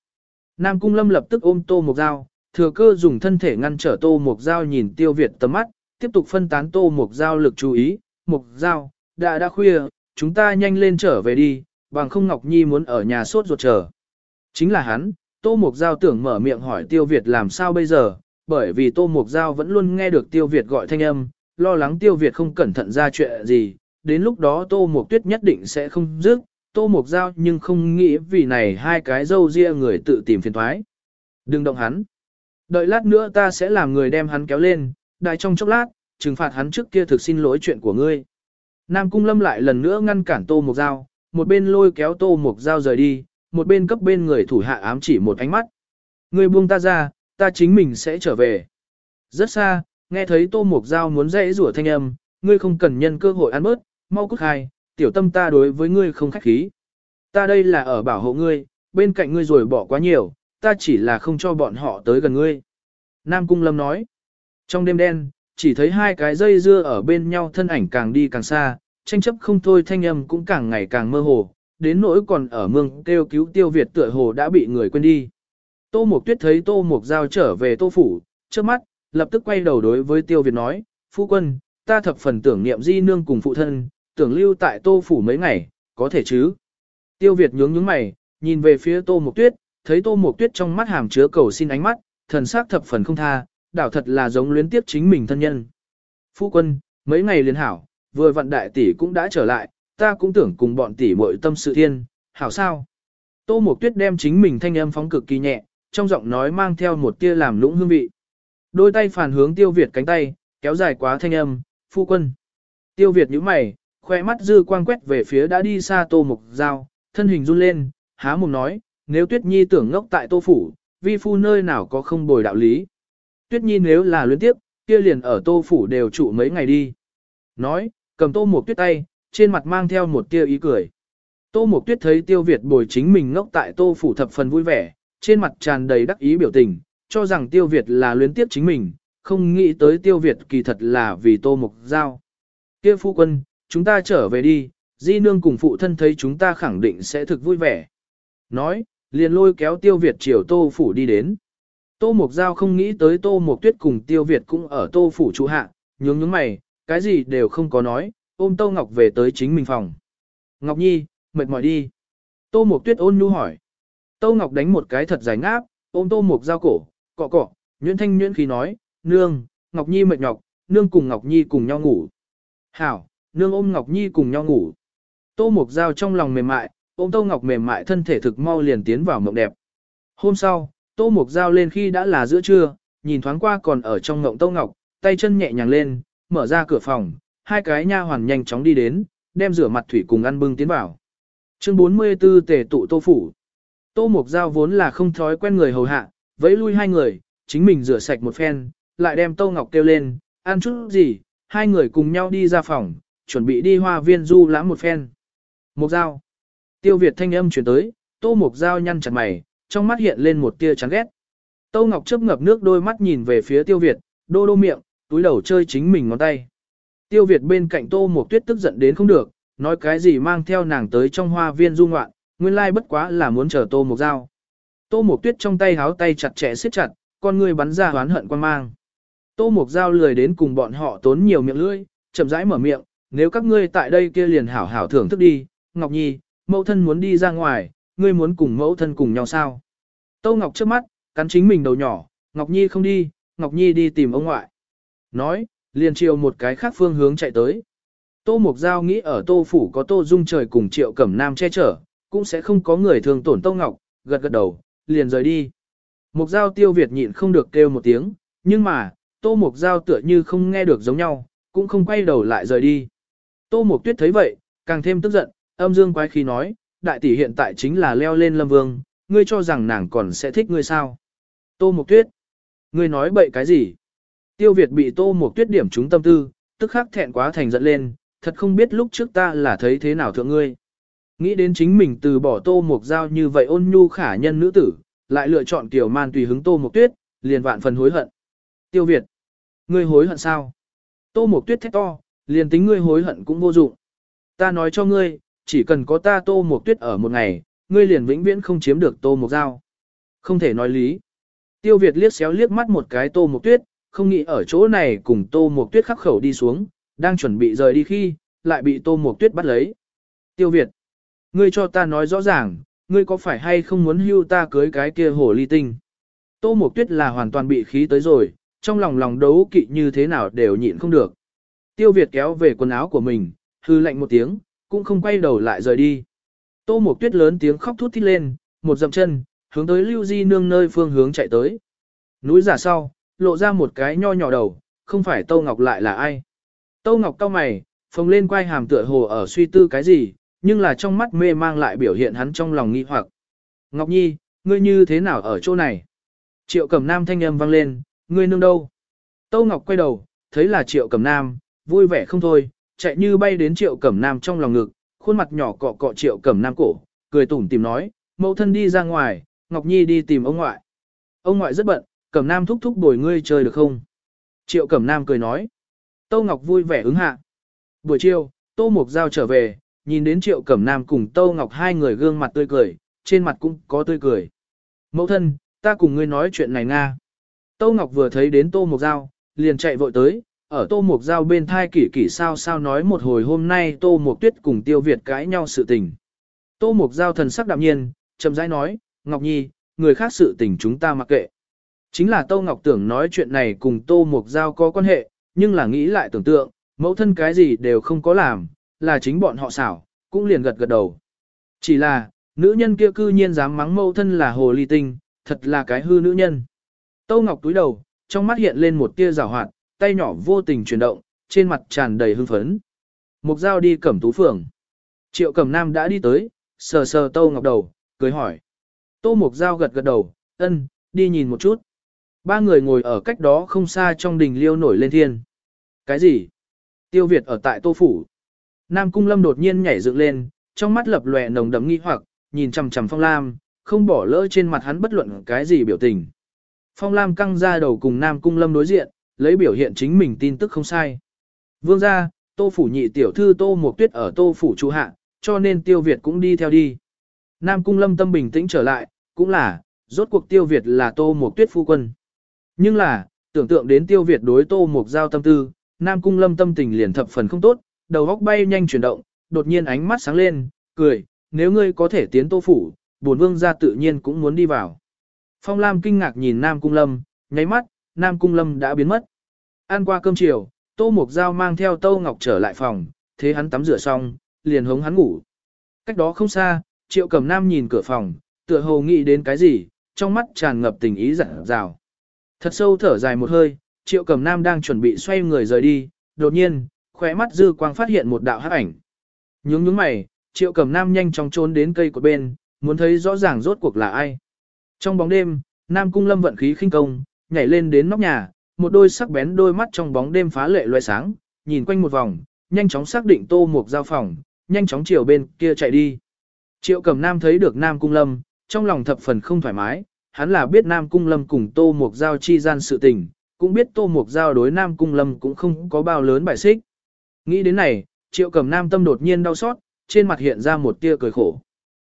Nam Cung Lâm lập tức ôm Tô Mục Giao, thừa cơ dùng thân thể ngăn trở Tô Mục Giao nhìn Tiêu Việt tầm mắt, tiếp tục phân tán Tô Mục Giao lực chú ý. Mục Giao, đã đã khuya, chúng ta nhanh lên trở về đi, bằng không Ngọc Nhi muốn ở nhà sốt ruột chờ. Chính là hắn, Tô Mục Giao tưởng mở miệng hỏi Tiêu Việt làm sao bây giờ, bởi vì Tô Mục Giao vẫn luôn nghe được Tiêu Việt gọi thanh âm, lo lắng Tiêu Việt không cẩn thận ra chuyện gì, đến lúc đó Tô Mục Tuyết nhất định sẽ không dứt, Tô Mục Giao nhưng không nghĩ vì này hai cái dâu ria người tự tìm phiền thoái. Đừng động hắn. Đợi lát nữa ta sẽ làm người đem hắn kéo lên, đại trong chốc lát, trừng phạt hắn trước kia thực xin lỗi chuyện của ngươi. Nam Cung Lâm lại lần nữa ngăn cản Tô Mục Giao, một bên lôi kéo Tô Mục Giao rời đi, một bên cấp bên người thủ hạ ám chỉ một ánh mắt. Ngươi buông ta ra, ta chính mình sẽ trở về. Rất xa, nghe thấy Tô mộc Giao muốn dễ rủa thanh âm, ngươi không cần nhân cơ hội ăn bớt, mau cút hai, tiểu tâm ta đối với ngươi không khách khí. Ta đây là ở bảo hộ ngươi, bên cạnh ngươi rồi bỏ quá nhiều, ta chỉ là không cho bọn họ tới gần ngươi. Nam Cung Lâm nói, trong đêm đen, chỉ thấy hai cái dây dưa ở bên nhau thân ảnh càng đi càng xa, tranh chấp không thôi thanh âm cũng càng ngày càng mơ hồ, đến nỗi còn ở mương kêu cứu tiêu Việt tựa hồ đã bị người quên đi. Tô Mộc Tuyết thấy Tô Mộc Giao trở về Tô Phủ, trước mắt, lập tức quay đầu đối với tiêu Việt nói, Phu quân, ta thập phần tưởng niệm di nương cùng phụ thân, tưởng lưu tại Tô Phủ mấy ngày, có thể chứ. Tiêu Việt nhướng nhướng mày, nhìn về phía Tô Mộc Tuyết, thấy Tô Mộc Tuyết trong mắt hàm chứa cầu xin ánh mắt, thần sắc thập phần không tha, đảo thật là giống luyến tiếp chính mình thân nhân. Phu quân, mấy ngày liền hảo, vừa vận đại tỷ cũng đã trở lại, ta cũng tưởng cùng bọn tỷ muội tâm sự thiên, hảo sao. Tô Mộc Tuyết đem chính mình thanh âm phóng cực kỳ nhẹ, trong giọng nói mang theo một tia làm lũng hương vị. Đôi tay phản hướng Tiêu Việt cánh tay, kéo dài quá thanh âm, phu quân. Tiêu Việt nhíu mày, khoe mắt dư quang quét về phía đã đi xa Tô mục Giao, thân hình run lên, há mồm nói, nếu Tuyết Nhi tưởng ngốc tại Tô Phủ, vi phu nơi nào có không bồi đạo lý. Tuyết Nhi nếu là luyến tiếp, kia liền ở Tô Phủ đều trụ mấy ngày đi. Nói, cầm Tô mục Tuyết tay, trên mặt mang theo một tia ý cười. Tô mục Tuyết thấy Tiêu Việt bồi chính mình ngốc tại Tô Phủ thập phần vui vẻ, trên mặt tràn đầy đắc ý biểu tình, cho rằng Tiêu Việt là luyến tiếp chính mình, không nghĩ tới Tiêu Việt kỳ thật là vì Tô Mộc Giao. Kia phu quân, chúng ta trở về đi, Di Nương cùng phụ thân thấy chúng ta khẳng định sẽ thực vui vẻ. Nói, liền lôi kéo Tiêu Việt chiều Tô Phủ đi đến. Tô Mộc Giao không nghĩ tới Tô Mộc Tuyết cùng Tiêu Việt cũng ở Tô Phủ trụ hạ, nhướng nhướng mày, cái gì đều không có nói, ôm Tô Ngọc về tới chính mình phòng. Ngọc Nhi, mệt mỏi đi. Tô Mộc Tuyết ôn nhu hỏi. Tô Ngọc đánh một cái thật dài ngáp, ôm Tô Mục Giao cổ, cọ cọ, nhuyễn thanh nhuyễn khí nói, nương, Ngọc Nhi mệt nhọc, nương cùng Ngọc Nhi cùng nhau ngủ. Hảo, nương ôm Ngọc Nhi cùng nhau ngủ. Tô Mục Giao trong lòng mềm mại, ôm Tô Ngọc mềm mại thân thể thực mau liền tiến vào mộng đẹp. Hôm sau, Tô Mục Giao lên khi đã là giữa trưa, nhìn thoáng qua còn ở trong ngộng Tô Ngọc, tay chân nhẹ nhàng lên, mở ra cửa phòng, hai cái nha hoàn nhanh chóng đi đến, đem rửa mặt thủy cùng ăn bưng tiến vào. Chương 44 tề tụ Tô Phủ Tô Mục Giao vốn là không thói quen người hầu hạ, vẫy lui hai người, chính mình rửa sạch một phen, lại đem Tô Ngọc kêu lên, ăn chút gì, hai người cùng nhau đi ra phòng, chuẩn bị đi hoa viên du lãm một phen. Mục Giao Tiêu Việt thanh âm chuyển tới, Tô Mục Giao nhăn chặt mày, trong mắt hiện lên một tia chán ghét. Tô Ngọc chớp ngập nước đôi mắt nhìn về phía Tiêu Việt, đô đô miệng, túi đầu chơi chính mình ngón tay. Tiêu Việt bên cạnh Tô Mộc Tuyết tức giận đến không được, nói cái gì mang theo nàng tới trong hoa viên du ngoạn, nguyên lai bất quá là muốn chờ Tô Mộc Giao. Tô Mộc Tuyết trong tay háo tay chặt chẽ siết chặt, con người bắn ra hoán hận quan mang. Tô Mộc Giao lười đến cùng bọn họ tốn nhiều miệng lưỡi, chậm rãi mở miệng, nếu các ngươi tại đây kia liền hảo hảo thưởng thức đi, Ngọc Nhi, mẫu thân muốn đi ra ngoài, ngươi muốn cùng mẫu thân cùng nhau sao? Tô Ngọc trước mắt, cắn chính mình đầu nhỏ, Ngọc Nhi không đi, Ngọc Nhi đi tìm ông ngoại. Nói, liền chiều một cái khác phương hướng chạy tới. Tô Mục Giao nghĩ ở Tô Phủ có Tô Dung trời cùng Triệu Cẩm Nam che chở, cũng sẽ không có người thường tổn Tô Ngọc, gật gật đầu, liền rời đi. Mục Giao tiêu Việt nhịn không được kêu một tiếng, nhưng mà, Tô Mục Giao tựa như không nghe được giống nhau, cũng không quay đầu lại rời đi. Tô Mục Tuyết thấy vậy, càng thêm tức giận, âm dương quái khí nói, đại tỷ hiện tại chính là leo lên lâm vương, ngươi cho rằng nàng còn sẽ thích ngươi sao? Tô mục Tuyết, ngươi nói bậy cái gì? Tiêu Việt bị Tô mục Tuyết điểm trúng tâm tư, tức khắc thẹn quá thành giận lên, thật không biết lúc trước ta là thấy thế nào thượng ngươi. Nghĩ đến chính mình từ bỏ tô mục giao như vậy ôn nhu khả nhân nữ tử, lại lựa chọn kiểu man tùy hứng tô mục tuyết, liền vạn phần hối hận. Tiêu Việt, ngươi hối hận sao? Tô mục tuyết thét to, liền tính ngươi hối hận cũng vô dụng. Ta nói cho ngươi, chỉ cần có ta tô mục tuyết ở một ngày, ngươi liền vĩnh viễn không chiếm được tô mục giao. Không thể nói lý. Tiêu Việt liếc xéo liếc mắt một cái tô mục tuyết, không nghĩ ở chỗ này cùng tô mục tuyết khắc khẩu đi xuống, đang chuẩn bị rời đi khi, lại bị tô mục tuyết bắt lấy. Tiêu Việt, ngươi cho ta nói rõ ràng, ngươi có phải hay không muốn hưu ta cưới cái kia hồ ly tinh? Tô Mộc tuyết là hoàn toàn bị khí tới rồi, trong lòng lòng đấu kỵ như thế nào đều nhịn không được. Tiêu Việt kéo về quần áo của mình, hư lạnh một tiếng, cũng không quay đầu lại rời đi. Tô Mộc Tuyết lớn tiếng khóc thút thít lên, một dậm chân, hướng tới Lưu Di Nương nơi phương hướng chạy tới. Núi giả sau, lộ ra một cái nho nhỏ đầu, không phải Tô Ngọc lại là ai. Tô Ngọc cau mày, phồng lên quay hàm tựa hồ ở suy tư cái gì, nhưng là trong mắt mê mang lại biểu hiện hắn trong lòng nghi hoặc. Ngọc Nhi, ngươi như thế nào ở chỗ này? Triệu Cẩm Nam thanh âm vang lên, ngươi nương đâu? Tô Ngọc quay đầu, thấy là Triệu Cẩm Nam, vui vẻ không thôi, chạy như bay đến Triệu Cẩm Nam trong lòng ngực, khuôn mặt nhỏ cọ cọ Triệu Cẩm Nam cổ, cười tủm tìm nói, mẫu thân đi ra ngoài, Ngọc Nhi đi tìm ông ngoại. Ông ngoại rất bận, Cẩm Nam thúc thúc bồi ngươi chơi được không? Triệu Cẩm Nam cười nói. Tô Ngọc vui vẻ ứng hạ. Buổi chiều, Tô Mục Giao trở về, nhìn đến Triệu Cẩm Nam cùng Tô Ngọc hai người gương mặt tươi cười, trên mặt cũng có tươi cười. Mẫu thân, ta cùng ngươi nói chuyện này nga. Tô Ngọc vừa thấy đến Tô Mộc Giao, liền chạy vội tới, ở Tô Mộc Giao bên thai kỷ kỷ sao sao nói một hồi hôm nay Tô Mộc Tuyết cùng Tiêu Việt cãi nhau sự tình. Tô Mộc Giao thần sắc đạm nhiên, chậm rãi nói, Ngọc Nhi, người khác sự tình chúng ta mặc kệ. Chính là Tô Ngọc tưởng nói chuyện này cùng Tô Mộc Giao có quan hệ, nhưng là nghĩ lại tưởng tượng, mẫu thân cái gì đều không có làm, là chính bọn họ xảo, cũng liền gật gật đầu. Chỉ là, nữ nhân kia cư nhiên dám mắng mẫu thân là hồ ly tinh, thật là cái hư nữ nhân. Tô Ngọc túi đầu, trong mắt hiện lên một tia rào hoạt, tay nhỏ vô tình chuyển động, trên mặt tràn đầy hưng phấn. Mục Giao đi cẩm tú phường. Triệu Cẩm Nam đã đi tới, sờ sờ Tô Ngọc đầu, cười hỏi. Tô Mục Giao gật gật đầu, ân, đi nhìn một chút. Ba người ngồi ở cách đó không xa trong đình liêu nổi lên thiên. Cái gì? Tiêu Việt ở tại Tô Phủ. Nam Cung Lâm đột nhiên nhảy dựng lên, trong mắt lập lòe nồng đậm nghi hoặc, nhìn chằm chằm Phong Lam, không bỏ lỡ trên mặt hắn bất luận cái gì biểu tình. Phong Lam căng ra đầu cùng Nam Cung Lâm đối diện, lấy biểu hiện chính mình tin tức không sai. Vương gia, Tô Phủ nhị tiểu thư Tô Mộc Tuyết ở Tô Phủ chủ hạ, cho nên Tiêu Việt cũng đi theo đi. Nam Cung Lâm tâm bình tĩnh trở lại, cũng là, rốt cuộc Tiêu Việt là Tô Mộc Tuyết phu quân. Nhưng là, tưởng tượng đến Tiêu Việt đối Tô Mộc giao tâm tư, Nam Cung Lâm tâm tình liền thập phần không tốt, đầu góc bay nhanh chuyển động, đột nhiên ánh mắt sáng lên, cười, nếu ngươi có thể tiến Tô Phủ, bổn vương gia tự nhiên cũng muốn đi vào. Phong Lam kinh ngạc nhìn Nam Cung Lâm, nháy mắt, Nam Cung Lâm đã biến mất. Ăn qua cơm chiều, Tô Mục Giao mang theo Tô Ngọc trở lại phòng, thế hắn tắm rửa xong, liền hống hắn ngủ. Cách đó không xa, Triệu Cẩm Nam nhìn cửa phòng, tựa hồ nghĩ đến cái gì, trong mắt tràn ngập tình ý dặn dào. Thật sâu thở dài một hơi, Triệu Cẩm Nam đang chuẩn bị xoay người rời đi, đột nhiên, khóe mắt dư quang phát hiện một đạo hắc ảnh. Nhướng nhướng mày, Triệu Cẩm Nam nhanh chóng trốn đến cây của bên, muốn thấy rõ ràng rốt cuộc là ai. Trong bóng đêm, Nam Cung Lâm vận khí khinh công, nhảy lên đến nóc nhà, một đôi sắc bén đôi mắt trong bóng đêm phá lệ loé sáng, nhìn quanh một vòng, nhanh chóng xác định Tô Mục giao phòng, nhanh chóng chiều bên kia chạy đi. Triệu Cẩm Nam thấy được Nam Cung Lâm, trong lòng thập phần không thoải mái, hắn là biết Nam Cung Lâm cùng Tô Mục giao chi gian sự tình, cũng biết Tô Mục giao đối Nam Cung Lâm cũng không có bao lớn bài xích. Nghĩ đến này, Triệu Cẩm Nam tâm đột nhiên đau xót, trên mặt hiện ra một tia cười khổ.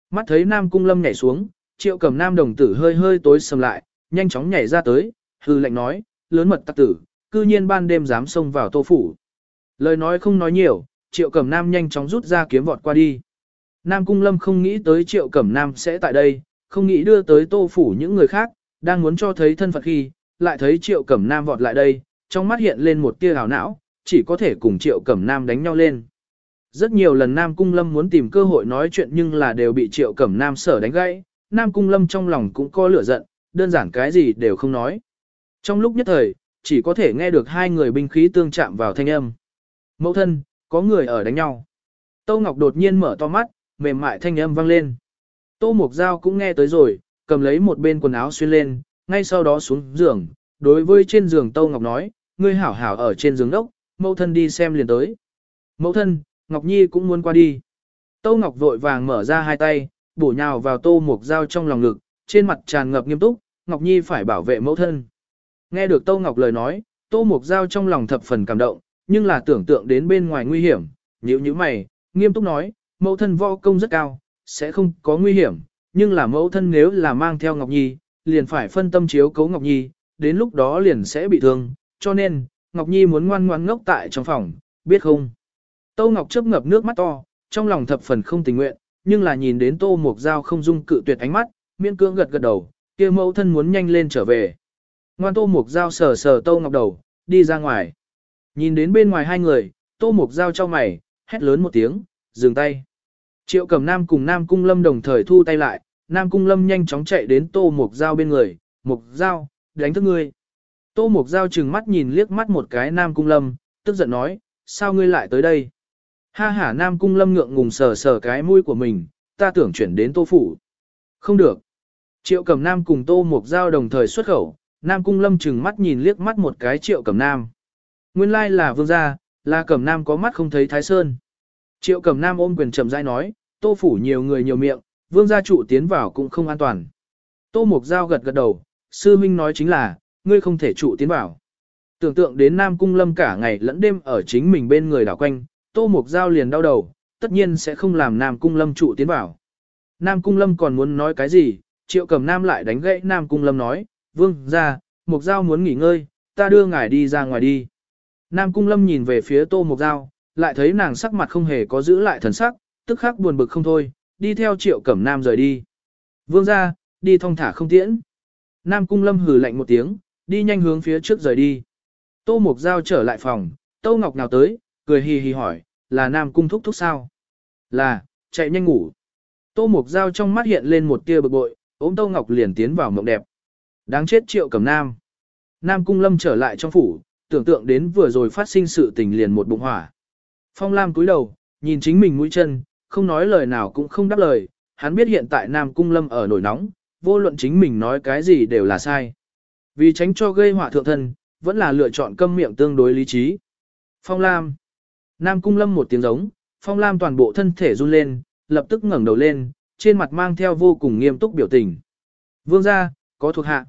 Mắt thấy Nam Cung Lâm nhảy xuống, Triệu Cẩm Nam đồng tử hơi hơi tối sầm lại, nhanh chóng nhảy ra tới, hư lệnh nói, lớn mật tặc tử, cư nhiên ban đêm dám xông vào tô phủ. Lời nói không nói nhiều, triệu cẩm nam nhanh chóng rút ra kiếm vọt qua đi. Nam Cung Lâm không nghĩ tới triệu cẩm nam sẽ tại đây, không nghĩ đưa tới tô phủ những người khác, đang muốn cho thấy thân phận khi, lại thấy triệu cẩm nam vọt lại đây, trong mắt hiện lên một tia hào não, chỉ có thể cùng triệu cẩm nam đánh nhau lên. Rất nhiều lần Nam Cung Lâm muốn tìm cơ hội nói chuyện nhưng là đều bị triệu cẩm nam sở đánh gãy, Nam Cung Lâm trong lòng cũng có lửa giận, đơn giản cái gì đều không nói. Trong lúc nhất thời, chỉ có thể nghe được hai người binh khí tương chạm vào thanh âm. Mẫu thân, có người ở đánh nhau. Tô Ngọc đột nhiên mở to mắt, mềm mại thanh âm vang lên. Tô mộc Giao cũng nghe tới rồi, cầm lấy một bên quần áo xuyên lên, ngay sau đó xuống giường. Đối với trên giường Tô Ngọc nói, ngươi hảo hảo ở trên giường đốc, mẫu thân đi xem liền tới. Mẫu thân, Ngọc Nhi cũng muốn qua đi. Tô Ngọc vội vàng mở ra hai tay, bổ nhào vào Tô Mục Giao trong lòng ngực, trên mặt tràn ngập nghiêm túc, Ngọc Nhi phải bảo vệ mẫu thân. Nghe được Tô Ngọc lời nói, Tô Mục Giao trong lòng thập phần cảm động, nhưng là tưởng tượng đến bên ngoài nguy hiểm, nhíu nhíu mày, nghiêm túc nói, mẫu thân võ công rất cao, sẽ không có nguy hiểm, nhưng là mẫu thân nếu là mang theo Ngọc Nhi, liền phải phân tâm chiếu cấu Ngọc Nhi, đến lúc đó liền sẽ bị thương, cho nên, Ngọc Nhi muốn ngoan ngoan ngốc tại trong phòng, biết không? Tô Ngọc chớp ngập nước mắt to, trong lòng thập phần không tình nguyện, nhưng là nhìn đến Tô Mục Giao không dung cự tuyệt ánh mắt, miễn cưỡng gật gật đầu, kia mẫu thân muốn nhanh lên trở về. Ngoan Tô Mục Giao sờ sờ Tô Ngọc đầu, đi ra ngoài. Nhìn đến bên ngoài hai người, Tô Mục Giao cho mày, hét lớn một tiếng, dừng tay. Triệu Cẩm Nam cùng Nam Cung Lâm đồng thời thu tay lại, Nam Cung Lâm nhanh chóng chạy đến Tô Mục Giao bên người, Mục Giao, đánh thức ngươi. Tô Mục Giao chừng mắt nhìn liếc mắt một cái Nam Cung Lâm, tức giận nói, sao ngươi lại tới đây? Ha ha Nam Cung Lâm ngượng ngùng sờ sờ cái mũi của mình, ta tưởng chuyển đến Tô Phủ. Không được. Triệu Cẩm Nam cùng Tô Mục Giao đồng thời xuất khẩu, Nam Cung Lâm chừng mắt nhìn liếc mắt một cái Triệu Cẩm Nam. Nguyên lai là vương gia, là Cẩm Nam có mắt không thấy Thái Sơn. Triệu Cẩm Nam ôm quyền chậm rãi nói, Tô Phủ nhiều người nhiều miệng, vương gia trụ tiến vào cũng không an toàn. Tô Mục Giao gật gật đầu, sư minh nói chính là, ngươi không thể trụ tiến vào. Tưởng tượng đến Nam Cung Lâm cả ngày lẫn đêm ở chính mình bên người đảo quanh, Tô Mục Giao liền đau đầu, tất nhiên sẽ không làm Nam Cung Lâm trụ tiến vào. Nam Cung Lâm còn muốn nói cái gì, Triệu Cẩm Nam lại đánh gãy Nam Cung Lâm nói, vương ra, Mục Giao muốn nghỉ ngơi, ta đưa ngài đi ra ngoài đi. Nam Cung Lâm nhìn về phía Tô Mục Giao, lại thấy nàng sắc mặt không hề có giữ lại thần sắc, tức khắc buồn bực không thôi, đi theo Triệu Cẩm Nam rời đi. Vương ra, đi thong thả không tiễn. Nam Cung Lâm hừ lạnh một tiếng, đi nhanh hướng phía trước rời đi. Tô Mục Giao trở lại phòng, Tô Ngọc nào tới, cười hì hì hỏi, là Nam Cung thúc thúc sao? Là, chạy nhanh ngủ. Tô Mục Giao trong mắt hiện lên một tia bực bội, ôm Tô Ngọc liền tiến vào mộng đẹp. Đáng chết triệu cầm Nam. Nam Cung Lâm trở lại trong phủ, tưởng tượng đến vừa rồi phát sinh sự tình liền một bụng hỏa. Phong Lam cúi đầu, nhìn chính mình mũi chân, không nói lời nào cũng không đáp lời, hắn biết hiện tại Nam Cung Lâm ở nổi nóng, vô luận chính mình nói cái gì đều là sai. Vì tránh cho gây họa thượng thân, vẫn là lựa chọn câm miệng tương đối lý trí. Phong Lam. Nam Cung Lâm một tiếng giống, Phong Lam toàn bộ thân thể run lên, lập tức ngẩng đầu lên, trên mặt mang theo vô cùng nghiêm túc biểu tình. Vương gia, có thuộc hạ.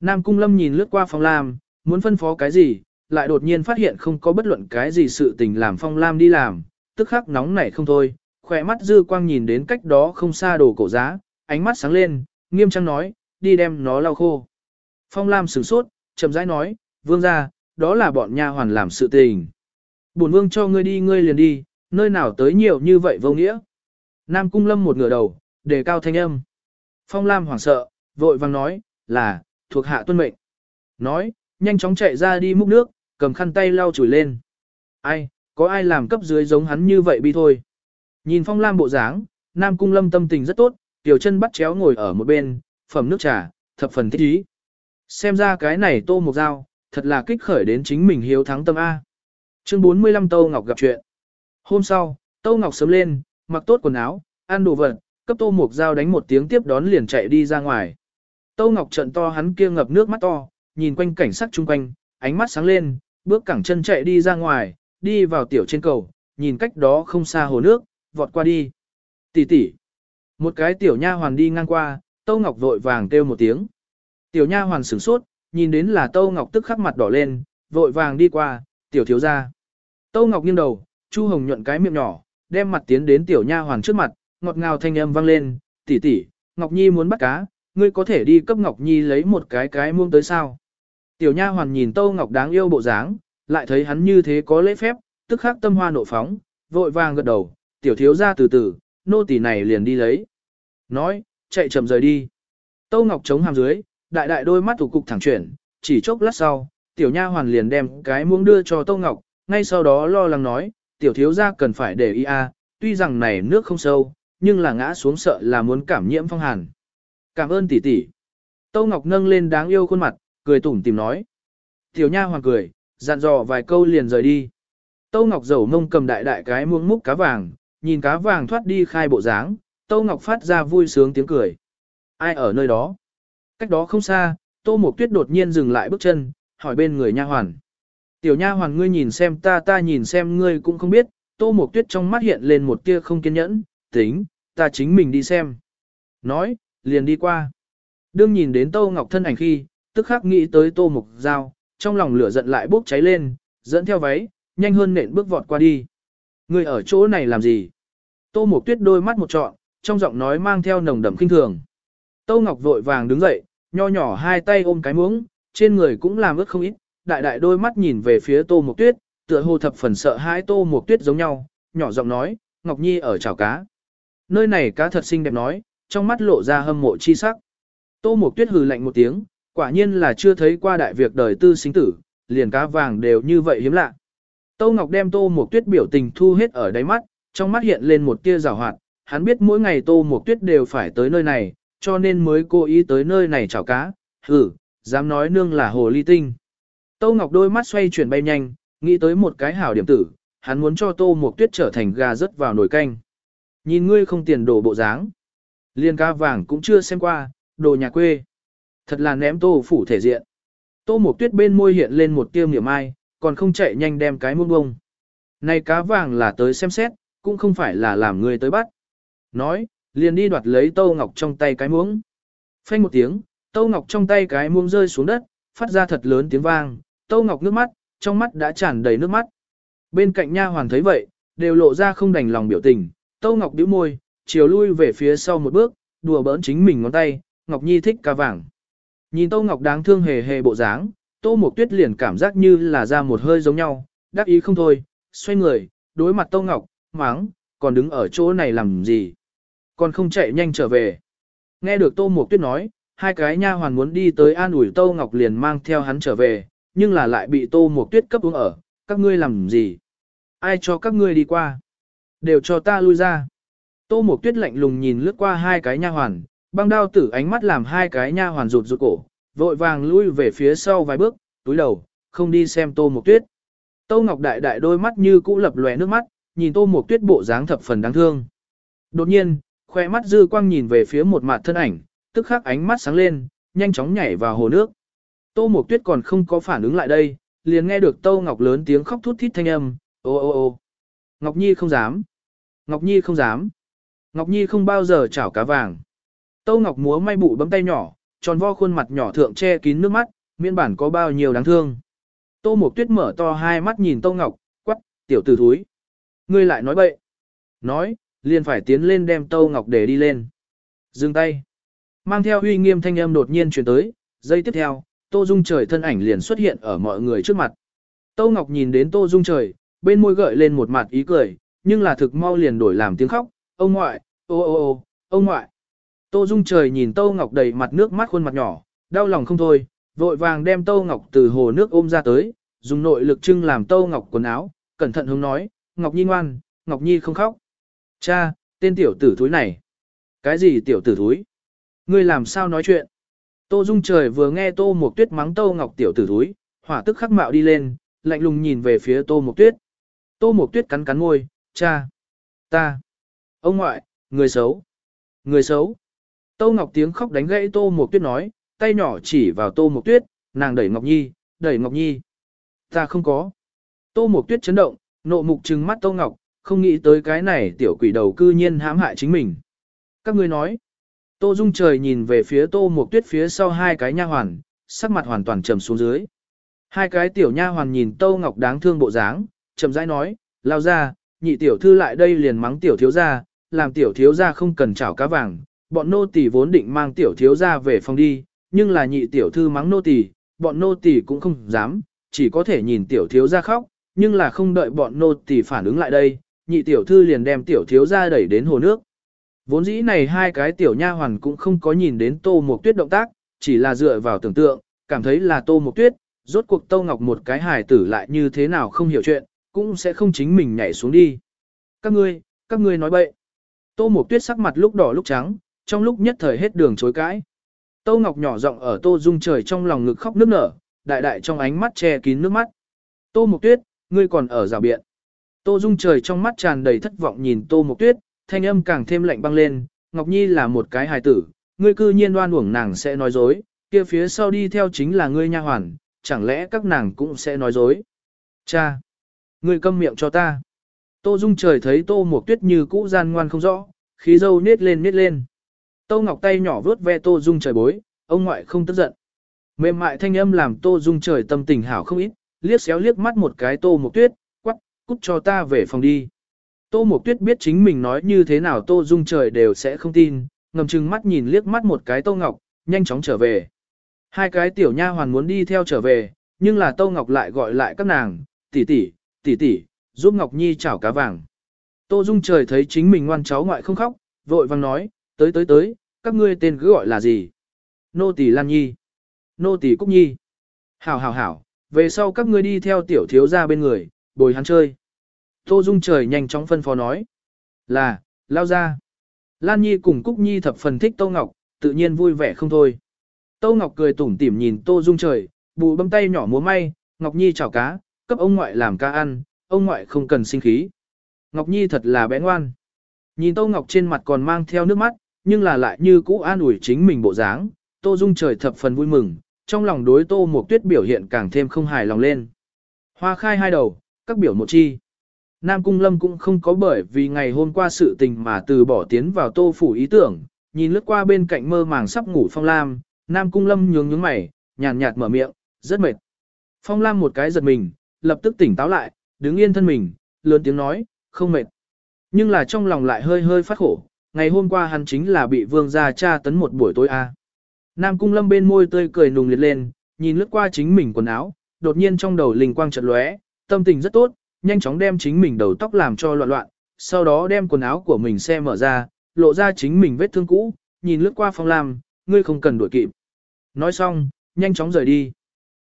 Nam Cung Lâm nhìn lướt qua Phong Lam, muốn phân phó cái gì, lại đột nhiên phát hiện không có bất luận cái gì sự tình làm Phong Lam đi làm, tức khắc nóng nảy không thôi, khỏe mắt dư quang nhìn đến cách đó không xa đồ cổ giá, ánh mắt sáng lên, nghiêm trang nói, đi đem nó lau khô. Phong Lam sửng sốt, chậm rãi nói, vương gia, đó là bọn nha hoàn làm sự tình. Bổn vương cho ngươi đi ngươi liền đi, nơi nào tới nhiều như vậy vô nghĩa. Nam Cung Lâm một ngửa đầu, đề cao thanh âm. Phong Lam hoảng sợ, vội vàng nói, là, thuộc hạ tuân mệnh. Nói, nhanh chóng chạy ra đi múc nước, cầm khăn tay lau chùi lên. Ai, có ai làm cấp dưới giống hắn như vậy bi thôi. Nhìn Phong Lam bộ dáng, Nam Cung Lâm tâm tình rất tốt, tiểu chân bắt chéo ngồi ở một bên, phẩm nước trà, thập phần thích ý. Xem ra cái này tô một dao, thật là kích khởi đến chính mình hiếu thắng tâm A. Chương 45 tô Ngọc gặp chuyện. Hôm sau, tô Ngọc sớm lên, mặc tốt quần áo, ăn đồ vật, cấp Tô Mục Giao đánh một tiếng tiếp đón liền chạy đi ra ngoài. tô Ngọc trận to hắn kia ngập nước mắt to, nhìn quanh cảnh sắc chung quanh, ánh mắt sáng lên, bước cẳng chân chạy đi ra ngoài, đi vào tiểu trên cầu, nhìn cách đó không xa hồ nước, vọt qua đi. Tỷ tỷ. Một cái tiểu nha hoàn đi ngang qua, tô Ngọc vội vàng kêu một tiếng. Tiểu nha hoàn sửng sốt, nhìn đến là Tâu Ngọc tức khắc mặt đỏ lên, vội vàng đi qua, tiểu thiếu gia. Tâu Ngọc nghiêng đầu, Chu Hồng nhuận cái miệng nhỏ, đem mặt tiến đến tiểu nha hoàn trước mặt, ngọt ngào thanh âm vang lên, tỷ tỷ, Ngọc Nhi muốn bắt cá, ngươi có thể đi cấp Ngọc Nhi lấy một cái cái muông tới sao. Tiểu nha hoàn nhìn Tâu Ngọc đáng yêu bộ dáng, lại thấy hắn như thế có lễ phép, tức khắc tâm hoa nộ phóng, vội vàng gật đầu, tiểu thiếu gia từ từ, nô tỷ này liền đi lấy. Nói, chạy chậm rời đi. Tâu Ngọc chống hàm dưới, đại đại đôi mắt thủ cục thẳng chuyển, chỉ chốc lát sau, tiểu nha hoàn liền đem cái muỗng đưa cho Tô Ngọc, ngay sau đó lo lắng nói, tiểu thiếu gia cần phải để ý a, tuy rằng này nước không sâu, nhưng là ngã xuống sợ là muốn cảm nhiễm phong hàn. Cảm ơn tỷ tỷ. Tô Ngọc nâng lên đáng yêu khuôn mặt, cười tủm tìm nói. Tiểu nha hoàn cười, dặn dò vài câu liền rời đi. Tô Ngọc dầu mông cầm đại đại cái muỗng múc cá vàng, nhìn cá vàng thoát đi khai bộ dáng, Tô Ngọc phát ra vui sướng tiếng cười. Ai ở nơi đó? Cách đó không xa, Tô Mộc Tuyết đột nhiên dừng lại bước chân, hỏi bên người nha hoàn. Tiểu nha hoàn ngươi nhìn xem ta ta nhìn xem ngươi cũng không biết, Tô Mộc Tuyết trong mắt hiện lên một tia không kiên nhẫn, tính, ta chính mình đi xem. Nói, liền đi qua. Đương nhìn đến Tô Ngọc thân ảnh khi, tức khắc nghĩ tới Tô Mộc Giao, trong lòng lửa giận lại bốc cháy lên, dẫn theo váy, nhanh hơn nện bước vọt qua đi. ngươi ở chỗ này làm gì? Tô Mộc Tuyết đôi mắt một trọn, trong giọng nói mang theo nồng đậm kinh thường. Tô Ngọc vội vàng đứng dậy, nho nhỏ hai tay ôm cái muỗng, trên người cũng làm ướt không ít, đại đại đôi mắt nhìn về phía Tô Mộc Tuyết, tựa hồ thập phần sợ hãi Tô Mộc Tuyết giống nhau, nhỏ giọng nói, Ngọc Nhi ở chảo cá. Nơi này cá thật xinh đẹp nói, trong mắt lộ ra hâm mộ chi sắc. Tô Mộc Tuyết hừ lạnh một tiếng, quả nhiên là chưa thấy qua đại việc đời tư sinh tử, liền cá vàng đều như vậy hiếm lạ. Tô Ngọc đem Tô Mộc Tuyết biểu tình thu hết ở đáy mắt, trong mắt hiện lên một tia rào hoạt, hắn biết mỗi ngày Tô Mộc Tuyết đều phải tới nơi này, cho nên mới cố ý tới nơi này chảo cá, Hử, dám nói nương là hồ ly tinh. Tô Ngọc đôi mắt xoay chuyển bay nhanh, nghĩ tới một cái hảo điểm tử, hắn muốn cho Tô Mộc Tuyết trở thành gà rớt vào nồi canh. Nhìn ngươi không tiền đồ bộ dáng. Liên ca vàng cũng chưa xem qua, đồ nhà quê. Thật là ném Tô phủ thể diện. Tô Mộc Tuyết bên môi hiện lên một tiêu niệm ai, còn không chạy nhanh đem cái muông bông. Này cá vàng là tới xem xét, cũng không phải là làm người tới bắt. Nói, liền đi đoạt lấy Tô Ngọc trong tay cái muỗng. Phanh một tiếng, Tô Ngọc trong tay cái muỗng rơi xuống đất, phát ra thật lớn tiếng vang, Tô Ngọc nước mắt, trong mắt đã tràn đầy nước mắt. Bên cạnh nha hoàn thấy vậy, đều lộ ra không đành lòng biểu tình, Tô Ngọc bĩu môi, chiều lui về phía sau một bước, đùa bỡn chính mình ngón tay, Ngọc Nhi thích ca vàng. Nhìn Tô Ngọc đáng thương hề hề bộ dáng, Tô Mộc Tuyết liền cảm giác như là ra một hơi giống nhau, đắc ý không thôi, xoay người, đối mặt Tô Ngọc, mắng, còn đứng ở chỗ này làm gì? Còn không chạy nhanh trở về. Nghe được Tô Mộc Tuyết nói, hai cái nha hoàn muốn đi tới an ủi Tô Ngọc liền mang theo hắn trở về, nhưng là lại bị Tô Mộc Tuyết cấp uống ở, các ngươi làm gì? Ai cho các ngươi đi qua? Đều cho ta lui ra. Tô Mộc Tuyết lạnh lùng nhìn lướt qua hai cái nha hoàn, băng đao tử ánh mắt làm hai cái nha hoàn rụt rụt cổ, vội vàng lui về phía sau vài bước, túi đầu, không đi xem Tô Mộc Tuyết. Tô Ngọc Đại đại đôi mắt như cũ lập lòe nước mắt, nhìn Tô Mộc Tuyết bộ dáng thập phần đáng thương. Đột nhiên, khoe mắt dư quang nhìn về phía một mặt thân ảnh, tức khắc ánh mắt sáng lên, nhanh chóng nhảy vào hồ nước. Tô Mộc Tuyết còn không có phản ứng lại đây, liền nghe được Tô Ngọc lớn tiếng khóc thút thít thanh âm, ô ô ô. Ngọc Nhi không dám. Ngọc Nhi không dám. Ngọc Nhi không bao giờ chảo cá vàng. Tô Ngọc múa may bụ bấm tay nhỏ, tròn vo khuôn mặt nhỏ thượng che kín nước mắt, miễn bản có bao nhiêu đáng thương. Tô Mộc Tuyết mở to hai mắt nhìn Tô Ngọc, quắc, tiểu tử thúi. Ngươi lại nói bậy. Nói, liền phải tiến lên đem Tô Ngọc để đi lên. Dừng tay. Mang theo uy nghiêm thanh âm đột nhiên truyền tới, giây tiếp theo, Tô Dung Trời thân ảnh liền xuất hiện ở mọi người trước mặt. Tô Ngọc nhìn đến Tô Dung Trời, bên môi gợi lên một mặt ý cười, nhưng là thực mau liền đổi làm tiếng khóc, ông ngoại, ô ô ô, ông ngoại. Tô Dung Trời nhìn Tô Ngọc đầy mặt nước mắt khuôn mặt nhỏ, đau lòng không thôi, vội vàng đem Tô Ngọc từ hồ nước ôm ra tới, dùng nội lực trưng làm Tô Ngọc quần áo, cẩn thận hướng nói, Ngọc Nhi ngoan, Ngọc Nhi không khóc. Cha, tên tiểu tử thúi này. Cái gì tiểu tử thúi? Ngươi làm sao nói chuyện? Tô Dung Trời vừa nghe Tô Mộc Tuyết mắng Tô Ngọc tiểu tử thúi, hỏa tức khắc mạo đi lên, lạnh lùng nhìn về phía Tô Mộc Tuyết. Tô Mộc Tuyết cắn cắn môi, cha, ta, ông ngoại, người xấu, người xấu. Tô Ngọc tiếng khóc đánh gãy Tô Mộc Tuyết nói, tay nhỏ chỉ vào Tô Mộc Tuyết, nàng đẩy Ngọc Nhi, đẩy Ngọc Nhi. Ta không có. Tô Mộc Tuyết chấn động, nộ mục trừng mắt Tô Ngọc, không nghĩ tới cái này tiểu quỷ đầu cư nhiên hãm hại chính mình. Các ngươi nói. Tô Dung trời nhìn về phía Tô Mộc Tuyết phía sau hai cái nha hoàn, sắc mặt hoàn toàn trầm xuống dưới. Hai cái tiểu nha hoàn nhìn Tô Ngọc đáng thương bộ dáng, chậm rãi nói, lao ra, nhị tiểu thư lại đây liền mắng tiểu thiếu gia, làm tiểu thiếu gia không cần chảo cá vàng, bọn nô tỳ vốn định mang tiểu thiếu gia về phòng đi, nhưng là nhị tiểu thư mắng nô tỳ, bọn nô tỳ cũng không dám, chỉ có thể nhìn tiểu thiếu gia khóc, nhưng là không đợi bọn nô tỳ phản ứng lại đây, nhị tiểu thư liền đem tiểu thiếu gia đẩy đến hồ nước. Vốn dĩ này hai cái tiểu nha hoàn cũng không có nhìn đến Tô mục Tuyết động tác, chỉ là dựa vào tưởng tượng, cảm thấy là Tô mục Tuyết, rốt cuộc Tô Ngọc một cái hài tử lại như thế nào không hiểu chuyện, cũng sẽ không chính mình nhảy xuống đi. Các ngươi, các ngươi nói bậy. Tô mục Tuyết sắc mặt lúc đỏ lúc trắng, trong lúc nhất thời hết đường chối cãi. Tô Ngọc nhỏ giọng ở Tô Dung trời trong lòng ngực khóc nước nở, đại đại trong ánh mắt che kín nước mắt. Tô mục Tuyết, ngươi còn ở rào biện. Tô Dung trời trong mắt tràn đầy thất vọng nhìn Tô Mộc Tuyết, thanh âm càng thêm lạnh băng lên, Ngọc Nhi là một cái hài tử, ngươi cư nhiên đoan uổng nàng sẽ nói dối, kia phía sau đi theo chính là ngươi nha hoàn, chẳng lẽ các nàng cũng sẽ nói dối. Cha! Ngươi câm miệng cho ta. Tô Dung trời thấy Tô Mộc Tuyết như cũ gian ngoan không rõ, khí dâu nết lên nết lên. Tô Ngọc tay nhỏ vướt ve Tô Dung trời bối, ông ngoại không tức giận. Mềm mại thanh âm làm Tô Dung trời tâm tình hảo không ít, liếc xéo liếc mắt một cái Tô Mộc Tuyết, cút cho ta về phòng đi. Tô Mộc Tuyết biết chính mình nói như thế nào Tô Dung trời đều sẽ không tin, ngầm chừng mắt nhìn liếc mắt một cái Tô Ngọc, nhanh chóng trở về. Hai cái tiểu nha hoàn muốn đi theo trở về, nhưng là Tô Ngọc lại gọi lại các nàng, tỷ tỷ, tỷ tỷ, giúp Ngọc Nhi chảo cá vàng. Tô Dung trời thấy chính mình ngoan cháu ngoại không khóc, vội vàng nói, tới tới tới, các ngươi tên cứ gọi là gì? Nô tỷ Lan Nhi. Nô tỷ Cúc Nhi. Hảo hảo hảo, về sau các ngươi đi theo tiểu thiếu gia bên người, bồi hắn chơi. Tô Dung trời nhanh chóng phân phó nói. Là, lao ra. Lan Nhi cùng Cúc Nhi thập phần thích Tô Ngọc, tự nhiên vui vẻ không thôi. Tô Ngọc cười tủm tỉm nhìn Tô Dung trời, bù bấm tay nhỏ múa may, Ngọc Nhi chảo cá, cấp ông ngoại làm ca ăn, ông ngoại không cần sinh khí. Ngọc Nhi thật là bé ngoan. Nhìn Tô Ngọc trên mặt còn mang theo nước mắt, nhưng là lại như cũ an ủi chính mình bộ dáng, Tô Dung trời thập phần vui mừng, trong lòng đối Tô Mộc Tuyết biểu hiện càng thêm không hài lòng lên. Hoa khai hai đầu, các biểu một chi. Nam Cung Lâm cũng không có bởi vì ngày hôm qua sự tình mà từ bỏ tiến vào Tô Phủ ý tưởng, nhìn lướt qua bên cạnh mơ màng sắp ngủ Phong Lam, Nam Cung Lâm nhướng nhướng mày, nhàn nhạt mở miệng, rất mệt. Phong Lam một cái giật mình, lập tức tỉnh táo lại, đứng yên thân mình, lớn tiếng nói, không mệt. Nhưng là trong lòng lại hơi hơi phát khổ, ngày hôm qua hắn chính là bị vương gia tra tấn một buổi tối a. Nam Cung Lâm bên môi tươi cười nùng liệt lên, nhìn lướt qua chính mình quần áo, đột nhiên trong đầu linh quang chợt lóe, tâm tình rất tốt, nhanh chóng đem chính mình đầu tóc làm cho loạn loạn, sau đó đem quần áo của mình xe mở ra, lộ ra chính mình vết thương cũ, nhìn lướt qua Phong Lam, ngươi không cần đuổi kịp. Nói xong, nhanh chóng rời đi.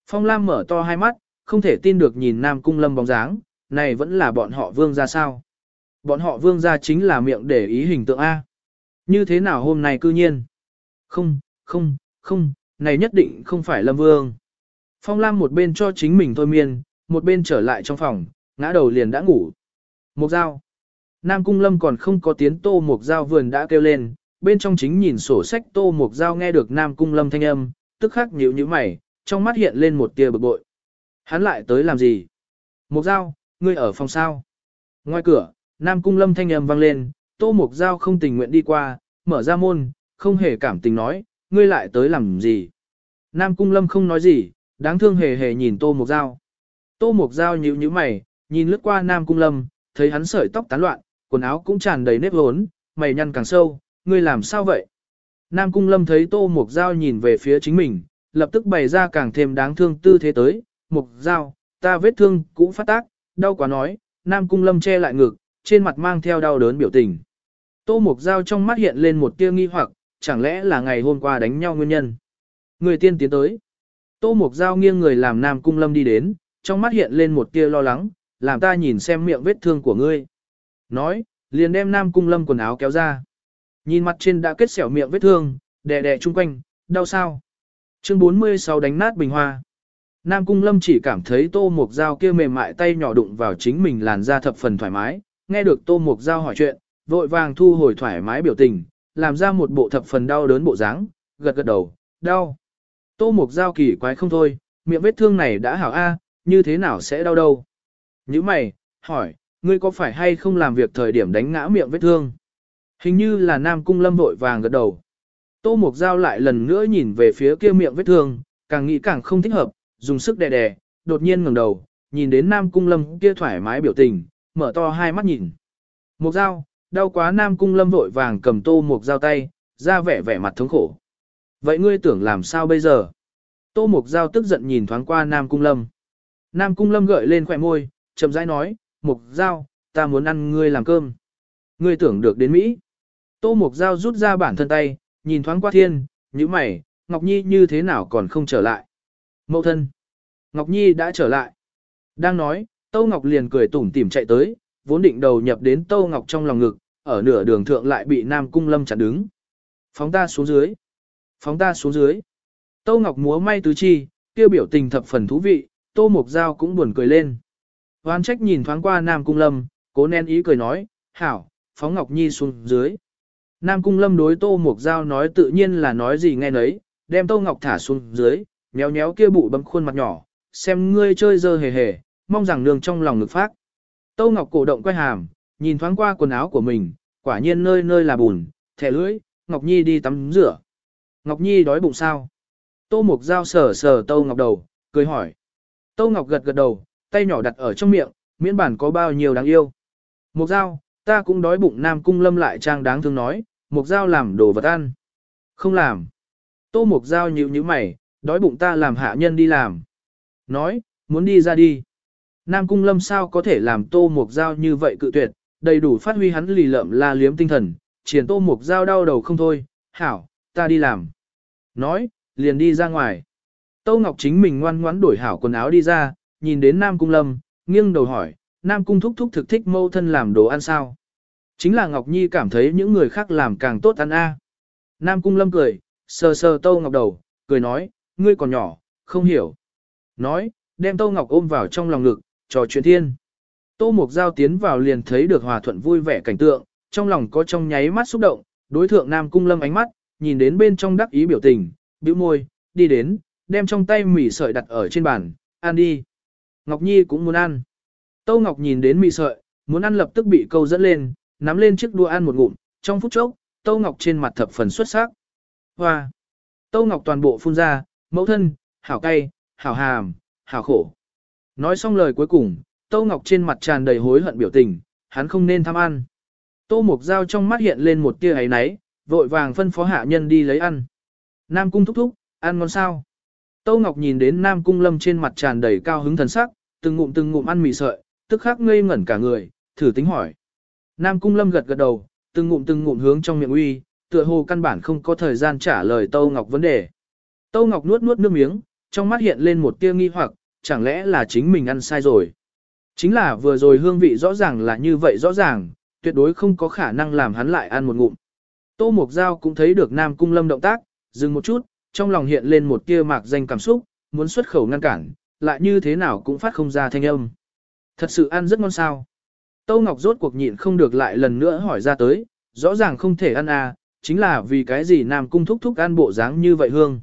Phong Lam mở to hai mắt, không thể tin được nhìn Nam Cung Lâm bóng dáng, này vẫn là bọn họ vương gia sao. Bọn họ vương gia chính là miệng để ý hình tượng A. Như thế nào hôm nay cư nhiên? Không, không, không, này nhất định không phải Lâm Vương. Phong Lam một bên cho chính mình thôi miên, một bên trở lại trong phòng, ngã đầu liền đã ngủ. Mục dao. Nam Cung Lâm còn không có tiếng tô mục dao vườn đã kêu lên, bên trong chính nhìn sổ sách tô mục dao nghe được Nam Cung Lâm thanh âm, tức khắc nhíu nhíu mày, trong mắt hiện lên một tia bực bội. Hắn lại tới làm gì? Mục dao, ngươi ở phòng sao? Ngoài cửa, Nam Cung Lâm thanh âm vang lên, tô mục dao không tình nguyện đi qua, mở ra môn, không hề cảm tình nói, ngươi lại tới làm gì? Nam Cung Lâm không nói gì, đáng thương hề hề nhìn tô mục dao. Tô mục dao nhíu nhíu mày, nhìn lướt qua Nam Cung Lâm, thấy hắn sợi tóc tán loạn, quần áo cũng tràn đầy nếp hốn, mày nhăn càng sâu, ngươi làm sao vậy? Nam Cung Lâm thấy Tô Mục Giao nhìn về phía chính mình, lập tức bày ra càng thêm đáng thương tư thế tới, Mục Giao, ta vết thương cũng phát tác, đau quá nói, Nam Cung Lâm che lại ngực, trên mặt mang theo đau đớn biểu tình. Tô Mục Giao trong mắt hiện lên một tia nghi hoặc, chẳng lẽ là ngày hôm qua đánh nhau nguyên nhân. Người tiên tiến tới. Tô Mục Giao nghiêng người làm Nam Cung Lâm đi đến, trong mắt hiện lên một tia lo lắng, làm ta nhìn xem miệng vết thương của ngươi. Nói, liền đem Nam Cung Lâm quần áo kéo ra. Nhìn mặt trên đã kết xẻo miệng vết thương, đè đè chung quanh, đau sao. Chương 46 đánh nát bình hoa. Nam Cung Lâm chỉ cảm thấy tô mục dao kia mềm mại tay nhỏ đụng vào chính mình làn da thập phần thoải mái, nghe được tô mục dao hỏi chuyện, vội vàng thu hồi thoải mái biểu tình, làm ra một bộ thập phần đau đớn bộ dáng, gật gật đầu, đau. Tô mục dao kỳ quái không thôi, miệng vết thương này đã hảo a, như thế nào sẽ đau đâu. Như mày, hỏi, ngươi có phải hay không làm việc thời điểm đánh ngã miệng vết thương? Hình như là Nam Cung Lâm vội vàng gật đầu. Tô Mục Giao lại lần nữa nhìn về phía kia miệng vết thương, càng nghĩ càng không thích hợp, dùng sức đè đè, đột nhiên ngẩng đầu, nhìn đến Nam Cung Lâm kia thoải mái biểu tình, mở to hai mắt nhìn. Mục Giao, đau quá Nam Cung Lâm vội vàng cầm Tô Mục Giao tay, ra vẻ vẻ mặt thống khổ. Vậy ngươi tưởng làm sao bây giờ? Tô Mục Giao tức giận nhìn thoáng qua Nam Cung Lâm. Nam Cung Lâm gợi lên khỏe môi, chậm rãi nói, Mục Giao, ta muốn ăn ngươi làm cơm. Ngươi tưởng được đến Mỹ. Tô Mục Giao rút ra bản thân tay, nhìn thoáng qua thiên, như mày, Ngọc Nhi như thế nào còn không trở lại. Mậu thân. Ngọc Nhi đã trở lại. Đang nói, Tô Ngọc liền cười tủm tỉm chạy tới, vốn định đầu nhập đến Tô Ngọc trong lòng ngực, ở nửa đường thượng lại bị Nam Cung Lâm chặn đứng. Phóng ta xuống dưới. Phóng ta xuống dưới. Tô Ngọc múa may tứ chi, kêu biểu tình thập phần thú vị, Tô Mục Giao cũng buồn cười lên. Hoan trách nhìn thoáng qua Nam Cung Lâm, cố nén ý cười nói, hảo, phóng Ngọc Nhi xuống dưới. Nam Cung Lâm đối Tô Mục Giao nói tự nhiên là nói gì nghe nấy, đem Tô Ngọc thả xuống dưới, nhéo nhéo kia bụ bấm khuôn mặt nhỏ, xem ngươi chơi dơ hề hề, mong rằng nương trong lòng ngực phát. Tô Ngọc cổ động quay hàm, nhìn thoáng qua quần áo của mình, quả nhiên nơi nơi là bùn, thẻ lưỡi, Ngọc Nhi đi tắm rửa. Ngọc Nhi đói bụng sao? Tô Mục Giao sờ sờ Tô Ngọc đầu, cười hỏi. Tô Ngọc gật gật đầu, tay nhỏ đặt ở trong miệng, miễn bản có bao nhiêu đáng yêu. Mục Giao, ta cũng đói bụng Nam Cung Lâm lại trang đáng thương nói, Mục Giao làm đồ vật ăn. Không làm. Tô Mục Giao nhịu như mày, đói bụng ta làm hạ nhân đi làm. Nói, muốn đi ra đi. Nam Cung Lâm sao có thể làm Tô Mục Giao như vậy cự tuyệt, đầy đủ phát huy hắn lì lợm la liếm tinh thần, triển Tô Mục Giao đau đầu không thôi, hảo, ta đi làm. Nói, liền đi ra ngoài. Tô Ngọc chính mình ngoan ngoãn đổi hảo quần áo đi ra, nhìn đến Nam Cung Lâm, nghiêng đầu hỏi, Nam Cung thúc thúc thực thích mâu thân làm đồ ăn sao? Chính là Ngọc Nhi cảm thấy những người khác làm càng tốt ăn a. Nam Cung Lâm cười, sờ sờ Tô Ngọc đầu, cười nói, ngươi còn nhỏ, không hiểu. Nói, đem Tô Ngọc ôm vào trong lòng ngực, trò chuyện thiên. Tô Mục Giao tiến vào liền thấy được hòa thuận vui vẻ cảnh tượng, trong lòng có trong nháy mắt xúc động, đối thượng Nam Cung Lâm ánh mắt, nhìn đến bên trong đắc ý biểu tình, bĩu môi, đi đến, đem trong tay mỉ sợi đặt ở trên bàn, ăn đi. Ngọc Nhi cũng muốn ăn. Tâu Ngọc nhìn đến mì sợi, muốn ăn lập tức bị câu dẫn lên, nắm lên chiếc đũa ăn một ngụm, trong phút chốc, Tâu Ngọc trên mặt thập phần xuất sắc. Hoa! Tâu Ngọc toàn bộ phun ra, mẫu thân, hảo cay, hảo hàm, hảo khổ. Nói xong lời cuối cùng, Tâu Ngọc trên mặt tràn đầy hối hận biểu tình, hắn không nên tham ăn. Tô Mộc Giao trong mắt hiện lên một tia ấy náy, vội vàng phân phó hạ nhân đi lấy ăn. Nam Cung thúc thúc, ăn ngon sao? Tâu Ngọc nhìn đến Nam Cung Lâm trên mặt tràn đầy cao hứng thần sắc, từng ngụm từng ngụm ăn mì sợi, tức khắc ngây ngẩn cả người, thử tính hỏi. Nam Cung Lâm gật gật đầu, từng ngụm từng ngụm hướng trong miệng uy, tựa hồ căn bản không có thời gian trả lời Tâu Ngọc vấn đề. Tâu Ngọc nuốt nuốt nước miếng, trong mắt hiện lên một tia nghi hoặc, chẳng lẽ là chính mình ăn sai rồi. Chính là vừa rồi hương vị rõ ràng là như vậy rõ ràng, tuyệt đối không có khả năng làm hắn lại ăn một ngụm. Tô Mộc Giao cũng thấy được Nam Cung Lâm động tác, dừng một chút, trong lòng hiện lên một tia mạc danh cảm xúc, muốn xuất khẩu ngăn cản, lại như thế nào cũng phát không ra thanh âm. Thật sự ăn rất ngon sao. Tâu Ngọc rốt cuộc nhịn không được lại lần nữa hỏi ra tới, rõ ràng không thể ăn à, chính là vì cái gì Nam Cung thúc thúc ăn bộ dáng như vậy hương.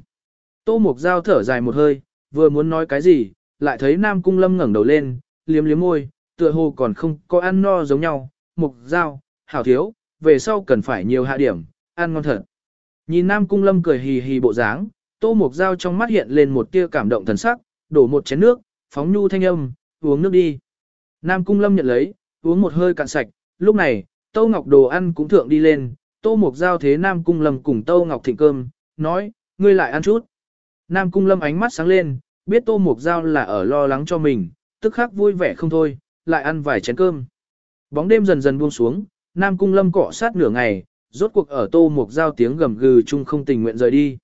Tô Mộc Giao thở dài một hơi, vừa muốn nói cái gì, lại thấy Nam Cung Lâm ngẩng đầu lên, liếm liếm môi, tựa hồ còn không có ăn no giống nhau, Mộc Giao, hảo thiếu, về sau cần phải nhiều hạ điểm, ăn ngon thật. Nhìn Nam Cung Lâm cười hì hì bộ dáng, Tô Mộc Giao trong mắt hiện lên một tia cảm động thần sắc, đổ một chén nước, phóng nhu thanh âm, uống nước đi. Nam Cung Lâm nhận lấy, uống một hơi cạn sạch, lúc này, Tô Ngọc đồ ăn cũng thượng đi lên, Tô Mộc Giao thế Nam Cung Lâm cùng Tô Ngọc thịnh cơm, nói, ngươi lại ăn chút. Nam Cung Lâm ánh mắt sáng lên, biết Tô Mộc Giao là ở lo lắng cho mình, tức khắc vui vẻ không thôi, lại ăn vài chén cơm. Bóng đêm dần dần buông xuống, Nam Cung Lâm cọ sát nửa ngày, rốt cuộc ở Tô Mộc Giao tiếng gầm gừ chung không tình nguyện rời đi.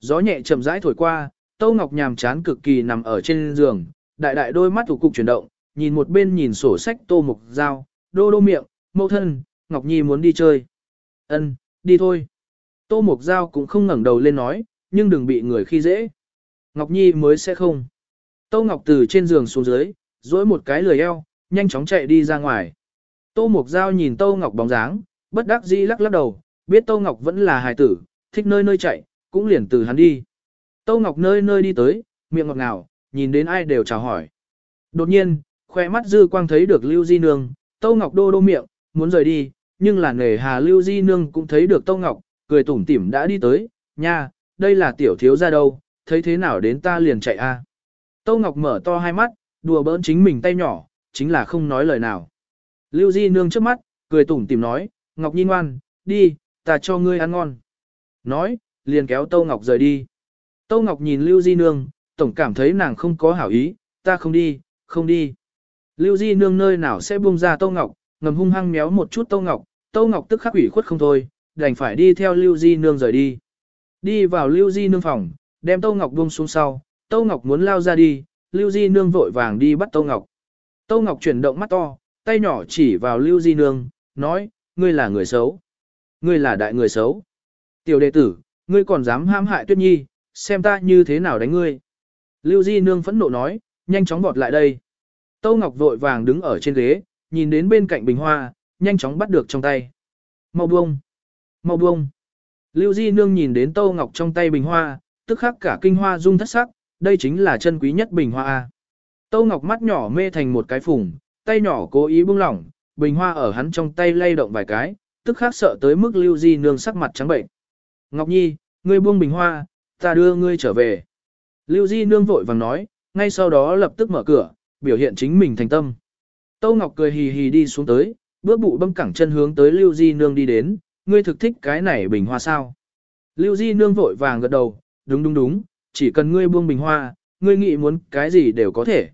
Gió nhẹ chậm rãi thổi qua, Tô Ngọc nhàm chán cực kỳ nằm ở trên giường, đại đại đôi mắt thủ cục chuyển động, nhìn một bên nhìn sổ sách Tô mục Giao, đô đô miệng, mẫu thân, Ngọc Nhi muốn đi chơi. Ân, đi thôi. Tô mục Giao cũng không ngẩng đầu lên nói, nhưng đừng bị người khi dễ. Ngọc Nhi mới sẽ không. Tô Ngọc từ trên giường xuống dưới, duỗi một cái lười eo, nhanh chóng chạy đi ra ngoài. Tô mục Giao nhìn Tô Ngọc bóng dáng, bất đắc dĩ lắc lắc đầu, biết Tô Ngọc vẫn là hài tử, thích nơi nơi chạy, cũng liền từ hắn đi. Tô Ngọc nơi nơi đi tới, miệng ngọt ngào, nhìn đến ai đều chào hỏi. Đột nhiên, khoe mắt dư quang thấy được Lưu Di Nương, Tô Ngọc đô đô miệng, muốn rời đi, nhưng là nề hà Lưu Di Nương cũng thấy được Tô Ngọc, cười tủm tỉm đã đi tới, nha, đây là tiểu thiếu ra đâu, thấy thế nào đến ta liền chạy a. À. Tô Ngọc mở to hai mắt, đùa bỡn chính mình tay nhỏ, chính là không nói lời nào. Lưu Di nương trước mắt, cười tủm tỉm nói, Ngọc Nhi ngoan, đi, ta cho ngươi ăn ngon. Nói, liền kéo Tô Ngọc rời đi. Tâu Ngọc nhìn Lưu Di nương, tổng cảm thấy nàng không có hảo ý, ta không đi, không đi. Lưu Di nương nơi nào sẽ buông ra Tâu Ngọc, ngầm hung hăng méo một chút Tâu Ngọc, Tâu Ngọc tức khắc ủy khuất không thôi, đành phải đi theo Lưu Di nương rời đi. Đi vào Lưu Di nương phòng, đem Tâu Ngọc buông xuống sau, Tâu Ngọc muốn lao ra đi, Lưu Di nương vội vàng đi bắt Tâu Ngọc. Tâu Ngọc chuyển động mắt to, tay nhỏ chỉ vào Lưu Di nương, nói, ngươi là người xấu. Ngươi là đại người xấu. Tiểu đệ tử, ngươi còn dám ham hại Tuyết Nhi, xem ta như thế nào đánh ngươi. Lưu Di nương phẫn nộ nói, nhanh chóng vọt lại đây. Tô Ngọc vội vàng đứng ở trên ghế, nhìn đến bên cạnh bình hoa, nhanh chóng bắt được trong tay. Mau buông! Mau buông! Lưu Di Nương nhìn đến Tô Ngọc trong tay bình hoa, tức khắc cả kinh hoa rung thất sắc, đây chính là chân quý nhất bình hoa A. Tô Ngọc mắt nhỏ mê thành một cái phùng, tay nhỏ cố ý buông lỏng, bình hoa ở hắn trong tay lay động vài cái, tức khắc sợ tới mức Lưu Di Nương sắc mặt trắng bệnh. Ngọc Nhi, ngươi buông bình hoa, ta đưa ngươi trở về. Lưu Di Nương vội vàng nói, ngay sau đó lập tức mở cửa, biểu hiện chính mình thành tâm. Tâu Ngọc cười hì hì đi xuống tới, bước bụ bâm cẳng chân hướng tới Lưu Di Nương đi đến, ngươi thực thích cái này bình hoa sao. Lưu Di Nương vội vàng gật đầu, đúng đúng đúng, chỉ cần ngươi buông bình hoa, ngươi nghĩ muốn cái gì đều có thể.